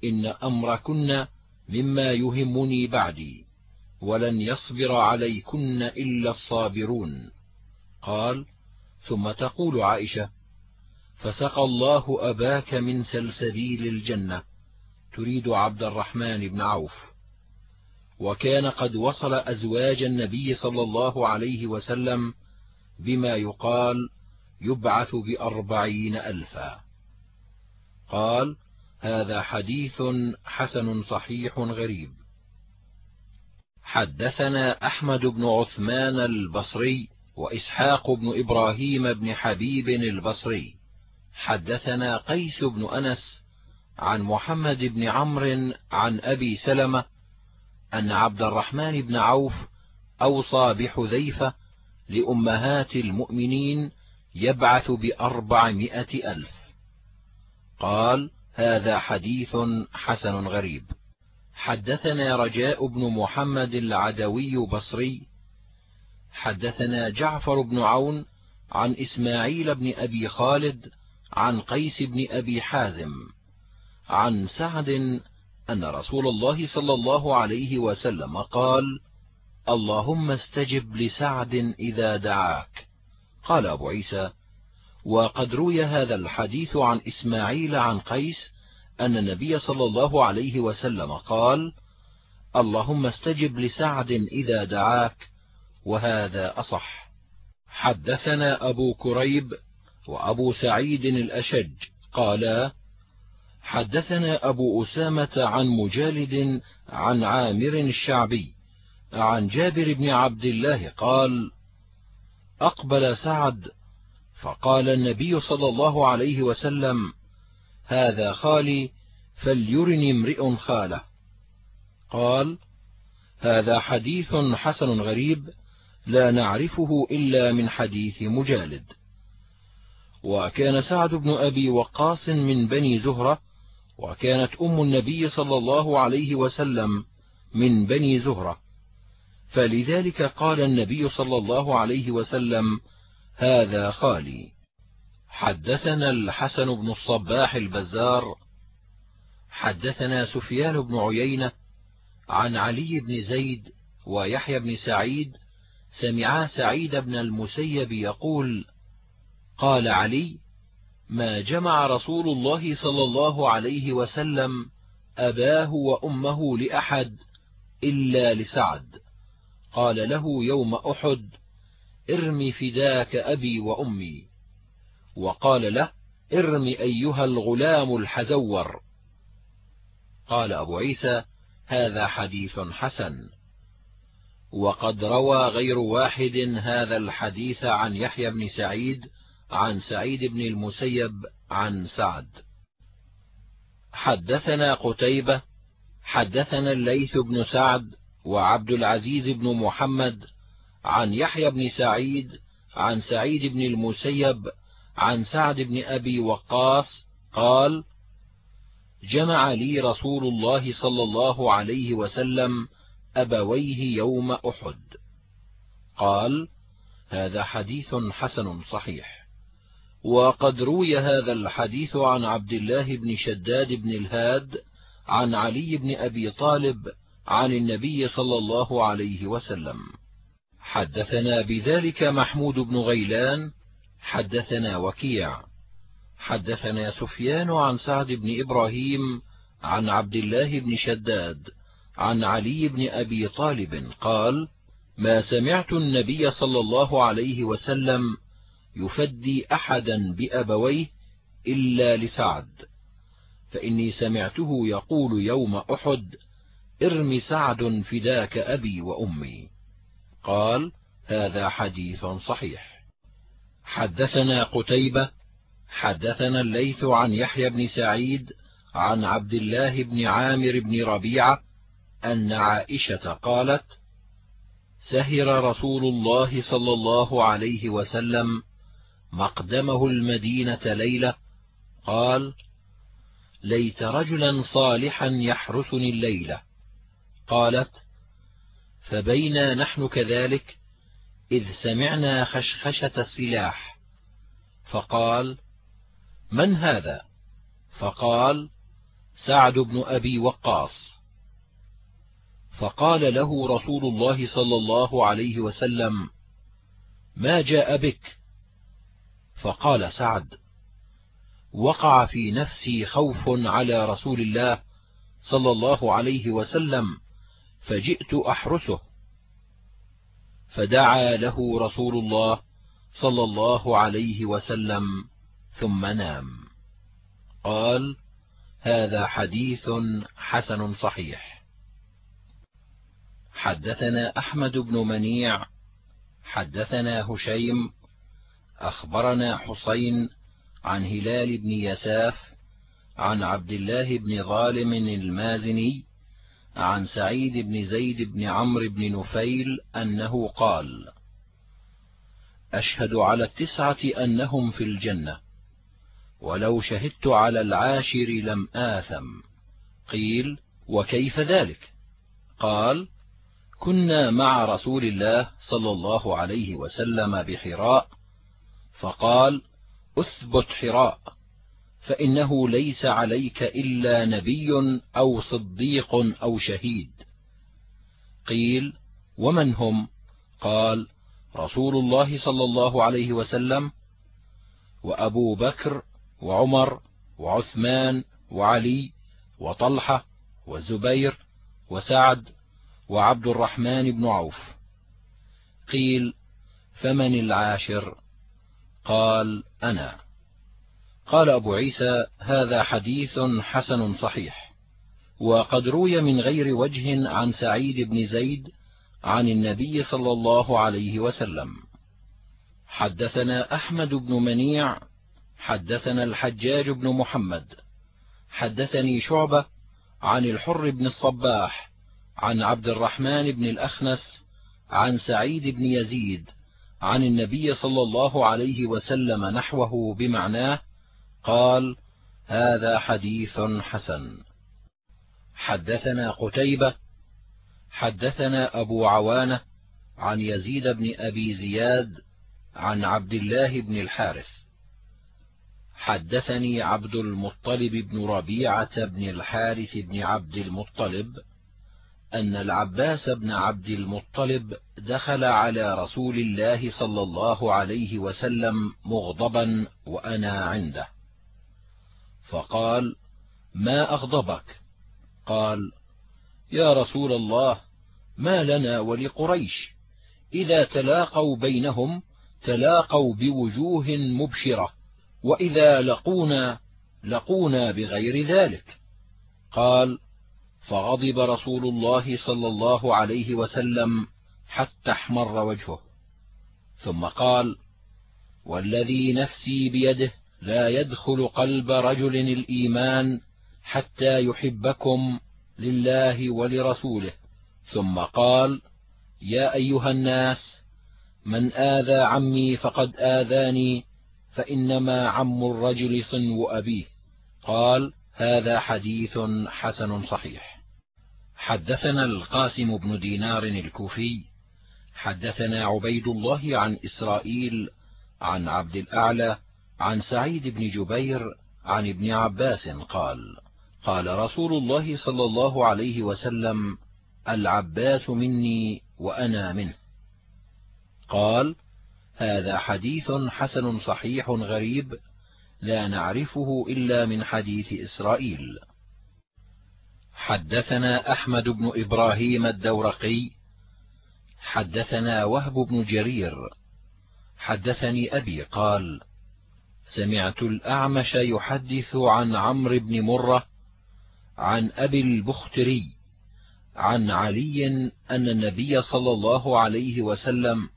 إن أمركن مما يهمني بعدي ولن يصبر عليكن إلا الصابرون. قال ثم تقول عائشة فسقى الله أباك من سلسبيل الجنة تريد عبد الرحمن بن عوف. وكان قد وصل أزواج النبي صلى الله عليه وسلم بما يقال يبعث بأربعين ألفا. قال هذا حديث حسن صحيح غريب. حدثنا أحمد بن عثمان البصري وإسحاق بن إبراهيم بن حبيب البصري. حدثنا قيس بن أنس عن محمد بن عمرو عن أبي سلمة أن عبد الرحمن بن عوف أوصى بحذيفة لأمهات المؤمنين يبعث بأربعمائة ألف. قال هذا حديث حسن غريب. حدثنا رجاء بن محمد العدوي بصري. حدثنا جعفر بن عون عن إسماعيل بن أبي خالد عن قيس بن أبي حازم عن سعد أن رسول الله صلى الله عليه وسلم قال اللهم استجب لسعد إذا دعاك. قال أبو عيسى وقد روي هذا الحديث عن إسماعيل عن قيس أن النبي صلى الله عليه وسلم قال اللهم استجب لسعد إذا دعاك وهذا أصح. حدثنا أبو كريب وأبو سعيد الأشج قالا حدثنا أبو أسامة عن مجالد عن عامر الشعبي عن جابر بن عبد الله قال أقبل سعد فقال النبي صلى الله عليه وسلم هذا خالي فليرني امرئ خاله. قال هذا حديث حسن غريب لا نعرفه إلا من حديث مجالد. وكان سعد بن أبي وقاص من بني زهرة وكانت أم النبي صلى الله عليه وسلم من بني زهرة. فلذلك قال النبي صلى الله عليه وسلم هذا خالي. حدثنا الحسن بن الصباح البزار حدثنا سفيان بن عيينة عن علي بن زيد ويحيى بن سعيد سمعا سعيد بن المسيب يقول قال علي ما جمع رسول الله صلى الله عليه وسلم أباه وأمه لأحد إلا لسعد. قال له يوم أحد ارم فداك أبي وأمي. وقال له ارم أيها الغلام الحزور قال أبو عيسى هذا حديث حسن. وقد روى غير واحد هذا الحديث عن يحيى بن سعيد عن سعيد بن المسيب عن سعد. حدثنا قتيبة حدثنا الليث بن سعد وعبد العزيز بن محمد عن يحيى بن سعيد عن سعيد بن المسيب عن سعد بن أبي وقاص قال جمع لي رسول الله صلى الله عليه وسلم أبويه يوم أحد. قال هذا حديث حسن صحيح. وقد روي هذا الحديث عن عبد الله بن شداد بن الهاد عن علي بن أبي طالب عن النبي صلى الله عليه وسلم. حدثنا بذلك محمود بن غيلان حدثنا وكيع. حدثنا سفيان عن سعد بن إبراهيم عن عبد الله بن شداد عن علي بن أبي طالب قال ما سمعت النبي صلى الله عليه وسلم يفدي أحدا بأبويه إلا لسعد. فإني سمعته يقول يوم أحد ارم سعد فداك أبي وأمي. قال هذا حديث صحيح. حدثنا قتيبة حدثنا الليث عن يحيى بن سعيد عن عبد الله بن عامر بن ربيعة أن عائشة قالت سهر رسول الله صلى الله عليه وسلم مقدمه المدينة ليلة قال ليت رجلا صالحا يحرسني الليلة. قالت فبينا نحن كذلك إذ سمعنا خشخشة السلاح. فقال من هذا؟ فقال سعد بن أبي وقاص. فقال له رسول الله صلى الله عليه وسلم ما جاء بك؟ فقال سعد وقع في نفسي خوف على رسول الله صلى الله عليه وسلم فجئت أحرسه. فدعا له رسول الله صلى الله عليه وسلم ثم نام. قال هذا حديث حسن صحيح. حدثنا أحمد بن منيع حدثنا هشيم أخبرنا حسين عن هلال بن يساف عن عبد الله بن ظالم المازني عن سعيد بن زيد بن عمرو بن نفيل أنه قال أشهد على التسعة أنهم في الجنة ولو شهدت على العاشر لم آثم. قيل وكيف ذلك؟ قال كنا مع رسول الله صلى الله عليه وسلم بحراء فقال أثبت حراء فإنه ليس عليك إلا نبي أو صديق أو شهيد. قيل ومن هم؟ قال رسول الله صلى الله عليه وسلم وأبو بكر وعمر وعثمان وعلي وطلحة وزبير وسعد وعبد الرحمن بن عوف. قيل فمن العاشر؟ قال أنا. قال أبو عيسى هذا حديث حسن صحيح وقد روي من غير وجه عن سعيد بن زيد عن النبي صلى الله عليه وسلم. حدثنا أحمد بن منيع حدثنا الحجاج بن محمد. حدثني شعبة عن الحر بن الصباح عن عبد الرحمن بن الأخنس عن سعيد بن يزيد عن النبي صلى الله عليه وسلم نحوه بمعناه قال هذا حديث حسن. حدثنا قتيبة حدثنا أبو عوانة عن يزيد بن أبي زياد عن عبد الله بن الحارث. حدثني عبد المطلب بن ربيعة بن الحارث بن عبد المطلب أن العباس بن عبد المطلب دخل على رسول الله صلى الله عليه وسلم مغضبا وأنا عنده. فقال ما أغضبك؟ قال يا رسول الله ما لنا ولقريش. إذا تلاقوا بينهم تلاقوا بوجوه مبشرة وإذا لقونا لقونا بغير ذلك. قال فغضب رسول الله صلى الله عليه وسلم حتى احمر وجهه. ثم قال والذي نفسي بيده لا يدخل قلب رجل الإيمان حتى يحبكم لله ولرسوله. ثم قال يا أيها الناس من آذى عمي فقد آذاني فإنما عم الرجل صنو أبيه. قال هذا حديث حسن صحيح. حدثنا القاسم بن دينار الكوفي حدثنا عبيد الله عن إسرائيل عن عبد الأعلى عن سعيد بن جبير عن ابن عباس قال قال رسول الله صلى الله عليه وسلم العباس مني وأنا منه. قال هذا حديث حسن صحيح غريب لا نعرفه إلا من حديث إسرائيل. حدثنا أحمد بن إبراهيم الدورقي حدثنا وهب بن جرير حدثني أبي قال سمعت الأعمش يحدث عن عمرو بن مرة عن أبي البختري عن علي أن النبي صلى الله عليه وسلم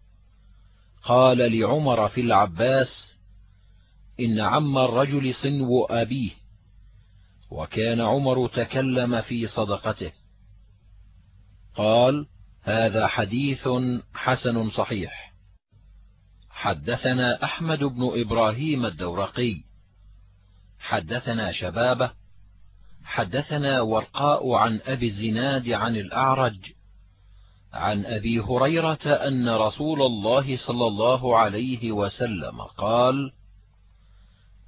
قال لعمر في العباس إن عم الرجل صنو أبيه وكان عمر تكلم في صدقته. قال هذا حديث حسن صحيح. حدثنا أحمد بن إبراهيم الدورقي. حدثنا شبابة. حدثنا ورقاء عن أبي الزناد عن الأعرج. عن أبي هريرة أن رسول الله صلى الله عليه وسلم قال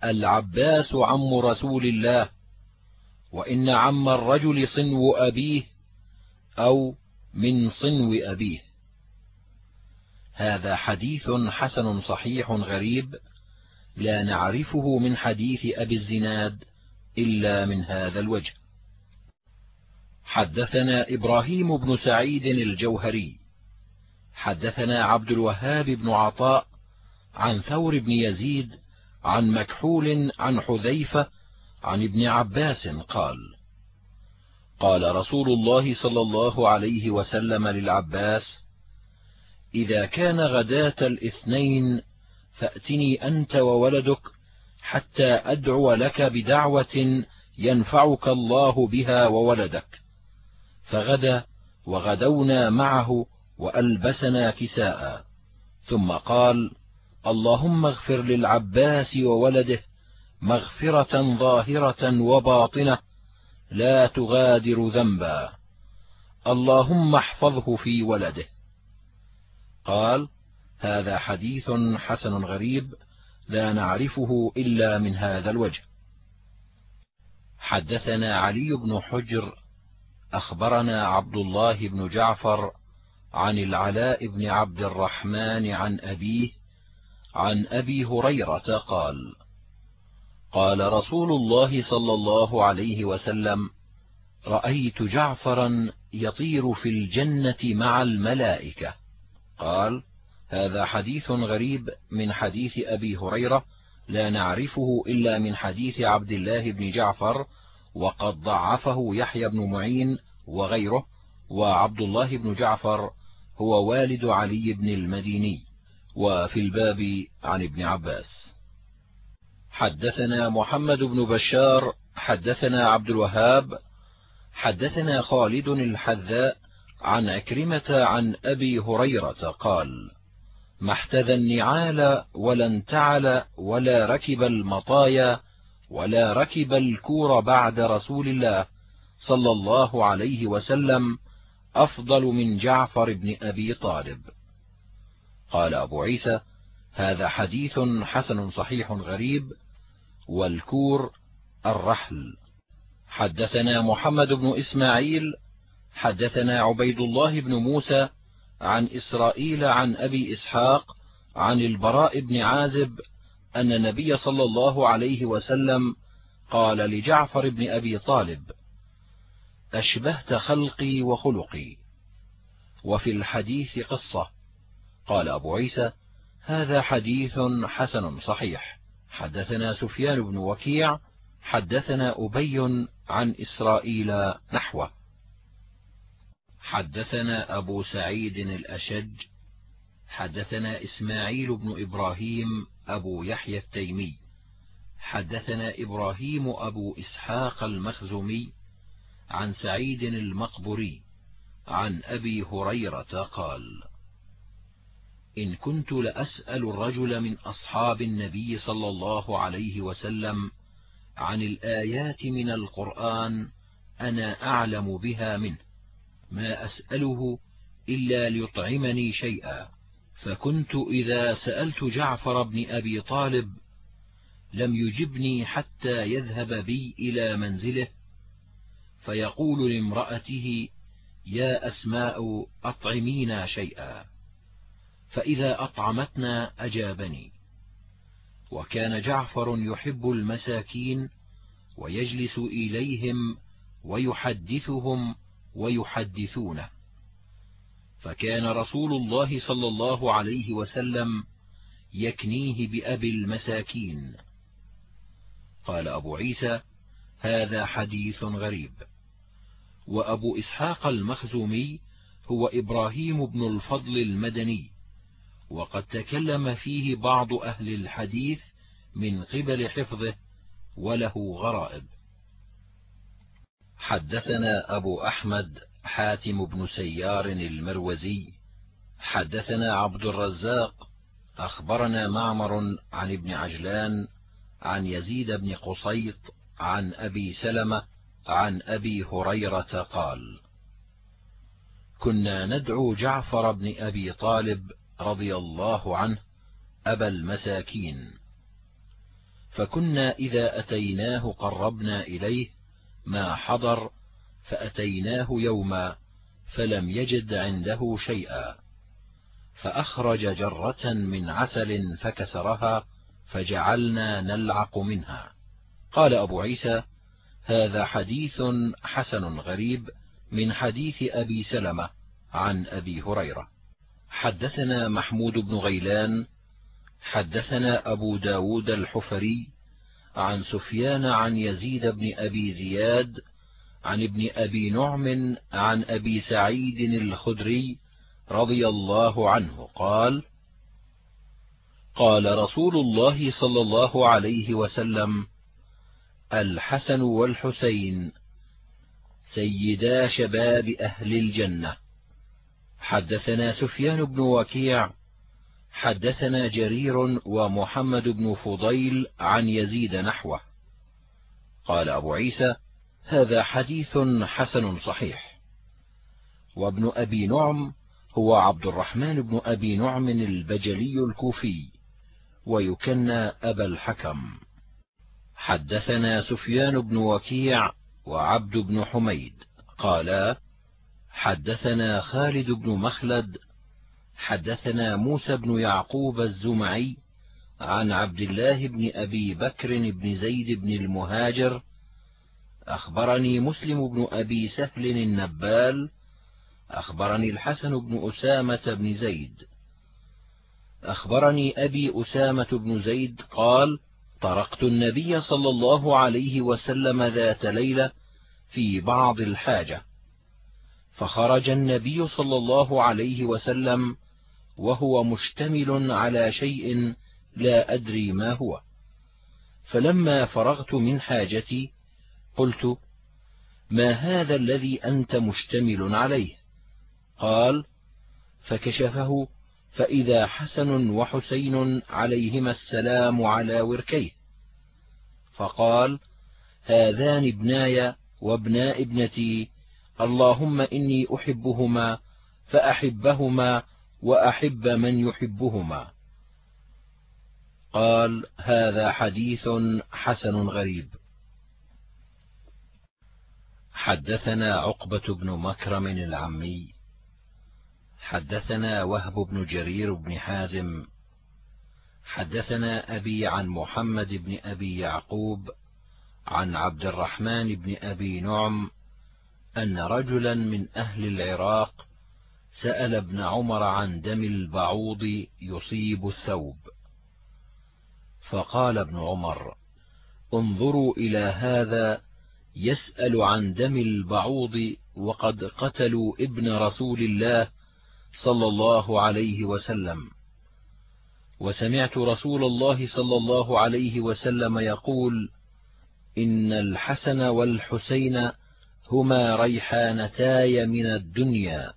العباس عم رسول الله. وإن عم الرجل صنو أبيه أو من صنو أبيه. هذا حديث حسن صحيح غريب لا نعرفه من حديث أبي الزناد إلا من هذا الوجه. حدثنا إبراهيم بن سعيد الجوهري. حدثنا عبد الوهاب بن عطاء عن ثور بن يزيد عن مكحول عن حذيفة عن ابن عباس قال قال رسول الله صلى الله عليه وسلم للعباس إذا كان غداة الاثنين فأتني أنت وولدك حتى أدعو لك بدعوة ينفعك الله بها وولدك. فغدا وغدونا معه وألبسنا كساء. ثم قال اللهم اغفر للعباس وولده مغفرة ظاهرة وباطنة لا تغادر ذنبا. اللهم احفظه في ولده. قال هذا حديث حسن غريب لا نعرفه إلا من هذا الوجه. حدثنا علي بن حجر أخبرنا عبد الله بن جعفر عن العلاء بن عبد الرحمن عن أبيه عن أبي هريرة قال قال رسول الله صلى الله عليه وسلم رأيت جعفرا يطير في الجنة مع الملائكة. قال هذا حديث غريب من حديث أبي هريرة لا نعرفه إلا من حديث عبد الله بن جعفر وقد ضعفه يحيى بن معين وغيره وعبد الله بن جعفر هو والد علي بن المديني وفي الباب عن ابن عباس. حدثنا محمد بن بشار حدثنا عبد الوهاب حدثنا خالد الحذاء عن أكرمة عن أبي هريرة قال ما احتذى النعال ولا انتعل ولا ركب المطايا ولا ركب الكور بعد رسول الله صلى الله عليه وسلم أفضل من جعفر بن أبي طالب. قال أبو عيسى هذا حديث حسن صحيح غريب والكور الرحل. حدثنا محمد بن إسماعيل حدثنا عبيد الله بن موسى عن إسرائيل عن أبي إسحاق عن البراء بن عازب أن النبي صلى الله عليه وسلم قال لجعفر بن أبي طالب أشبهت خلقي وخلقي. وفي الحديث قصة. قال أبو عيسى هذا حديث حسن صحيح. حدثنا سفيان بن وكيع حدثنا أبي عن إسرائيل نحوه. حدثنا أبو سعيد الأشج حدثنا إسماعيل بن إبراهيم أبو يحيى التيمي. حدثنا إبراهيم أبو إسحاق المخزومي عن سعيد المقبري عن أبي هريرة قال إن كنت لأسأل الرجل من أصحاب النبي صلى الله عليه وسلم عن الآيات من القرآن أنا أعلم بها منه ما أسأله إلا ليطعمني شيئا. فكنت إذا سألت جعفر بن أبي طالب لم يجبني حتى يذهب بي إلى منزله فيقول لامرأته يا أسماء أطعمينا شيئا. فإذا أطعمتنا أجابني. وكان جعفر يحب المساكين ويجلس إليهم ويحدثهم ويحدثونه. فكان رسول الله صلى الله عليه وسلم يكنيه بأبي المساكين. قال أبو عيسى هذا حديث غريب. وأبو إسحاق المخزومي هو إبراهيم بن الفضل المدني. وقد تكلم فيه بعض أهل الحديث من قبل حفظه وله غرائب. حدثنا أبو أحمد حاتم بن سيار المروزي. حدثنا عبد الرزاق. أخبرنا معمر عن ابن عجلان عن يزيد بن قصيط عن أبي سلمة عن أبي هريرة قال كنا ندعو جعفر بن أبي طالب رضي الله عنه أبا المساكين. فكنا إذا أتيناه قربنا إليه ما حضر فأتيناه يوما فلم يجد عنده شيئا. فأخرج جرة من عسل فكسرها فجعلنا نلعق منها. قال أبو عيسى هذا حديث حسن غريب من حديث أبي سلمة عن أبي هريرة. حدثنا محمود بن غيلان حدثنا أبو ب داود الحفري عن سفيان عن يزيد بن أبي زياد عن ابن أبي نعم عن أبي سعيد الخدري رضي الله عنه قال قال رسول الله صلى الله عليه وسلم الحسن والحسين سيدا شباب أهل الجنة. حدثنا سفيان بن وكيع حدثنا جرير ومحمد بن فضيل عن يزيد نحوه. قال أبو عيسى هذا حديث حسن صحيح. وابن أبي نعم هو عبد الرحمن بن أبي نعم البجلي الكوفي ويكنى أبا الحكم. حدثنا سفيان بن وكيع وعبد بن حميد قالا حدثنا خالد بن مخلد حدثنا موسى بن يعقوب الزمعي عن عبد الله بن أبي بكر بن زيد بن المهاجر أخبرني مسلم بن أبي سهل النبال أخبرني الحسن بن أسامة بن زيد. أخبرني أبي أسامة بن زيد قال طرقت النبي صلى الله عليه وسلم ذات ليلة في بعض الحاجة. فخرج النبي صلى الله عليه وسلم وهو مشتمل على شيء لا أدري ما هو. فلما فرغت من حاجتي قلت ما هذا الذي أنت مشتمل عليه؟ قال فكشفه فإذا حسن وحسين عليهما السلام على وركيه. فقال هذان ابناي وابناء ابنتي اللهم إني أحبهما فأحبهما وأحب من يحبهما. قال هذا حديث حسن غريب. حدثنا عقبة بن مكرم العمي. حدثنا وهب بن جرير بن حازم. حدثنا أبي عن محمد بن أبي يعقوب عن عبد الرحمن بن أبي نعم أن رجلا من أهل العراق سأل ابن عمر عن دم البعوض يصيب الثوب. فقال ابن عمر انظروا إلى هذا يسأل عن دم البعوض وقد قتلوا ابن رسول الله صلى الله عليه وسلم. وسمعت رسول الله صلى الله عليه وسلم يقول إن الحسن والحسين هما ريحانتاي من الدنيا.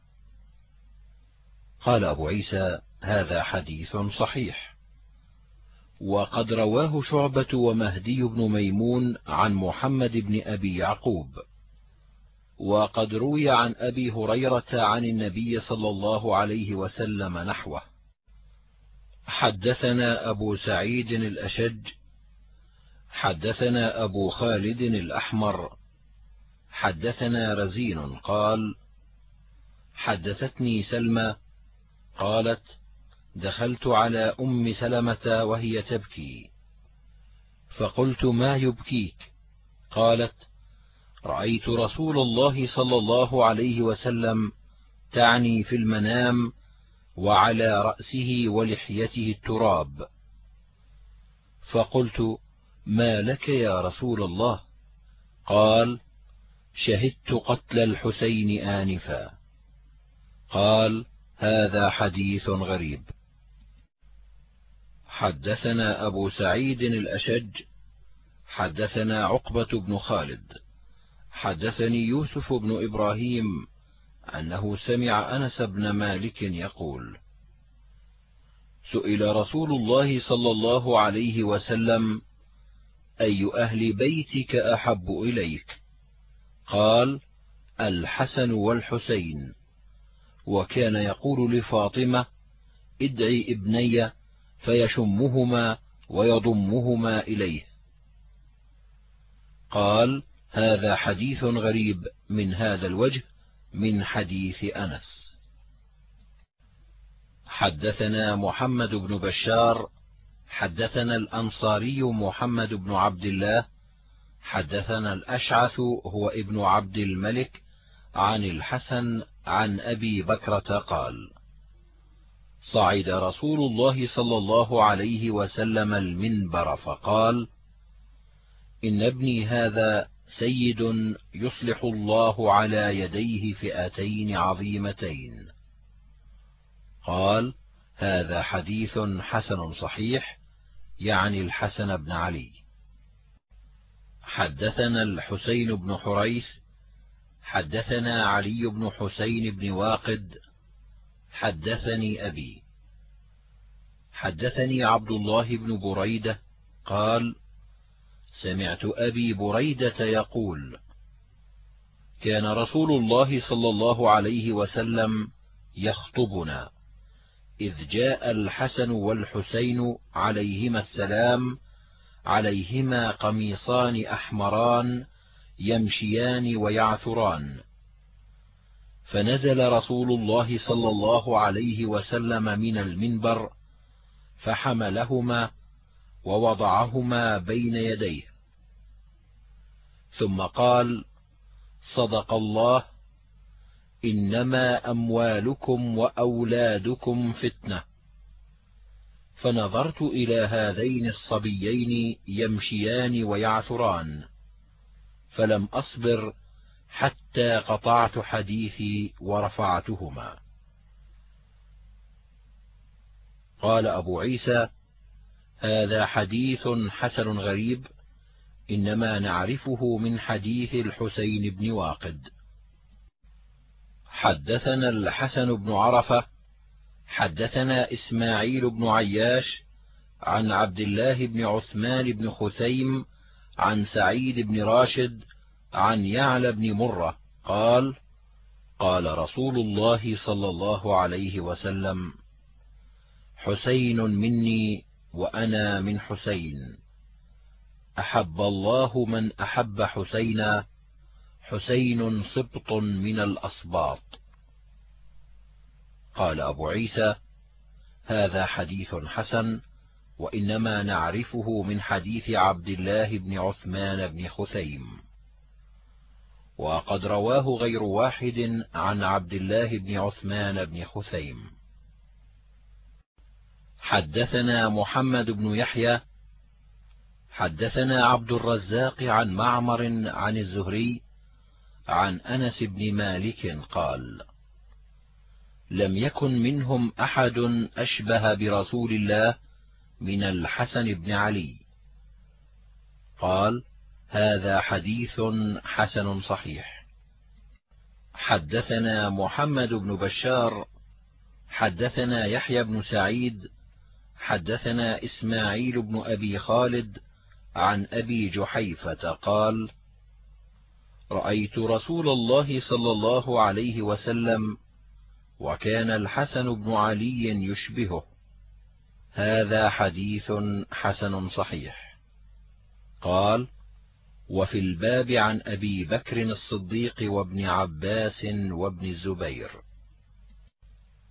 قال أبو عيسى هذا حديث صحيح. وقد رواه شعبة ومهدي بن ميمون عن محمد بن أبي يعقوب. وقد روي عن أبي هريرة عن النبي صلى الله عليه وسلم نحوه. حدثنا أبو سعيد الأشج. حدثنا أبو خالد الأحمر. حدثنا رزين قال حدثتني سلمى قالت دخلت على أم سلمة وهي تبكي. فقلت ما يبكيك؟ قالت رأيت رسول الله صلى الله عليه وسلم تعني في المنام وعلى رأسه ولحيته التراب. فقلت ما لك يا رسول الله؟ قال شهدت قتل الحسين آنفا. قال هذا حديث غريب. حدثنا أبو سعيد الأشج حدثنا عقبة بن خالد حدثني يوسف بن إبراهيم أنه سمع أنس بن مالك يقول سئل رسول الله صلى الله عليه وسلم أي أهل بيتك أحب إليك؟ قال الحسن والحسين. وكان يقول لفاطمة ادعي ابني فيشمهما ويضمهما إليه. قال هذا حديث غريب من هذا الوجه من حديث أنس. حدثنا محمد بن بشار حدثنا الأنصاري محمد بن عبد الله حدثنا الأشعث هو ابن عبد الملك عن الحسن عن أبي بكرة قال صعد رسول الله صلى الله عليه وسلم المنبر فقال إن ابني هذا سيد يصلح الله على يديه فئتين عظيمتين. قال هذا حديث حسن صحيح يعني الحسن بن علي. حدثنا الحسين بن حريث حدثنا علي بن حسين بن واقد حدثني أبي. حدثني عبد الله بن بريدة قال سمعت أبي بريدة يقول كان رسول الله صلى الله عليه وسلم يخطبنا إذ جاء الحسن والحسين عليهما السلام عليهما قميصان أحمران يمشيان ويعثران. فنزل رسول الله صلى الله عليه وسلم من المنبر فحملهما ووضعهما بين يديه. ثم قال صدق الله إنما أموالكم وأولادكم فتنة. فنظرت إلى هذين الصبيين يمشيان ويعثران فلم أصبر حتى قطعت حديثي ورفعتهما. قال أبو عيسى هذا حديث حسن غريب إنما نعرفه من حديث الحسين بن واقد. حدثنا الحسن بن عرفة حدثنا إسماعيل بن عياش عن عبد الله بن عثمان بن خثيم عن سعيد بن راشد عن يعلى بن مرة قال قال رسول الله صلى الله عليه وسلم حسين مني وأنا من حسين. أحب الله من أحب حسينا حسين سبط من الأصباط. قال أبو عيسى هذا حديث حسن وإنما نعرفه من حديث عبد الله بن عثمان بن خثيم. وقد رواه غير واحد عن عبد الله بن عثمان بن خثيم. حدثنا محمد بن يحيى حدثنا عبد الرزاق عن معمر عن الزهري عن أنس بن مالك قال لم يكن منهم أحد أشبه برسول الله من الحسن بن علي. قال هذا حديث حسن صحيح. حدثنا محمد بن بشار حدثنا يحيى بن سعيد حدثنا إسماعيل بن أبي خالد عن أبي جحيفة قال رأيت رسول الله صلى الله عليه وسلم وكان الحسن بن علي يشبهه. هذا حديث حسن صحيح. قال وفي الباب عن أبي بكر الصديق وابن عباس وابن الزبير.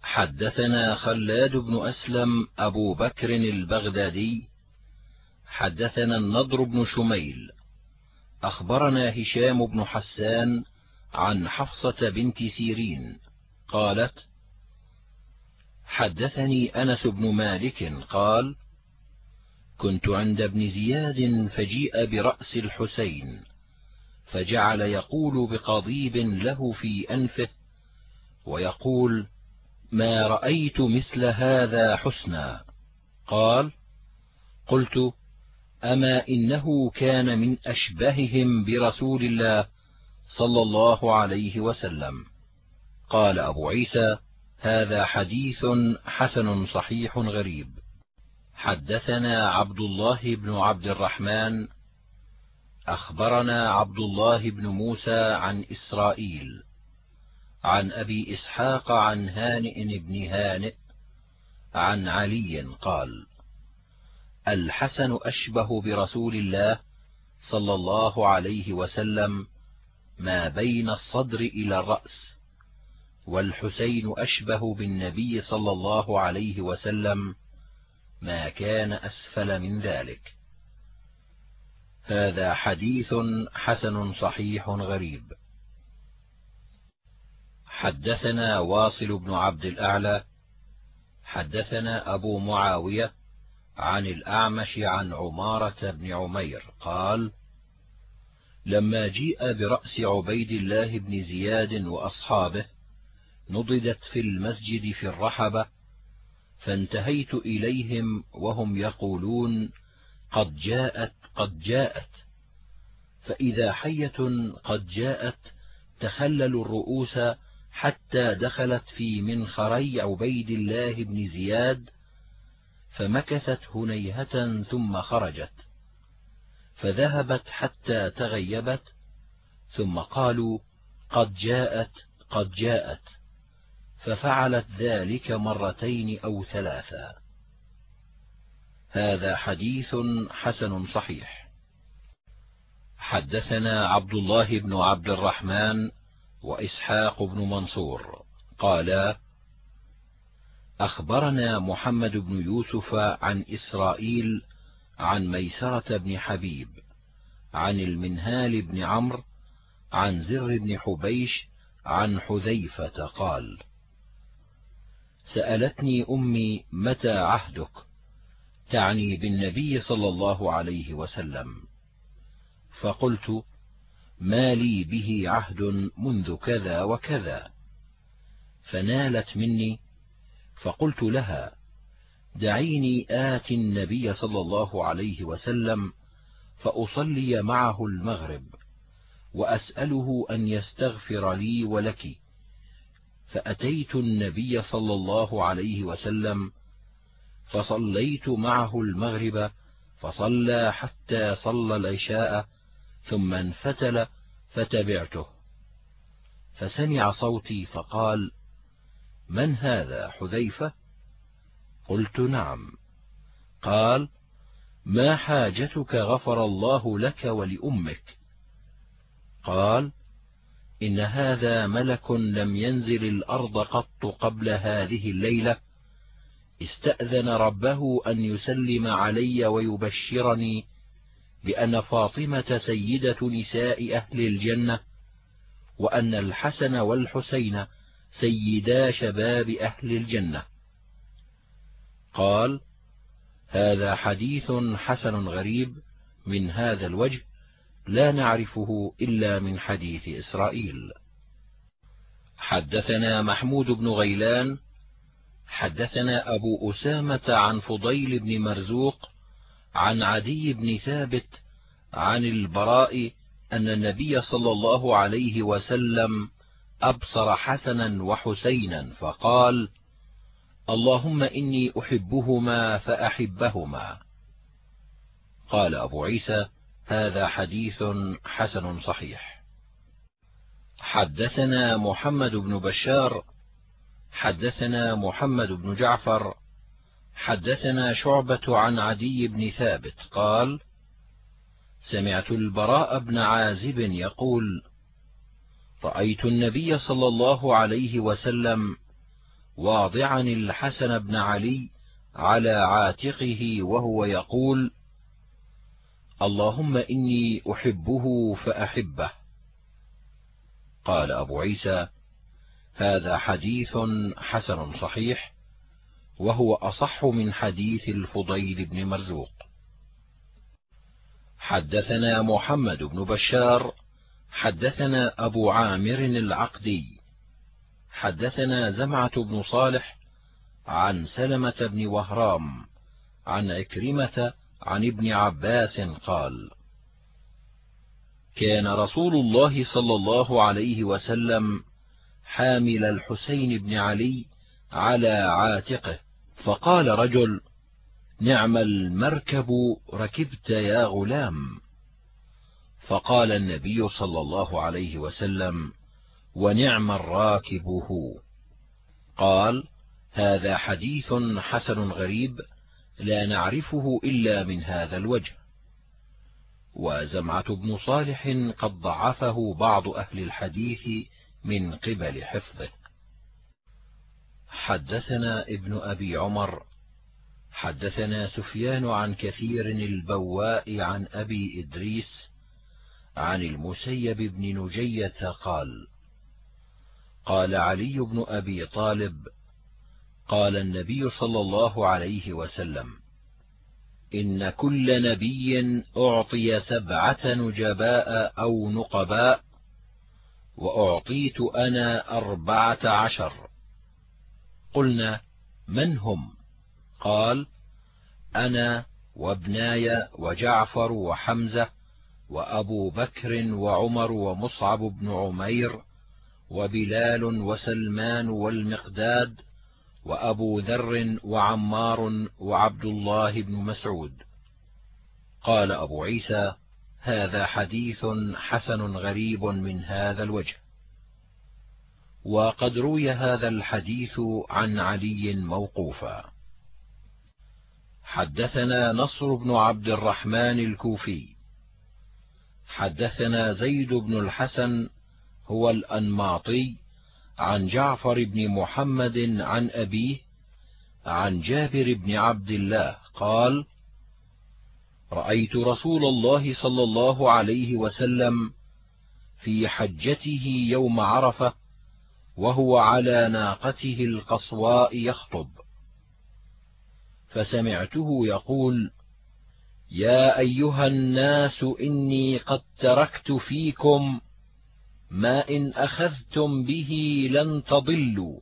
حدثنا خلاد بن أسلم أبو بكر البغدادي. حدثنا النضر بن شميل. أخبرنا هشام بن حسان عن حفصة بنت سيرين. قالت حدثني أنس بن مالك قال كنت عند ابن زياد فجيء برأس الحسين فجعل يقول بقضيب له في أنفه ويقول ما رأيت مثل هذا حسنا؟ قال قلت أما إنه كان من أشبههم برسول الله صلى الله عليه وسلم. قال أبو عيسى هذا حديث حسن صحيح غريب. حدثنا عبد الله بن عبد الرحمن أخبرنا عبد الله بن موسى عن إسرائيل عن أبي إسحاق عن هانئ بن هانئ عن علي قال الحسن أشبه برسول الله صلى الله عليه وسلم ما بين الصدر إلى الرأس. والحسين أشبه بالنبي صلى الله عليه وسلم ما كان أسفل من ذلك. هذا حديث حسن صحيح غريب. حدثنا واصل بن عبد الأعلى حدثنا أبو معاوية عن الأعمش عن عمارة بن عمير قال لما جيء برأس عبيد الله بن زياد وأصحابه نضدت في المسجد في الرحبة فانتهيت إليهم وهم يقولون قد جاءت قد جاءت. فإذا حية قد جاءت تخللوا الرؤوس حتى دخلت في منخري عبيد الله بن زياد فمكثت هنيهة ثم خرجت. فذهبت حتى تغيبت ثم قالوا قد جاءت قد جاءت. ففعلت ذلك مرتين أو ثلاثا هذا حديث حسن صحيح. حدثنا عبد الله بن عبد الرحمن وإسحاق بن منصور. قالا أخبرنا محمد بن يوسف عن إسرائيل عن ميسرة بن حبيب عن المنهال بن عمرو عن زر بن حبيش عن حذيفة قال سألتني أمي متى عهدك؟ تعني بالنبي صلى الله عليه وسلم. فقلت ما لي به عهد منذ كذا وكذا. فنالت مني فقلت لها دعيني آت النبي صلى الله عليه وسلم فأصلي معه المغرب وأسأله أن يستغفر لي ولك. فأتيت النبي صلى الله عليه وسلم فصليت معه المغرب فصلى حتى صلى العشاء ثم انفتل فتبعته. فسمع صوتي فقال من هذا حذيفة؟ قلت نعم. قال ما حاجتك غفر الله لك ولأمك؟ قال إن هذا ملك لم ينزل الأرض قط قبل هذه الليلة. استأذن ربه أن يسلم علي ويبشرني بأن فاطمة سيدة نساء أهل الجنة وأن الحسن والحسين سيدا شباب أهل الجنة. قال هذا حديث حسن غريب من هذا الوجه لا نعرفه إلا من حديث إسرائيل. حدثنا محمود بن غيلان حدثنا أبو أسامة عن فضيل بن مرزوق عن عدي بن ثابت عن البراء أن النبي صلى الله عليه وسلم أبصر حسنا وحسينا فقال اللهم إني أحبهما فأحبهما. قال أبو عيسى هذا حديث حسن صحيح. حدثنا محمد بن بشار حدثنا محمد بن جعفر حدثنا شعبة عن عدي بن ثابت قال سمعت البراء بن عازب يقول رأيت النبي صلى الله عليه وسلم واضعا الحسن بن علي على عاتقه وهو يقول اللهم إني أحبه فأحبه. قال أبو عيسى هذا حديث حسن صحيح وهو أصح من حديث الفضيل بن مرزوق. حدثنا محمد بن بشار حدثنا أبو عامر العقدي حدثنا زمعة بن صالح عن سلمة بن وهرام عن عكرمة عن ابن عباس قال كان رسول الله صلى الله عليه وسلم حامل الحسين بن علي على عاتقه فقال رجل نعم المركب ركبت يا غلام. فقال النبي صلى الله عليه وسلم ونعم الراكب هو قال هذا حديث حسن غريب لا نعرفه إلا من هذا الوجه. وزمعة بن صالح قد ضعفه بعض أهل الحديث من قبل حفظه. حدثنا ابن أبي عمر حدثنا سفيان عن كثير البواء عن أبي إدريس عن المسيب بن نجية قال قال علي بن أبي طالب قال النبي صلى الله عليه وسلم إن كل نبي أعطي سبعة نجباء أو نقباء وأعطيت أنا أربعة عشر. قلنا من هم؟ قال أنا وابناي وجعفر وحمزة وأبو بكر وعمر ومصعب بن عمير وبلال وسلمان والمقداد وأبو ذر وعمار وعبد الله بن مسعود. قال أبو عيسى هذا حديث حسن غريب من هذا الوجه. وقد روي هذا الحديث عن علي موقوفا. حدثنا نصر بن عبد الرحمن الكوفي. حدثنا زيد بن الحسن هو الأنماطي عن جعفر بن محمد عن أبيه عن جابر بن عبد الله قال رأيت رسول الله صلى الله عليه وسلم في حجته يوم عرفة وهو على ناقته القصواء يخطب. فسمعته يقول يا أيها الناس إني قد تركت فيكم ما إن أخذتم به لن تضلوا.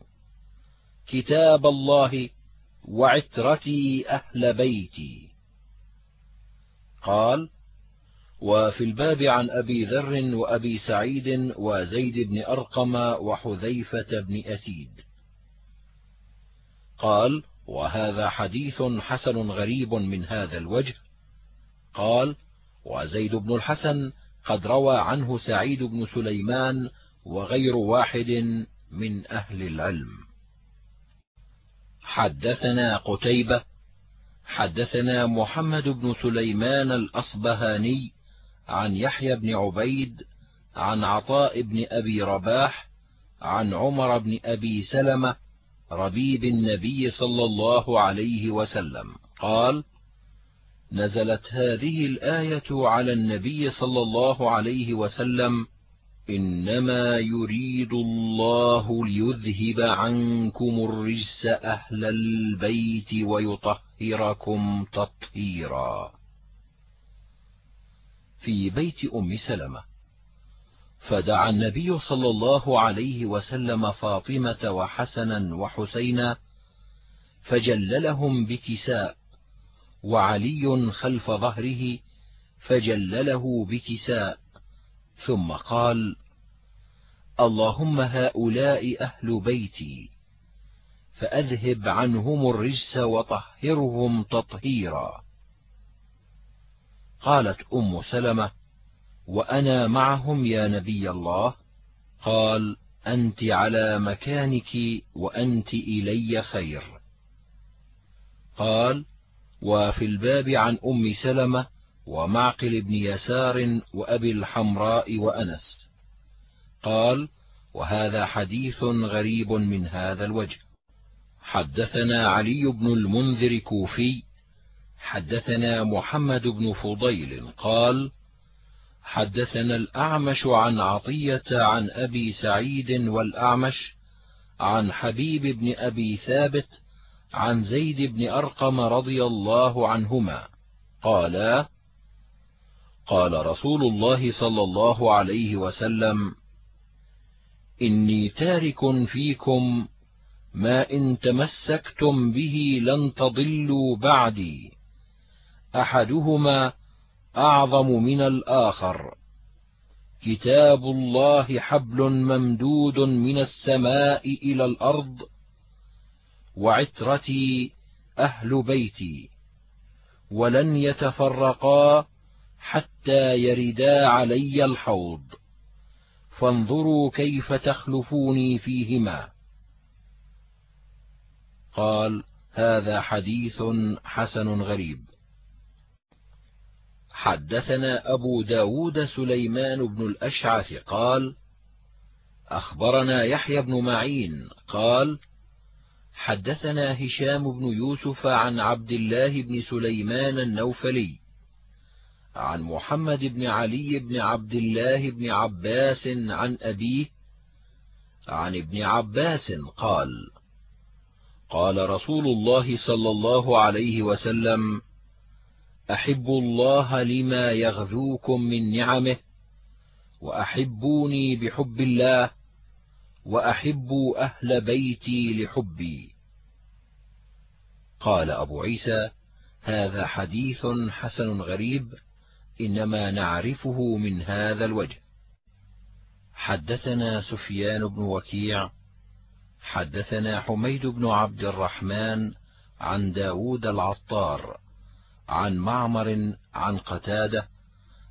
كتاب الله وعترتي أهل بيتي. قال وفي الباب عن أبي ذر وأبي سعيد وزيد بن أرقم وحذيفة بن أسيد. قال وهذا حديث حسن غريب من هذا الوجه. قال وزيد بن الحسن قد روى عنه سعيد بن سليمان وغير واحد من أهل العلم. حدثنا قتيبة حدثنا محمد بن سليمان الأصبهاني عن يحيى بن عبيد عن عطاء بن أبي رباح عن عمر بن أبي سلمة ربيب النبي صلى الله عليه وسلم. قال نزلت هذه الآية على النبي صلى الله عليه وسلم إنما يريد الله ليذهب عنكم الرجس أهل البيت ويطهركم تطهيرا. في بيت أم سلمة فدعا النبي صلى الله عليه وسلم فاطمة وحسنا وحسينا فجللهم بكساء وعلي خلف ظهره فجلله بكساء ثم قال اللهم هؤلاء أهل بيتي فأذهب عنهم الرجس وطهرهم تطهيرا. قالت أم سلمة وأنا معهم يا نبي الله. قال أنت على مكانك وأنت إلي خير. قال وفي الباب عن أم سلمة ومعقل بن يسار وأبي الحمراء وأنس. قال وهذا حديث غريب من هذا الوجه. حدثنا علي بن المنذر كوفي حدثنا محمد بن فضيل قال حدثنا الأعمش عن عطية عن أبي سعيد والأعمش عن حبيب بن أبي ثابت عن زيد بن أرقم رضي الله عنهما قالا قال رسول الله صلى الله عليه وسلم إني تارك فيكم ما إن تمسكتم به لن تضلوا بعدي. أحدهما أعظم من الآخر. كتاب الله حبل ممدود من السماء إلى الأرض وعترتي أهل بيتي ولن يتفرقا حتى يردا علي الحوض. فانظروا كيف تخلفوني فيهما. قال هذا حديث حسن غريب. حدثنا أبو ب داود سليمان بن الأشعث قال أخبرنا يحيى بن معين قال حدثنا هشام بن يوسف عن عبد الله بن سليمان النوفلي عن محمد بن علي بن عبد الله بن عباس عن أبيه عن ابن عباس قال قال رسول الله صلى الله عليه وسلم أحبوا الله لما يغذوكم من نعمه وأحبوني بحب الله وأحبوا أهل بيتي لحبي. قال أبو عيسى هذا حديث حسن غريب إنما نعرفه من هذا الوجه. حدثنا سفيان بن وكيع حدثنا حميد بن عبد الرحمن عن داود العطار عن معمر عن قتادة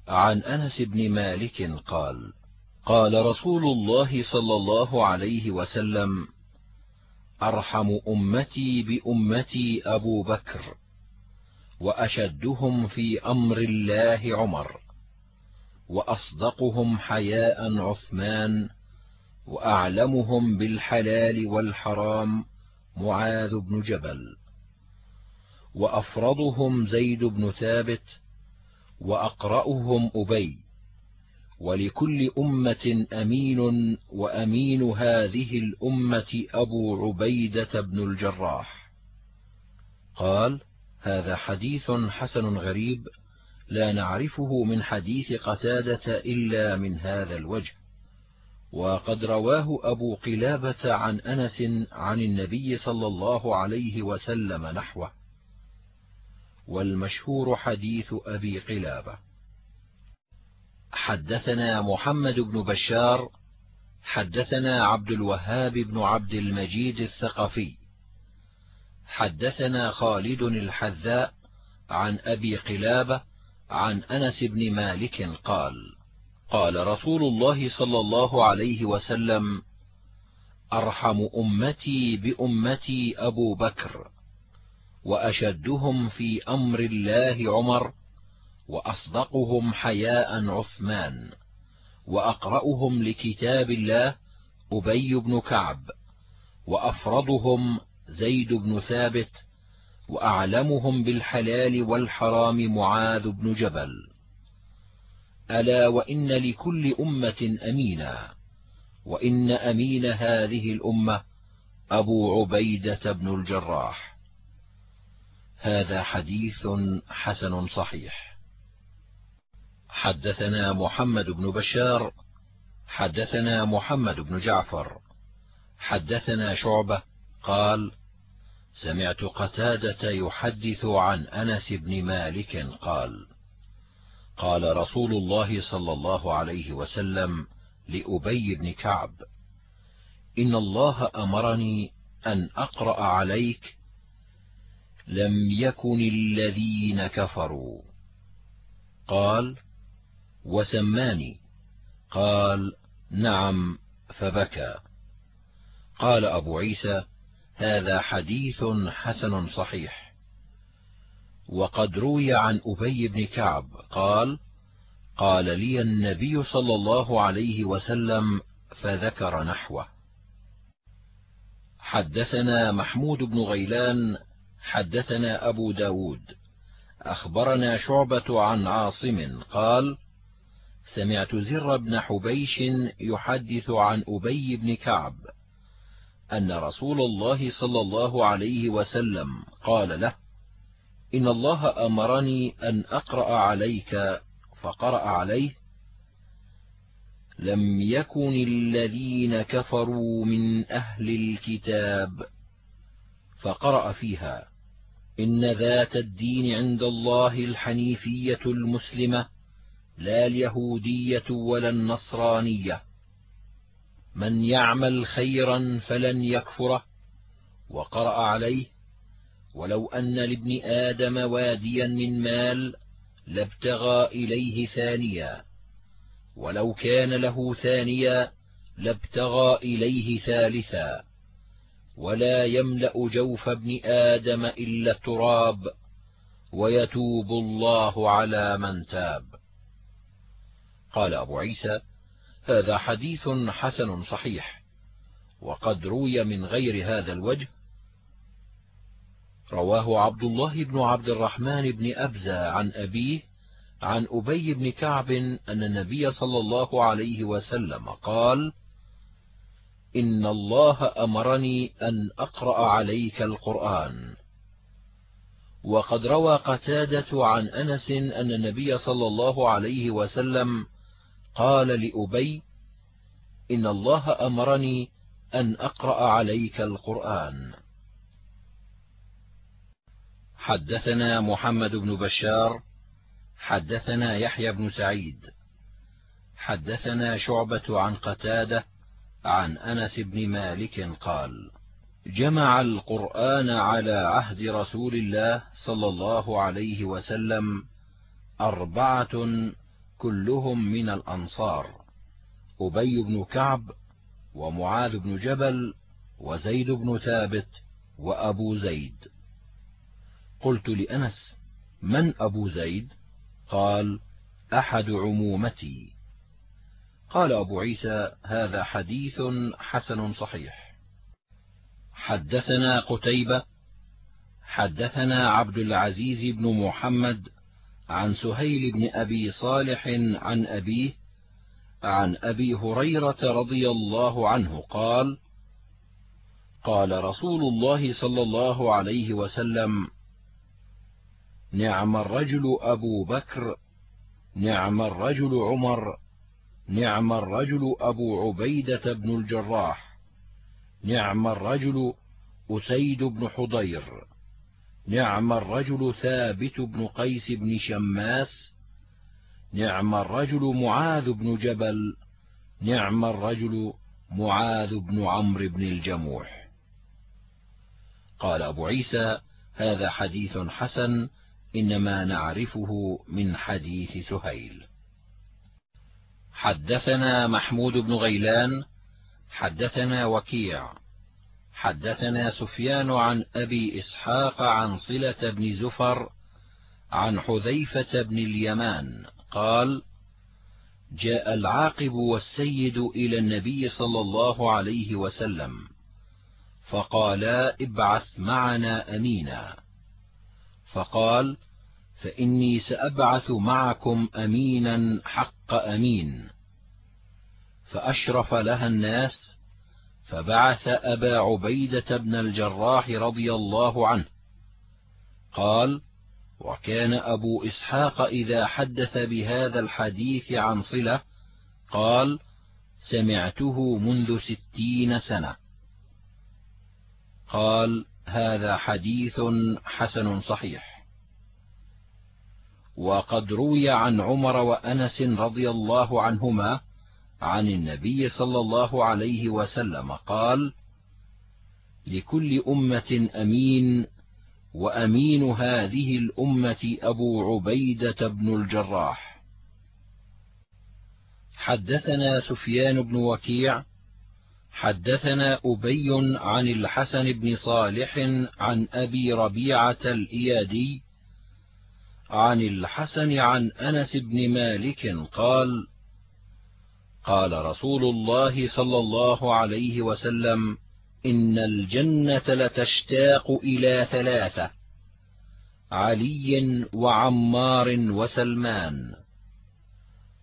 عن أنس بن مالك قال قال رسول الله صلى الله عليه وسلم أرحم أمتي بأمتي أبو بكر وأشدهم في أمر الله عمر وأصدقهم حياء عثمان وأعلمهم بالحلال والحرام معاذ بن جبل وأفرضهم زيد بن ثابت وأقرأهم أبي ولكل أمة أمين وأمين هذه الأمة أبو عبيدة بن الجراح. قال هذا حديث حسن غريب لا نعرفه من حديث قتادة إلا من هذا الوجه. وقد رواه أبو قلابة عن أنس عن النبي صلى الله عليه وسلم نحوه. والمشهور حديث أبي قلابة. حدثنا محمد بن بشار حدثنا عبد الوهاب بن عبد المجيد الثقفي حدثنا خالد الحذاء عن أبي قلابة عن أنس بن مالك قال قال رسول الله صلى الله عليه وسلم أرحم أمتي بأمتي أبو بكر وأشدهم في أمر الله عمر وأصدقهم حياء عثمان وأقرأهم لكتاب الله أبي بن كعب وأفرضهم زيد بن ثابت وأعلمهم بالحلال والحرام معاذ بن جبل. ألا وإن لكل أمة أمينا وإن أمين هذه الأمة أبو عبيدة بن الجراح. هذا حديث حسن صحيح. حدثنا محمد بن بشار حدثنا محمد بن جعفر حدثنا شعبة قال سمعت قتادة يحدث عن أنس بن مالك قال قال رسول الله صلى الله عليه وسلم لأبي بن كعب إن الله أمرني أن أقرأ عليك لم يكن الذين كفروا. قال وسماني. قال نعم فبكى. قال أبو عيسى هذا حديث حسن صحيح. وقد روي عن أبي بن كعب قال قال لي النبي صلى الله عليه وسلم فذكر نحوه. حدثنا محمود بن غيلان حدثنا أبو ب داود. أخبرنا شعبة عن عاصم قال سمعت زر بن حبيش يحدث عن أبي بن كعب أن رسول الله صلى الله عليه وسلم قال له إن الله أمرني أن أقرأ عليك فقرأ عليه لم يكن الذين كفروا من أهل الكتاب فقرأ فيها إن ذات الدين عند الله الحنيفية المسلمة لا اليهودية ولا النصرانية. من يعمل خيرا فلن يكفره. وقرأ عليه ولو أن لابن آدم واديا من مال لابتغى إليه ثانيا. ولو كان له ثانيا لابتغى إليه ثالثا. ولا يملأ جوف ابن آدم إلا التراب. ويتوب الله على من تاب. قال أبو عيسى هذا حديث حسن صحيح وقد روي من غير هذا الوجه. رواه عبد الله بن عبد الرحمن بن أبزة عن أبيه عن أبي بن كعب أن النبي صلى الله عليه وسلم قال إن الله أمرني أن أقرأ عليك القرآن. وقد روى قتادة عن أنس أن النبي صلى الله عليه وسلم قال لأبي إن الله أمرني أن أقرأ عليك القرآن. حدثنا محمد بن بشار حدثنا يحيى بن سعيد حدثنا شعبة عن قتادة عن أنس بن مالك قال جمع القرآن على عهد رسول الله صلى الله عليه وسلم أربعة كلهم من الأنصار أبي بن كعب ومعاذ بن جبل وزيد بن ثابت وأبو زيد. قلت لأنس من أبو زيد؟ قال أحد عمومتي. قال أبو عيسى هذا حديث حسن صحيح. حدثنا قتيبة حدثنا عبد العزيز بن محمد عن سهيل بن أبي صالح عن أبيه عن أبي هريرة رضي الله عنه قال قال رسول الله صلى الله عليه وسلم نعم الرجل أبو بكر نعم الرجل عمر نعم الرجل أبو عبيدة بن الجراح نعم الرجل أسيد بن حضير. نعم الرجل ثابت بن قيس بن شماس. نعم الرجل معاذ بن جبل. نعم الرجل معاذ بن عمرو بن الجموح. قال أبو عيسى هذا حديث حسن إنما نعرفه من حديث سهيل. حدثنا محمود بن غيلان حدثنا وكيع حدثنا سفيان عن أبي إسحاق عن صلة بن زفر عن حذيفة بن اليمان قال جاء العاقب والسيد إلى النبي صلى الله عليه وسلم فقالا ابعث معنا أمينا. فقال فإني سأبعث معكم أمينا حق أمين. فأشرف لها الناس فبعث أبا عبيدة بن الجراح رضي الله عنه. قال وكان أبو إسحاق إذا حدث بهذا الحديث عن صلة قال سمعته منذ ستين سنة. قال هذا حديث حسن صحيح. وقد روي عن عمر وأنس رضي الله عنهما عن النبي صلى الله عليه وسلم قال لكل أمة أمين وأمين هذه الأمة أبو عبيدة بن الجراح. حدثنا سفيان بن وكيع حدثنا أبي عن الحسن بن صالح عن أبي ربيعة الإيادي عن الحسن عن أنس بن مالك قال قال رسول الله صلى الله عليه وسلم إن الجنة لتشتاق إلى ثلاثة علي وعمار وسلمان.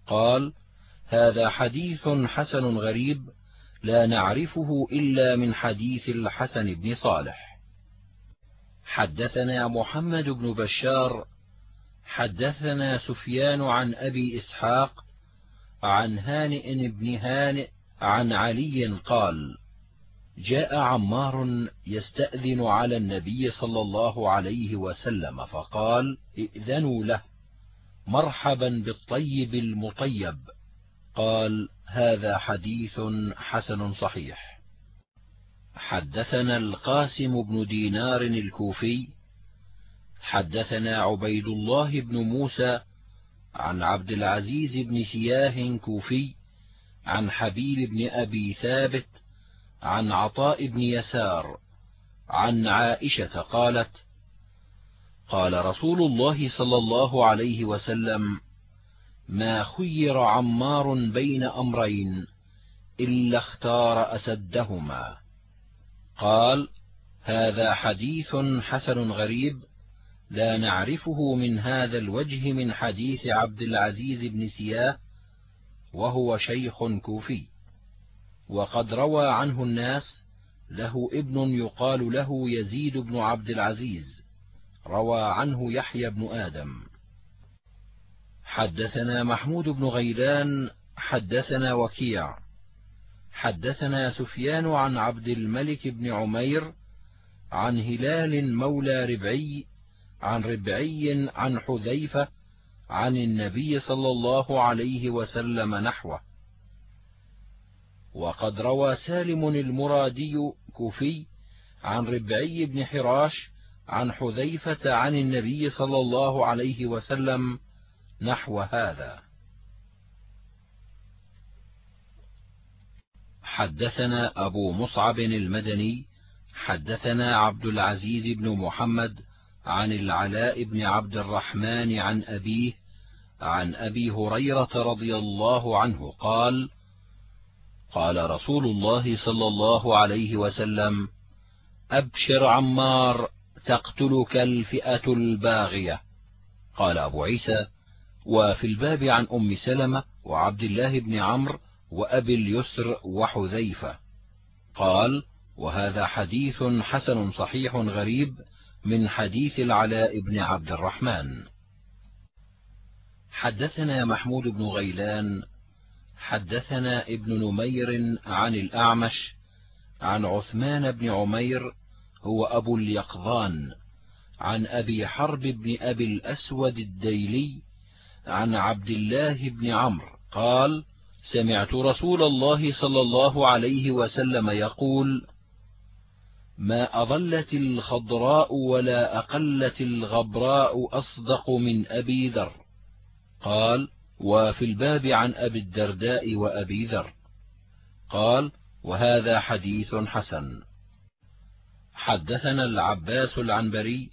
قال هذا حديث حسن غريب لا نعرفه إلا من حديث الحسن بن صالح. حدثنا محمد بن بشار حدثنا سفيان عن أبي إسحاق عن هانئ بن هانئ عن علي قال جاء عمار يستأذن على النبي صلى الله عليه وسلم فقال ائذنوا له مرحبا بالطيب المطيب. قال هذا حديث حسن صحيح. حدثنا القاسم بن دينار الكوفي. حدثنا عبيد الله بن موسى عن عبد العزيز بن سياه كوفي عن حبيب بن أبي ثابت عن عطاء بن يسار عن عائشة قالت قال رسول الله صلى الله عليه وسلم ما خير عمار بين أمرين إلا اختار أسدهما. قال هذا حديث حسن غريب لا نعرفه من هذا الوجه من حديث عبد العزيز بن سياه وهو شيخ كوفي وقد روى عنه الناس له ابن يقال له يزيد بن عبد العزيز روى عنه يحيى بن آدم. حدثنا محمود بن غيلان حدثنا وكيع حدثنا سفيان عن عبد الملك بن عمير عن هلال مولى ربعي عن ربعي عن حذيفة عن النبي صلى الله عليه وسلم نحوه. وقد روى سالم المرادي كوفي عن ربعي بن حراش عن حذيفة عن النبي صلى الله عليه وسلم نحو هذا. حدثنا أبو مصعب المدني حدثنا عبد العزيز بن محمد عن العلاء بن عبد الرحمن عن أبيه عن أبي هريرة رضي الله عنه قال قال رسول الله صلى الله عليه وسلم أبشر عمار تقتلك الفئة الباغية. قال أبو عيسى وفي الباب عن أم سلمة وعبد الله بن عمرو وأبي اليسر وحذيفة. قال وهذا حديث حسن صحيح غريب من حديث العلاء بن عبد الرحمن. حدثنا محمود بن غيلان حدثنا ابن نمير عن الأعمش عن عثمان بن عمير هو أبو اليقظان عن أبي حرب بن أبي الأسود الديلي عن عبد الله بن عمرو قال سمعت رسول الله صلى الله عليه وسلم يقول ما أظلت الخضراء ولا أقلت الغبراء أصدق من أبي ذر. قال وفي الباب عن أبي الدرداء وأبي ذر. قال وهذا حديث حسن. حدثنا العباس العنبري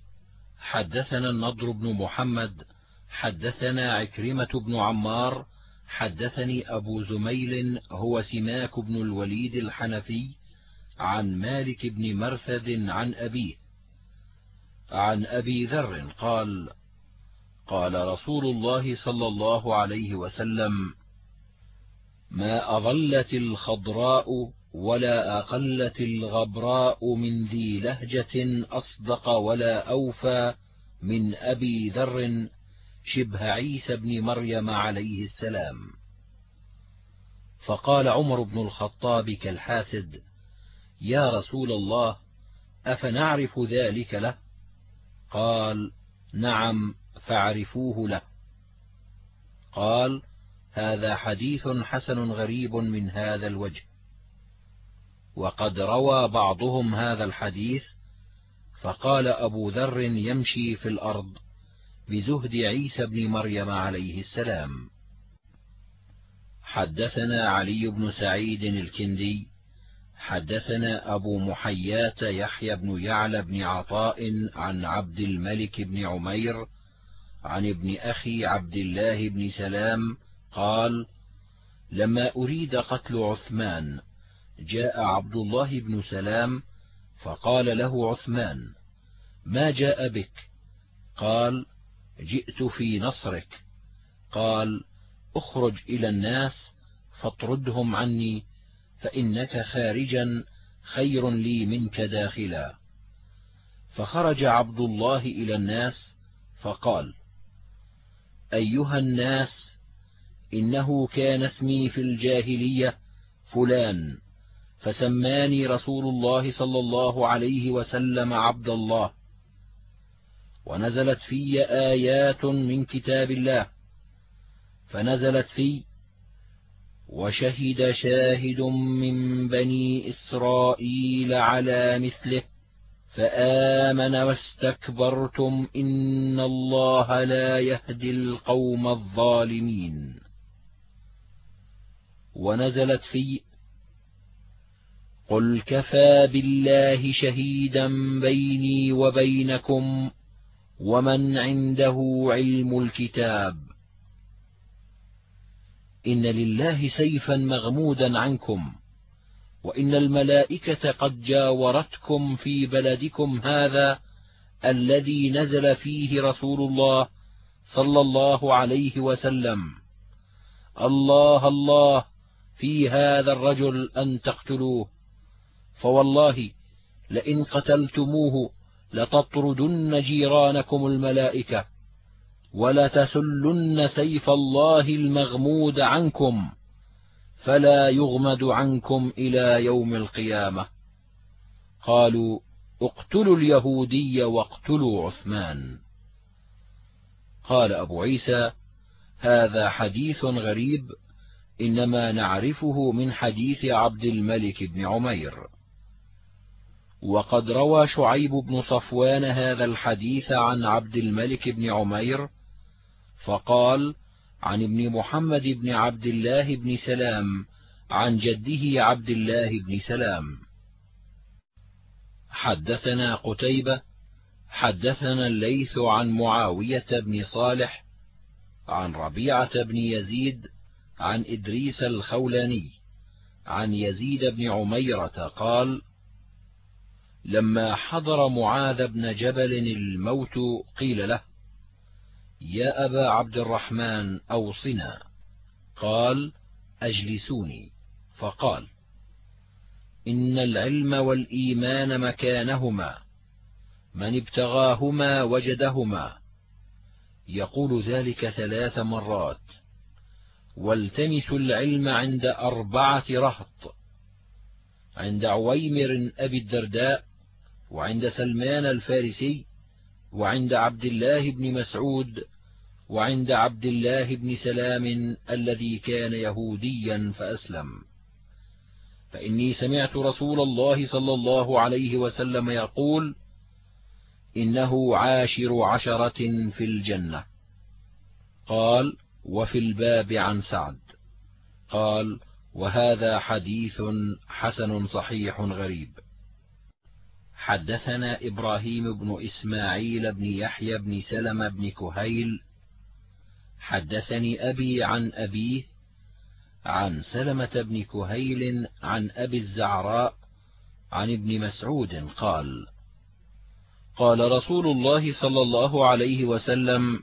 حدثنا النضر بن محمد حدثنا عكرمة بن عمار حدثني أبو زميل هو سماك بن الوليد الحنفي عن مالك بن مرثد عن أبيه. عن أبي ذر قال قال رسول الله صلى الله عليه وسلم ما أظلت الخضراء ولا أقلت الغبراء من ذي لهجة أصدق ولا أوفى من أبي ذر شبه عيسى بن مريم عليه السلام. فقال عمر بن الخطاب كالحاسد يا رسول الله أفنعرف ذلك له؟ قال نعم فاعرفوه له. قال هذا حديث حسن غريب من هذا الوجه. وقد روى بعضهم هذا الحديث فقال أبو ذر يمشي في الأرض بزهد عيسى بن مريم عليه السلام. حدثنا علي بن سعيد الكندي حدثنا أبو محيات يحيى بن يعلى بن عطاء عن عبد الملك بن عمير عن ابن أخي عبد الله بن سلام قال لما أريد قتل عثمان جاء عبد الله بن سلام فقال له عثمان ما جاء بك؟ قال جئت في نصرك. قال اخرج إلى الناس فاطردهم عني فإنك خارجا خير لي منك داخلا. فخرج عبد الله إلى الناس فقال أيها الناس إنه كان اسمي في الجاهلية فلان فسماني رسول الله صلى الله عليه وسلم عبد الله. ونزلت في آيات من كتاب الله. فنزلت في وشهد شاهد من بني إسرائيل على مثله فآمن واستكبرتم إن الله لا يهدي القوم الظالمين. ونزلت في قل كفى بالله شهيدا بيني وبينكم ومن عنده علم الكتاب. إن لله سيفا مغمودا عنكم وإن الملائكة قد جاورتكم في بلدكم هذا الذي نزل فيه رسول الله صلى الله عليه وسلم. الله الله في هذا الرجل أن تقتلوه. فوالله لئن قتلتموه لتطردن جيرانكم الملائكة. ولتسلن سيف الله المغمود عنكم فلا يغمد عنكم إلى يوم القيامة. قالوا اقتلوا اليهودي واقتلوا عثمان. قال أبو عيسى هذا حديث غريب إنما نعرفه من حديث عبد الملك بن عمير. وقد روى شعيب بن صفوان هذا الحديث عن عبد الملك بن عمير فقال عن ابن محمد بن عبد الله بن سلام عن جده عبد الله بن سلام. حدثنا قتيبة حدثنا الليث عن معاوية بن صالح عن ربيعة بن يزيد عن إدريس الخولاني عن يزيد بن عميرة قال لما حضر معاذ بن جبل الموت قيل له يا أبا عبد الرحمن أوصنا. قال أجلسوني. فقال إن العلم والإيمان مكانهما من ابتغاهما وجدهما. يقول ذلك ثلاث مرات. والتمسوا العلم عند أربعة رهط. عند عويمر أبي الدرداء وعند سلمان الفارسي وعند عبد الله بن مسعود وعند عبد الله بن سلام الذي كان يهوديا فأسلم. فإني سمعت رسول الله صلى الله عليه وسلم يقول إنه عاشر عشرة في الجنة. قال وفي الباب عن سعد. قال وهذا حديث حسن صحيح غريب. حدثنا إبراهيم بن إسماعيل بن يحيى بن سلم بن كهيل. حدثني أبي عن أبيه عن سلمة بن كهيل عن أبي الزعراء عن ابن مسعود قال قال رسول الله صلى الله عليه وسلم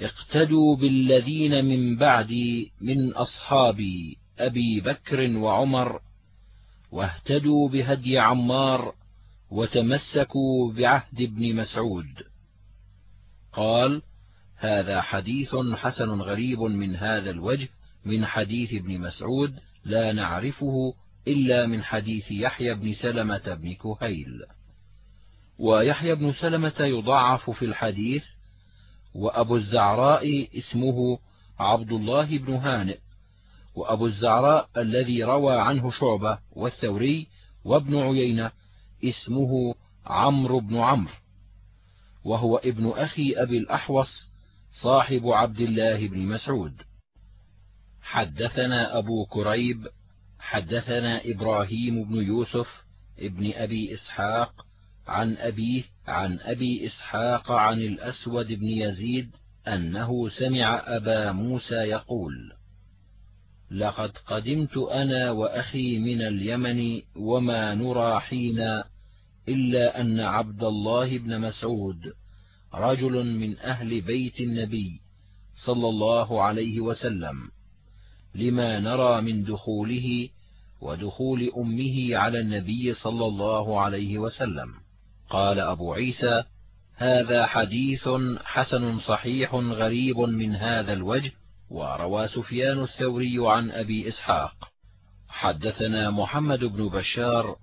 اقتدوا بالذين من بعدي من أصحابي أبي بكر وعمر واهتدوا بهدي عمار وتمسكوا بعهد ابن مسعود. قال هذا حديث حسن غريب من هذا الوجه من حديث ابن مسعود لا نعرفه إلا من حديث يحيى بن سلمة بن كهيل. ويحيى بن سلمة يضعف في الحديث وأبو الزعراء اسمه عبد الله بن هانئ وأبو الزعراء الذي روى عنه شعبة والثوري وابن عيينة اسمه عمرو بن عمرو وهو ابن أخي أبي الأحوص صاحب عبد الله بن مسعود. حدثنا أبو كريب حدثنا إبراهيم بن يوسف ابن أبي إسحاق عن أبيه عن أبي إسحاق عن الأسود بن يزيد أنه سمع أبا موسى يقول لقد قدمت أنا وأخي من اليمن وما نرى حين إلا أن عبد الله بن مسعود رجل من أهل بيت النبي صلى الله عليه وسلم لما نرى من دخوله ودخول أمه على النبي صلى الله عليه وسلم. قال أبو عيسى هذا حديث حسن صحيح غريب من هذا الوجه وروى سفيان الثوري عن أبي إسحاق. حدثنا محمد بن بشار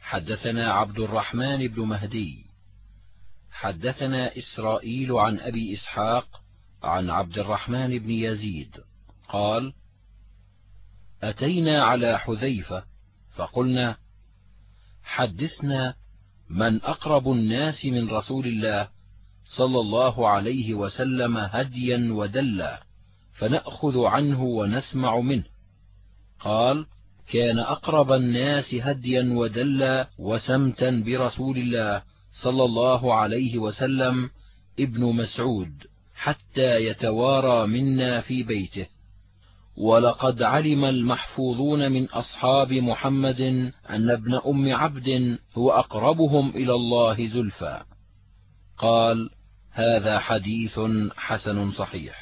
حدثنا عبد الرحمن بن مهدي. حدثنا إسرائيل عن أبي إسحاق عن عبد الرحمن بن يزيد. قال أتينا على حذيفة فقلنا حدثنا من أقرب الناس من رسول الله صلى الله عليه وسلم هديا ودلا. فنأخذ عنه ونسمع منه. قال كان أقرب الناس هديا ودلا وسمتا برسول الله صلى الله عليه وسلم ابن مسعود حتى يتوارى منا في بيته. ولقد علم المحفوظون من أصحاب محمد أن ابن أم عبد هو أقربهم إلى الله زلفى. قال هذا حديث حسن صحيح.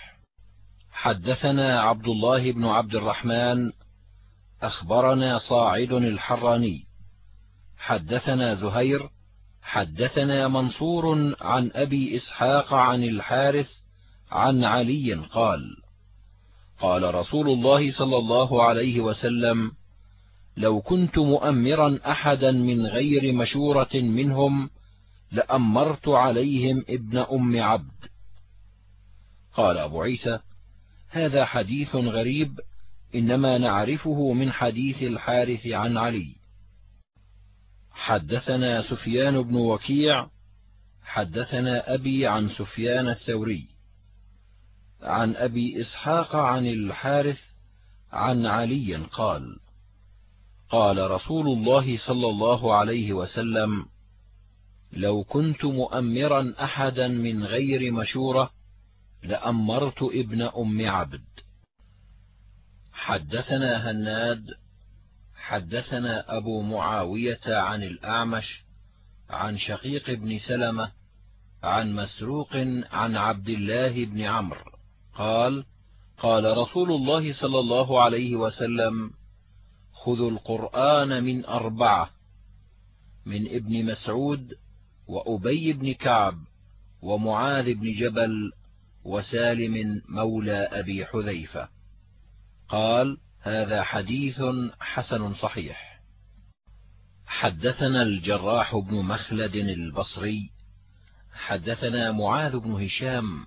حدثنا عبد الله بن عبد الرحمن أخبرنا صاعد الحراني. حدثنا زهير حدثنا منصور عن أبي إسحاق عن الحارث عن علي قال قال رسول الله صلى الله عليه وسلم لو كنت مؤمرا أحدا من غير مشورة منهم لأمرت عليهم ابن أم عبد. قال أبو عيسى هذا حديث غريب إنما نعرفه من حديث الحارث عن علي. حدثنا سفيان بن وكيع حدثنا أبي عن سفيان الثوري. عن أبي إسحاق عن الحارث عن علي قال قال رسول الله صلى الله عليه وسلم لو كنت مؤمرا أحدا من غير مشورة لأمرت ابن أم عبد. حدثنا هناد حدثنا أبو معاوية عن الأعمش عن شقيق بن سلمة عن مسروق عن عبد الله بن عمرو. قال قال رسول الله صلى الله عليه وسلم خذوا القرآن من أربعة من ابن مسعود وأبي بن كعب ومعاذ بن جبل وسالم مولى أبي حذيفة. قال هذا حديث حسن صحيح. حدثنا الجراح بن مخلد البصري. حدثنا معاذ بن هشام.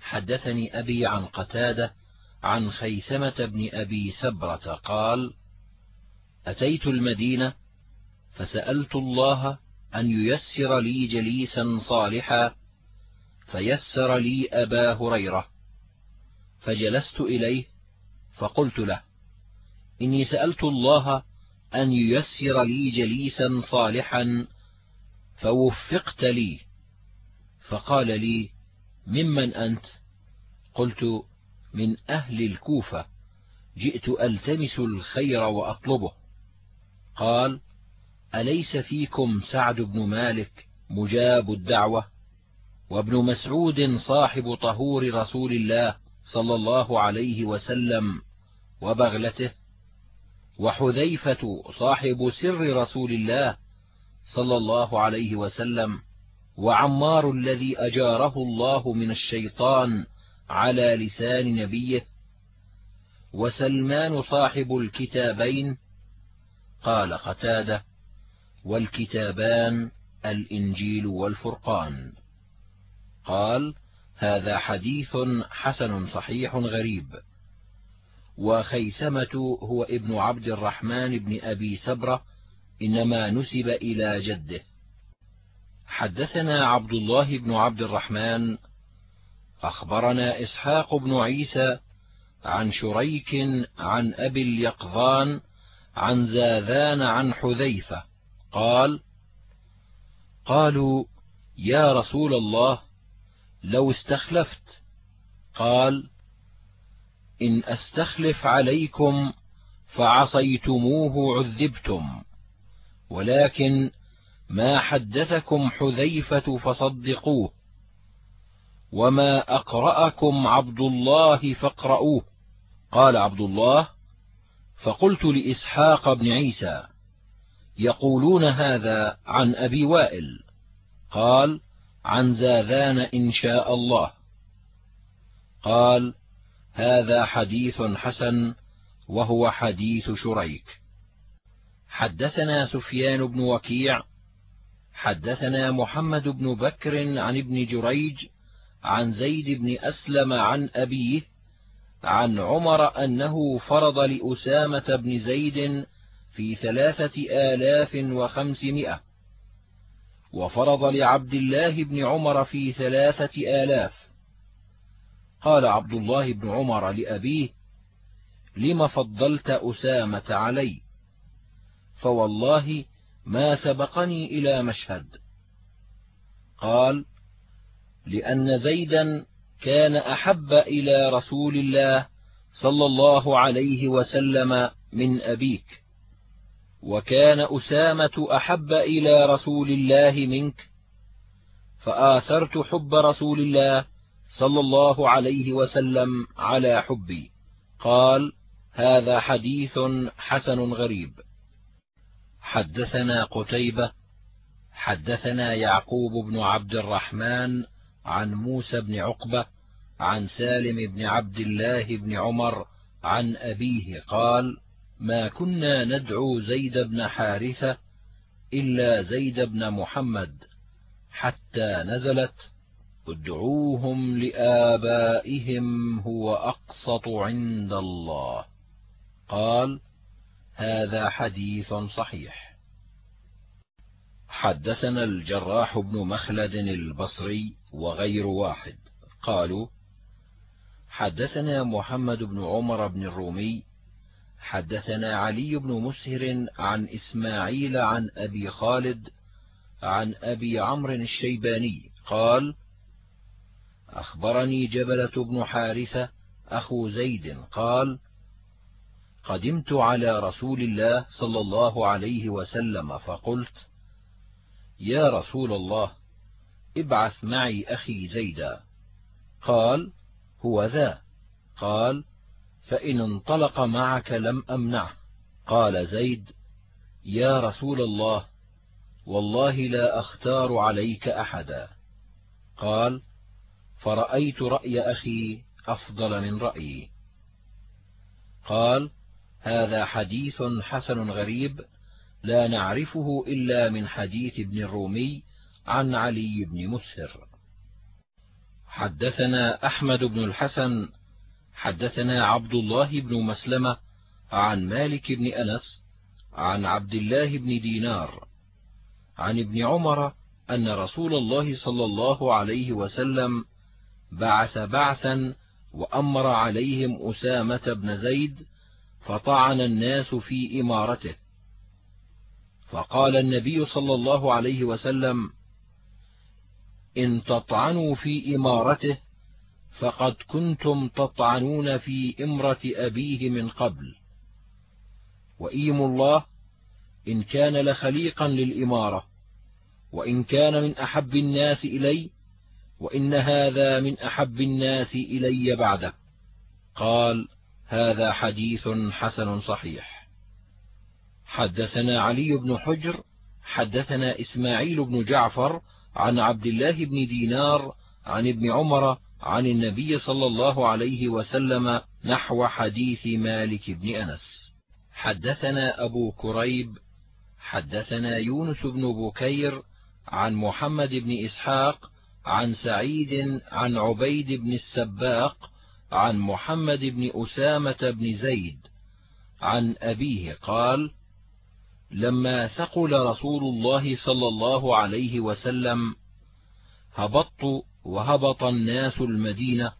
حدثني أبي عن قتادة عن خيثمة بن أبي سبرة قال أتيت المدينة فسألت الله أن ييسر لي جليسا صالحا فيسر لي أبا هريرة. فجلست إليه فقلت له إني سألت الله أن ييسر لي جليسا صالحا فوفقت لي. فقال لي ممن أنت؟ قلت من أهل الكوفة. جئت ألتمس الخير وأطلبه. قال أليس فيكم سعد بن مالك مجاب الدعوة؟ وابن مسعود صاحب طهور رسول الله صلى الله عليه وسلم وبغلته وحذيفة صاحب سر رسول الله صلى الله عليه وسلم وعمار الذي أجاره الله من الشيطان على لسان نبيه وسلمان صاحب الكتابين قال قتادة والكتابان الإنجيل والفرقان. قال هذا حديث حسن صحيح غريب. وخيثمة هو ابن عبد الرحمن بن أبي سبرة إنما نسب إلى جده. حدثنا عبد الله بن عبد الرحمن أخبرنا إسحاق بن عيسى عن شريك عن أبي اليقظان عن زاذان عن حذيفة قال قالوا يا رسول الله لو استخلفت. قال إن أستخلف عليكم فعصيتموه عذبتم ولكن ما حدثكم حذيفة فصدقوه وما أقرأكم عبد الله فاقرؤوه. قال عبد الله فقلت لإسحاق بن عيسى يقولون هذا عن أبي وائل. قال عن زاذان إن شاء الله. قال هذا حديث حسن وهو حديث شريك. حدثنا سفيان بن وكيع حدثنا محمد بن بكر عن ابن جريج عن زيد بن أسلم عن أبيه عن عمر أنه فرض لأسامة بن زيد في ثلاثة آلاف وخمسمائة. وفرض لعبد الله بن عمر في ثلاثة آلاف. قال عبد الله بن عمر لأبيه لم فضلت أسامة علي؟ فوالله ما سبقني إلى مشهد. قال لأن زيدا كان أحب إلى رسول الله صلى الله عليه وسلم من أبيك. وكان أسامة أحب إلى رسول الله منك فآثرت حب رسول الله صلى الله عليه وسلم على حبي. قال هذا حديث حسن غريب. حدثنا قتيبة حدثنا يعقوب بن عبد الرحمن عن موسى بن عقبة عن سالم بن عبد الله بن عمر عن أبيه قال ما كنا ندعو زيد بن حارثة إلا زيد بن محمد حتى نزلت ادعوهم لآبائهم هو أقسط عند الله. قال هذا حديث صحيح. حدثنا الجراح بن مخلد البصري وغير واحد. قالوا حدثنا محمد بن عمر بن الرومي حدثنا علي بن مسهر عن إسماعيل عن أبي خالد عن أبي عمرو الشيباني قال أخبرني جبلة بن حارثة أخو زيد قال قدمت على رسول الله صلى الله عليه وسلم فقلت يا رسول الله ابعث معي أخي زيدا. قال هو ذا. قال فإن انطلق معك لم أمنعه. قال زيد يا رسول الله والله لا أختار عليك أحدا. قال فرأيت رأي أخي أفضل من رأيي. قال هذا حديث حسن غريب لا نعرفه إلا من حديث ابن الرومي عن علي بن مسهر. حدثنا أحمد بن الحسن حدثنا عبد الله بن مسلمة عن مالك بن أنس عن عبد الله بن دينار عن ابن عمر أن رسول الله صلى الله عليه وسلم بعث بعثا وأمر عليهم أسامة بن زيد فطعن الناس في إمارته. فقال النبي صلى الله عليه وسلم إن تطعنوا في إمارته فقد كنتم تطعنون في إمرة أبيه من قبل. وإيم الله إن كان لخليقا للإمارة وإن كان من أحب الناس إلي وإن هذا من أحب الناس إلي بعده. قال هذا حديث حسن صحيح. حدثنا علي بن حجر حدثنا إسماعيل بن جعفر عن عبد الله بن دينار عن ابن عمر عن النبي صلى الله عليه وسلم نحو حديث مالك بن أنس. حدثنا أبو كريب حدثنا يونس بن بكير عن محمد بن إسحاق عن سعيد عن عبيد بن السباق عن محمد بن أسامة بن زيد. عن أبيه قال لما ثقل رسول الله صلى الله عليه وسلم هبطت وهبط الناس المدينة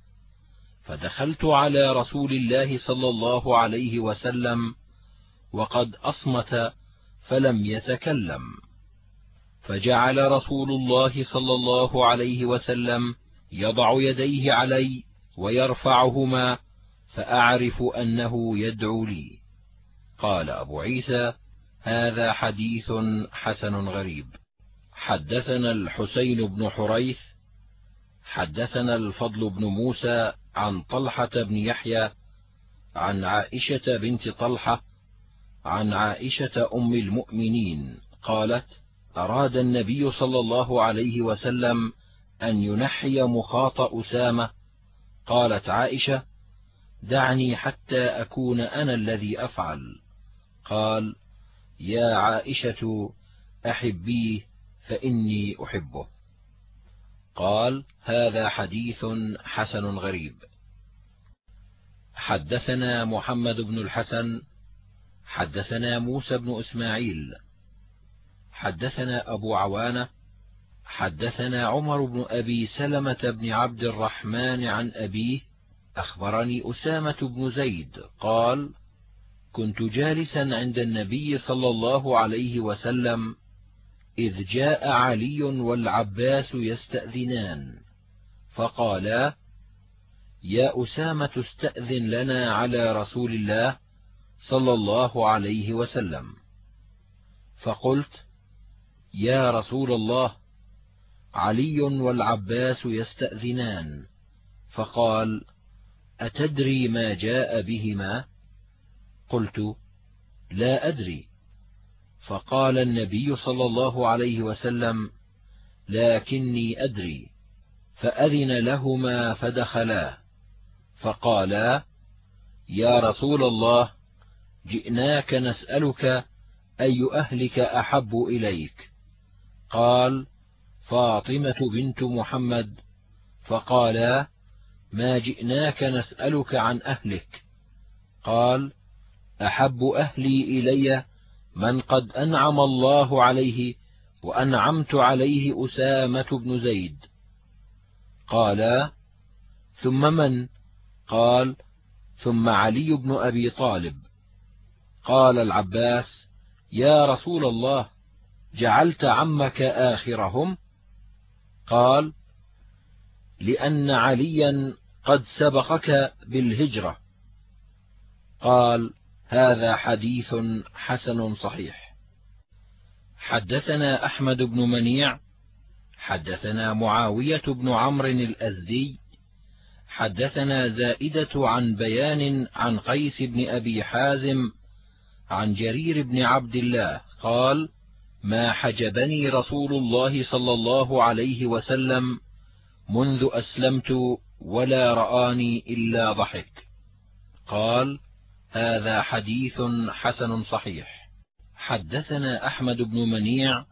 فدخلت على رسول الله صلى الله عليه وسلم وقد أصمت فلم يتكلم. فجعل رسول الله صلى الله عليه وسلم يضع يديه علي ويرفعهما فأعرف أنه يدعو لي. قال أبو عيسى هذا حديث حسن غريب. حدثنا الحسين بن حريث حدثنا الفضل بن موسى عن طلحة بن يحيى عن عائشة بنت طلحة عن عائشة أم المؤمنين قالت أراد النبي صلى الله عليه وسلم أن ينحي مخاط أسامة. قالت عائشة دعني حتى أكون أنا الذي أفعل. قال يا عائشة أحبيه فإني أحبه. قال هذا حديث حسن غريب. حدثنا محمد بن الحسن حدثنا موسى بن إسماعيل حدثنا أبو عوانة حدثنا عمر بن أبي سلمة بن عبد الرحمن عن أبيه أخبرني أسامة بن زيد قال كنت جالسا عند النبي صلى الله عليه وسلم إذ جاء علي والعباس يستأذنان فقالا يا أسامة استأذن لنا على رسول الله صلى الله عليه وسلم. فقلت يا رسول الله علي والعباس يستأذنان. فقال أتدري ما جاء بهما؟ قلت لا أدري. فقال النبي صلى الله عليه وسلم لكني أدري. فأذن لهما فدخلا. فقالا يا رسول الله جئناك نسألك أي أهلك أحب إليك. قال فاطمة بنت محمد. فقالا ما جئناك نسألك عن أهلك. قال أحب أهلي إلي من قد أنعم الله عليه وأنعمت عليه أسامة بن زيد. قالا ثم من؟ قال ثم علي بن أبي طالب. قال العباس يا رسول الله جعلت عمك آخرهم؟ قال لأن عليا قد سبقك بالهجرة. قال هذا حديث حسن صحيح. حدثنا أحمد بن منيع حدثنا معاوية بن عمرو الأزدي حدثنا زائدة عن بيان عن قيس بن أبي حازم عن جرير بن عبد الله قال ما حجبني رسول الله صلى الله عليه وسلم منذ أسلمت ولا رآني إلا ضحك قال هذا حديث حسن صحيح. حدثنا أحمد بن منيع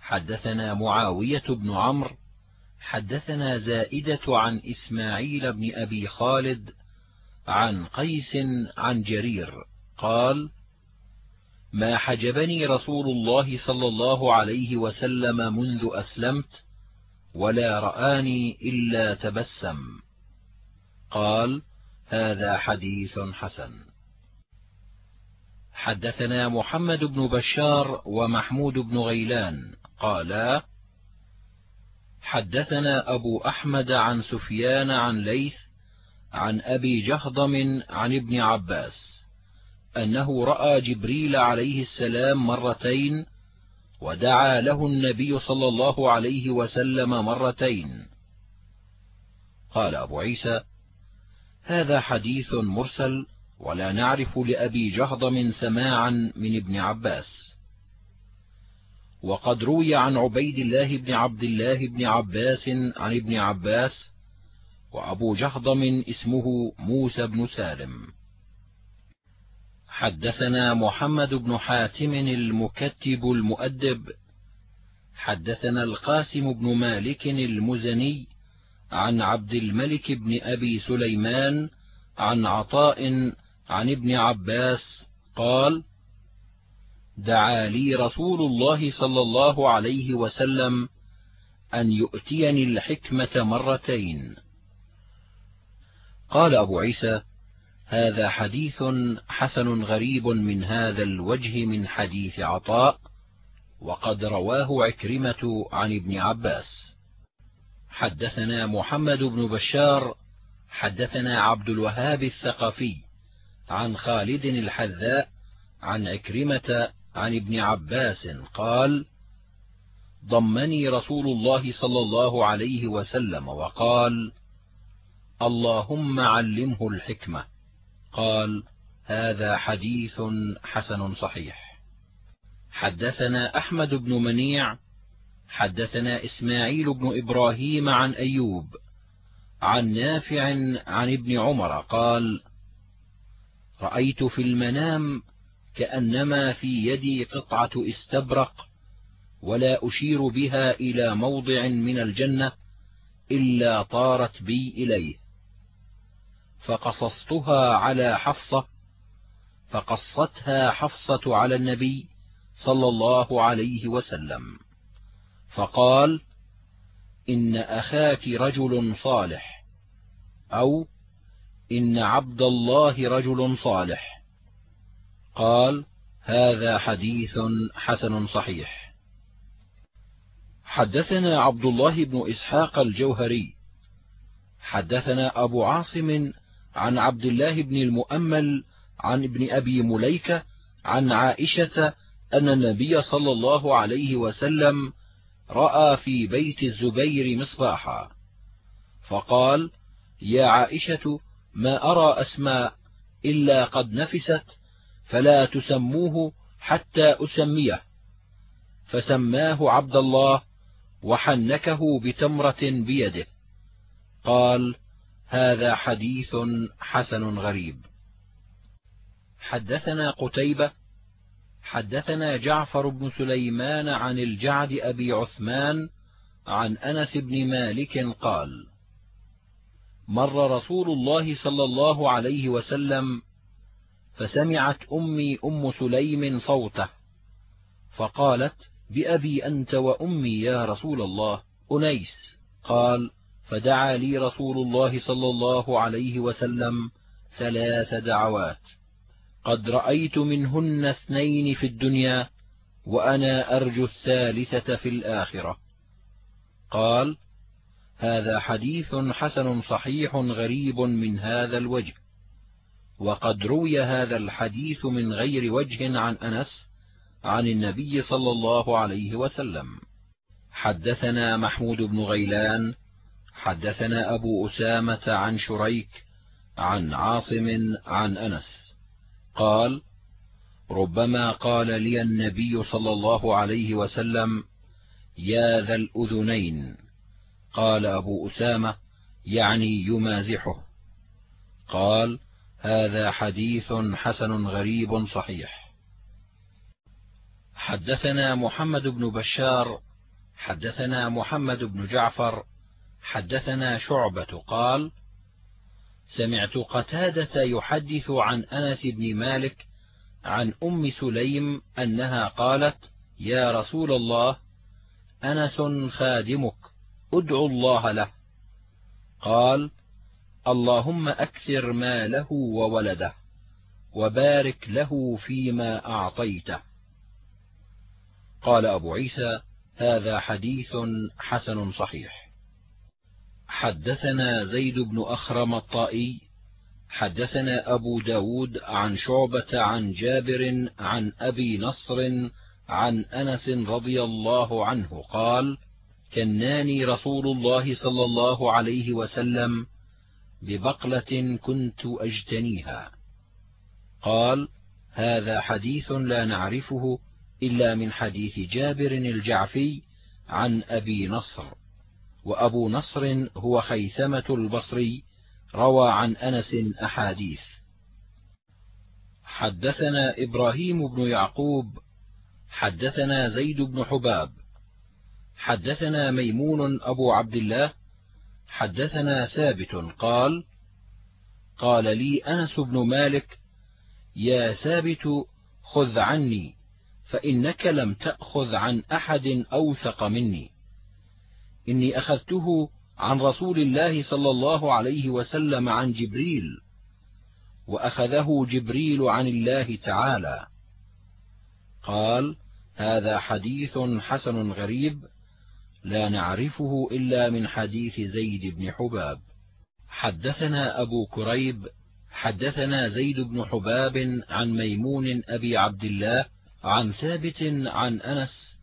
حدثنا معاوية بن عمرو حدثنا زائدة عن إسماعيل بن أبي خالد عن قيس عن جرير قال ما حجبني رسول الله صلى الله عليه وسلم منذ أسلمت ولا رآني إلا تبسم. قال هذا حديث حسن. حدثنا محمد بن بشار ومحمود بن غيلان. قالا حدثنا أبو أحمد عن سفيان عن ليث عن أبي جهضم عن ابن عباس أنه رأى جبريل عليه السلام مرتين ودعا له النبي صلى الله عليه وسلم مرتين. قال أبو عيسى هذا حديث مرسل ولا نعرف لأبي جهضم سماعا من ابن عباس. وقد روي عن عبيد الله بن عبد الله بن عباس عن ابن عباس وأبو جهضم اسمه موسى بن سالم. حدثنا محمد بن حاتم المكتب المؤدب. حدثنا القاسم بن مالك المزني عن عبد الملك بن أبي سليمان عن عطاء عن ابن عباس قال دعا لي رسول الله صلى الله عليه وسلم أن يؤتيني الحكمة مرتين. قال أبو عيسى هذا حديث حسن غريب من هذا الوجه من حديث عطاء وقد رواه عكرمة عن ابن عباس. حدثنا محمد بن بشار حدثنا عبد الوهاب الثقفي عن خالد الحذاء عن عكرمة عن ابن عباس قال ضمني رسول الله صلى الله عليه وسلم وقال اللهم علمه الحكمة قال هذا حديث حسن صحيح حدثنا أحمد بن منيع حدثنا إسماعيل بن إبراهيم عن أيوب عن نافع عن ابن عمر قال رأيت في المنام كأنما في يدي قطعة استبرق ولا أشير بها إلى موضع من الجنة إلا طارت بي إليه. فقصصتها على حفصة فقصتها حفصة على النبي صلى الله عليه وسلم. فقال إن أخاك رجل صالح أو إن عبد الله رجل صالح. قال هذا حديث حسن صحيح. حدثنا عبد الله بن إسحاق الجوهري. حدثنا أبو عاصم عن عبد الله بن المؤمل عن ابن أبي مليكة عن عائشة أن النبي صلى الله عليه وسلم رأى في بيت الزبير مصباحا. فقال يا عائشة ما أرى أسماء إلا قد نفست فلا تسموه حتى أسميه. فسماه عبد الله وحنكه بتمرة بيده. قال هذا حديث حسن غريب. حدثنا قتيبة حدثنا جعفر بن سليمان عن الجعد أبي عثمان عن أنس بن مالك قال مر رسول الله صلى الله عليه وسلم فسمعت أمي أم سليم صوته فقالت بأبي أنت وأمي يا رسول الله. أنيس قال فدعا لي رسول الله صلى الله عليه وسلم ثلاث دعوات. قد رأيت منهن اثنين في الدنيا وأنا أرجو الثالثة في الآخرة. قال هذا حديث حسن صحيح غريب من هذا الوجه. وقد روي هذا الحديث من غير وجه عن أنس عن النبي صلى الله عليه وسلم. حدثنا محمود بن غيلان حدثنا أبو أسامة عن شريك عن عاصم عن أنس. قال ربما قال لي النبي صلى الله عليه وسلم يا ذا الأذنين قال أبو أسامة يعني يمازحه. قال هذا حديث حسن غريب صحيح. حدثنا محمد بن بشار حدثنا محمد بن جعفر حدثنا شعبة قال سمعت قتادة يحدث عن أنس بن مالك عن أم سليم أنها قالت يا رسول الله أنس خادمك. ادعو الله له. قال اللهم أكثر ماله وولده وبارك له فيما أعطيته. قال أبو عيسى هذا حديث حسن صحيح. حدثنا زيد بن أخرم الطائي حدثنا أبو ب داود عن شعبة عن جابر عن أبي نصر عن أنس رضي الله عنه قال كناني رسول الله صلى الله عليه وسلم ببقلة كنت أجتنيها. قال هذا حديث لا نعرفه إلا من حديث جابر الجعفي عن أبي نصر. وأبو نصر هو خيثمة البصري روى عن أنس أحاديث. حدثنا إبراهيم بن يعقوب حدثنا زيد بن حباب حدثنا ميمون أبو عبد الله حدثنا ثابت قال قال لي أنس بن مالك يا ثابت خذ عني فإنك لم تأخذ عن أحد أوثق مني. إني أخذته عن رسول الله صلى الله عليه وسلم عن جبريل وأخذه جبريل عن الله تعالى. قال هذا حديث حسن غريب لا نعرفه إلا من حديث زيد بن حباب. حدثنا أبو كريب حدثنا زيد بن حباب عن ميمون أبي عبد الله عن ثابت عن أنس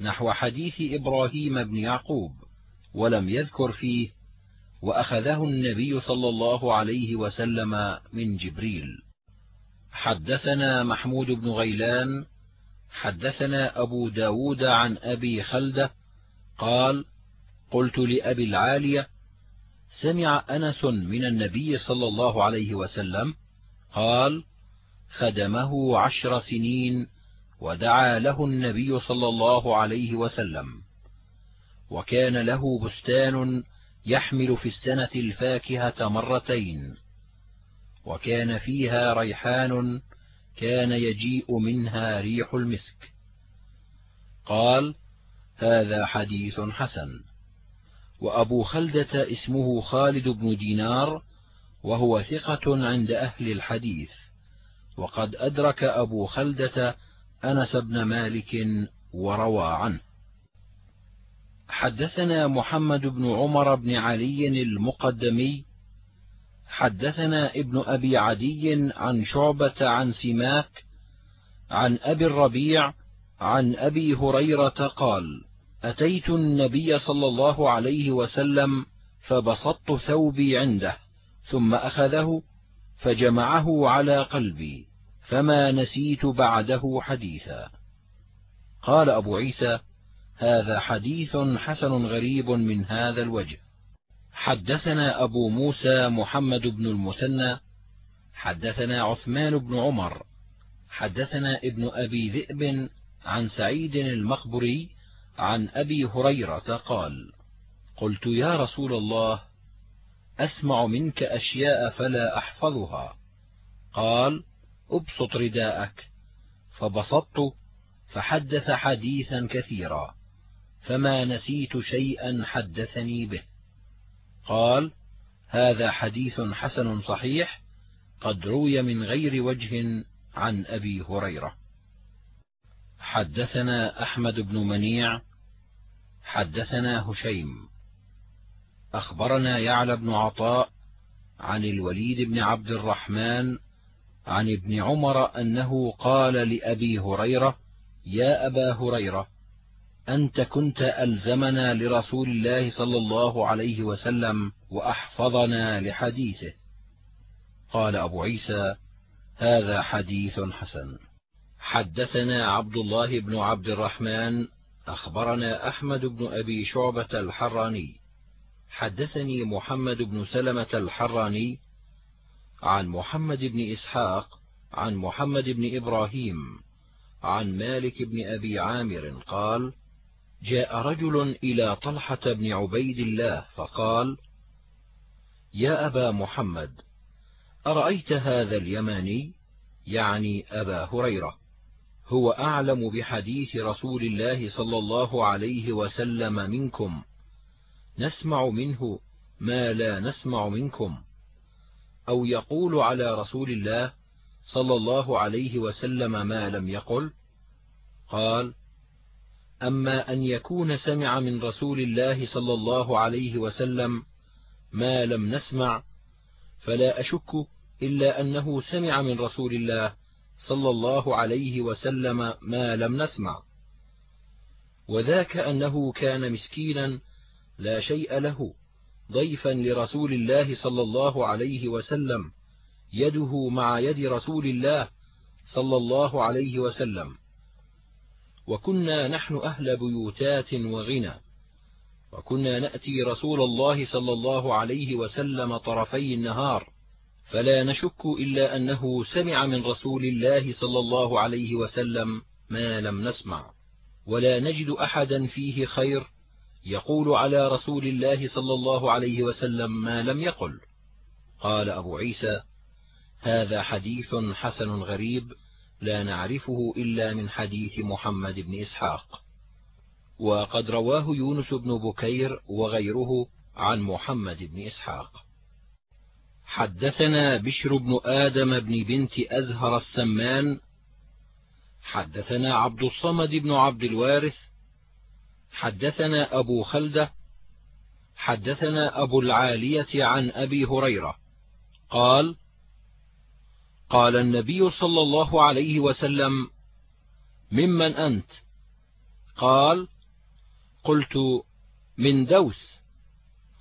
نحو حديث إبراهيم بن يعقوب ولم يذكر فيه وأخذه النبي صلى الله عليه وسلم من جبريل. حدثنا محمود بن غيلان حدثنا أبو داود عن أبي خلدة قال قلت لأبي العالية سمع أنس من النبي صلى الله عليه وسلم قال خدمه عشر سنين ودعا له النبي صلى الله عليه وسلم وكان له بستان يحمل في السنة الفاكهة مرتين وكان فيها ريحان كان يجيء منها ريح المسك. قال هذا حديث حسن. وأبو خلدة اسمه خالد بن دينار وهو ثقة عند أهل الحديث. وقد أدرك أبو خلدة أنس بن مالك وروى عنه. حدثنا محمد بن عمر بن علي المقدمي. حدثنا ابن أبي عدي عن شعبة عن سماك عن أبي الربيع عن أبي هريرة قال أتيت النبي صلى الله عليه وسلم فبسطت ثوبي عنده ثم أخذه فجمعه على قلبي فما نسيت بعده حديثا. قال أبو عيسى هذا حديث حسن غريب من هذا الوجه. حدثنا أبو موسى محمد بن المثنى حدثنا عثمان بن عمر حدثنا ابن أبي ذئب عن سعيد المخبري عن أبي هريرة قال قلت يا رسول الله أسمع منك أشياء فلا أحفظها. قال أبسط رداءك. فبسطت فحدث حديثا كثيرا فما نسيت شيئا حدثني به. قال هذا حديث حسن صحيح قد روي من غير وجه عن أبي هريرة. حدثنا أحمد بن منيع حدثنا هشيم. أخبرنا يعلى بن عطاء عن الوليد بن عبد الرحمن عن ابن عمر أنه قال لأبي هريرة يا أبا هريرة أنت كنت ألزمنا لرسول الله صلى الله عليه وسلم وأحفظنا لحديثه. قال أبو عيسى هذا حديث حسن. حدثنا عبد الله بن عبد الرحمن أخبرنا أحمد بن أبي شعبة الحراني. حدثني محمد بن سلمة الحراني عن محمد بن إسحاق عن محمد بن إبراهيم عن مالك بن أبي عامر قال جاء رجل إلى طلحة بن عبيد الله فقال يا أبا محمد أرأيت هذا اليماني؟ يعني أبا هريرة. هو أعلم بحديث رسول الله صلى الله عليه وسلم منكم. نسمع منه ما لا نسمع منكم. أو يقول على رسول الله صلى الله عليه وسلم ما لم يقل؟ قال أما أن يكون سمع من رسول الله صلى الله عليه وسلم ما لم نسمع فلا أشك إلا أنه سمع من رسول الله صلى الله عليه وسلم ما لم نسمع. وذاك أنه كان مسكينا لا شيء له ضيفا لرسول الله صلى الله عليه وسلم يده مع يد رسول الله صلى الله عليه وسلم. وكنا نحن أهل بيوتات وغنى وكنا نأتي رسول الله صلى الله عليه وسلم طرفي النهار فلا نشك إلا أنه سمع من رسول الله صلى الله عليه وسلم ما لم نسمع. ولا نجد أحدا فيه خير يقول على رسول الله صلى الله عليه وسلم ما لم يقل. قال أبو عيسى هذا حديث حسن غريب لا نعرفه إلا من حديث محمد بن إسحاق. وقد رواه يونس بن بكير وغيره عن محمد بن إسحاق. حدثنا بشر بن آدم بن بنت أزهر السمان حدثنا عبد الصمد بن عبد الوارث حدثنا أبو خلدة حدثنا أبو العالية عن أبي هريرة. قال قال النبي صلى الله عليه وسلم ممن أنت؟ قال قلت من دوس.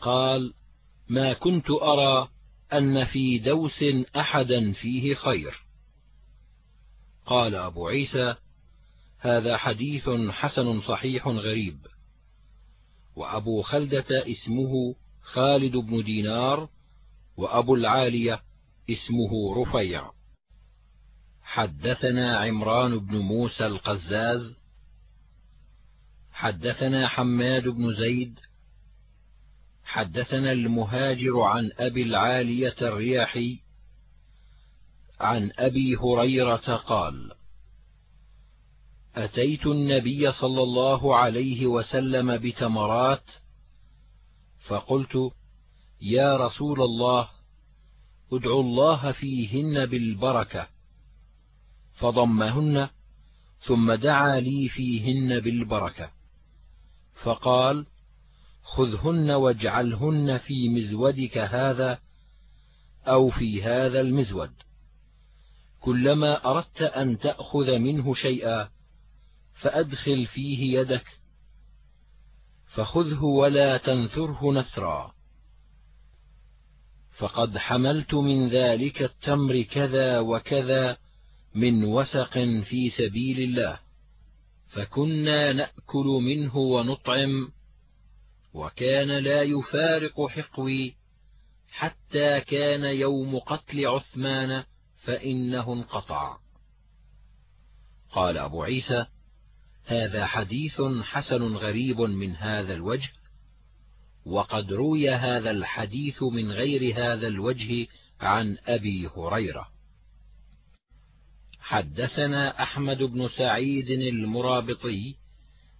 قال ما كنت أرى أن في دوس أحدا فيه خير. قال أبو عيسى هذا حديث حسن صحيح غريب. وأبو خلدة اسمه خالد بن دينار وأبو العالية اسمه رفيع. حدثنا عمران بن موسى القزاز حدثنا حماد بن زيد حدثنا المهاجر عن أبي العالية الرياحي عن أبي هريرة قال أتيت النبي صلى الله عليه وسلم بتمرات فقلت يا رسول الله ادعو الله فيهن بالبركة. فضمهن ثم دعا لي فيهن بالبركة. فقال خذهن واجعلهن في مزودك هذا أو في هذا المزود. كلما أردت أن تأخذ منه شيئا فأدخل فيه يدك فخذه ولا تنثره نثرا. فقد حملت من ذلك التمر كذا وكذا من وسق في سبيل الله فكنا نأكل منه ونطعم وكان لا يفارق حقوي حتى كان يوم قتل عثمان فإنه انقطع. قال أبو عيسى هذا حديث حسن غريب من هذا الوجه وقد روي هذا الحديث من غير هذا الوجه عن أبي هريرة. حدثنا أحمد بن سعيد المرابطي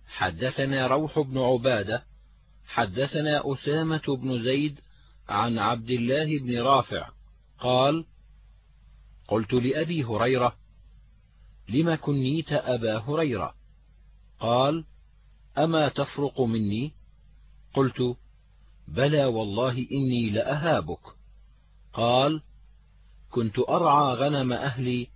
حدثنا روح بن عبادة حدثنا أسامة بن زيد عن عبد الله بن رافع قال قلت لأبي هريرة لم كنيت أبا هريرة؟ قال أما تفرق مني؟ قلت بلى والله إني لأهابك. قال كنت أرعى غنم أهلي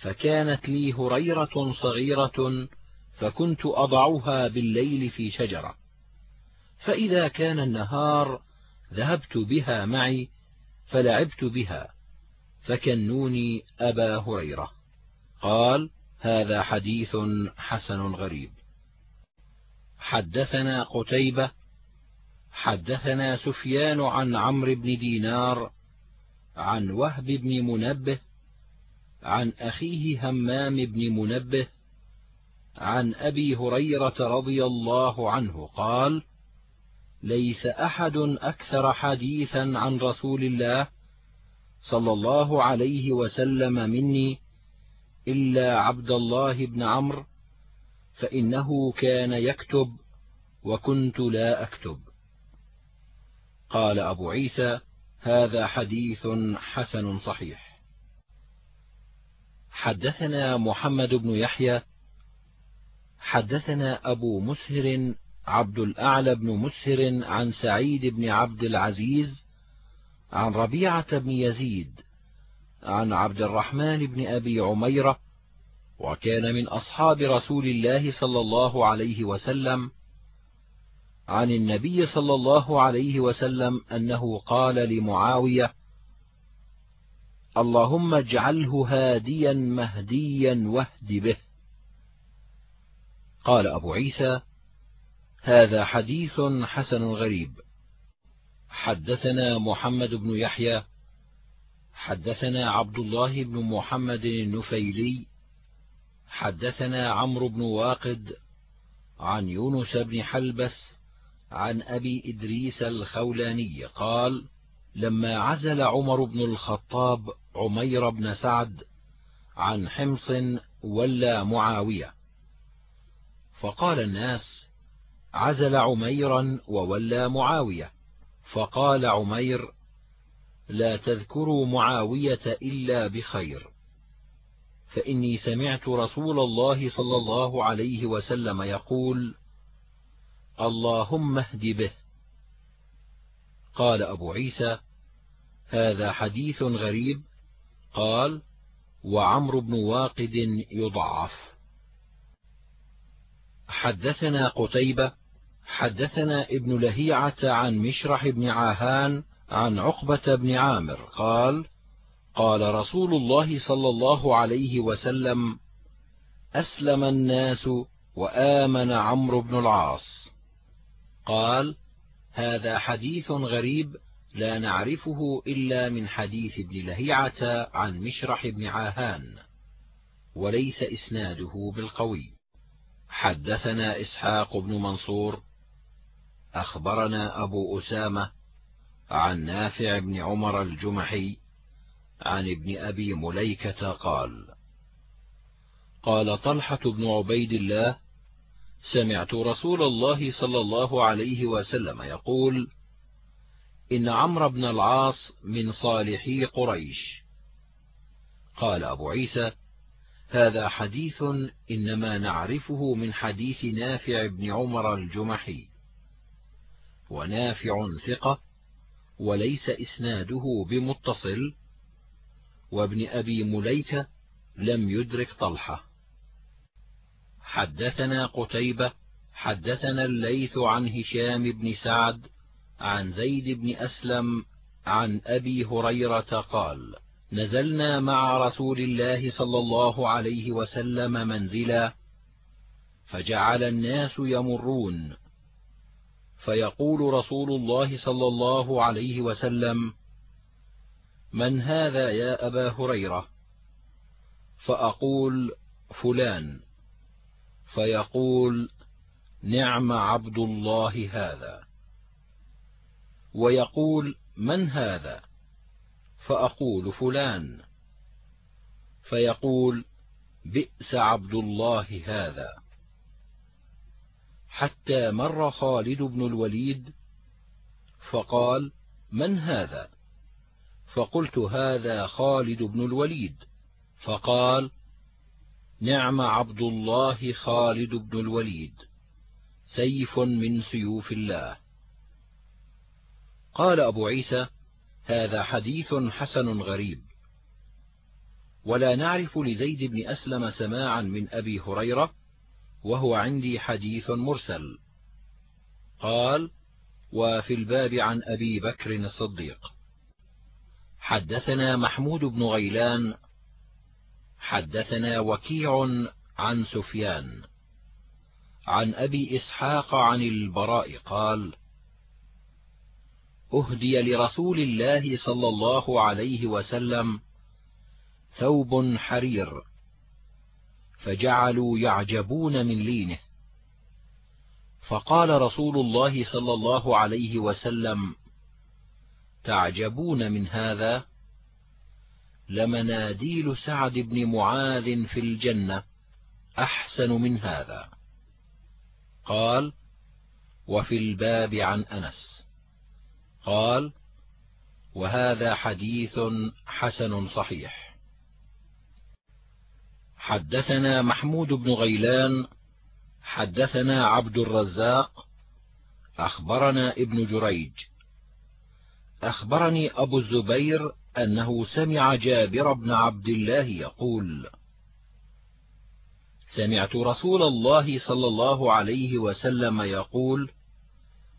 فكانت لي هريرة صغيرة فكنت أضعها بالليل في شجرة. فإذا كان النهار ذهبت بها معي فلعبت بها فكنوني أبا هريرة قال هذا حديث حسن غريب. حدثنا قتيبة حدثنا سفيان عن عمرو بن دينار عن وهب بن منبه عن أخيه همام بن منبه عن أبي هريرة رضي الله عنه قال ليس أحد أكثر حديثا عن رسول الله صلى الله عليه وسلم مني إلا عبد الله بن عمرو فإنه كان يكتب وكنت لا أكتب. قال أبو عيسى هذا حديث حسن صحيح. حدثنا محمد بن يحيى حدثنا أبو مسهر عبد الأعلى بن مسهر عن سعيد بن عبد العزيز عن ربيعة بن يزيد عن عبد الرحمن بن أبي عميرة وكان من أصحاب رسول الله صلى الله عليه وسلم عن النبي صلى الله عليه وسلم أنه قال لمعاوية اللهم اجعله هاديا مهديا واهد به. قال أبو عيسى هذا حديث حسن غريب. حدثنا محمد بن يحيى حدثنا عبد الله بن محمد النفيلي حدثنا عمرو بن واقد عن يونس بن حلبس عن أبي إدريس الخولاني قال لما عزل عمر بن الخطاب عمير بن سعد عن حمص ولى معاوية. فقال الناس عزل عميرا وولى معاوية. فقال عمير لا تذكروا معاوية إلا بخير. فإني سمعت رسول الله صلى الله عليه وسلم يقول اللهم اهد به. قال أبو عيسى هذا حديث غريب. قال وعمرو بن واقد يضعف. حدثنا قتيبة حدثنا ابن لهيعة عن مشرح بن عاهان عن عقبة بن عامر قال قال رسول الله صلى الله عليه وسلم أسلم الناس وآمن عمرو بن العاص. قال هذا حديث غريب لا نعرفه إلا من حديث ابن لهيعة عن مشرح بن عاهان وليس إسناده بالقوي. حدثنا إسحاق بن منصور أخبرنا أبو أسامة عن نافع بن عمر الجمحي عن ابن أبي مليكة قال قال طلحة بن عبيد الله سمعت رسول الله صلى الله عليه وسلم يقول إن عمرو بن العاص من صالحي قريش. قال أبو عيسى هذا حديث إنما نعرفه من حديث نافع بن عمر الجمحي. ونافع ثقة وليس إسناده بمتصل وابن أبي مليكة لم يدرك طلحة. حدثنا قتيبة حدثنا الليث عن هشام بن سعد عن زيد بن أسلم عن أبي هريرة قال نزلنا مع رسول الله صلى الله عليه وسلم منزلا فجعل الناس يمرون فيقول رسول الله صلى الله عليه وسلم من هذا يا أبا هريرة؟ فأقول فلان. فيقول نعم عبد الله هذا. ويقول من هذا؟ فأقول فلان. فيقول بئس عبد الله هذا. حتى مر خالد بن الوليد فقال من هذا؟ فقلت هذا خالد بن الوليد. فقال نعم عبد الله خالد بن الوليد سيف من سيوف الله. قال أبو عيسى هذا حديث حسن غريب ولا نعرف لزيد بن أسلم سماعا من أبي هريرة وهو عندي حديث مرسل. قال وفي الباب عن أبي بكر الصديق. حدثنا محمود بن غيلان. حدثنا وكيع عن سفيان. عن أبي إسحاق عن البراء قال أهدي لرسول الله صلى الله عليه وسلم ثوب حرير. فجعلوا يعجبون من لينه. فقال رسول الله صلى الله عليه وسلم تعجبون من هذا؟ لمناديل سعد بن معاذ في الجنة أحسن من هذا. قال وفي الباب عن أنس. قال وهذا حديث حسن صحيح. حدثنا محمود بن غيلان حدثنا عبد الرزاق أخبرنا ابن جريج. أخبرني أبو الزبير أنه سمع جابر بن عبد الله يقول سمعت رسول الله صلى الله عليه وسلم يقول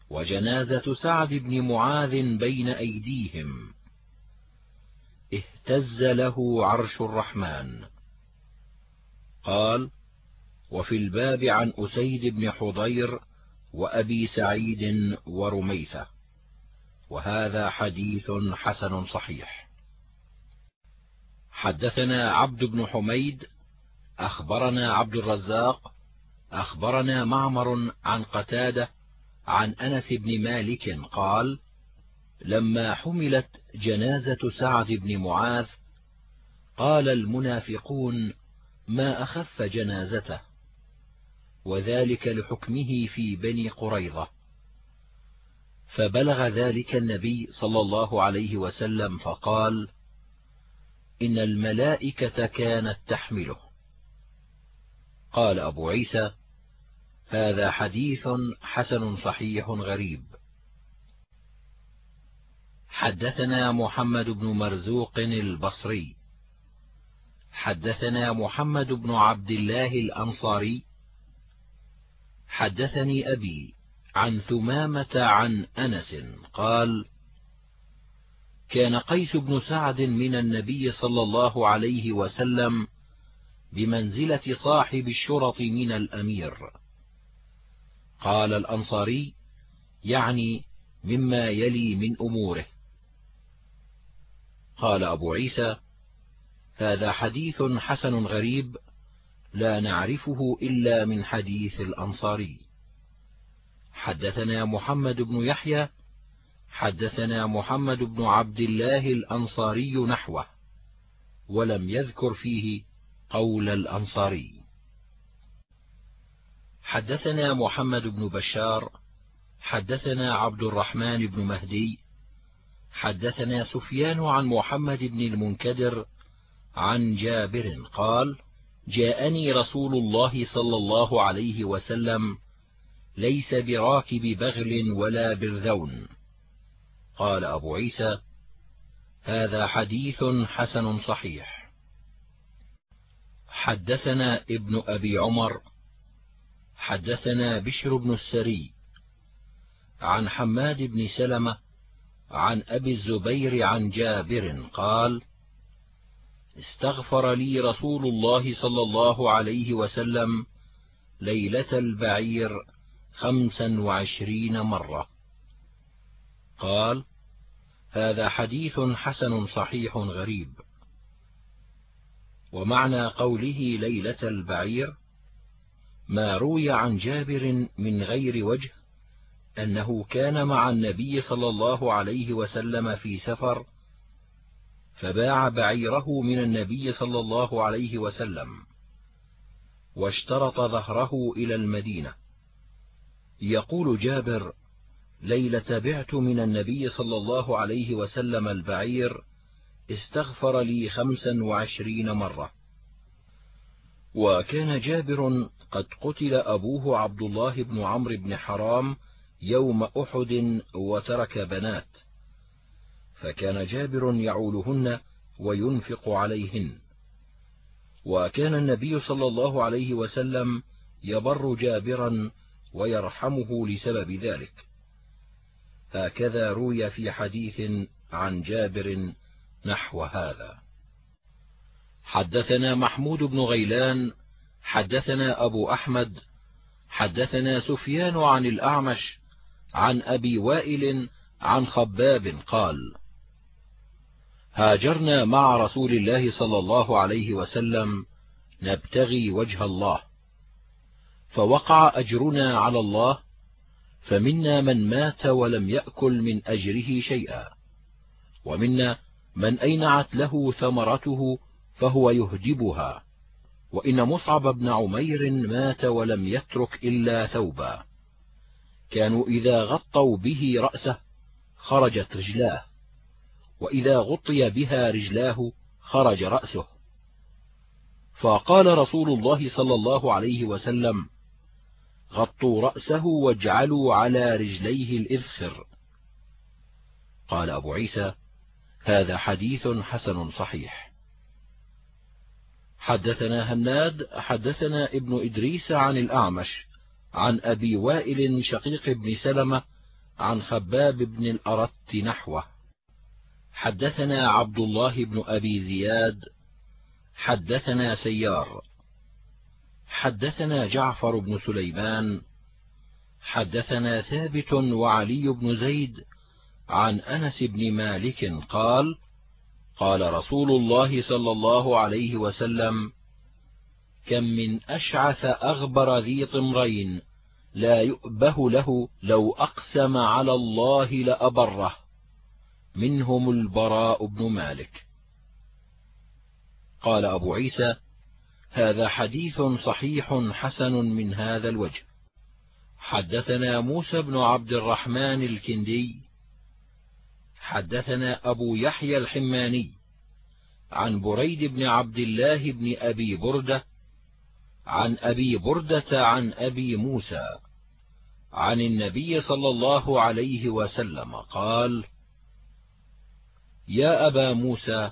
وجنازة سعد بن معاذ بين أيديهم. اهتز له عرش الرحمن. قال وفي الباب عن أسيد بن حضير وأبي سعيد ورميثة وهذا حديث حسن صحيح. حدثنا عبد بن حميد أخبرنا عبد الرزاق أخبرنا معمر عن قتادة عن أنس بن مالك قال لما حملت جنازة سعد بن معاذ قال المنافقون ما أخف جنازته وذلك لحكمه في بني قريظة. فبلغ ذلك النبي صلى الله عليه وسلم فقال إن الملائكة كانت تحمله. قال أبو عيسى هذا حديث حسن صحيح غريب. حدثنا محمد بن مرزوق البصري. حدثنا محمد بن عبد الله الأنصاري حدثني أبي عن ثمامة عن أنس قال كان قيس بن سعد من النبي صلى الله عليه وسلم بمنزلة صاحب الشرط من الأمير. قال الأنصاري يعني مما يلي من أموره. قال أبو عيسى هذا حديث حسن غريب لا نعرفه إلا من حديث الأنصاري. حدثنا محمد بن يحيى حدثنا محمد بن عبد الله الأنصاري نحوه ولم يذكر فيه قول الأنصاري. حدثنا محمد بن بشار حدثنا عبد الرحمن بن مهدي حدثنا سفيان عن محمد بن المنكدر عن جابر قال جاءني رسول الله صلى الله عليه وسلم ليس براكب بغل ولا برذون. قال أبو عيسى هذا حديث حسن صحيح. حدثنا ابن أبي عمر حدثنا بشر بن السري عن حماد بن سلمة عن أبي الزبير عن جابر قال استغفر لي رسول الله صلى الله عليه وسلم ليلة البعير خمسا وعشرين مرة. قال هذا حديث حسن صحيح غريب. ومعنى قوله ليلة البعير ما روي عن جابر من غير وجه أنه كان مع النبي صلى الله عليه وسلم في سفر فباع بعيره من النبي صلى الله عليه وسلم واشترط ظهره إلى المدينة. يقول جابر ليلة بعت من النبي صلى الله عليه وسلم البعير استغفر لي خمسا وعشرين مرة. وكان جابر قد قتل أبوه عبد الله بن عمرو بن حرام يوم أحد وترك بنات. فكان جابر يعولهن وينفق عليهن. وكان النبي صلى الله عليه وسلم يبر جابرا ويرحمه لسبب ذلك. هكذا روي في حديث عن جابر نحو هذا. حدثنا محمود بن غيلان حدثنا أبو أحمد حدثنا سفيان عن الأعمش عن أبي وائل عن خباب قال هاجرنا مع رسول الله صلى الله عليه وسلم نبتغي وجه الله. فوقع أجرنا على الله فمنا من مات ولم يأكل من أجره شيئا. ومنا من أينعت له ثمرته فهو يهجبها. وإن مصعب بن عمير مات ولم يترك إلا ثوبا. كانوا إذا غطوا به رأسه خرجت رجلاه. وإذا غطي بها رجلاه خرج رأسه. فقال رسول الله صلى الله عليه وسلم غطوا رأسه واجعلوا على رجليه الإذخر. قال أبو عيسى هذا حديث حسن صحيح. حدثنا هناد حدثنا ابن إدريس عن الأعمش عن أبي وائل شقيق بن سلمة عن خباب بن الأرت نحوه. حدثنا عبد الله بن أبي زياد حدثنا سيار حدثنا جعفر بن سليمان حدثنا ثابت وعلي بن زيد عن أنس بن مالك قال قال رسول الله صلى الله عليه وسلم كم من أشعث أغبر ذي طمرين لا يؤبه له لو أقسم على الله لأبره منهم البراء بن مالك. قال أبو عيسى هذا حديث صحيح حسن من هذا الوجه. حدثنا موسى بن عبد الرحمن الكندي. حدثنا أبو يحيى الحماني. عن بريد بن عبد الله بن أبي بردة. عن أبي بردة عن أبي موسى. عن النبي صلى الله عليه وسلم قال يا أبا موسى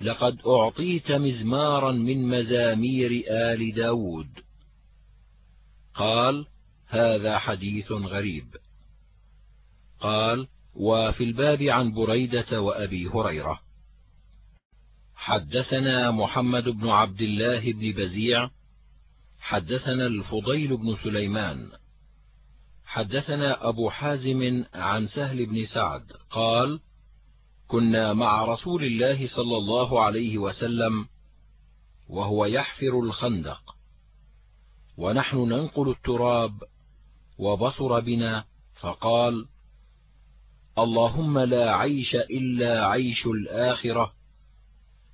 لقد أعطيت مزمارا من مزامير آل داود. قال هذا حديث غريب. قال وفي الباب عن بريدة وأبي هريرة. حدثنا محمد بن عبد الله بن بزيع حدثنا الفضيل بن سليمان. حدثنا أبو حازم عن سهل بن سعد قال كنا مع رسول الله صلى الله عليه وسلم وهو يحفر الخندق. ونحن ننقل التراب وبصر بنا فقال اللهم لا عيش إلا عيش الآخرة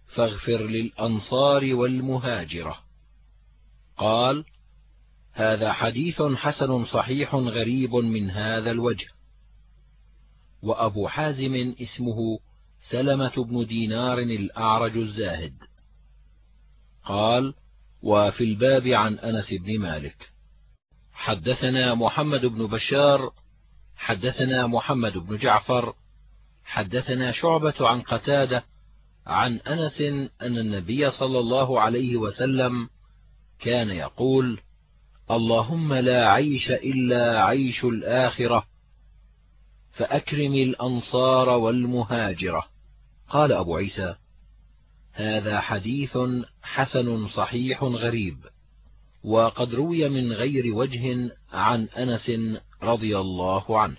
فاغفر للأنصار والمهاجرة. قال هذا حديث حسن صحيح غريب من هذا الوجه. وأبو حازم اسمه سلمة بن دينار الأعرج الزاهد. قال وفي الباب عن أنس بن مالك. حدثنا محمد بن بشار حدثنا محمد بن جعفر حدثنا شعبة عن قتادة عن أنس أن النبي صلى الله عليه وسلم كان يقول اللهم لا عيش إلا عيش الآخرة فأكرم الأنصار والمهاجرة. قال أبو عيسى هذا حديث حسن صحيح غريب وقد روي من غير وجه عن أنس رضي الله عنه.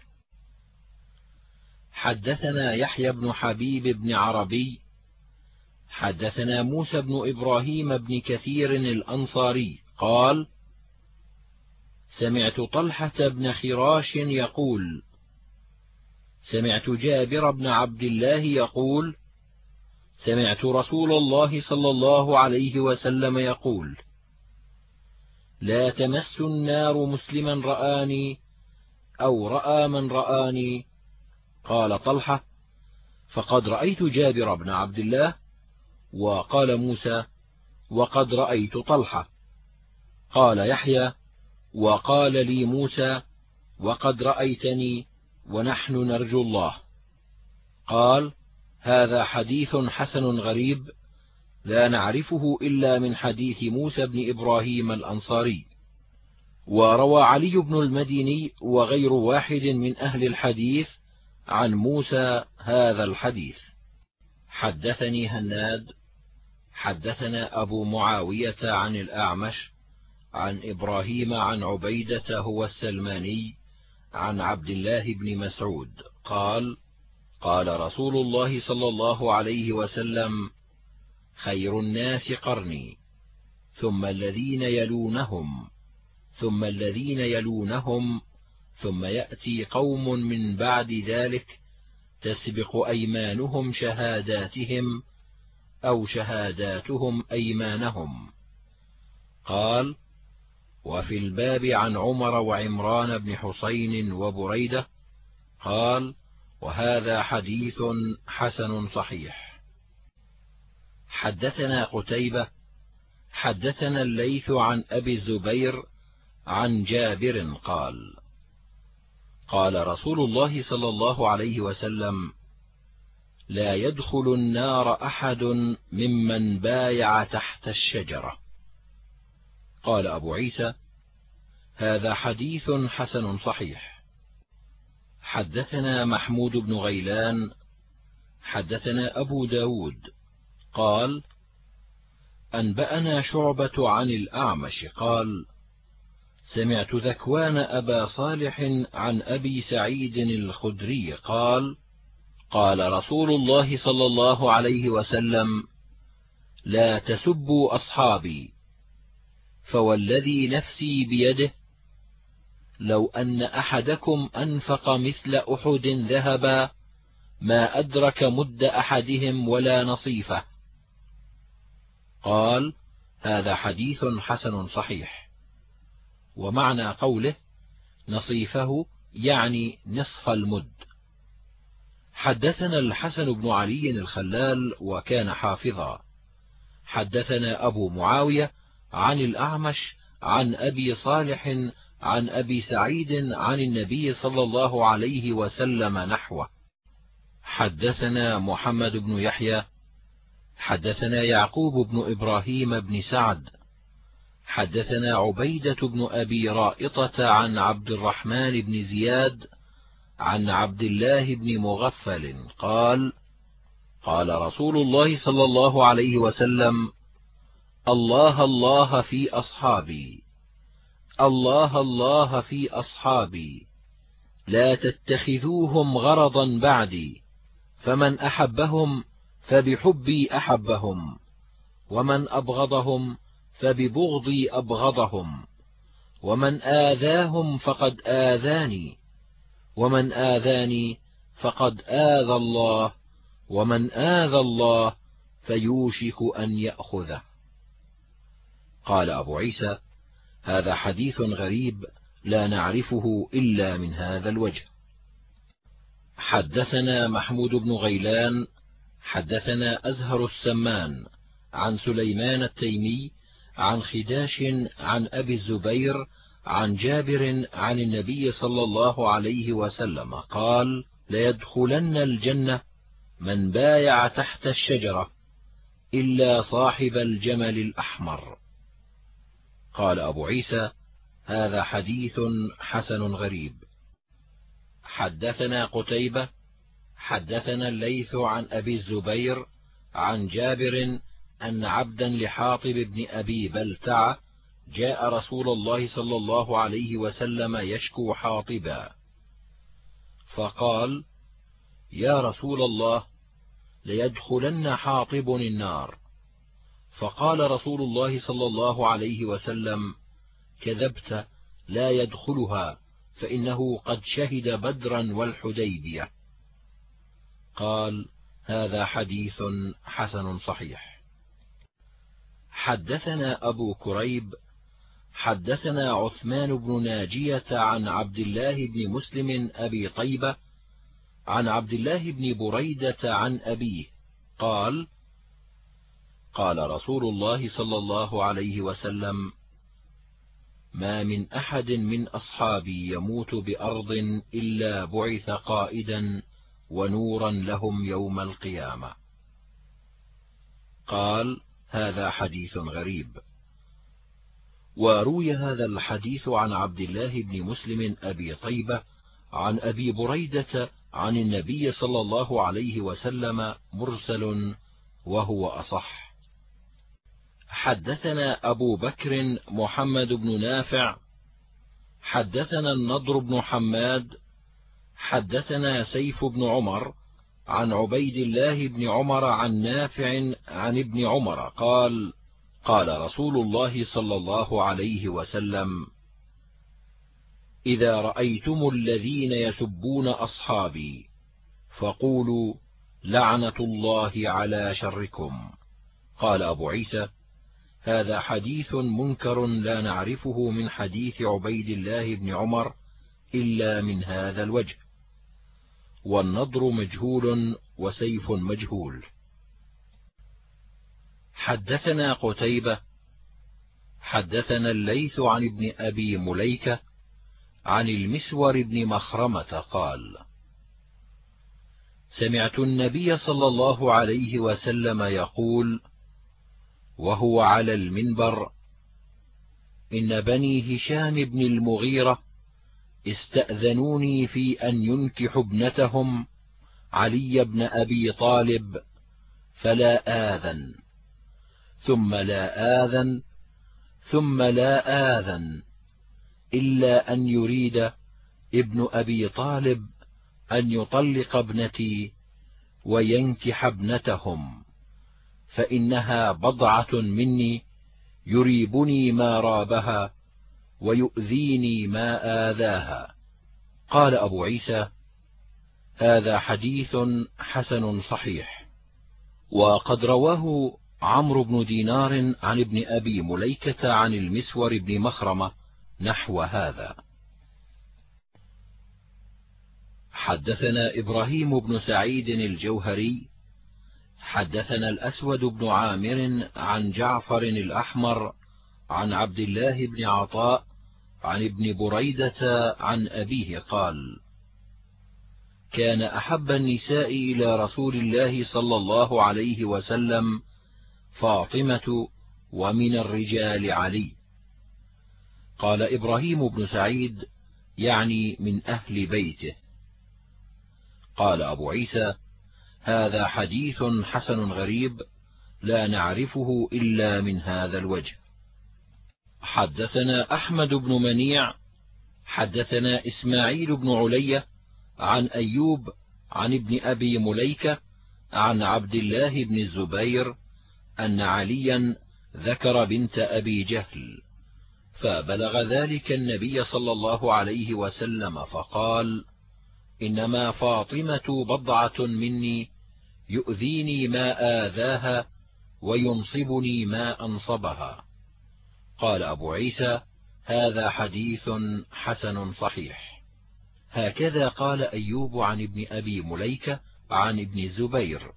حدثنا يحيى بن حبيب بن عربي حدثنا موسى بن إبراهيم بن كثير الأنصاري قال سمعت طلحة بن خراش يقول سمعت جابر بن عبد الله يقول سمعت رسول الله صلى الله عليه وسلم يقول لا تمس النار مسلما رآني أو رأى من رآني قال طلحة فقد رأيت جابر بن عبد الله وقال موسى وقد رأيت طلحة قال يحيى وقال لي موسى وقد رأيتني ونحن نرجو الله. قال هذا حديث حسن غريب لا نعرفه إلا من حديث موسى بن إبراهيم الأنصاري. وروى علي بن المديني وغير واحد من أهل الحديث عن موسى هذا الحديث. حدثني هناد حدثنا أبو معاوية عن الأعمش عن إبراهيم عن عبيدة هو السلماني عن عبد الله بن مسعود قال قال رسول الله صلى الله عليه وسلم خير الناس قرني ثم الذين يلونهم ثم الذين يلونهم ثم يأتي قوم من بعد ذلك تسبق أيمانهم شهاداتهم أو شهاداتهم أيمانهم. قال وفي الباب عن عمر وعمران بن حسين وبريدة قال وهذا حديث حسن صحيح. حدثنا قتيبة حدثنا الليث عن أبي الزبير عن جابر قال قال رسول الله صلى الله عليه وسلم لا يدخل النار أحد ممن بايع تحت الشجرة. قال أبو عيسى هذا حديث حسن صحيح. حدثنا محمود بن غيلان حدثنا أبو ب داود قال أنبأنا شعبة عن الأعمش قال سمعت ذكوان أبا صالح عن أبي سعيد الخدري قال قال رسول الله صلى الله عليه وسلم لا تسبوا أصحابي. فوالذي نفسي بيده. لو أن أحدكم أنفق مثل أحد ذهبا ما أدرك مد أحدهم ولا نصيفه. قال هذا حديث حسن صحيح. ومعنى قوله نصيفه يعني نصف المد. حدثنا الحسن بن علي الخلال وكان حافظا. حدثنا أبو معاوية عن الأعمش عن أبي صالح عن أبي سعيد عن النبي صلى الله عليه وسلم نحوه. حدثنا محمد بن يحيى حدثنا يعقوب بن إبراهيم بن سعد حدثنا عبيدة بن أبي رائطة عن عبد الرحمن بن زياد عن عبد الله بن مغفل قال قال رسول الله صلى الله عليه وسلم الله الله في أصحابي. الله الله في أصحابي. لا تتخذوهم غرضا بعدي. فمن أحبهم فبحبي أحبهم. ومن أبغضهم فببغضي أبغضهم. ومن آذاهم فقد آذاني. ومن آذاني فقد آذى الله. ومن آذى الله فيوشك أن يأخذه. قال أبو عيسى هذا حديث غريب لا نعرفه إلا من هذا الوجه. حدثنا محمود بن غيلان حدثنا أزهر السمان عن سليمان التيمي عن خداش عن أبي الزبير عن جابر عن النبي صلى الله عليه وسلم قال ليدخلن الجنة من بايع تحت الشجرة إلا صاحب الجمل الأحمر. قال أبو عيسى هذا حديث حسن غريب. حدثنا قتيبة حدثنا الليث عن أبي الزبير عن جابر أن عبدا لحاطب بن أبي بلتع جاء رسول الله صلى الله عليه وسلم يشكو حاطبا. فقال يا رسول الله ليدخلن حاطب النار. فقال رسول الله صلى الله عليه وسلم كذبت لا يدخلها فإنه قد شهد بدرا والحديبية. قال هذا حديث حسن صحيح. حدثنا أبو كريب حدثنا عثمان بن ناجية عن عبد الله بن مسلم أبي طيبة عن عبد الله بن بريدة عن أبيه قال قال رسول الله صلى الله عليه وسلم ما من أحد من أصحابي يموت بأرض إلا بعث قائدا ونورا لهم يوم القيامة. قال هذا حديث غريب. وروي هذا الحديث عن عبد الله بن مسلم أبي طيبة عن أبي بريدة عن النبي صلى الله عليه وسلم مرسل وهو أصح. حدثنا أبو بكر محمد بن نافع حدثنا النضر بن حماد حدثنا سيف بن عمر عن عبيد الله بن عمر عن نافع عن ابن عمر قال قال رسول الله صلى الله عليه وسلم إذا رأيتم الذين يسبون أصحابي فقولوا لعنة الله على شركم. قال أبو عيسى هذا حديث منكر لا نعرفه من حديث عبيد الله بن عمر إلا من هذا الوجه. والنضر مجهول وسيف مجهول. حدثنا قتيبة حدثنا الليث عن ابن أبي مليكة عن المسور بن مخرمة قال سمعت النبي صلى الله عليه وسلم يقول وهو على المنبر إن بني هشام بن المغيرة استأذنوني في أن ينكحوا ابنتهم علي بن أبي طالب فلا آذن. ثم لا آذن ثم لا آذن إلا أن يريد ابن أبي طالب أن يطلق ابنتي وينكح ابنتهم. فإنها بضعة مني يريبني ما رابها ويؤذيني ما آذاها. قال أبو عيسى هذا حديث حسن صحيح. وقد رواه عمرو بن دينار عن ابن أبي مليكة عن المسور بن مخرمة نحو هذا. حدثنا إبراهيم بن سعيد الجوهري حدثنا الأسود بن عامر عن جعفر الأحمر عن عبد الله بن عطاء عن ابن بريدة عن أبيه قال كان أحب النساء إلى رسول الله صلى الله عليه وسلم فاطمة ومن الرجال علي. قال إبراهيم بن سعيد يعني من أهل بيته. قال أبو عيسى هذا حديث حسن غريب لا نعرفه إلا من هذا الوجه. حدثنا أحمد بن منيع حدثنا إسماعيل بن علية عن أيوب عن ابن أبي مليكة عن عبد الله بن الزبير أن عليا ذكر بنت أبي جهل فبلغ ذلك النبي صلى الله عليه وسلم فقال إنما فاطمة بضعة مني يؤذيني ما آذاها وينصبني ما أنصبها. قال أبو عيسى هذا حديث حسن صحيح. هكذا قال أيوب عن ابن أبي مليكة عن ابن الزبير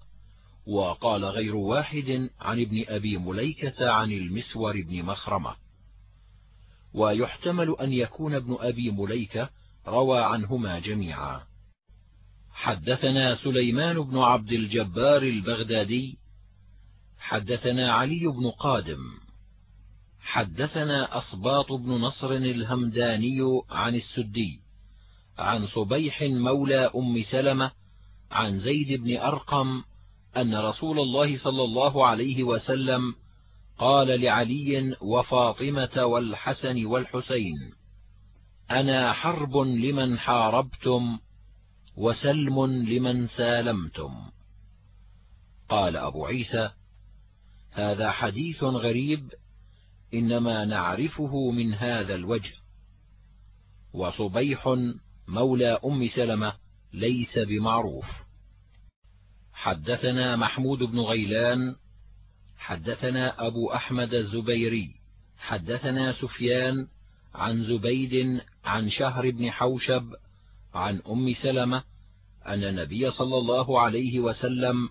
وقال غير واحد عن ابن أبي مليكة عن المسور بن مخرمة. ويحتمل أن يكون ابن أبي مليكة روى عنهما جميعا. حدثنا سليمان بن عبد الجبار البغدادي حدثنا علي بن قادم حدثنا أصباط بن نصر الهمداني عن السدي عن صبيح مولى أم سلمة عن زيد بن أرقم أن رسول الله صلى الله عليه وسلم قال لعلي وفاطمة والحسن والحسين أنا حرب لمن حاربتم؟ وسلم لمن سالمتم. قال أبو عيسى هذا حديث غريب إنما نعرفه من هذا الوجه. وصبيح مولى أم سلمة ليس بمعروف. حدثنا محمود بن غيلان حدثنا أبو أحمد الزبيري حدثنا سفيان عن زبيد عن شهر بن حوشب عن أم سلمة أن النبي صلى الله عليه وسلم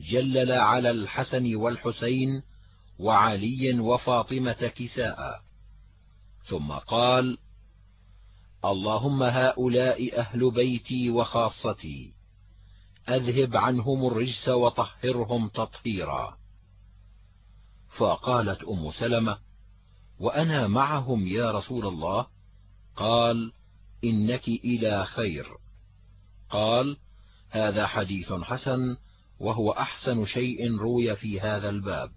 جلل على الحسن والحسين وعلي وفاطمة كساء. ثم قال اللهم هؤلاء أهل بيتي وخاصتي أذهب عنهم الرجس وطهرهم تطهيرا. فقالت أم سلمة وأنا معهم يا رسول الله؟ قال إنك إلى خير. قال هذا حديث حسن وهو أحسن شيء روي في هذا الباب.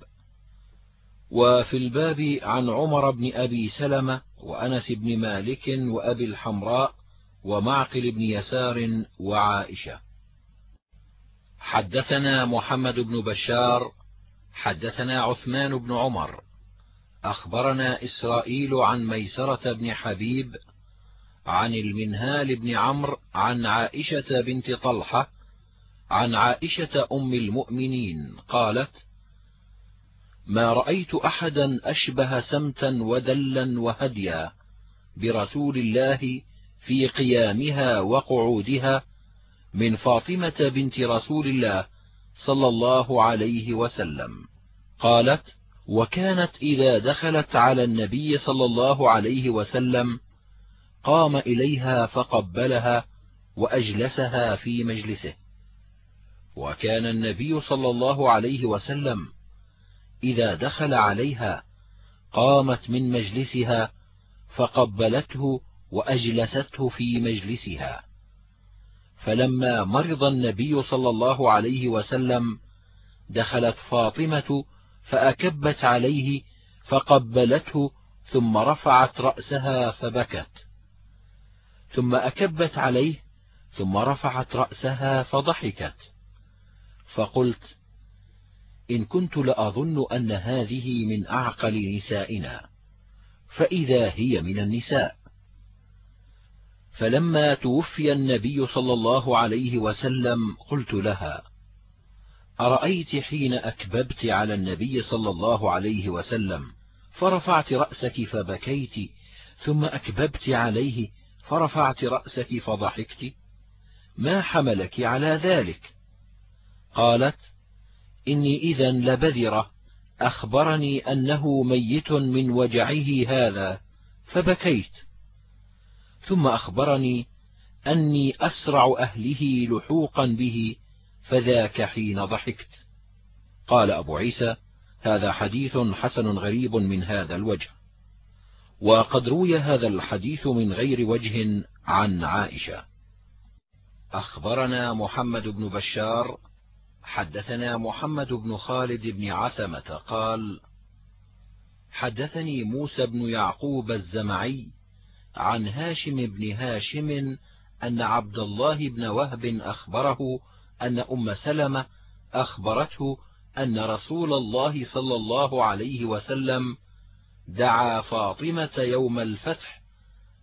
وفي الباب عن عمر بن أبي سلمة وأنس بن مالك وأبي الحمراء ومعقل بن يسار وعائشة. حدثنا محمد بن بشار حدثنا عثمان بن عمر. أخبرنا إسرائيل عن ميسرة بن حبيب عن المنهال بن عمرو عن عائشة بنت طلحة عن عائشة أم المؤمنين قالت ما رأيت أحدا أشبه سمتا ودلا وهديا برسول الله في قيامها وقعودها من فاطمة بنت رسول الله صلى الله عليه وسلم. قالت وكانت إذا دخلت على النبي صلى الله عليه وسلم قام إليها فقبلها وأجلسها في مجلسه. وكان النبي صلى الله عليه وسلم إذا دخل عليها قامت من مجلسها فقبلته وأجلسته في مجلسها. فلما مرض النبي صلى الله عليه وسلم دخلت فاطمة فأكبت عليه فقبلته ثم رفعت رأسها فبكت. ثم أكبت عليه ثم رفعت رأسها فضحكت. فقلت إن كنت لأظن أن هذه من أعقل نسائنا فإذا هي من النساء. فلما توفي النبي صلى الله عليه وسلم قلت لها أرأيت حين أكببت على النبي صلى الله عليه وسلم فرفعت رأسك فبكيت ثم أكببت عليه فرفعت رأسك فضحكت ما حملك على ذلك؟ قالت إني إذا لبذرة أخبرني أنه ميت من وجعه هذا فبكيت. ثم أخبرني أني أسرع أهله لحوقا به فذاك حين ضحكت. قال أبو عيسى هذا حديث حسن غريب من هذا الوجه. وقد روي هذا الحديث من غير وجه عن عائشة. أخبرنا محمد بن بشار حدثنا محمد بن خالد بن عثمة قال حدثني موسى بن يعقوب الزمعي عن هاشم بن هاشم أن عبد الله بن وهب أخبره أن أم سلمة أخبرته أن رسول الله صلى الله عليه وسلم دعا فاطمة يوم الفتح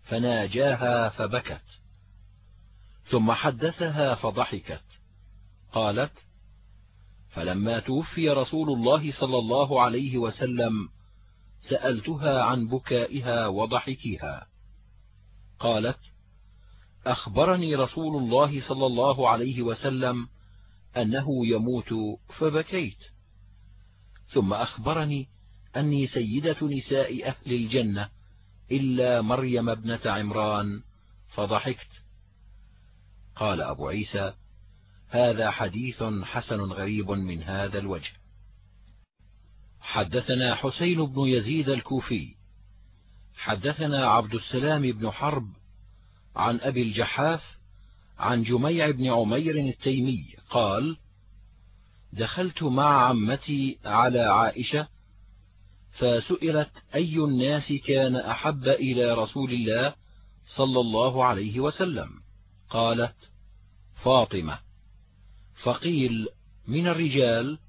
فناجاها فبكت ثم حدثها فضحكت قالت فلما توفي رسول الله صلى الله عليه وسلم سألتها عن بكائها وضحكها قالت أخبرني رسول الله صلى الله عليه وسلم أنه يموت فبكيت ثم أخبرني أني سيدة نساء أهل الجنة إلا مريم ابنة عمران فضحكت. قال أبو عيسى هذا حديث حسن غريب من هذا الوجه. حدثنا حسين بن يزيد الكوفي. حدثنا عبد السلام بن حرب عن أبي الجحاف عن جميع بن عمير التيمي قال دخلت مع عمتي على عائشة فسئلت أي الناس كان أحب إلى رسول الله صلى الله عليه وسلم؟ قالت فاطمة. فقيل من الرجال؟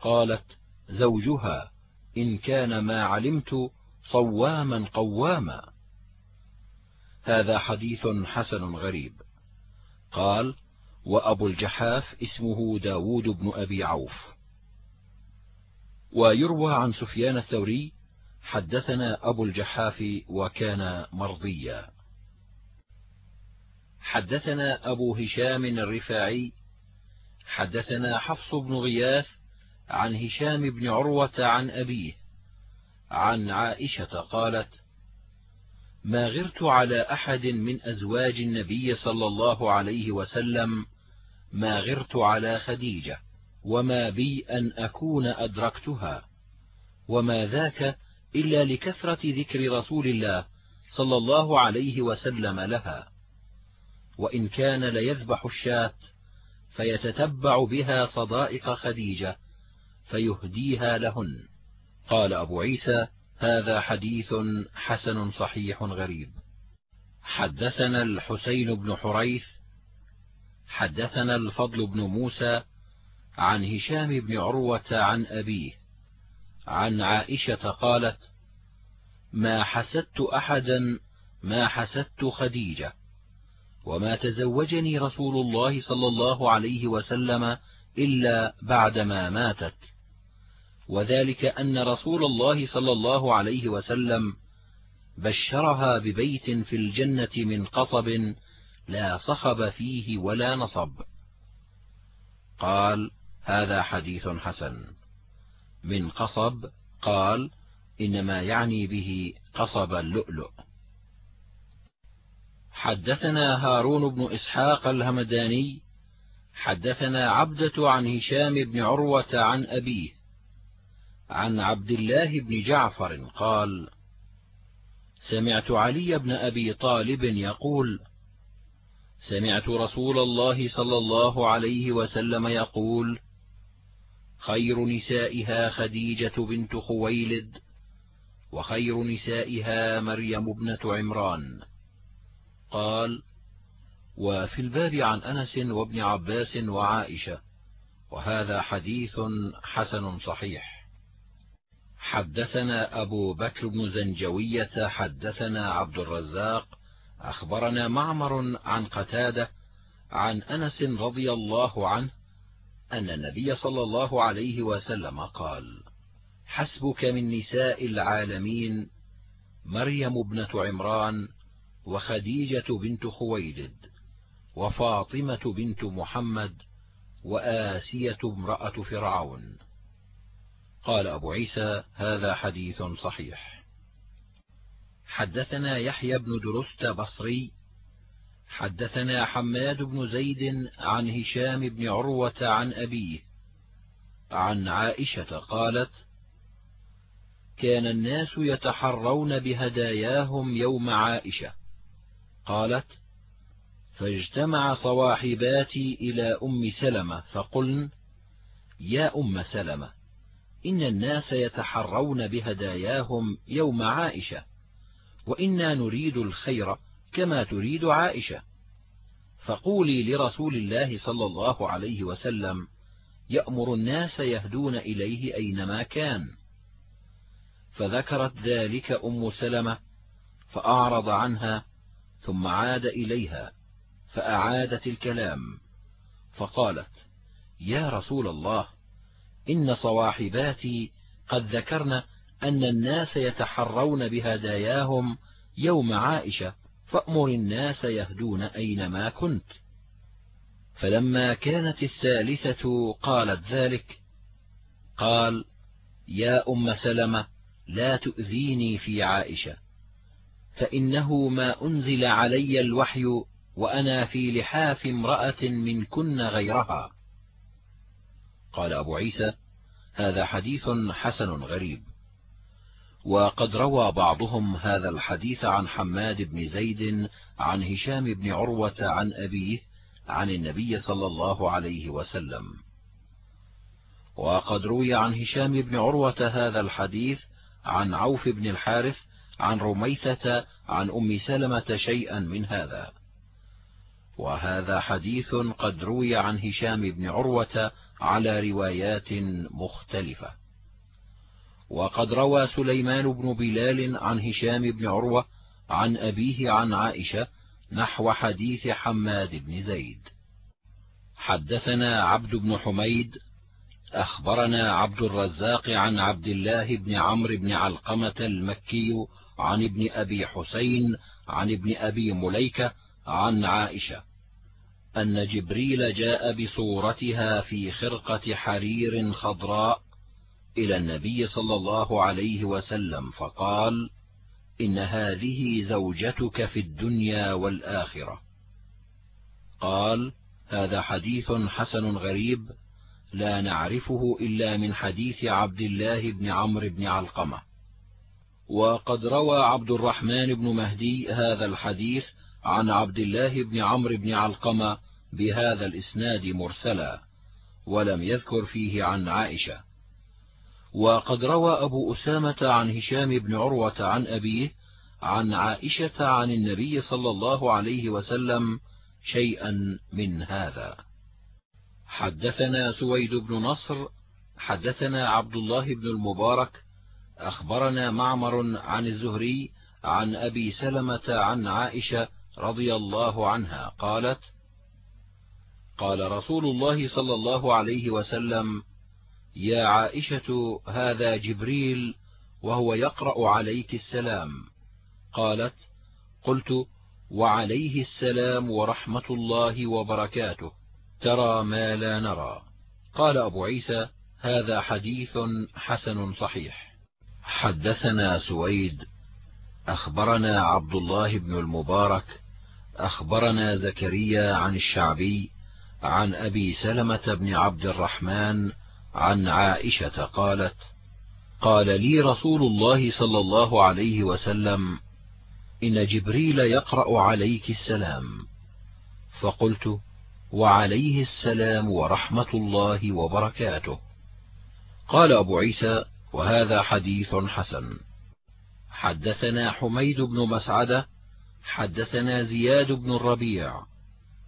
قالت زوجها. إن كان ما علمت صواما قواما. هذا حديث حسن غريب. قال وأبو الجحاف اسمه داود بن أبي عوف. ويروى عن سفيان الثوري حدثنا أبو الجحاف وكان مرضيا. حدثنا أبو هشام الرفاعي حدثنا حفص بن غياث عن هشام بن عروة عن أبيه عن عائشة قالت ما غرت على أحد من أزواج النبي صلى الله عليه وسلم ما غرت على خديجة. وما بي أن أكون أدركتها وما ذاك إلا لكثرة ذكر رسول الله صلى الله عليه وسلم لها. وإن كان ليذبح الشاة فيتتبع بها صدائق خديجة فيهديها لهن. قال أبو عيسى هذا حديث حسن صحيح غريب. حدثنا الحسين بن حريث حدثنا الفضل بن موسى عن هشام بن عروة عن أبيه. عن عائشة قالت ما حسدت أحدا ما حسدت خديجة وما تزوجني رسول الله صلى الله عليه وسلم إلا بعدما ماتت. وذلك أن رسول الله صلى الله عليه وسلم بشرها ببيت في الجنة من قصب لا صخب فيه ولا نصب. قال هذا حديث حسن. من قصب قال إنما يعني به قصب اللؤلؤ. حدثنا هارون بن إسحاق الهمداني حدثنا عبدة عن هشام بن عروة عن أبيه عن عبد الله بن جعفر قال سمعت علي بن أبي طالب يقول سمعت رسول الله صلى الله عليه وسلم يقول خير نسائها خديجة بنت خويلد وخير نسائها مريم ابنة عمران. قال وفي الباب عن أنس وابن عباس وعائشة وهذا حديث حسن صحيح. حدثنا أبو بكر بن زنجوية حدثنا عبد الرزاق أخبرنا معمر عن قتادة عن أنس رضي الله عنه أن النبي صلى الله عليه وسلم قال حسبك من نساء العالمين مريم ابنة عمران وخديجة بنت خويلد وفاطمة بنت محمد وآسية امرأة فرعون. قال أبو عيسى هذا حديث صحيح. حدثنا يحيى بن درست بصري حدثنا حماد بن زيد عن هشام بن عروة عن أبيه. عن عائشة قالت كان الناس يتحرون بهداياهم يوم عائشة. قالت فاجتمع صواحباتي إلى أم سلمة فقلن يا أم سلمة إن الناس يتحرون بهداياهم يوم عائشة وإنا نريد الخير. كما تريد عائشة. فقولي لرسول الله صلى الله عليه وسلم يأمر الناس يهدون إليه أينما كان. فذكرت ذلك أم سلمة فأعرض عنها ثم عاد إليها فأعادت الكلام. فقالت يا رسول الله إن صواحباتي قد ذكرن أن الناس يتحرون بهداياهم يوم عائشة فأمر الناس يهدون أينما كنت. فلما كانت الثالثة قالت ذلك قال يا أم سلمة لا تؤذيني في عائشة فإنه ما أنزل علي الوحي وأنا في لحاف امرأة منكن غيرها. قال أبو عيسى هذا حديث حسن غريب. وقد روى بعضهم هذا الحديث عن حماد بن زيد عن هشام بن عروة عن أبيه عن النبي صلى الله عليه وسلم. وقد روي عن هشام بن عروة هذا الحديث عن عوف بن الحارث عن رميثة عن أم سلمة شيئا من هذا. وهذا حديث قد روي عن هشام بن عروة على روايات مختلفة. وقد روى سليمان بن بلال عن هشام بن عروة عن أبيه عن عائشة نحو حديث حماد بن زيد. حدثنا عبد بن حميد أخبرنا عبد الرزاق عن عبد الله بن عمرو بن علقمة المكي عن ابن أبي حسين عن ابن أبي مليكة عن عائشة أن جبريل جاء بصورتها في خرقة حرير خضراء إلى النبي صلى الله عليه وسلم فقال إن هذه زوجتك في الدنيا والآخرة. قال هذا حديث حسن غريب لا نعرفه إلا من حديث عبد الله بن عمرو بن علقمة. وقد روى عبد الرحمن بن مهدي هذا الحديث عن عبد الله بن عمرو بن علقمة بهذا الإسناد مرسلا ولم يذكر فيه عن عائشة. وقد روى أبو أسامة عن هشام بن عروة عن أبيه عن عائشة عن النبي صلى الله عليه وسلم شيئا من هذا. حدثنا سويد بن نصر حدثنا عبد الله بن المبارك أخبرنا معمر عن الزهري عن أبي سلمة عن عائشة رضي الله عنها قالت قال رسول الله صلى الله عليه وسلم يا عائشة هذا جبريل وهو يقرأ عليك السلام. قالت قلت وعليه السلام ورحمة الله وبركاته ترى ما لا نرى. قال أبو عيسى هذا حديث حسن صحيح. حدثنا سويد أخبرنا عبد الله بن المبارك أخبرنا زكريا عن الشعبي عن أبي سلمة بن عبد الرحمن عن عائشة قالت قال لي رسول الله صلى الله عليه وسلم إن جبريل يقرأ عليك السلام. فقلت وعليه السلام ورحمة الله وبركاته. قال أبو عيسى وهذا حديث حسن. حدثنا حميد بن مسعدة حدثنا زياد بن الربيع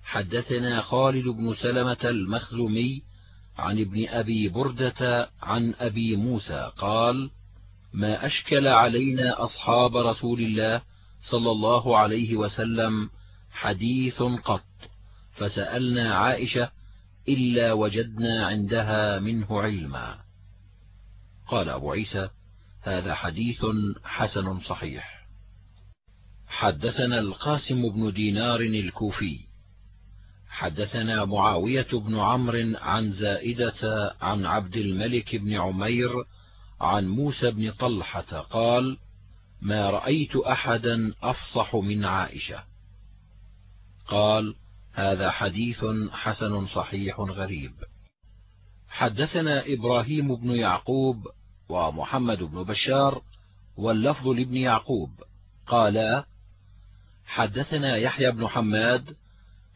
حدثنا خالد بن سلمة المخزومي عن ابن أبي بردة عن أبي موسى قال ما أشكل علينا أصحاب رسول الله صلى الله عليه وسلم حديث قط فسألنا عائشة إلا وجدنا عندها منه علما. قال أبو عيسى هذا حديث حسن صحيح. حدثنا القاسم بن دينار الكوفي. حدثنا معاوية بن عمرو عن زائدة عن عبد الملك بن عمير عن موسى بن طلحة قال ما رأيت أحدا أفصح من عائشة. قال هذا حديث حسن صحيح غريب. حدثنا إبراهيم بن يعقوب ومحمد بن بشار واللفظ لابن يعقوب. قالا حدثنا يحيى بن حماد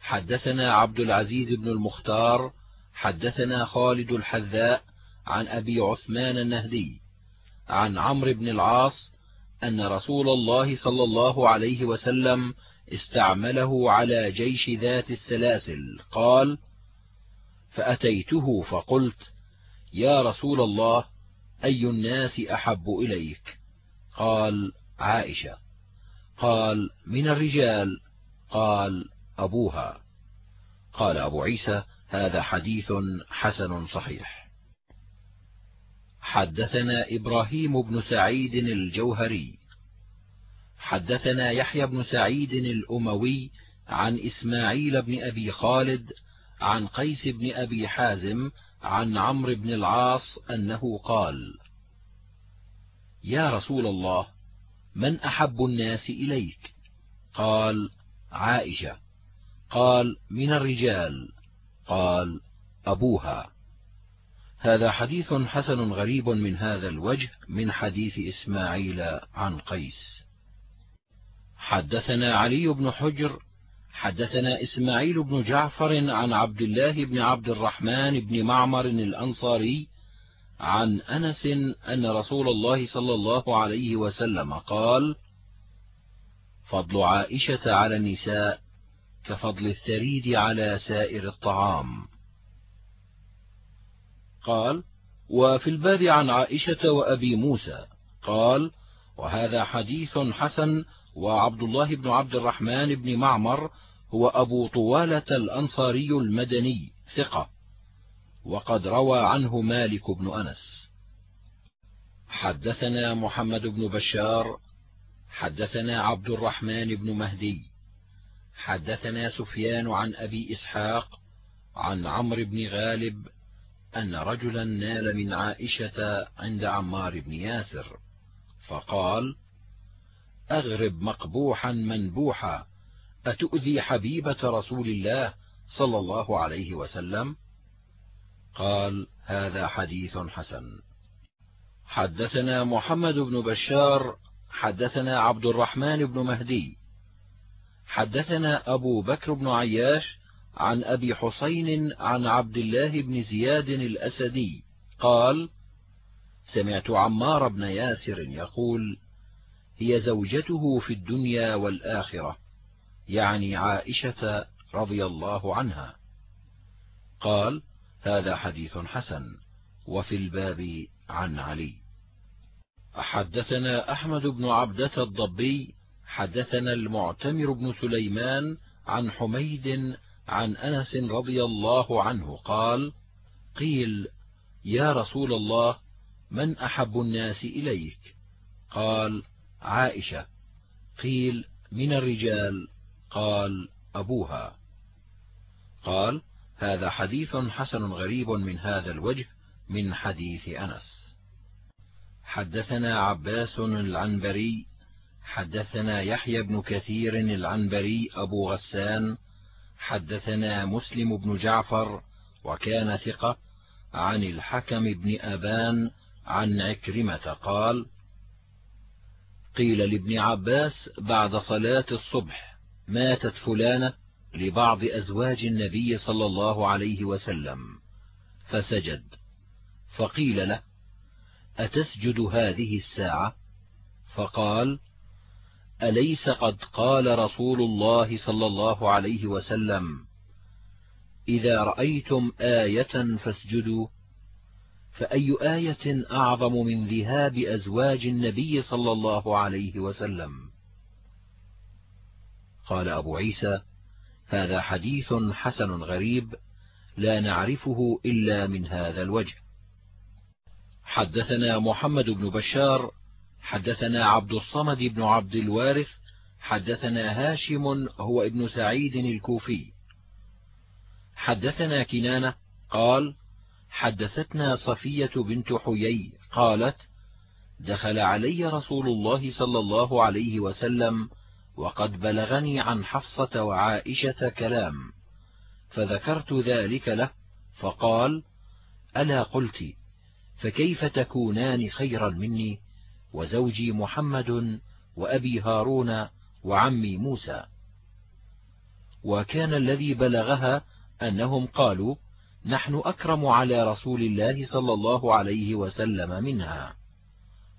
حدثنا عبد العزيز بن المختار حدثنا خالد الحذاء عن أبي عثمان النهدي عن عمرو بن العاص أن رسول الله صلى الله عليه وسلم استعمله على جيش ذات السلاسل قال فأتيته فقلت يا رسول الله أي الناس أحب إليك؟ قال عائشة قال من الرجال؟ قال أبوها. قال أبو عيسى هذا حديث حسن صحيح. حدثنا إبراهيم بن سعيد الجوهري. حدثنا يحيى بن سعيد الأموي عن إسماعيل بن أبي خالد عن قيس بن أبي حازم عن عمرو بن العاص أنه قال يا رسول الله من أحب الناس إليك؟ قال عائشة. قال من الرجال؟ قال أبوها. هذا حديث حسن غريب من هذا الوجه من حديث إسماعيل عن قيس. حدثنا علي بن حجر حدثنا إسماعيل بن جعفر عن عبد الله بن عبد الرحمن بن معمر الأنصاري عن أنس أن رسول الله صلى الله عليه وسلم قال فضل عائشة على النساء كفضل الثريد على سائر الطعام. قال وفي الباب عن عائشة وأبي موسى. قال وهذا حديث حسن وعبد الله بن عبد الرحمن بن معمر هو أبو طوالة الأنصاري المدني ثقة. وقد روى عنه مالك بن أنس. حدثنا محمد بن بشار حدثنا عبد الرحمن بن مهدي. حدثنا سفيان عن أبي إسحاق عن عمرو بن غالب أن رجلا نال من عائشة عند عمار بن ياسر فقال أغرب مقبوحا منبوحا أتؤذي حبيبة رسول الله صلى الله عليه وسلم؟ قال هذا حديث حسن. حدثنا محمد بن بشار حدثنا عبد الرحمن بن مهدي حدثنا أبو بكر بن عياش عن أبي حسين عن عبد الله بن زياد الأسدي قال سمعت عمار بن ياسر يقول هي زوجته في الدنيا والآخرة يعني عائشة رضي الله عنها. قال هذا حديث حسن وفي الباب عن علي. حدثنا أحمد بن عبدة الضبي حدثنا المعتمر بن سليمان عن حميد عن أنس رضي الله عنه قال قيل يا رسول الله من أحب الناس إليك؟ قال عائشة. قيل من الرجال؟ قال أبوها. قال هذا حديث حسن غريب من هذا الوجه من حديث أنس. حدثنا عباس العنبري حدثنا يحيى بن كثير العنبري أبو غسان حدثنا مسلم بن جعفر وكان ثقة عن الحكم بن أبان عن عكرمة قال قيل لابن عباس بعد صلاة الصبح ماتت فلانة لبعض أزواج النبي صلى الله عليه وسلم فسجد. فقيل له أتسجد هذه الساعة؟ فقال أليس قد قال رسول الله صلى الله عليه وسلم إذا رأيتم آية فاسجدوا فأي آية أعظم من ذهاب أزواج النبي صلى الله عليه وسلم؟ قال أبو عيسى هذا حديث حسن غريب لا نعرفه إلا من هذا الوجه. حدثنا محمد بن بشار حدثنا عبد الصمد بن عبد الوارث حدثنا هاشم هو ابن سعيد الكوفي. حدثنا كنانة قال حدثتنا صفية بنت حيي قالت دخل علي رسول الله صلى الله عليه وسلم وقد بلغني عن حفصة وعائشة كلام فذكرت ذلك له فقال ألا قلت فكيف تكونان خيرا مني؟ وزوجي محمد وأبي هارون وعمي موسى. وكان الذي بلغها أنهم قالوا نحن أكرم على رسول الله صلى الله عليه وسلم منها.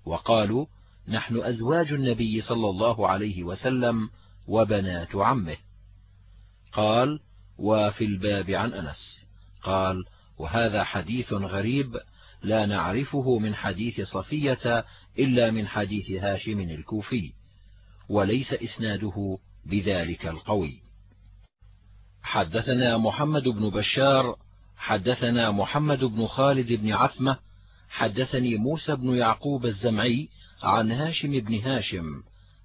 وقالوا نحن أزواج النبي صلى الله عليه وسلم وبنات عمه. قال وفي الباب عن أنس. قال وهذا حديث غريب لا نعرفه من حديث صفية إلا من حديث هاشم الكوفي وليس إسناده بذلك القوي. حدثنا محمد بن بشار حدثنا محمد بن خالد بن عثمة حدثني موسى بن يعقوب الزمعي عن هاشم بن هاشم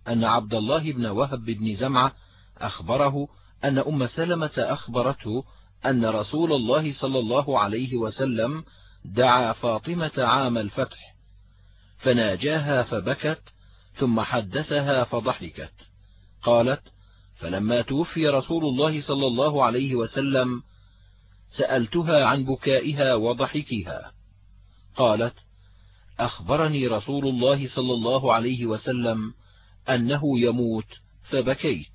أن عبد الله بن وهب بن زمعة أخبره أن أم سلمة أخبرته أن رسول الله صلى الله عليه وسلم دعا فاطمة عام الفتح فناجاها فبكت ثم حدثها فضحكت. قالت فلما توفي رسول الله صلى الله عليه وسلم سألتها عن بكائها وضحكها قالت أخبرني رسول الله صلى الله عليه وسلم أنه يموت فبكيت.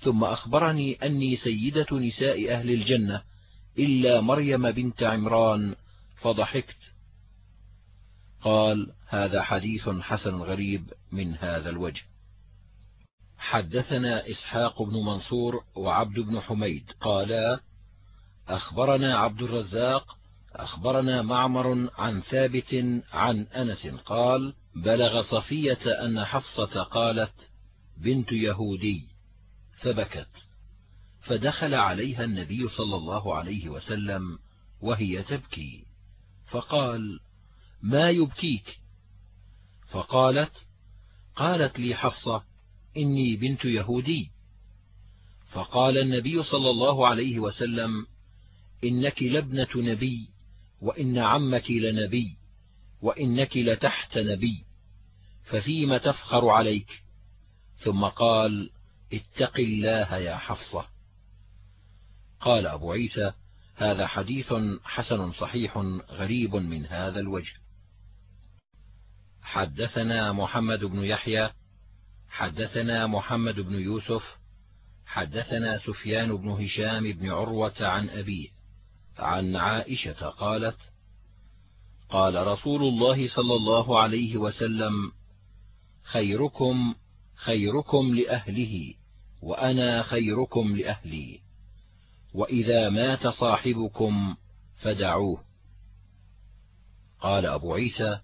ثم أخبرني أني سيدة نساء أهل الجنة إلا مريم بنت عمران فضحكت. قال هذا حديث حسن غريب من هذا الوجه. حدثنا إسحاق بن منصور وعبد بن حميد قالا أخبرنا عبد الرزاق أخبرنا معمر عن ثابت عن أنس قال بلغ صفية أن حفصة قالت بنت يهودي فبكت. فدخل عليها النبي صلى الله عليه وسلم وهي تبكي فقال ما يبكيك؟ فقالت قالت لي حفصة إني بنت يهودي. فقال النبي صلى الله عليه وسلم إنك لابنة نبي وإن عمك لنبي وإنك لتحت نبي ففيم تفخر عليك؟ ثم قال اتق الله يا حفصة. قال أبو عيسى هذا حديث حسن صحيح غريب من هذا الوجه. حدثنا محمد بن يحيى حدثنا محمد بن يوسف حدثنا سفيان بن هشام بن عروة عن أبيه عن عائشة قالت قال رسول الله صلى الله عليه وسلم خيركم خيركم لأهله وأنا خيركم لأهلي وإذا مات صاحبكم فدعوه. قال أبو عيسى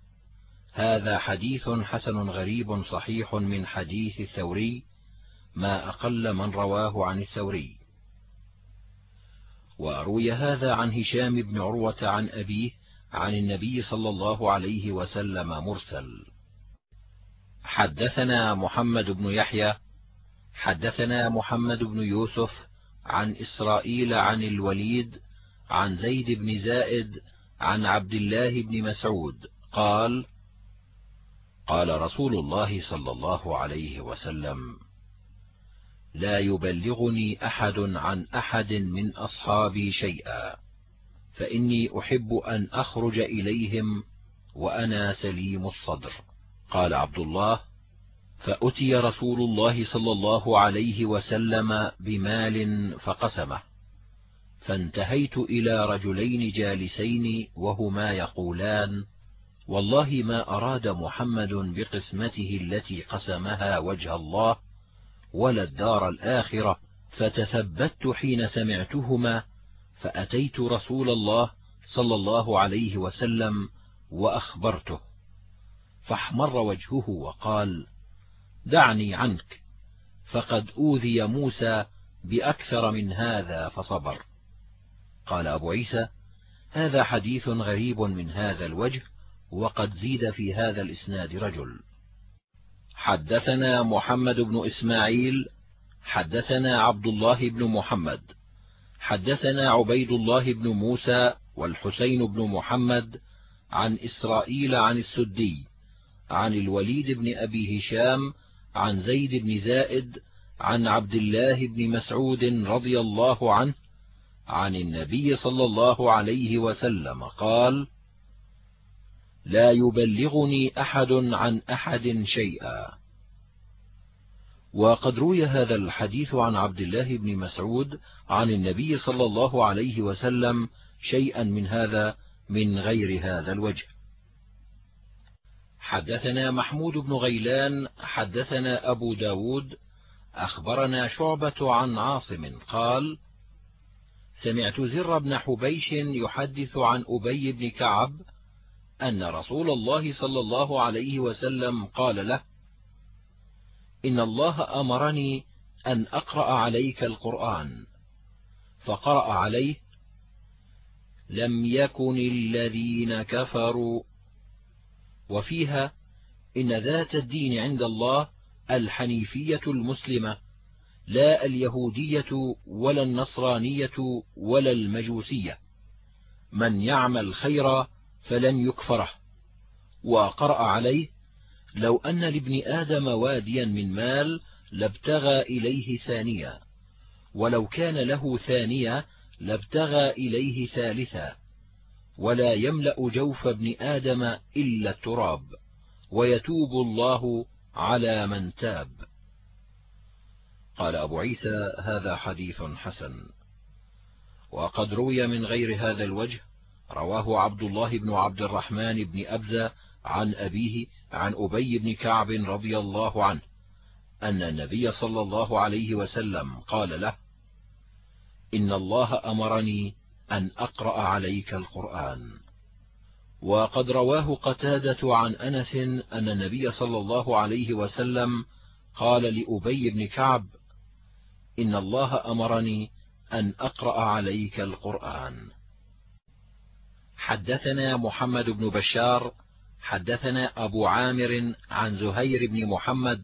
هذا حديث حسن غريب صحيح من حديث الثوري ما أقل من رواه عن الثوري. وروي هذا عن هشام بن عروة عن أبيه عن النبي صلى الله عليه وسلم مرسل. حدثنا محمد بن يحيى حدثنا محمد بن يوسف عن إسرائيل عن الوليد عن زيد بن زائد عن عبد الله بن مسعود قال قال رسول الله صلى الله عليه وسلم لا يبلغني أحد عن أحد من أصحابي شيئا فإني أحب أن أخرج إليهم وأنا سليم الصدر. قال عبد الله فأتي رسول الله صلى الله عليه وسلم بمال فقسمه فانتهيت إلى رجلين جالسين وهما يقولان والله ما أراد محمد بقسمته التي قسمها وجه الله ولا الدار الآخرة فتثبت حين سمعتهما فأتيت رسول الله صلى الله عليه وسلم وأخبرته. فاحمر وجهه وقال دعني عنك فقد أوذي موسى بأكثر من هذا فصبر. قال أبو عيسى هذا حديث غريب من هذا الوجه وقد زيد في هذا الإسناد رجل. حدثنا محمد بن إسماعيل حدثنا عبد الله بن محمد حدثنا عبيد الله بن موسى والحسين بن محمد عن إسرائيل عن السدي عن الوليد بن أبي هشام عن زيد بن زائد عن عبد الله بن مسعود رضي الله عنه عن النبي صلى الله عليه وسلم قال لا يبلغني أحد عن أحد شيئا. وقد روي هذا الحديث عن عبد الله بن مسعود عن النبي صلى الله عليه وسلم شيئا من هذا من غير هذا الوجه. حدثنا محمود بن غيلان حدثنا أبو ب داود أخبرنا شعبة عن عاصم قال سمعت زر بن حبيش يحدث عن أبي بن كعب أن رسول الله صلى الله عليه وسلم قال له إن الله أمرني أن أقرأ عليك القرآن. فقرأ عليه لم يكن الذين كفروا. وفيها إن ذات الدين عند الله الحنيفية المسلمة لا اليهودية ولا النصرانية ولا المجوسية. من يعمل خيرا فلن يكفره. وقرأ عليه لو أن لابن آدم واديا من مال لابتغى إليه ثانيا ولو كان له ثانية لابتغى إليه ثالثا ولا يملأ جوف ابن آدم إلا التراب. ويتوب الله على من تاب. قال أبو عيسى هذا حديث حسن. وقد روي من غير هذا الوجه رواه عبد الله بن عبد الرحمن بن أبزة عن أبيه عن أبي بن كعب رضي الله عنه أن النبي صلى الله عليه وسلم قال له إن الله أمرني أن أقرأ عليك القرآن. وقد رواه قتادة عن أنس أن النبي صلى الله عليه وسلم قال لأبي بن كعب إن الله أمرني أن أقرأ عليك القرآن. حدثنا محمد بن بشار حدثنا أبو عامر عن زهير بن محمد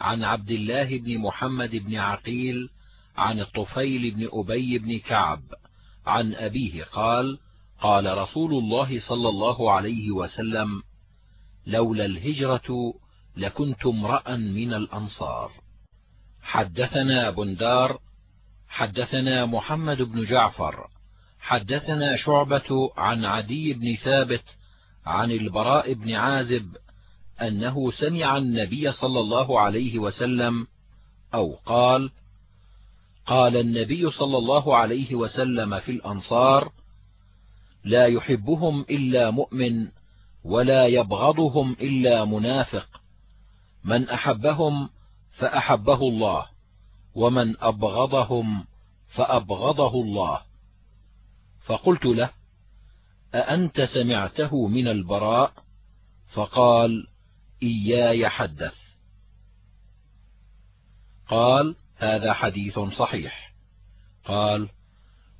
عن عبد الله بن محمد بن عقيل عن الطفيل بن أبي بن كعب عن أبيه قال قال رسول الله صلى الله عليه وسلم لولا الهجرة لكنت امرأ من الأنصار. حدثنا بندار حدثنا محمد بن جعفر حدثنا شعبة عن عدي بن ثابت عن البراء بن عازب أنه سمع النبي صلى الله عليه وسلم أو قال قال النبي صلى الله عليه وسلم في الأنصار لا يحبهم إلا مؤمن ولا يبغضهم إلا منافق من أحبهم فأحبه الله ومن أبغضهم فأبغضه الله. فقلت له أأنت سمعته من البراء؟ فقال إياي حدث. قال هذا حديث صحيح. قال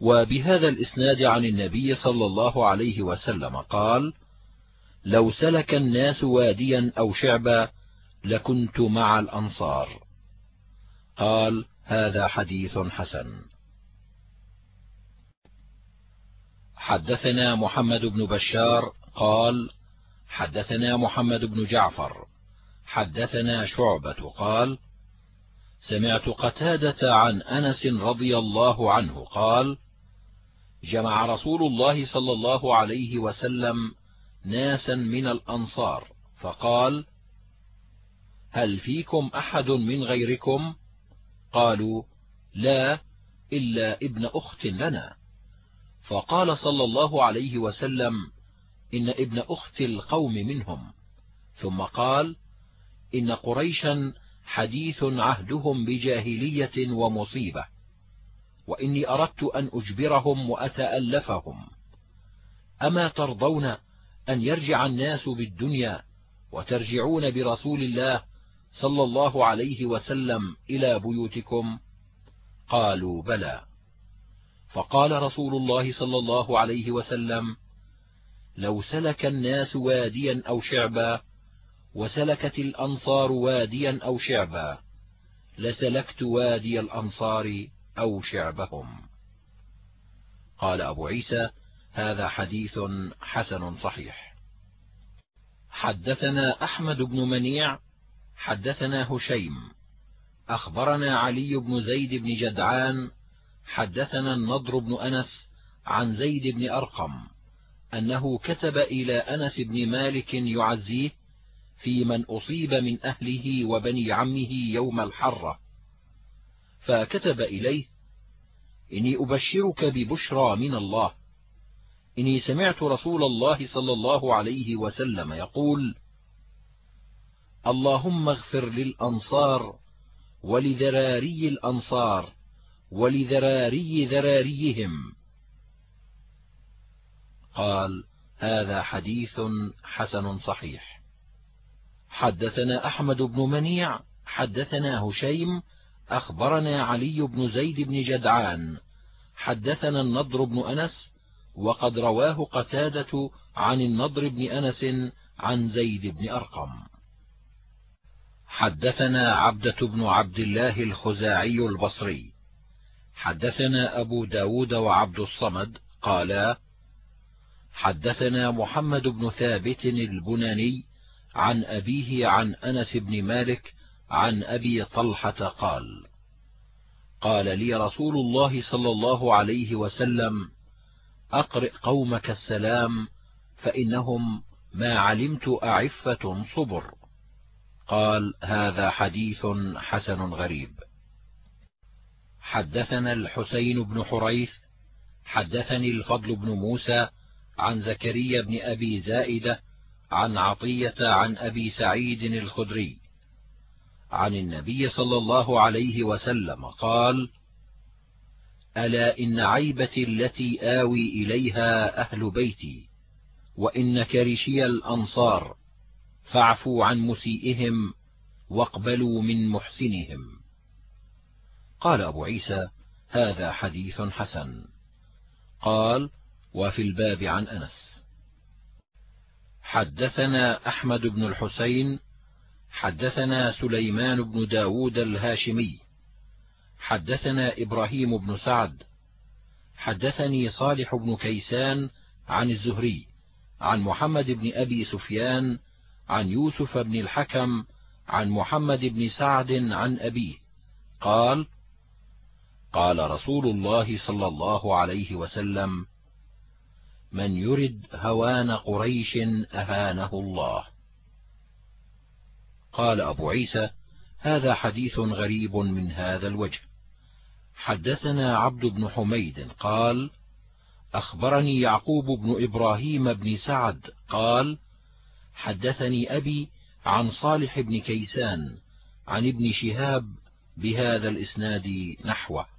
وبهذا الإسناد عن النبي صلى الله عليه وسلم قال لو سلك الناس واديا أو شعبا لكنت مع الأنصار. قال هذا حديث حسن. حدثنا محمد بن بشار قال حدثنا محمد بن جعفر حدثنا شعبة قال سمعت قتادة عن أنس رضي الله عنه قال جمع رسول الله صلى الله عليه وسلم ناسا من الأنصار فقال هل فيكم أحد من غيركم؟ قالوا لا إلا ابن أخت لنا. فقال صلى الله عليه وسلم إن ابن أخت القوم منهم. ثم قال إن قريشا حديث عهدهم بجاهلية ومصيبة وإني أردت أن أجبرهم وأتألفهم. أما ترضون أن يرجع الناس بالدنيا وترجعون برسول الله صلى الله عليه وسلم إلى بيوتكم؟ قالوا بلى. فقال رسول الله صلى الله عليه وسلم لو سلك الناس واديا أو شعبا وسلكت الأنصار واديا أو شعبا لسلكت وادي الأنصار أو شعبهم. قال أبو عيسى هذا حديث حسن صحيح. حدثنا أحمد بن منيع حدثنا هشيم أخبرنا علي بن زيد بن جدعان حدثنا النضر بن أنس عن زيد بن أرقم أنه كتب إلى أنس بن مالك يعزيه في من أصيب من أهله وبني عمه يوم الحرة. فكتب إليه إني أبشرك ببشرى من الله. إني سمعت رسول الله صلى الله عليه وسلم يقول اللهم اغفر للأنصار ولذراري الأنصار ولذراري ذراريهم. قال هذا حديث حسن صحيح. حدثنا أحمد بن منيع حدثنا هشيم أخبرنا علي بن زيد بن جدعان. حدثنا النضر بن أنس وقد رواه قتادة عن النضر بن أنس عن زيد بن أرقم. حدثنا عبدة بن عبد الله الخزاعي البصري. حدثنا أبو ب داود وعبد الصمد قالا حدثنا محمد بن ثابت البناني عن أبيه عن أنس بن مالك عن أبي طلحة قال قال لي رسول الله صلى الله عليه وسلم أقرئ قومك السلام فإنهم ما علمت أعفة صبر. قال هذا حديث حسن غريب. حدثنا الحسين بن حريث حدثني الفضل بن موسى عن زكريا بن أبي زائدة عن عطية عن أبي سعيد الخدري. عن النبي صلى الله عليه وسلم قال ألا إن عيبتي التي آوي إليها أهل بيتي وإن كرشي الأنصار فاعفوا عن مسيئهم واقبلوا من محسنهم. قال أبو عيسى هذا حديث حسن. قال وفي الباب عن أنس. حدثنا أحمد بن الحسين حدثنا سليمان بن داود الهاشمي حدثنا إبراهيم بن سعد حدثني صالح بن كيسان عن الزهري عن محمد بن أبي سفيان عن يوسف بن الحكم عن محمد بن سعد عن أبيه. قال قال رسول الله صلى الله عليه وسلم من يرد هوان قريش أهانه الله. قال أبو عيسى هذا حديث غريب من هذا الوجه. حدثنا عبد بن حميد قال أخبرني يعقوب بن إبراهيم بن سعد قال حدثني أبي عن صالح بن كيسان عن ابن شهاب بهذا الإسناد نحوه.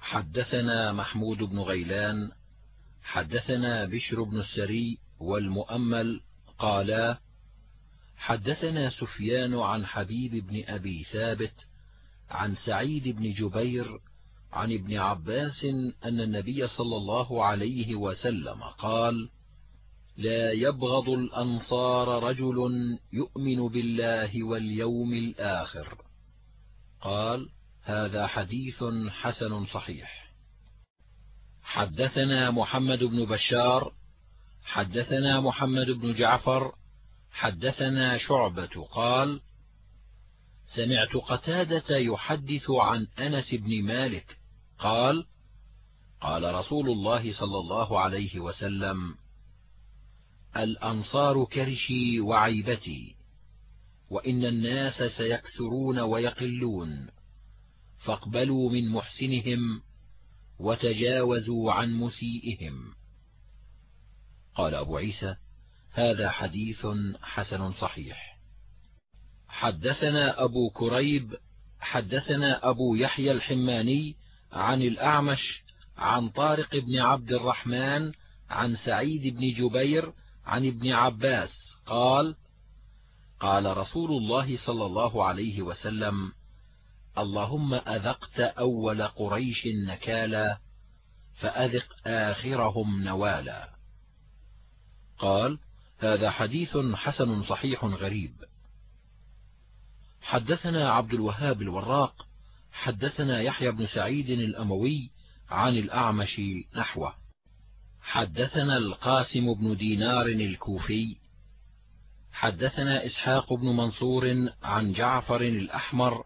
حدثنا محمود بن غيلان حدثنا بشر بن السري والمؤمل قالا حدثنا سفيان عن حبيب بن أبي ثابت عن سعيد بن جبير عن ابن عباس أن النبي صلى الله عليه وسلم قال لا يبغض الأنصار رجل يؤمن بالله واليوم الآخر. قال هذا حديث حسن صحيح. حدثنا محمد بن بشار حدثنا محمد بن جعفر حدثنا شعبة قال سمعت قتادة يحدث عن أنس بن مالك قال قال رسول الله صلى الله عليه وسلم الأنصار كرشي وعيبتي وإن الناس سيكثرون ويقلون. فاقبلوا من محسنهم وتجاوزوا عن مسيئهم. قال أبو عيسى هذا حديث حسن صحيح. حدثنا أبو كريب حدثنا أبو يحيى الحماني عن الأعمش عن طارق بن عبد الرحمن عن سعيد بن جبير عن ابن عباس قال قال رسول الله صلى الله عليه وسلم اللهم أذقت أول قريش نكالا فأذق آخرهم نوالا. قال هذا حديث حسن صحيح غريب. حدثنا عبد الوهاب الوراق حدثنا يحيى بن سعيد الأموي عن الأعمش نحوه. حدثنا القاسم بن دينار الكوفي حدثنا إسحاق بن منصور عن جعفر الأحمر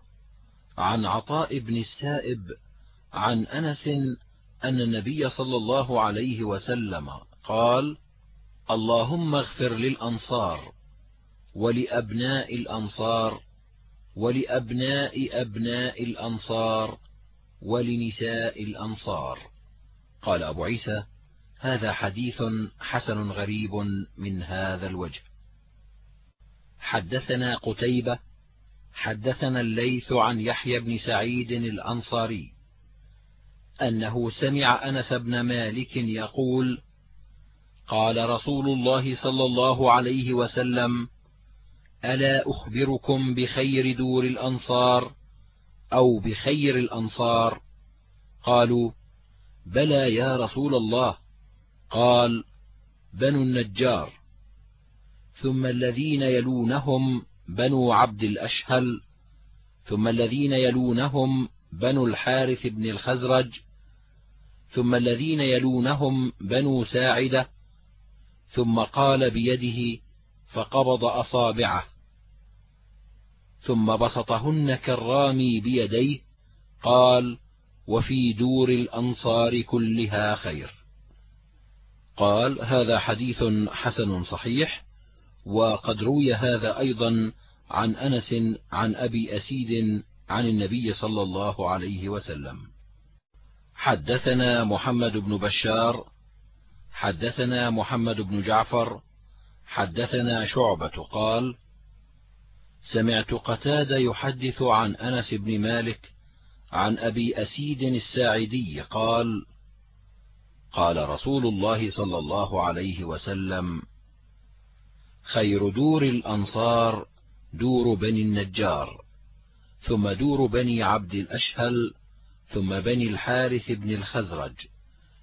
عن عطاء بن السائب عن أنس أن النبي صلى الله عليه وسلم قال اللهم اغفر للأنصار ولأبناء الأنصار ولأبناء أبناء الأنصار ولنساء الأنصار. قال أبو عيسى هذا حديث حسن غريب من هذا الوجه. حدثنا قتيبة حدثنا الليث عن يحيى بن سعيد الأنصاري أنه سمع أنس بن مالك يقول قال رسول الله صلى الله عليه وسلم ألا أخبركم بخير دور الأنصار أو بخير الأنصار؟ قالوا بلى يا رسول الله. قال بنو النجار. ثم الذين يلونهم بنو عبد الأشهل ثم الذين يلونهم بنو الحارث بن الخزرج ثم الذين يلونهم بنو ساعدة ثم قال بيده فقبض أصابعه ثم بسطهن كالرامي بيديه قال وفي دور الأنصار كلها خير. قال هذا حديث حسن صحيح. وقد روي هذا أيضا عن أنس عن أبي أسيد عن النبي صلى الله عليه وسلم. حدثنا محمد بن بشار حدثنا محمد بن جعفر حدثنا شعبة قال سمعت قتاد يحدث عن أنس بن مالك عن أبي أسيد الساعدي قال قال رسول الله صلى الله عليه وسلم خير دور الأنصار دور بني النجار ثم دور بني عبد الأشهل ثم بني الحارث بن الخزرج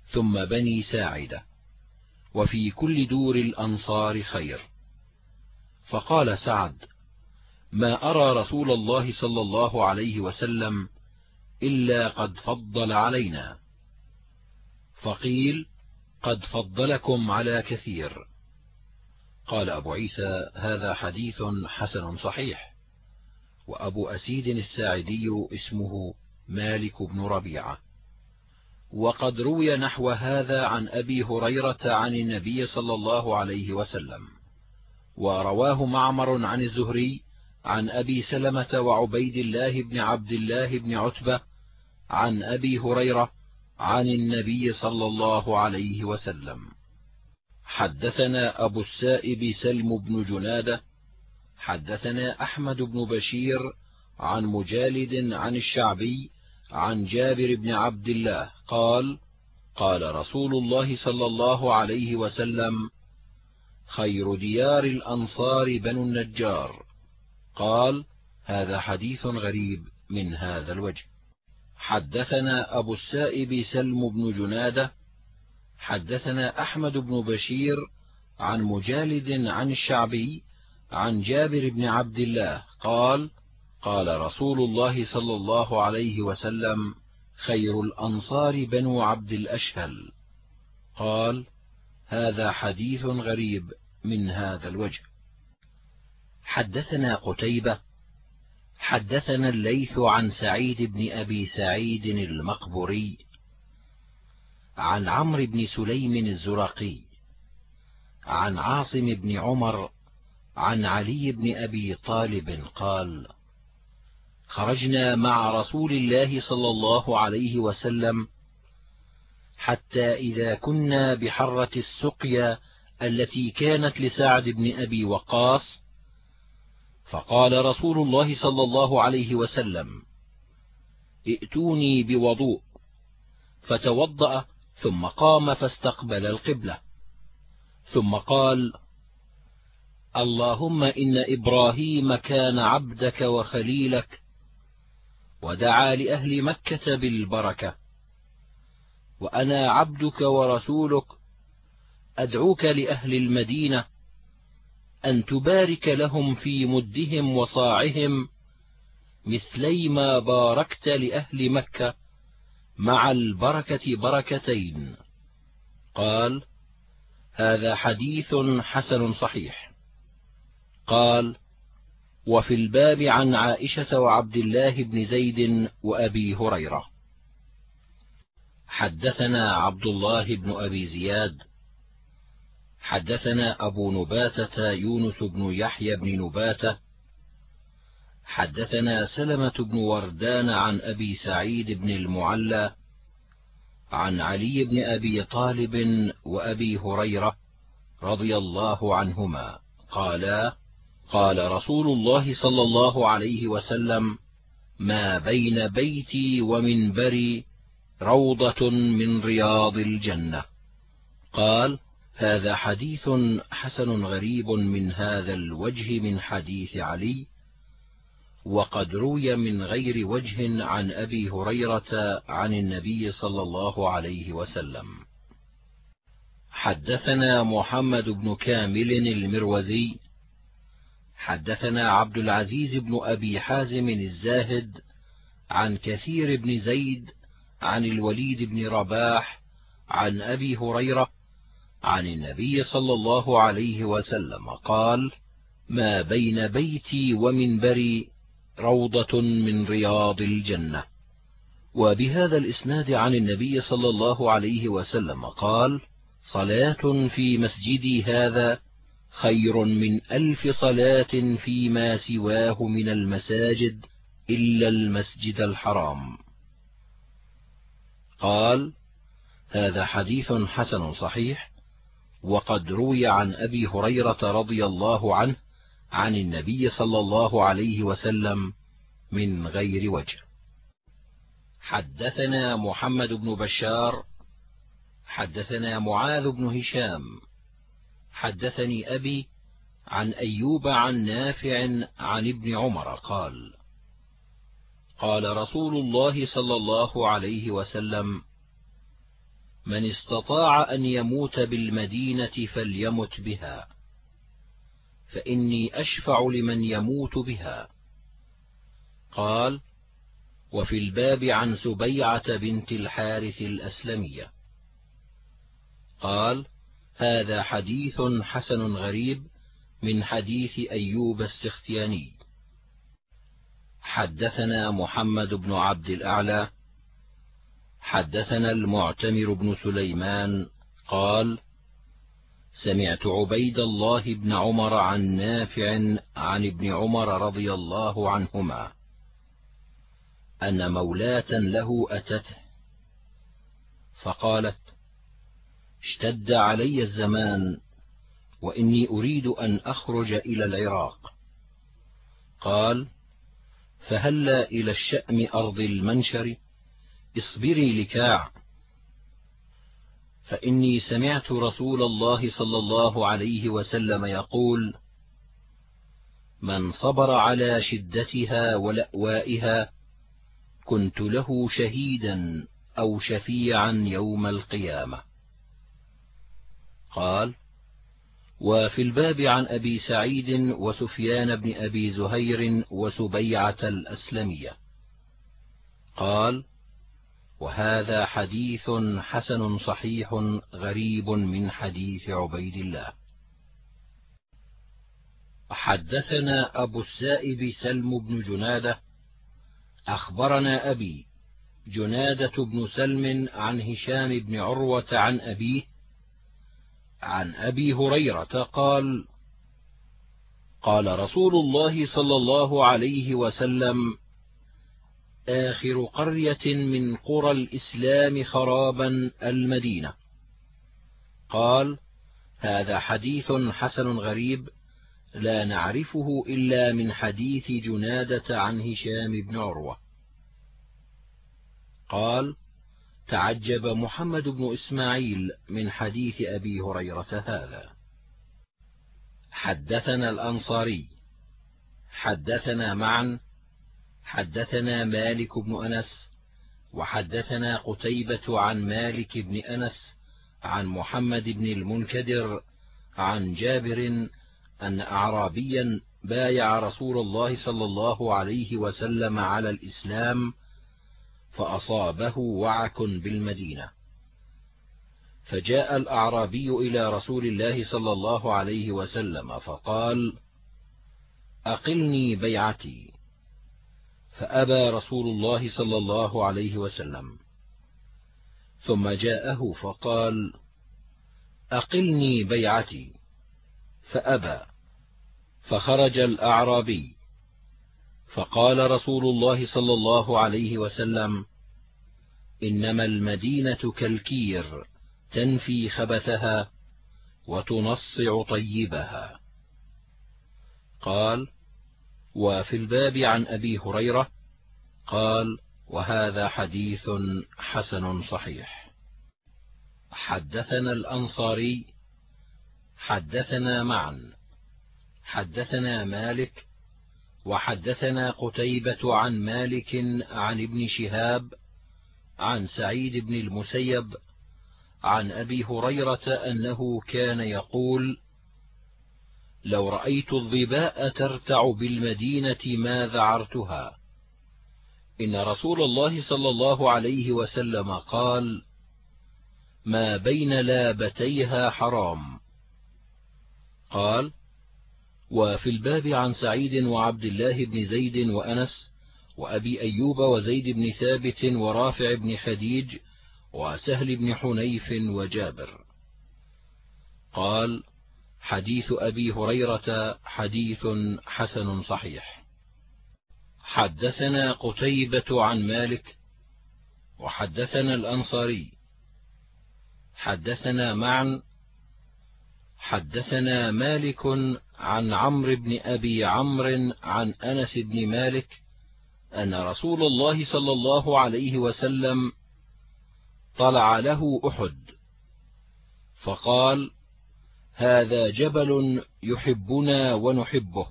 ثم بني ساعدة وفي كل دور الأنصار خير. فقال سعد ما أرى رسول الله صلى الله عليه وسلم إلا قد فضل علينا. فقيل قد فضلكم على كثير. قال أبو عيسى هذا حديث حسن صحيح. وأبو أسيد الساعدي اسمه مالك بن ربيعة. وقد روي نحو هذا عن أبي هريرة عن النبي صلى الله عليه وسلم. ورواه معمر عن الزهري عن أبي سلمة وعبيد الله بن عبد الله بن عتبة عن أبي هريرة عن النبي صلى الله عليه وسلم. حدثنا أبو السائب سلم بن جنادة حدثنا أحمد بن بشير عن مجالد عن الشعبي عن جابر بن عبد الله قال قال رسول الله صلى الله عليه وسلم خير ديار الأنصار بنو النجار. قال هذا حديث غريب من هذا الوجه. حدثنا أبو السائب سلم بن جنادة حدثنا أحمد بن بشير عن مجالد عن الشعبي عن جابر بن عبد الله قال قال رسول الله صلى الله عليه وسلم خير الأنصار بنو عبد الأشهل. قال هذا حديث غريب من هذا الوجه. حدثنا قتيبة حدثنا الليث عن سعيد بن أبي سعيد المقبري عن عمرو بن سليم الزرقي عن عاصم بن عمر عن علي بن أبي طالب قال خرجنا مع رسول الله صلى الله عليه وسلم حتى إذا كنا بحرة السقيا التي كانت لسعد بن أبي وقاص فقال رسول الله صلى الله عليه وسلم ائتوني بوضوء فتوضأ ثم قام فاستقبل القبلة. ثم قال اللهم إن إبراهيم كان عبدك وخليلك ودعا لأهل مكة بالبركة وأنا عبدك ورسولك أدعوك لأهل المدينة أن تبارك لهم في مدهم وصاعهم مثليما باركت لأهل مكة. مع البركة بركتين. قال هذا حديث حسن صحيح. قال وفي الباب عن عائشة وعبد الله بن زيد وأبي هريرة. حدثنا عبد الله بن أبي زياد. حدثنا أبو نباتة يونس بن يحيى بن نباتة. حدثنا سلمة بن وردان عن أبي سعيد بن المعلى عن علي بن أبي طالب وأبي هريرة رضي الله عنهما قالا قال رسول الله صلى الله عليه وسلم ما بين بيتي ومنبري روضة من رياض الجنة. قال هذا حديث حسن غريب من هذا الوجه من حديث علي وقد روي من غير وجه عن أبي هريرة عن النبي صلى الله عليه وسلم. حدثنا محمد بن كامل المروزي حدثنا عبد العزيز بن أبي حازم الزاهد عن كثير بن زيد عن الوليد بن رباح عن أبي هريرة عن النبي صلى الله عليه وسلم قال ما بين بيتي ومنبري روضة من رياض الجنة. وبهذا الإسناد عن النبي صلى الله عليه وسلم قال صلاة في مسجدي هذا خير من ألف صلاة فيما سواه من المساجد إلا المسجد الحرام. قال هذا حديث حسن صحيح وقد روي عن أبي هريرة رضي الله عنه عن النبي صلى الله عليه وسلم من غير وجه. حدثنا محمد بن بشار حدثنا معاذ بن هشام حدثني أبي عن أيوب عن نافع عن ابن عمر قال قال رسول الله صلى الله عليه وسلم من استطاع أن يموت بالمدينة فليمت بها. فإني أشفع لمن يموت بها. قال وفي الباب عن سبيعة بنت الحارث الأسلمية. قال هذا حديث حسن غريب من حديث أيوب السختياني. حدثنا محمد بن عبد الأعلى. حدثنا المعتمر بن سليمان. قال سمعت عبيد الله بن عمر عن نافع عن ابن عمر رضي الله عنهما أن مولاة له أتته فقالت اشتد علي الزمان وإني أريد أن أخرج إلى العراق. قال فهلا إلى الشأم أرض المنشر اصبري لكاع. فإني سمعت رسول الله صلى الله عليه وسلم يقول من صبر على شدتها ولأوائها كنت له شهيدا أو شفيعا يوم القيامة. قال وفي الباب عن أبي سعيد وسفيان بن أبي زهير وسبيعة الأسلمية. قال وهذا حديث حسن صحيح غريب من حديث عبيد الله. حدثنا أبو السائب سلم بن جنادة أخبرنا أبي جنادة بن سلم عن هشام بن عروة عن أبيه عن أبي هريرة قال قال رسول الله صلى الله عليه وسلم آخر قرية من قرى الإسلام خرابا المدينة. قال هذا حديث حسن غريب لا نعرفه إلا من حديث جنادة عن هشام بن عروة. قال تعجب محمد بن إسماعيل من حديث أبي هريرة هذا. حدثنا الأنصاري. حدثنا معا حدثنا مالك بن أنس وحدثنا قتيبة عن مالك بن أنس عن محمد بن المنكدر عن جابر أن أعرابيا بايع رسول الله صلى الله عليه وسلم على الإسلام فأصابه وعك بالمدينة. فجاء الأعرابي إلى رسول الله صلى الله عليه وسلم فقال أقلني بيعتي. فأبى رسول الله صلى الله عليه وسلم. ثم جاءه فقال أقلني بيعتي. فأبى. فخرج الأعرابي. فقال رسول الله صلى الله عليه وسلم إنما المدينة كالكير تنفي خبثها وتنصع طيبها. قال وفي الباب عن أبي هريرة قال وهذا حديث حسن صحيح. حدثنا الأنصاري حدثنا معا حدثنا مالك وحدثنا قتيبة عن مالك عن ابن شهاب عن سعيد بن المسيب عن أبي هريرة أنه كان يقول لو رأيت الظباء ترتع بالمدينة ما ذعرتها. إن رسول الله صلى الله عليه وسلم قال ما بين لابتيها حرام. قال وفي الباب عن سعيد وعبد الله بن زيد وأنس وأبي أيوب وزيد بن ثابت ورافع بن خديج وسهل بن حنيف وجابر. قال حديث أبي هريرة حديث حسن صحيح. حدثنا قتيبة عن مالك وحدثنا الأنصاري. حدثنا معا حدثنا مالك عن عمرو بن أبي عمرو عن أنس بن مالك أن رسول الله صلى الله عليه وسلم طلع له أحد فقال هذا جبل يحبنا ونحبه.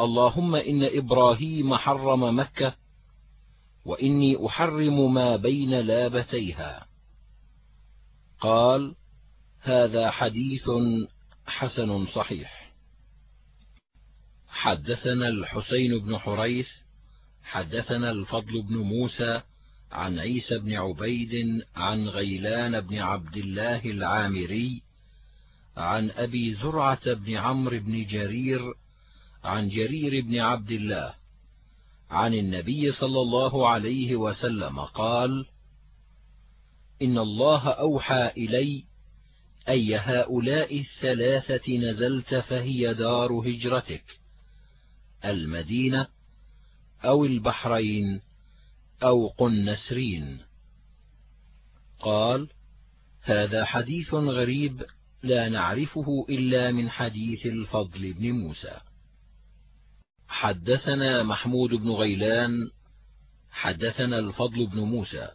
اللهم إن إبراهيم حرم مكة وإني أحرم ما بين لابتيها. قال هذا حديث حسن صحيح. حدثنا الحسين بن حريث حدثنا الفضل بن موسى عن عيسى بن عبيد عن غيلان بن عبد الله العامري عن أبي زرعة بن عمرو بن جرير عن جرير بن عبد الله عن النبي صلى الله عليه وسلم قال إن الله أوحى إلي أي هؤلاء الثلاثة نزلت فهي دار هجرتك المدينة أو البحرين أو قنسرين. قال هذا حديث غريب لا نعرفه إلا من حديث الفضل بن موسى. حدثنا محمود بن غيلان حدثنا الفضل بن موسى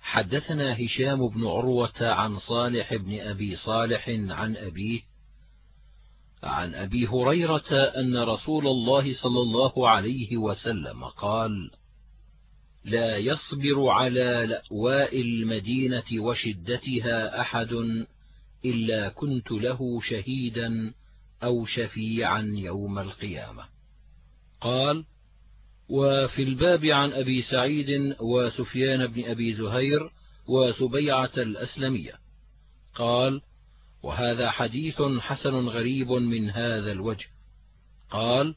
حدثنا هشام بن عروة عن صالح بن أبي صالح عن أبيه عن أبي هريرة أن رسول الله صلى الله عليه وسلم قال لا يصبر على لأواء المدينة وشدتها أحد إلا كنت له شهيدا أو شفيعا يوم القيامة. قال وفي الباب عن أبي سعيد وسفيان بن أبي زهير وسبيعة الأسلمية. قال وهذا حديث حسن غريب من هذا الوجه. قال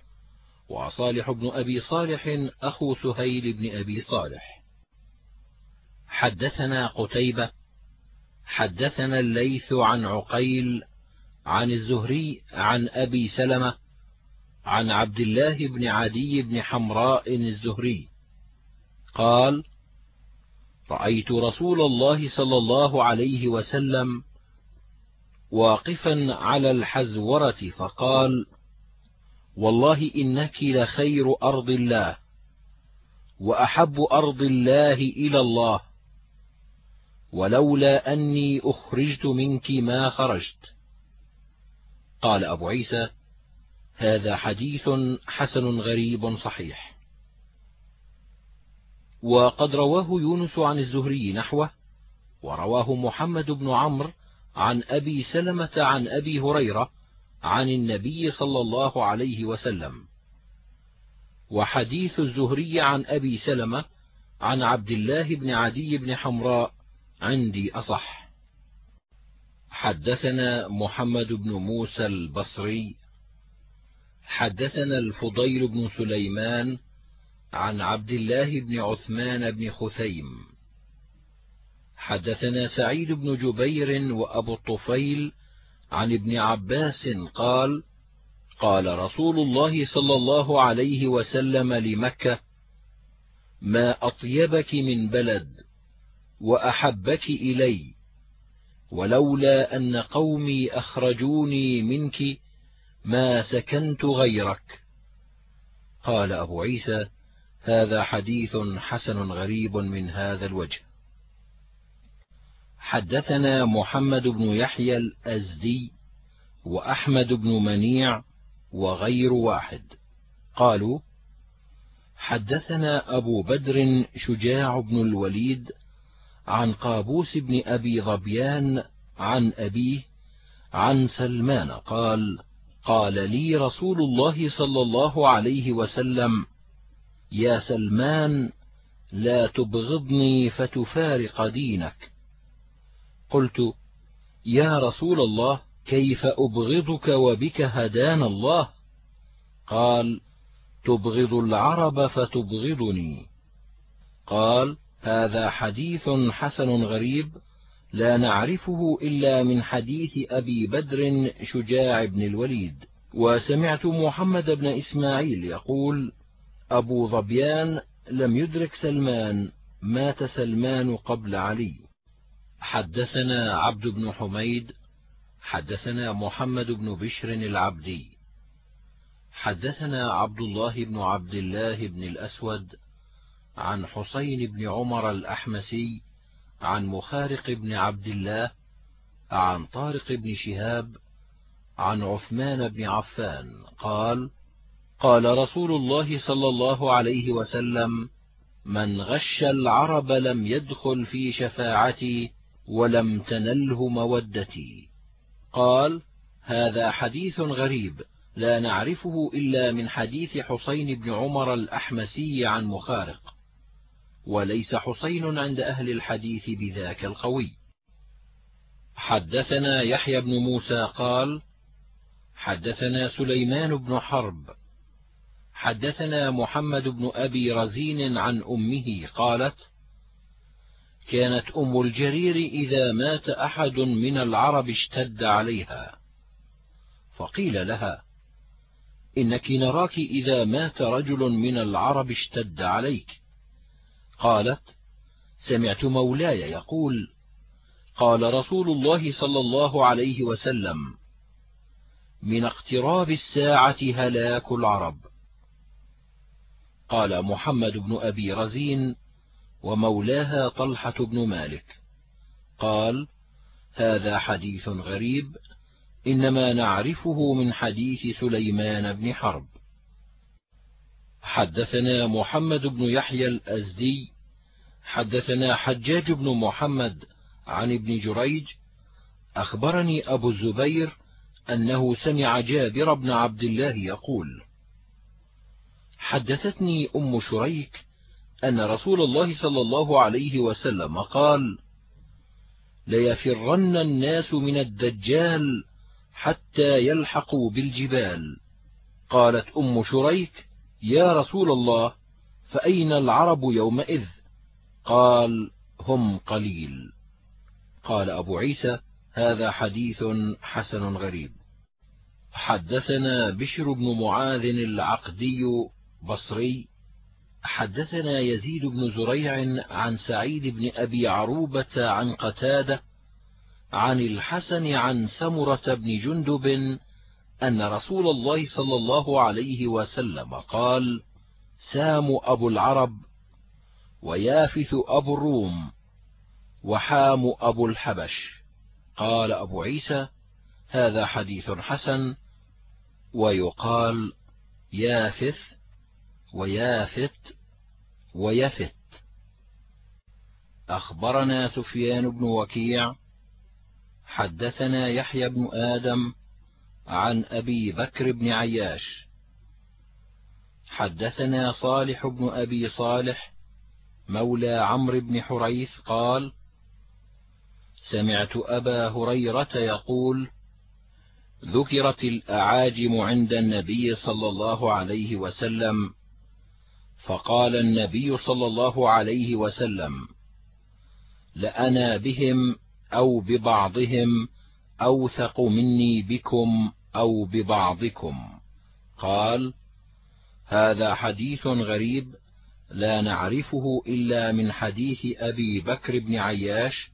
وصالح بن أبي صالح أخو سهيل بن أبي صالح. حدثنا قتيبة حدثنا الليث عن عقيل عن الزهري عن أبي سلمة عن عبد الله بن عدي بن حمراء الزهري قال رأيت رسول الله صلى الله عليه وسلم واقفا على الحزورة فقال والله إنك لخير أرض الله وأحب أرض الله إلى الله. ولولا أني أخرجت منك ما خرجت. قال أبو عيسى هذا حديث حسن غريب صحيح. وقد رواه يونس عن الزهري نحوه ورواه محمد بن عمرو عن أبي سلمة عن أبي هريرة عن النبي صلى الله عليه وسلم. وحديث الزهري عن أبي سلمة عن عبد الله بن عدي بن حمراء عندي أصح. حدثنا محمد بن موسى البصري. حدثنا الفضيل بن سليمان عن عبد الله بن عثمان بن خثيم. حدثنا سعيد بن جبير وأبو الطفيل عن ابن عباس قال قال رسول الله صلى الله عليه وسلم لمكة ما أطيبك من بلد وأحبك إلي ولولا أن قومي أخرجوني منك ما سكنت غيرك. قال أبو عيسى هذا حديث حسن غريب من هذا الوجه. حدثنا محمد بن يحيى الأزدي وأحمد بن منيع وغير واحد. قالوا حدثنا أبو بدر شجاع بن الوليد عن قابوس بن أبي ظبيان عن أبيه عن سلمان قال قال لي رسول الله صلى الله عليه وسلم يا سلمان لا تبغضني فتفارق دينك. قلت يا رسول الله كيف أبغضك وبك هدانا الله؟ قال تبغض العرب فتبغضني. قال هذا حديث حسن غريب لا نعرفه إلا من حديث أبي بدر شجاع بن الوليد. وسمعت محمد بن إسماعيل يقول أبو ظبيان لم يدرك سلمان مات سلمان قبل علي. حدثنا عبد بن حميد حدثنا محمد بن بشر العبدي. حدثنا عبد الله بن عبد الله بن الأسود عن حسين بن عمر الأحمسي عن مخارق بن عبد الله عن طارق بن شهاب عن عثمان بن عفان. قال قال رسول الله صلى الله عليه وسلم من غش العرب لم يدخل في شفاعتي ولم تنله مودتي. قال هذا حديث غريب لا نعرفه إلا من حديث حسين بن عمر الأحمسي عن مخارق. وليس حسين عند أهل الحديث بذاك القوي. حدثنا يحيى بن موسى قال حدثنا سليمان بن حرب. حدثنا محمد بن أبي رزين عن أمه قالت كانت أم الجرير إذا مات أحد من العرب اشتد عليها. فقيل لها إنك نراك إذا مات رجل من العرب اشتد عليك. قالت سمعت مولاي يقول قال رسول الله صلى الله عليه وسلم من اقتراب الساعة هلاك العرب. قال محمد بن أبي رزين ومولاها طلحة بن مالك قال هذا حديث غريب إنما نعرفه من حديث سليمان بن حرب. حدثنا محمد بن يحيى الأزدي حدثنا حجاج بن محمد عن ابن جريج أخبرني أبو الزبير أنه سمع جابر بن عبد الله يقول حدثتني أم شريك أن رسول الله صلى الله عليه وسلم قال ليفرن الناس من الدجال حتى يلحقوا بالجبال. قالت أم شريك يا رسول الله فأين العرب يومئذ؟ قال هم قليل. قال أبو عيسى هذا حديث حسن غريب. حدثنا بشر بن معاذ العقدي بصري. حدثنا يزيد بن زريع عن سعيد بن أبي عروبة عن قتادة عن الحسن عن سمرة بن جندب أن رسول الله صلى الله عليه وسلم قال سام أبو العرب ويافث أبو الروم وحام أبو الحبش. قال أبو عيسى هذا حديث حسن. ويقال يافث ويافت ويفت أخبرنا سفيان بن وكيع حدثنا يحيى بن آدم عن أبي بكر بن عياش. حدثنا صالح بن أبي صالح مولى عمرو بن حريث قال سمعت أبا هريرة يقول ذكرت الأعاجم عند النبي صلى الله عليه وسلم فقال النبي صلى الله عليه وسلم لأنا بهم أو ببعضهم أوثق مني بكم أو ببعضكم. قال هذا حديث غريب لا نعرفه إلا من حديث أبي بكر بن عياش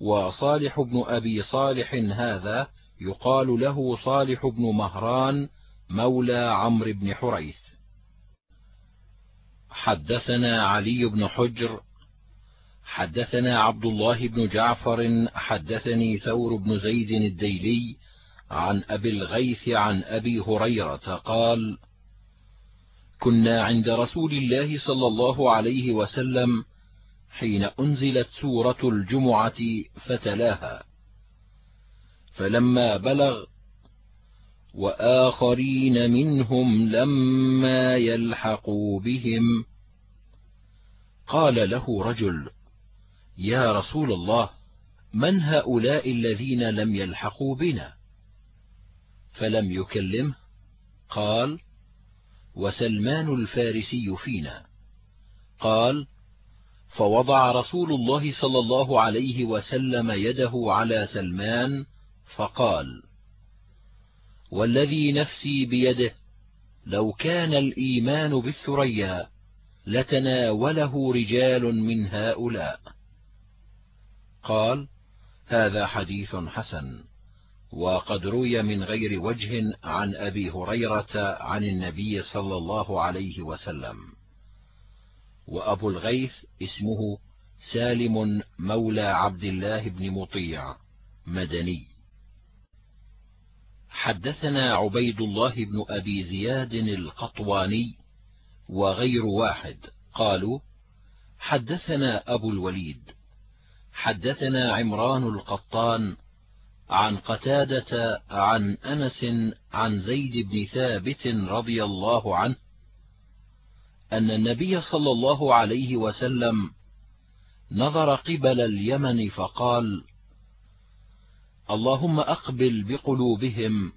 وصالح بن أبي صالح هذا يقال له صالح بن مهران مولى عمرو بن حريث. حدثنا علي بن حجر حدثنا عبد الله بن جعفر حدثني ثور بن زيد الديلي عن أبي الغيث عن أبي هريرة قال كنا عند رسول الله صلى الله عليه وسلم حين أنزلت سورة الجمعة فتلاها. فلما بلغ وآخرين منهم لما يلحقوا بهم قال له رجل يا رسول الله من هؤلاء الذين لم يلحقوا بنا؟ فلم يكلمه قال وسلمان الفارسي فينا. قال فوضع رسول الله صلى الله عليه وسلم يده على سلمان فقال والذي نفسي بيده لو كان الإيمان بالثريا لتناوله رجال من هؤلاء. قال هذا حديث حسن وقد روي من غير وجه عن أبي هريرة عن النبي صلى الله عليه وسلم. وأبو الغيث اسمه سالم مولى عبد الله بن مطيع مدني. حدثنا عبيد الله بن أبي زياد القطواني وغير واحد قالوا حدثنا أبو الوليد حدثنا عمران القطان عن قتادة عن أنس عن زيد بن ثابت رضي الله عنه أن النبي صلى الله عليه وسلم نظر قبل اليمن فقال اللهم أقبل بقلوبهم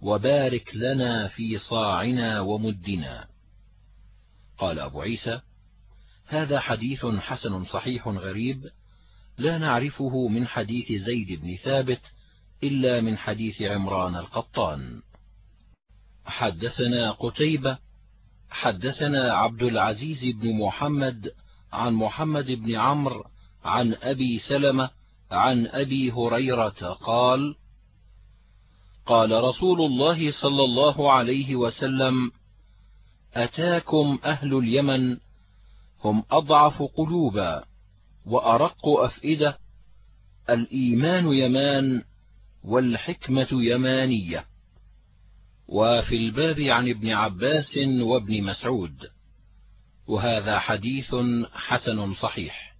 وبارك لنا في صاعنا ومدنا قال أبو عيسى هذا حديث حسن صحيح غريب لا نعرفه من حديث زيد بن ثابت إلا من حديث عمران القطان. حدثنا قتيبة حدثنا عبد العزيز بن محمد عن محمد بن عمرو عن أبي سلمة عن أبي هريرة قال قال رسول الله صلى الله عليه وسلم أتاكم أهل اليمن هم أضعف قلوبا. وأرق أفئدة الإيمان يمان والحكمة يمانية. وفي الباب عن ابن عباس وابن مسعود. وهذا حديث حسن صحيح.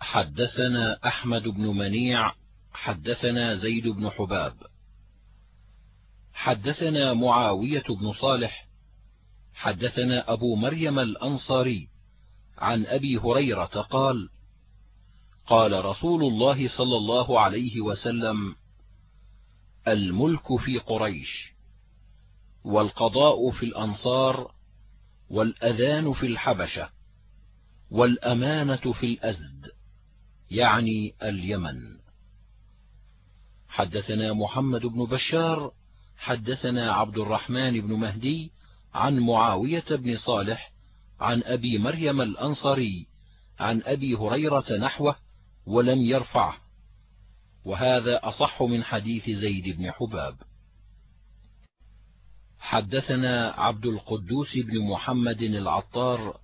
حدثنا أحمد بن منيع حدثنا زيد بن حباب. حدثنا معاوية بن صالح. حدثنا أبو مريم الأنصاري. عن أبي هريرة قال قال رسول الله صلى الله عليه وسلم الملك في قريش والقضاء في الأنصار والأذان في الحبشة والأمانة في الأزد يعني اليمن. حدثنا محمد بن بشار حدثنا عبد الرحمن بن مهدي عن معاوية بن صالح عن أبي مريم الأنصاري عن أبي هريرة نحوه ولم يرفعه. وهذا أصح من حديث زيد بن حباب. حدثنا عبد القدوس بن محمد العطار.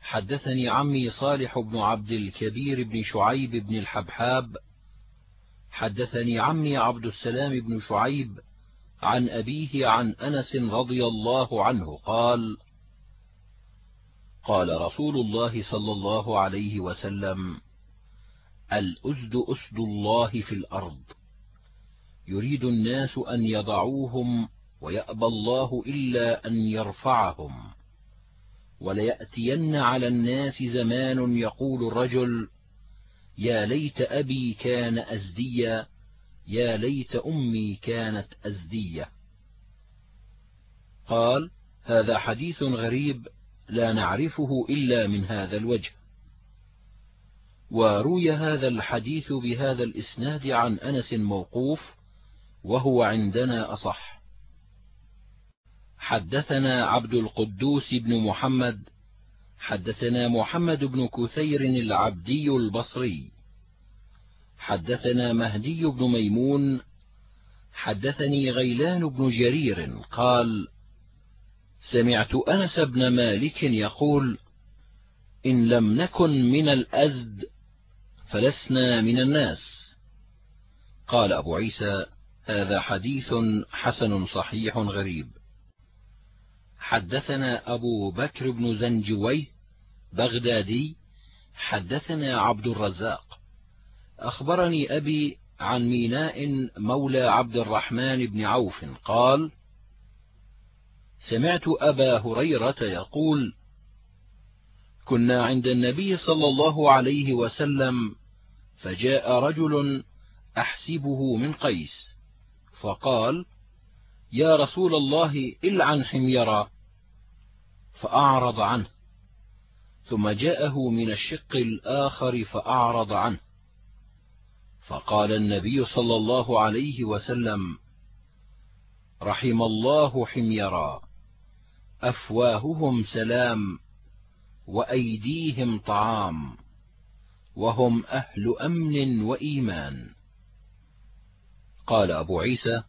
حدثني عمي صالح بن عبد الكبير بن شعيب بن الحبحاب. حدثني عمي عبد السلام بن شعيب عن أبيه عن أنس رضي الله عنه قال قال رسول الله صلى الله عليه وسلم الأسد أسد الله في الأرض. يريد الناس أن يضعوهم ويأبى الله إلا أن يرفعهم. وليأتين على الناس زمان يقول الرجل يا ليت أبي كان أزديا يا ليت أمي كانت أزدية قال هذا حديث غريب لا نعرفه إلا من هذا الوجه. وروي هذا الحديث بهذا الإسناد عن أنس موقوف وهو عندنا أصح. حدثنا عبد القدوس بن محمد حدثنا محمد بن كثير العبدي البصري. حدثنا مهدي بن ميمون حدثني غيلان بن جرير قال سمعت أنس بن مالك يقول إن لم نكن من الأزد فلسنا من الناس. قال أبو عيسى هذا حديث حسن صحيح غريب. حدثنا أبو بكر بن زنجويه بغدادي حدثنا عبد الرزاق. أخبرني أبي عن ميناء مولى عبد الرحمن بن عوف قال سمعت أبا هريرة يقول كنا عند النبي صلى الله عليه وسلم فجاء رجل أحسبه من قيس فقال يا رسول الله إلعن حميرا. فأعرض عنه ثم جاءه من الشق الآخر فأعرض عنه. فقال النبي صلى الله عليه وسلم رحم الله حميرا. أفواههم سلام وأيديهم طعام وهم أهل أمن وإيمان. قال أبو عيسى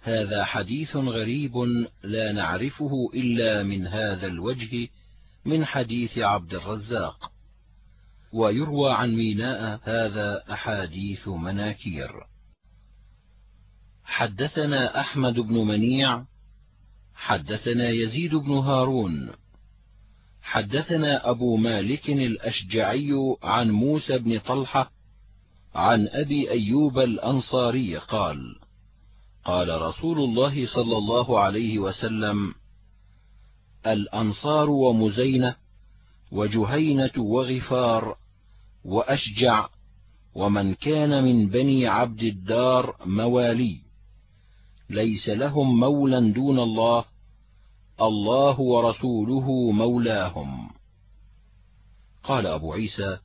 هذا حديث غريب لا نعرفه إلا من هذا الوجه من حديث عبد الرزاق ويروى عن ميناء هذا أحاديث مناكير. حدثنا أحمد بن منيع حدثنا يزيد بن هارون. حدثنا أبو مالك الأشجعي عن موسى بن طلحة عن أبي أيوب الأنصاري قال قال رسول الله صلى الله عليه وسلم الأنصار ومزينة وجهينة وغفار وأشجع ومن كان من بني عبد الدار موالي. ليس لهم مولى دون الله الله ورسوله مولاهم. قال أبو عيسى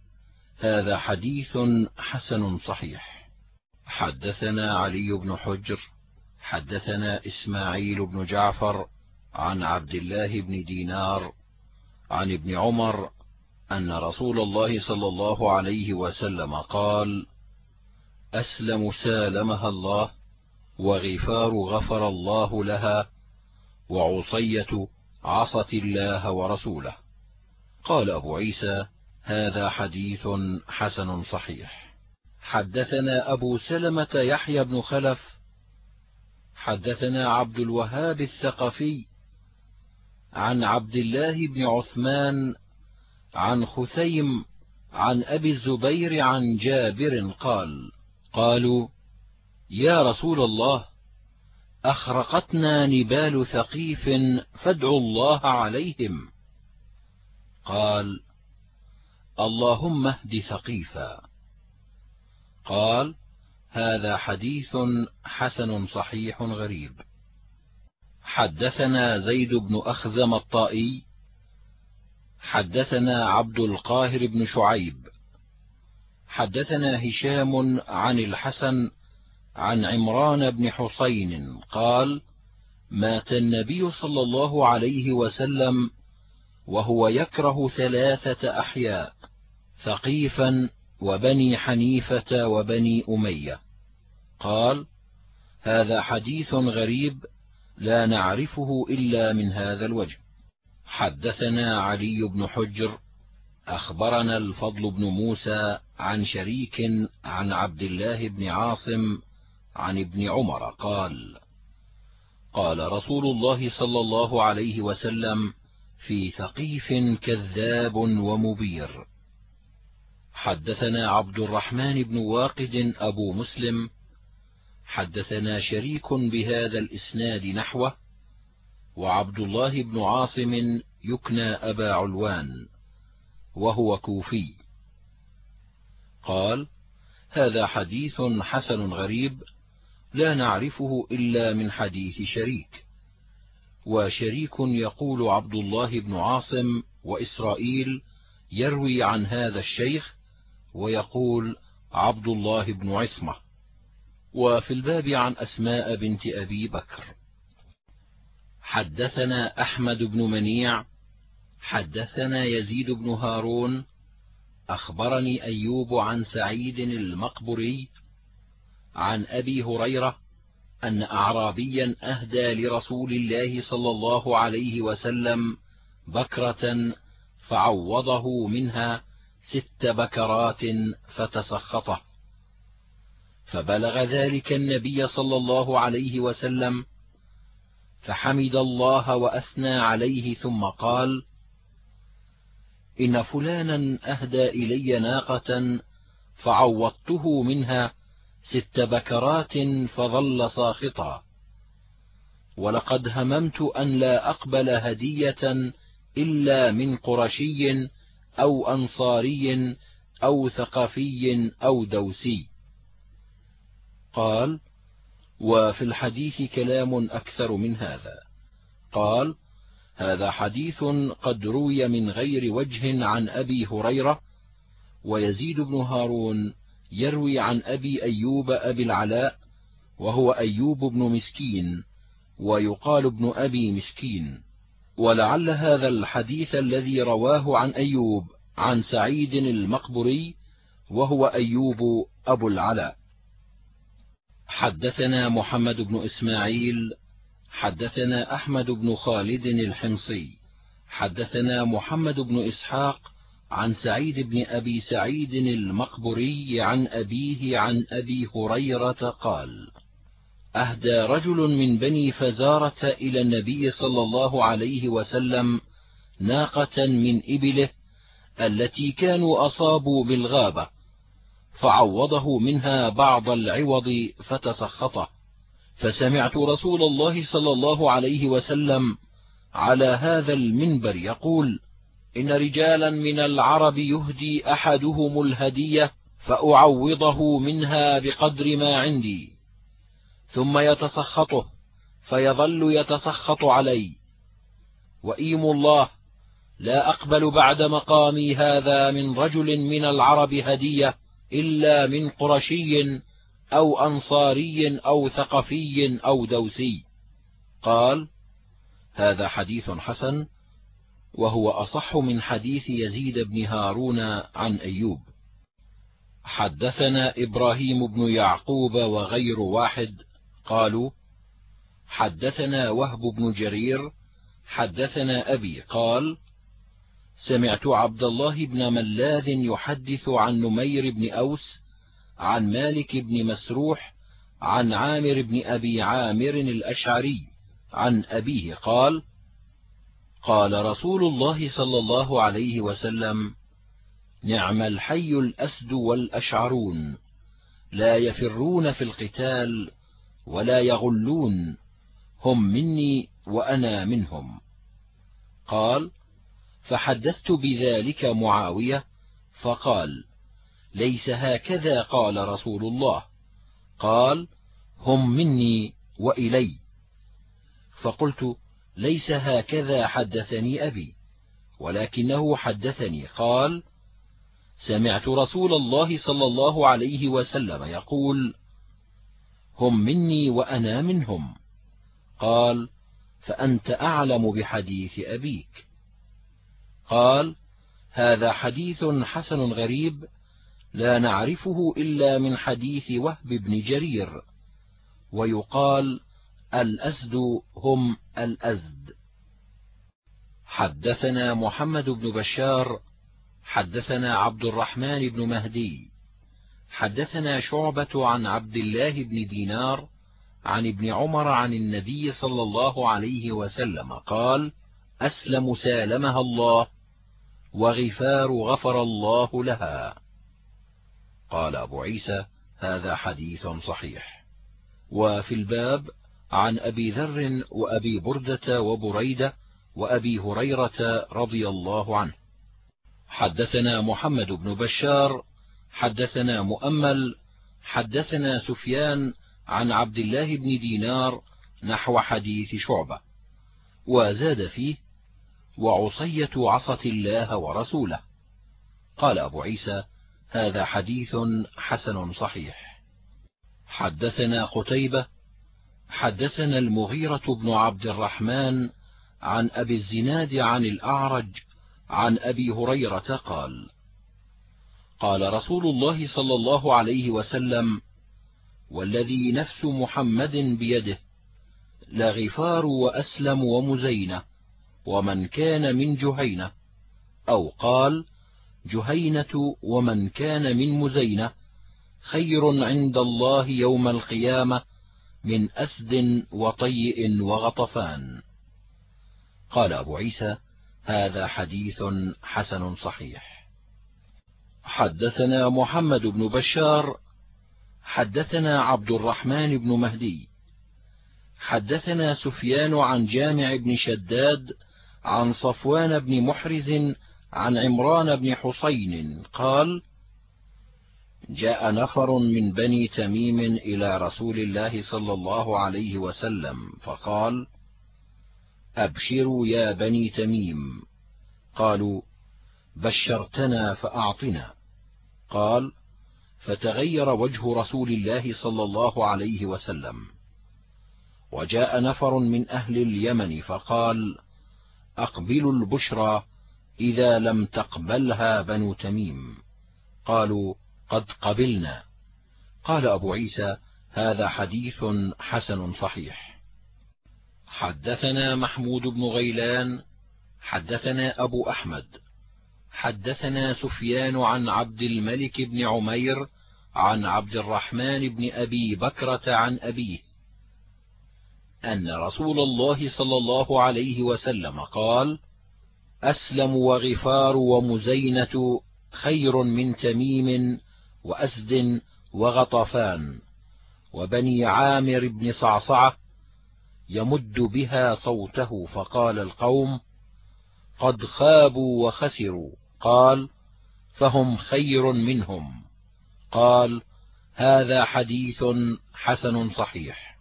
هذا حديث حسن صحيح. حدثنا علي بن حجر حدثنا إسماعيل بن جعفر عن عبد الله بن دينار عن ابن عمر أن رسول الله صلى الله عليه وسلم قال أسلم سالمها الله وغفار غفر الله لها وعصية عصت الله ورسوله. قال أبو عيسى هذا حديث حسن صحيح. حدثنا أبو سلمة يحيى بن خلف. حدثنا عبد الوهاب الثقفي عن عبد الله بن عثمان عن خثيم عن أبي الزبير عن جابر قال قالوا يا رسول الله أخرقتنا نبال ثقيف فادعوا الله عليهم. قال اللهم اهد ثقيفا. قال هذا حديث حسن صحيح غريب. حدثنا زيد بن أخزم الطائي. حدثنا عبد القاهر بن شعيب. حدثنا هشام عن الحسن عن عمران بن حسين قال مات النبي صلى الله عليه وسلم وهو يكره ثلاثة أحياء ثقيفا وبني حنيفة وبني أمية. قال هذا حديث غريب لا نعرفه إلا من هذا الوجه. حدثنا علي بن حجر أخبرنا الفضل بن موسى عن شريك عن عبد الله بن عاصم عن ابن عمر قال قال رسول الله صلى الله عليه وسلم في ثقيف كذاب ومبير. حدثنا عبد الرحمن بن واقد أبو مسلم حدثنا شريك بهذا الإسناد نحوه وعبد الله بن عاصم يكنى أبا علوان وهو كوفي. قال هذا حديث حسن غريب لا نعرفه إلا من حديث شريك. وشريك يقول عبد الله بن عاصم وإسرائيل يروي عن هذا الشيخ ويقول عبد الله بن عصمة. وفي الباب عن أسماء بنت أبي بكر. حدثنا أحمد بن منيع حدثنا يزيد بن هارون أخبرني أيوب عن سعيد المقبري عن أبي هريرة أن أعرابيا أهدى لرسول الله صلى الله عليه وسلم بكرة فعوضه منها ست بكرات فتسخطه. فبلغ ذلك النبي صلى الله عليه وسلم فحمد الله وأثنى عليه ثم قال إن فلانا أهدى إلي ناقة فعوضته منها ست بكرات فظل ساخطا. ولقد هممت أن لا أقبل هدية إلا من قرشي أو أنصاري أو ثقفي أو دوسي. قال وفي الحديث كلام أكثر من هذا. قال هذا حديث قد روي من غير وجه عن أبي هريرة ويزيد بن هارون يروي عن أبي أيوب أبي العلاء وهو أيوب بن مسكين ويقال ابن أبي مسكين. ولعل هذا الحديث الذي رواه عن أيوب عن سعيد المقبري وهو أيوب أبو العلاء. حدثنا محمد بن إسماعيل حدثنا أحمد بن خالد الحمصي حدثنا محمد بن إسحاق عن سعيد بن أبي سعيد المقبري عن أبيه عن أبي هريرة قال أهدى رجل من بني فزارة إلى النبي صلى الله عليه وسلم ناقة من إبله التي كانوا أصابوا بالغابة فعوضه منها بعض العوض فتسخطه. فسمعت رسول الله صلى الله عليه وسلم على هذا المنبر يقول إن رجالا من العرب يهدي أحدهم الهدية فأعوضه منها بقدر ما عندي. ثم يتسخطه فيظل يتسخط علي. وإيم الله لا أقبل بعد مقامي هذا من رجل من العرب هدية إلا من قرشي أو أنصاري أو ثقفي أو دوسي. قال هذا حديث حسن وهو أصح من حديث يزيد بن هارون عن أيوب. حدثنا إبراهيم بن يعقوب وغير واحد قالوا حدثنا وهب بن جرير حدثنا أبي قال سمعت عبد الله بن ملاذ يحدث عن نمير بن أوس عن مالك بن مسروح عن عامر بن أبي عامر الأشعري عن أبيه قال قال رسول الله صلى الله عليه وسلم نعم الحي الأسد والأشعرون لا يفرون في القتال ولا يغلون هم مني وأنا منهم. قال فحدثت بذلك معاوية فقال ليس هكذا قال رسول الله قال هم مني وإلي. فقلت ليس هكذا حدثني أبي ولكنه حدثني. قال سمعت رسول الله صلى الله عليه وسلم يقول هم مني وأنا منهم. قال فأنت أعلم بحديث أبيك. قال هذا حديث حسن غريب لا نعرفه إلا من حديث وهب بن جرير. ويقال الأسد هم الأزد. حدثنا محمد بن بشار حدثنا عبد الرحمن بن مهدي حدثنا شعبة عن عبد الله بن دينار عن ابن عمر عن النبي صلى الله عليه وسلم قال أسلم سالمها الله وغفار غفر الله لها. قال أبو عيسى هذا حديث صحيح. وفي الباب عن أبي ذر وأبي بردة وبريدة وأبي هريرة رضي الله عنه. حدثنا محمد بن بشار حدثنا مؤمل حدثنا سفيان عن عبد الله بن دينار نحو حديث شعبة. وزاد فيه وعصية عصت الله ورسوله. قال أبو عيسى هذا حديث حسن صحيح. حدثنا قتيبة حدثنا المغيرة بن عبد الرحمن عن أبي الزناد عن الأعرج عن أبي هريرة قال قال رسول الله صلى الله عليه وسلم والذي نفس محمد بيده لغفار وأسلم ومزينة ومن كان من جهينة. أو قال جهينة ومن كان من مزينة خير عند الله يوم القيامة من أسد وطيء وغطفان. قال أبو عيسى هذا حديث حسن صحيح. حدثنا محمد بن بشار حدثنا عبد الرحمن بن مهدي حدثنا سفيان عن جامع بن شداد عن صفوان بن محرز عن عمران بن حسين قال جاء نفر من بني تميم إلى رسول الله صلى الله عليه وسلم فقال أبشروا يا بني تميم. قالوا بشرتنا فأعطنا. قال فتغير وجه رسول الله صلى الله عليه وسلم. وجاء نفر من أهل اليمن فقال أقبلوا البشرى إذا لم تقبلها بنو تميم. قالوا قد قبلنا. قال أبو عيسى هذا حديث حسن صحيح. حدثنا محمود بن غيلان حدثنا أبو أحمد حدثنا سفيان عن عبد الملك بن عمير عن عبد الرحمن بن أبي بكرة عن أبيه أن رسول الله صلى الله عليه وسلم قال أسلم وغفار ومزينة خير من تميم وأسد وغطفان وبني عامر بن صعصعة يمد بها صوته فقال القوم قد خابوا وخسروا قال فهم خير منهم قال هذا حديث حسن صحيح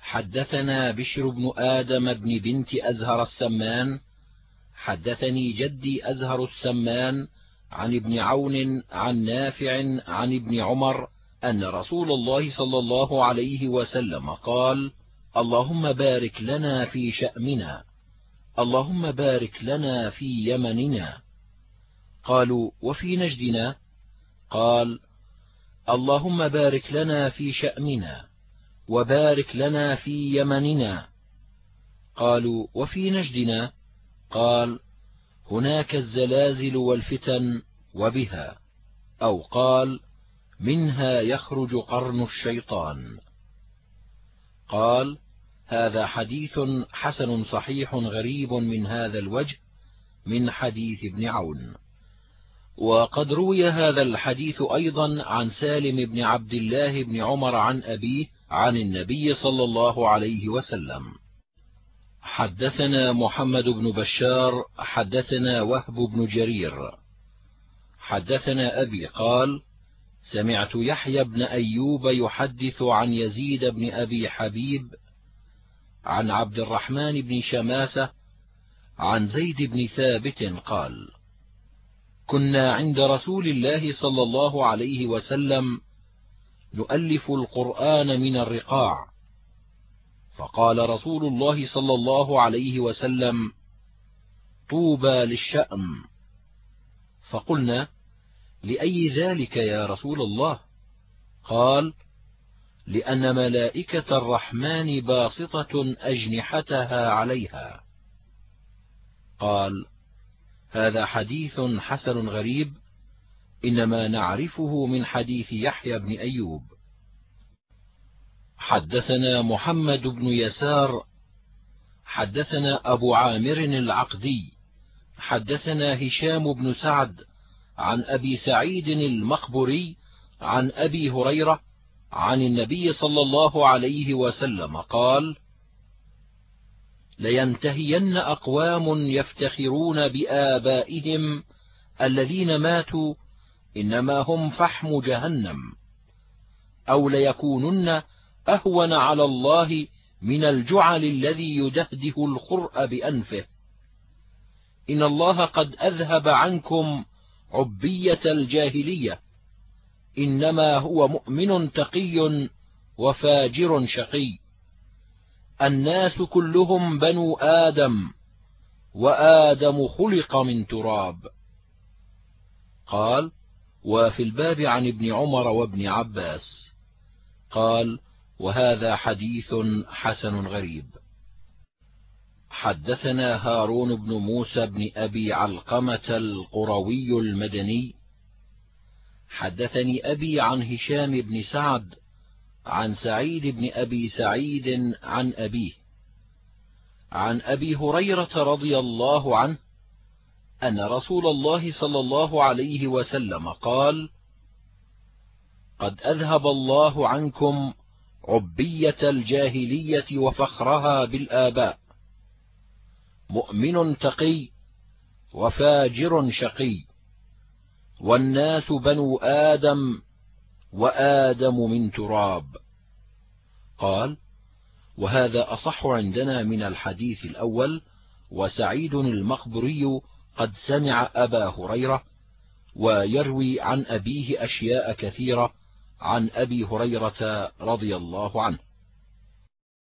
حدثنا بشر بن آدم بن بنت أزهر السمان حدثني جدي أزهر السمان عن ابن عون عن نافع عن ابن عمر أن رسول الله صلى الله عليه وسلم قال اللهم بارك لنا في شأمنا اللهم بارك لنا في يمننا قالوا وفي نجدنا؟ قال اللهم بارك لنا في شأمنا وبارك لنا في يمننا قالوا وفي نجدنا؟ قال هناك الزلازل والفتن وبها أو قال منها يخرج قرن الشيطان. قال هذا حديث حسن صحيح غريب من هذا الوجه من حديث ابن عون. وقد روي هذا الحديث أيضا عن سالم بن عبد الله بن عمر عن أبيه عن النبي صلى الله عليه وسلم. حدثنا محمد بن بشار حدثنا وهب بن جرير. حدثنا أبي قال سمعت يحيى بن أيوب يحدث عن يزيد بن أبي حبيب عن عبد الرحمن بن شماسة عن زيد بن ثابت قال كنا عند رسول الله صلى الله عليه وسلم نؤلف القرآن من الرقاع فقال رسول الله صلى الله عليه وسلم طوبى للشأم فقلنا لأي ذلك يا رسول الله؟ قال لأن ملائكة الرحمن باسطة أجنحتها عليها. قال هذا حديث حسن غريب إنما نعرفه من حديث يحيى بن أيوب. حدثنا محمد بن يسار حدثنا أبو عامر العقدي حدثنا هشام بن سعد عن أبي سعيد المقبري عن أبي هريرة عن النبي صلى الله عليه وسلم قال لينتهين أقوام يفتخرون بآبائهم الذين ماتوا إنما هم فحم جهنم أو ليكونن أهون على الله من الجعل الذي يدهده الخرء بأنفه. إن الله قد أذهب عنكم عبية الجاهلية. إنما هو مؤمن تقي وفاجر شقي. الناس كلهم بنو آدم وآدم خلق من تراب. قال وفي الباب عن ابن عمر وابن عباس. قال وهذا حديث حسن غريب. حدثنا هارون بن موسى بن أبي علقمة القروي المدني. حدثني أبي عن هشام بن سعد عن سعيد بن أبي سعيد عن أبيه. عن أبي هريرة رضي الله عنه أن رسول الله صلى الله عليه وسلم قال قد أذهب الله عنكم عبية الجاهلية وفخرها بالآباء. مؤمن تقي وفاجر شقي. والناس بنو آدم وآدم من تراب. قال وهذا أصح عندنا من الحديث الأول وسعيد المقبري قد سمع أبا هريرة ويروي عن أبيه أشياء كثيرة عن أبي هريرة رضي الله عنه.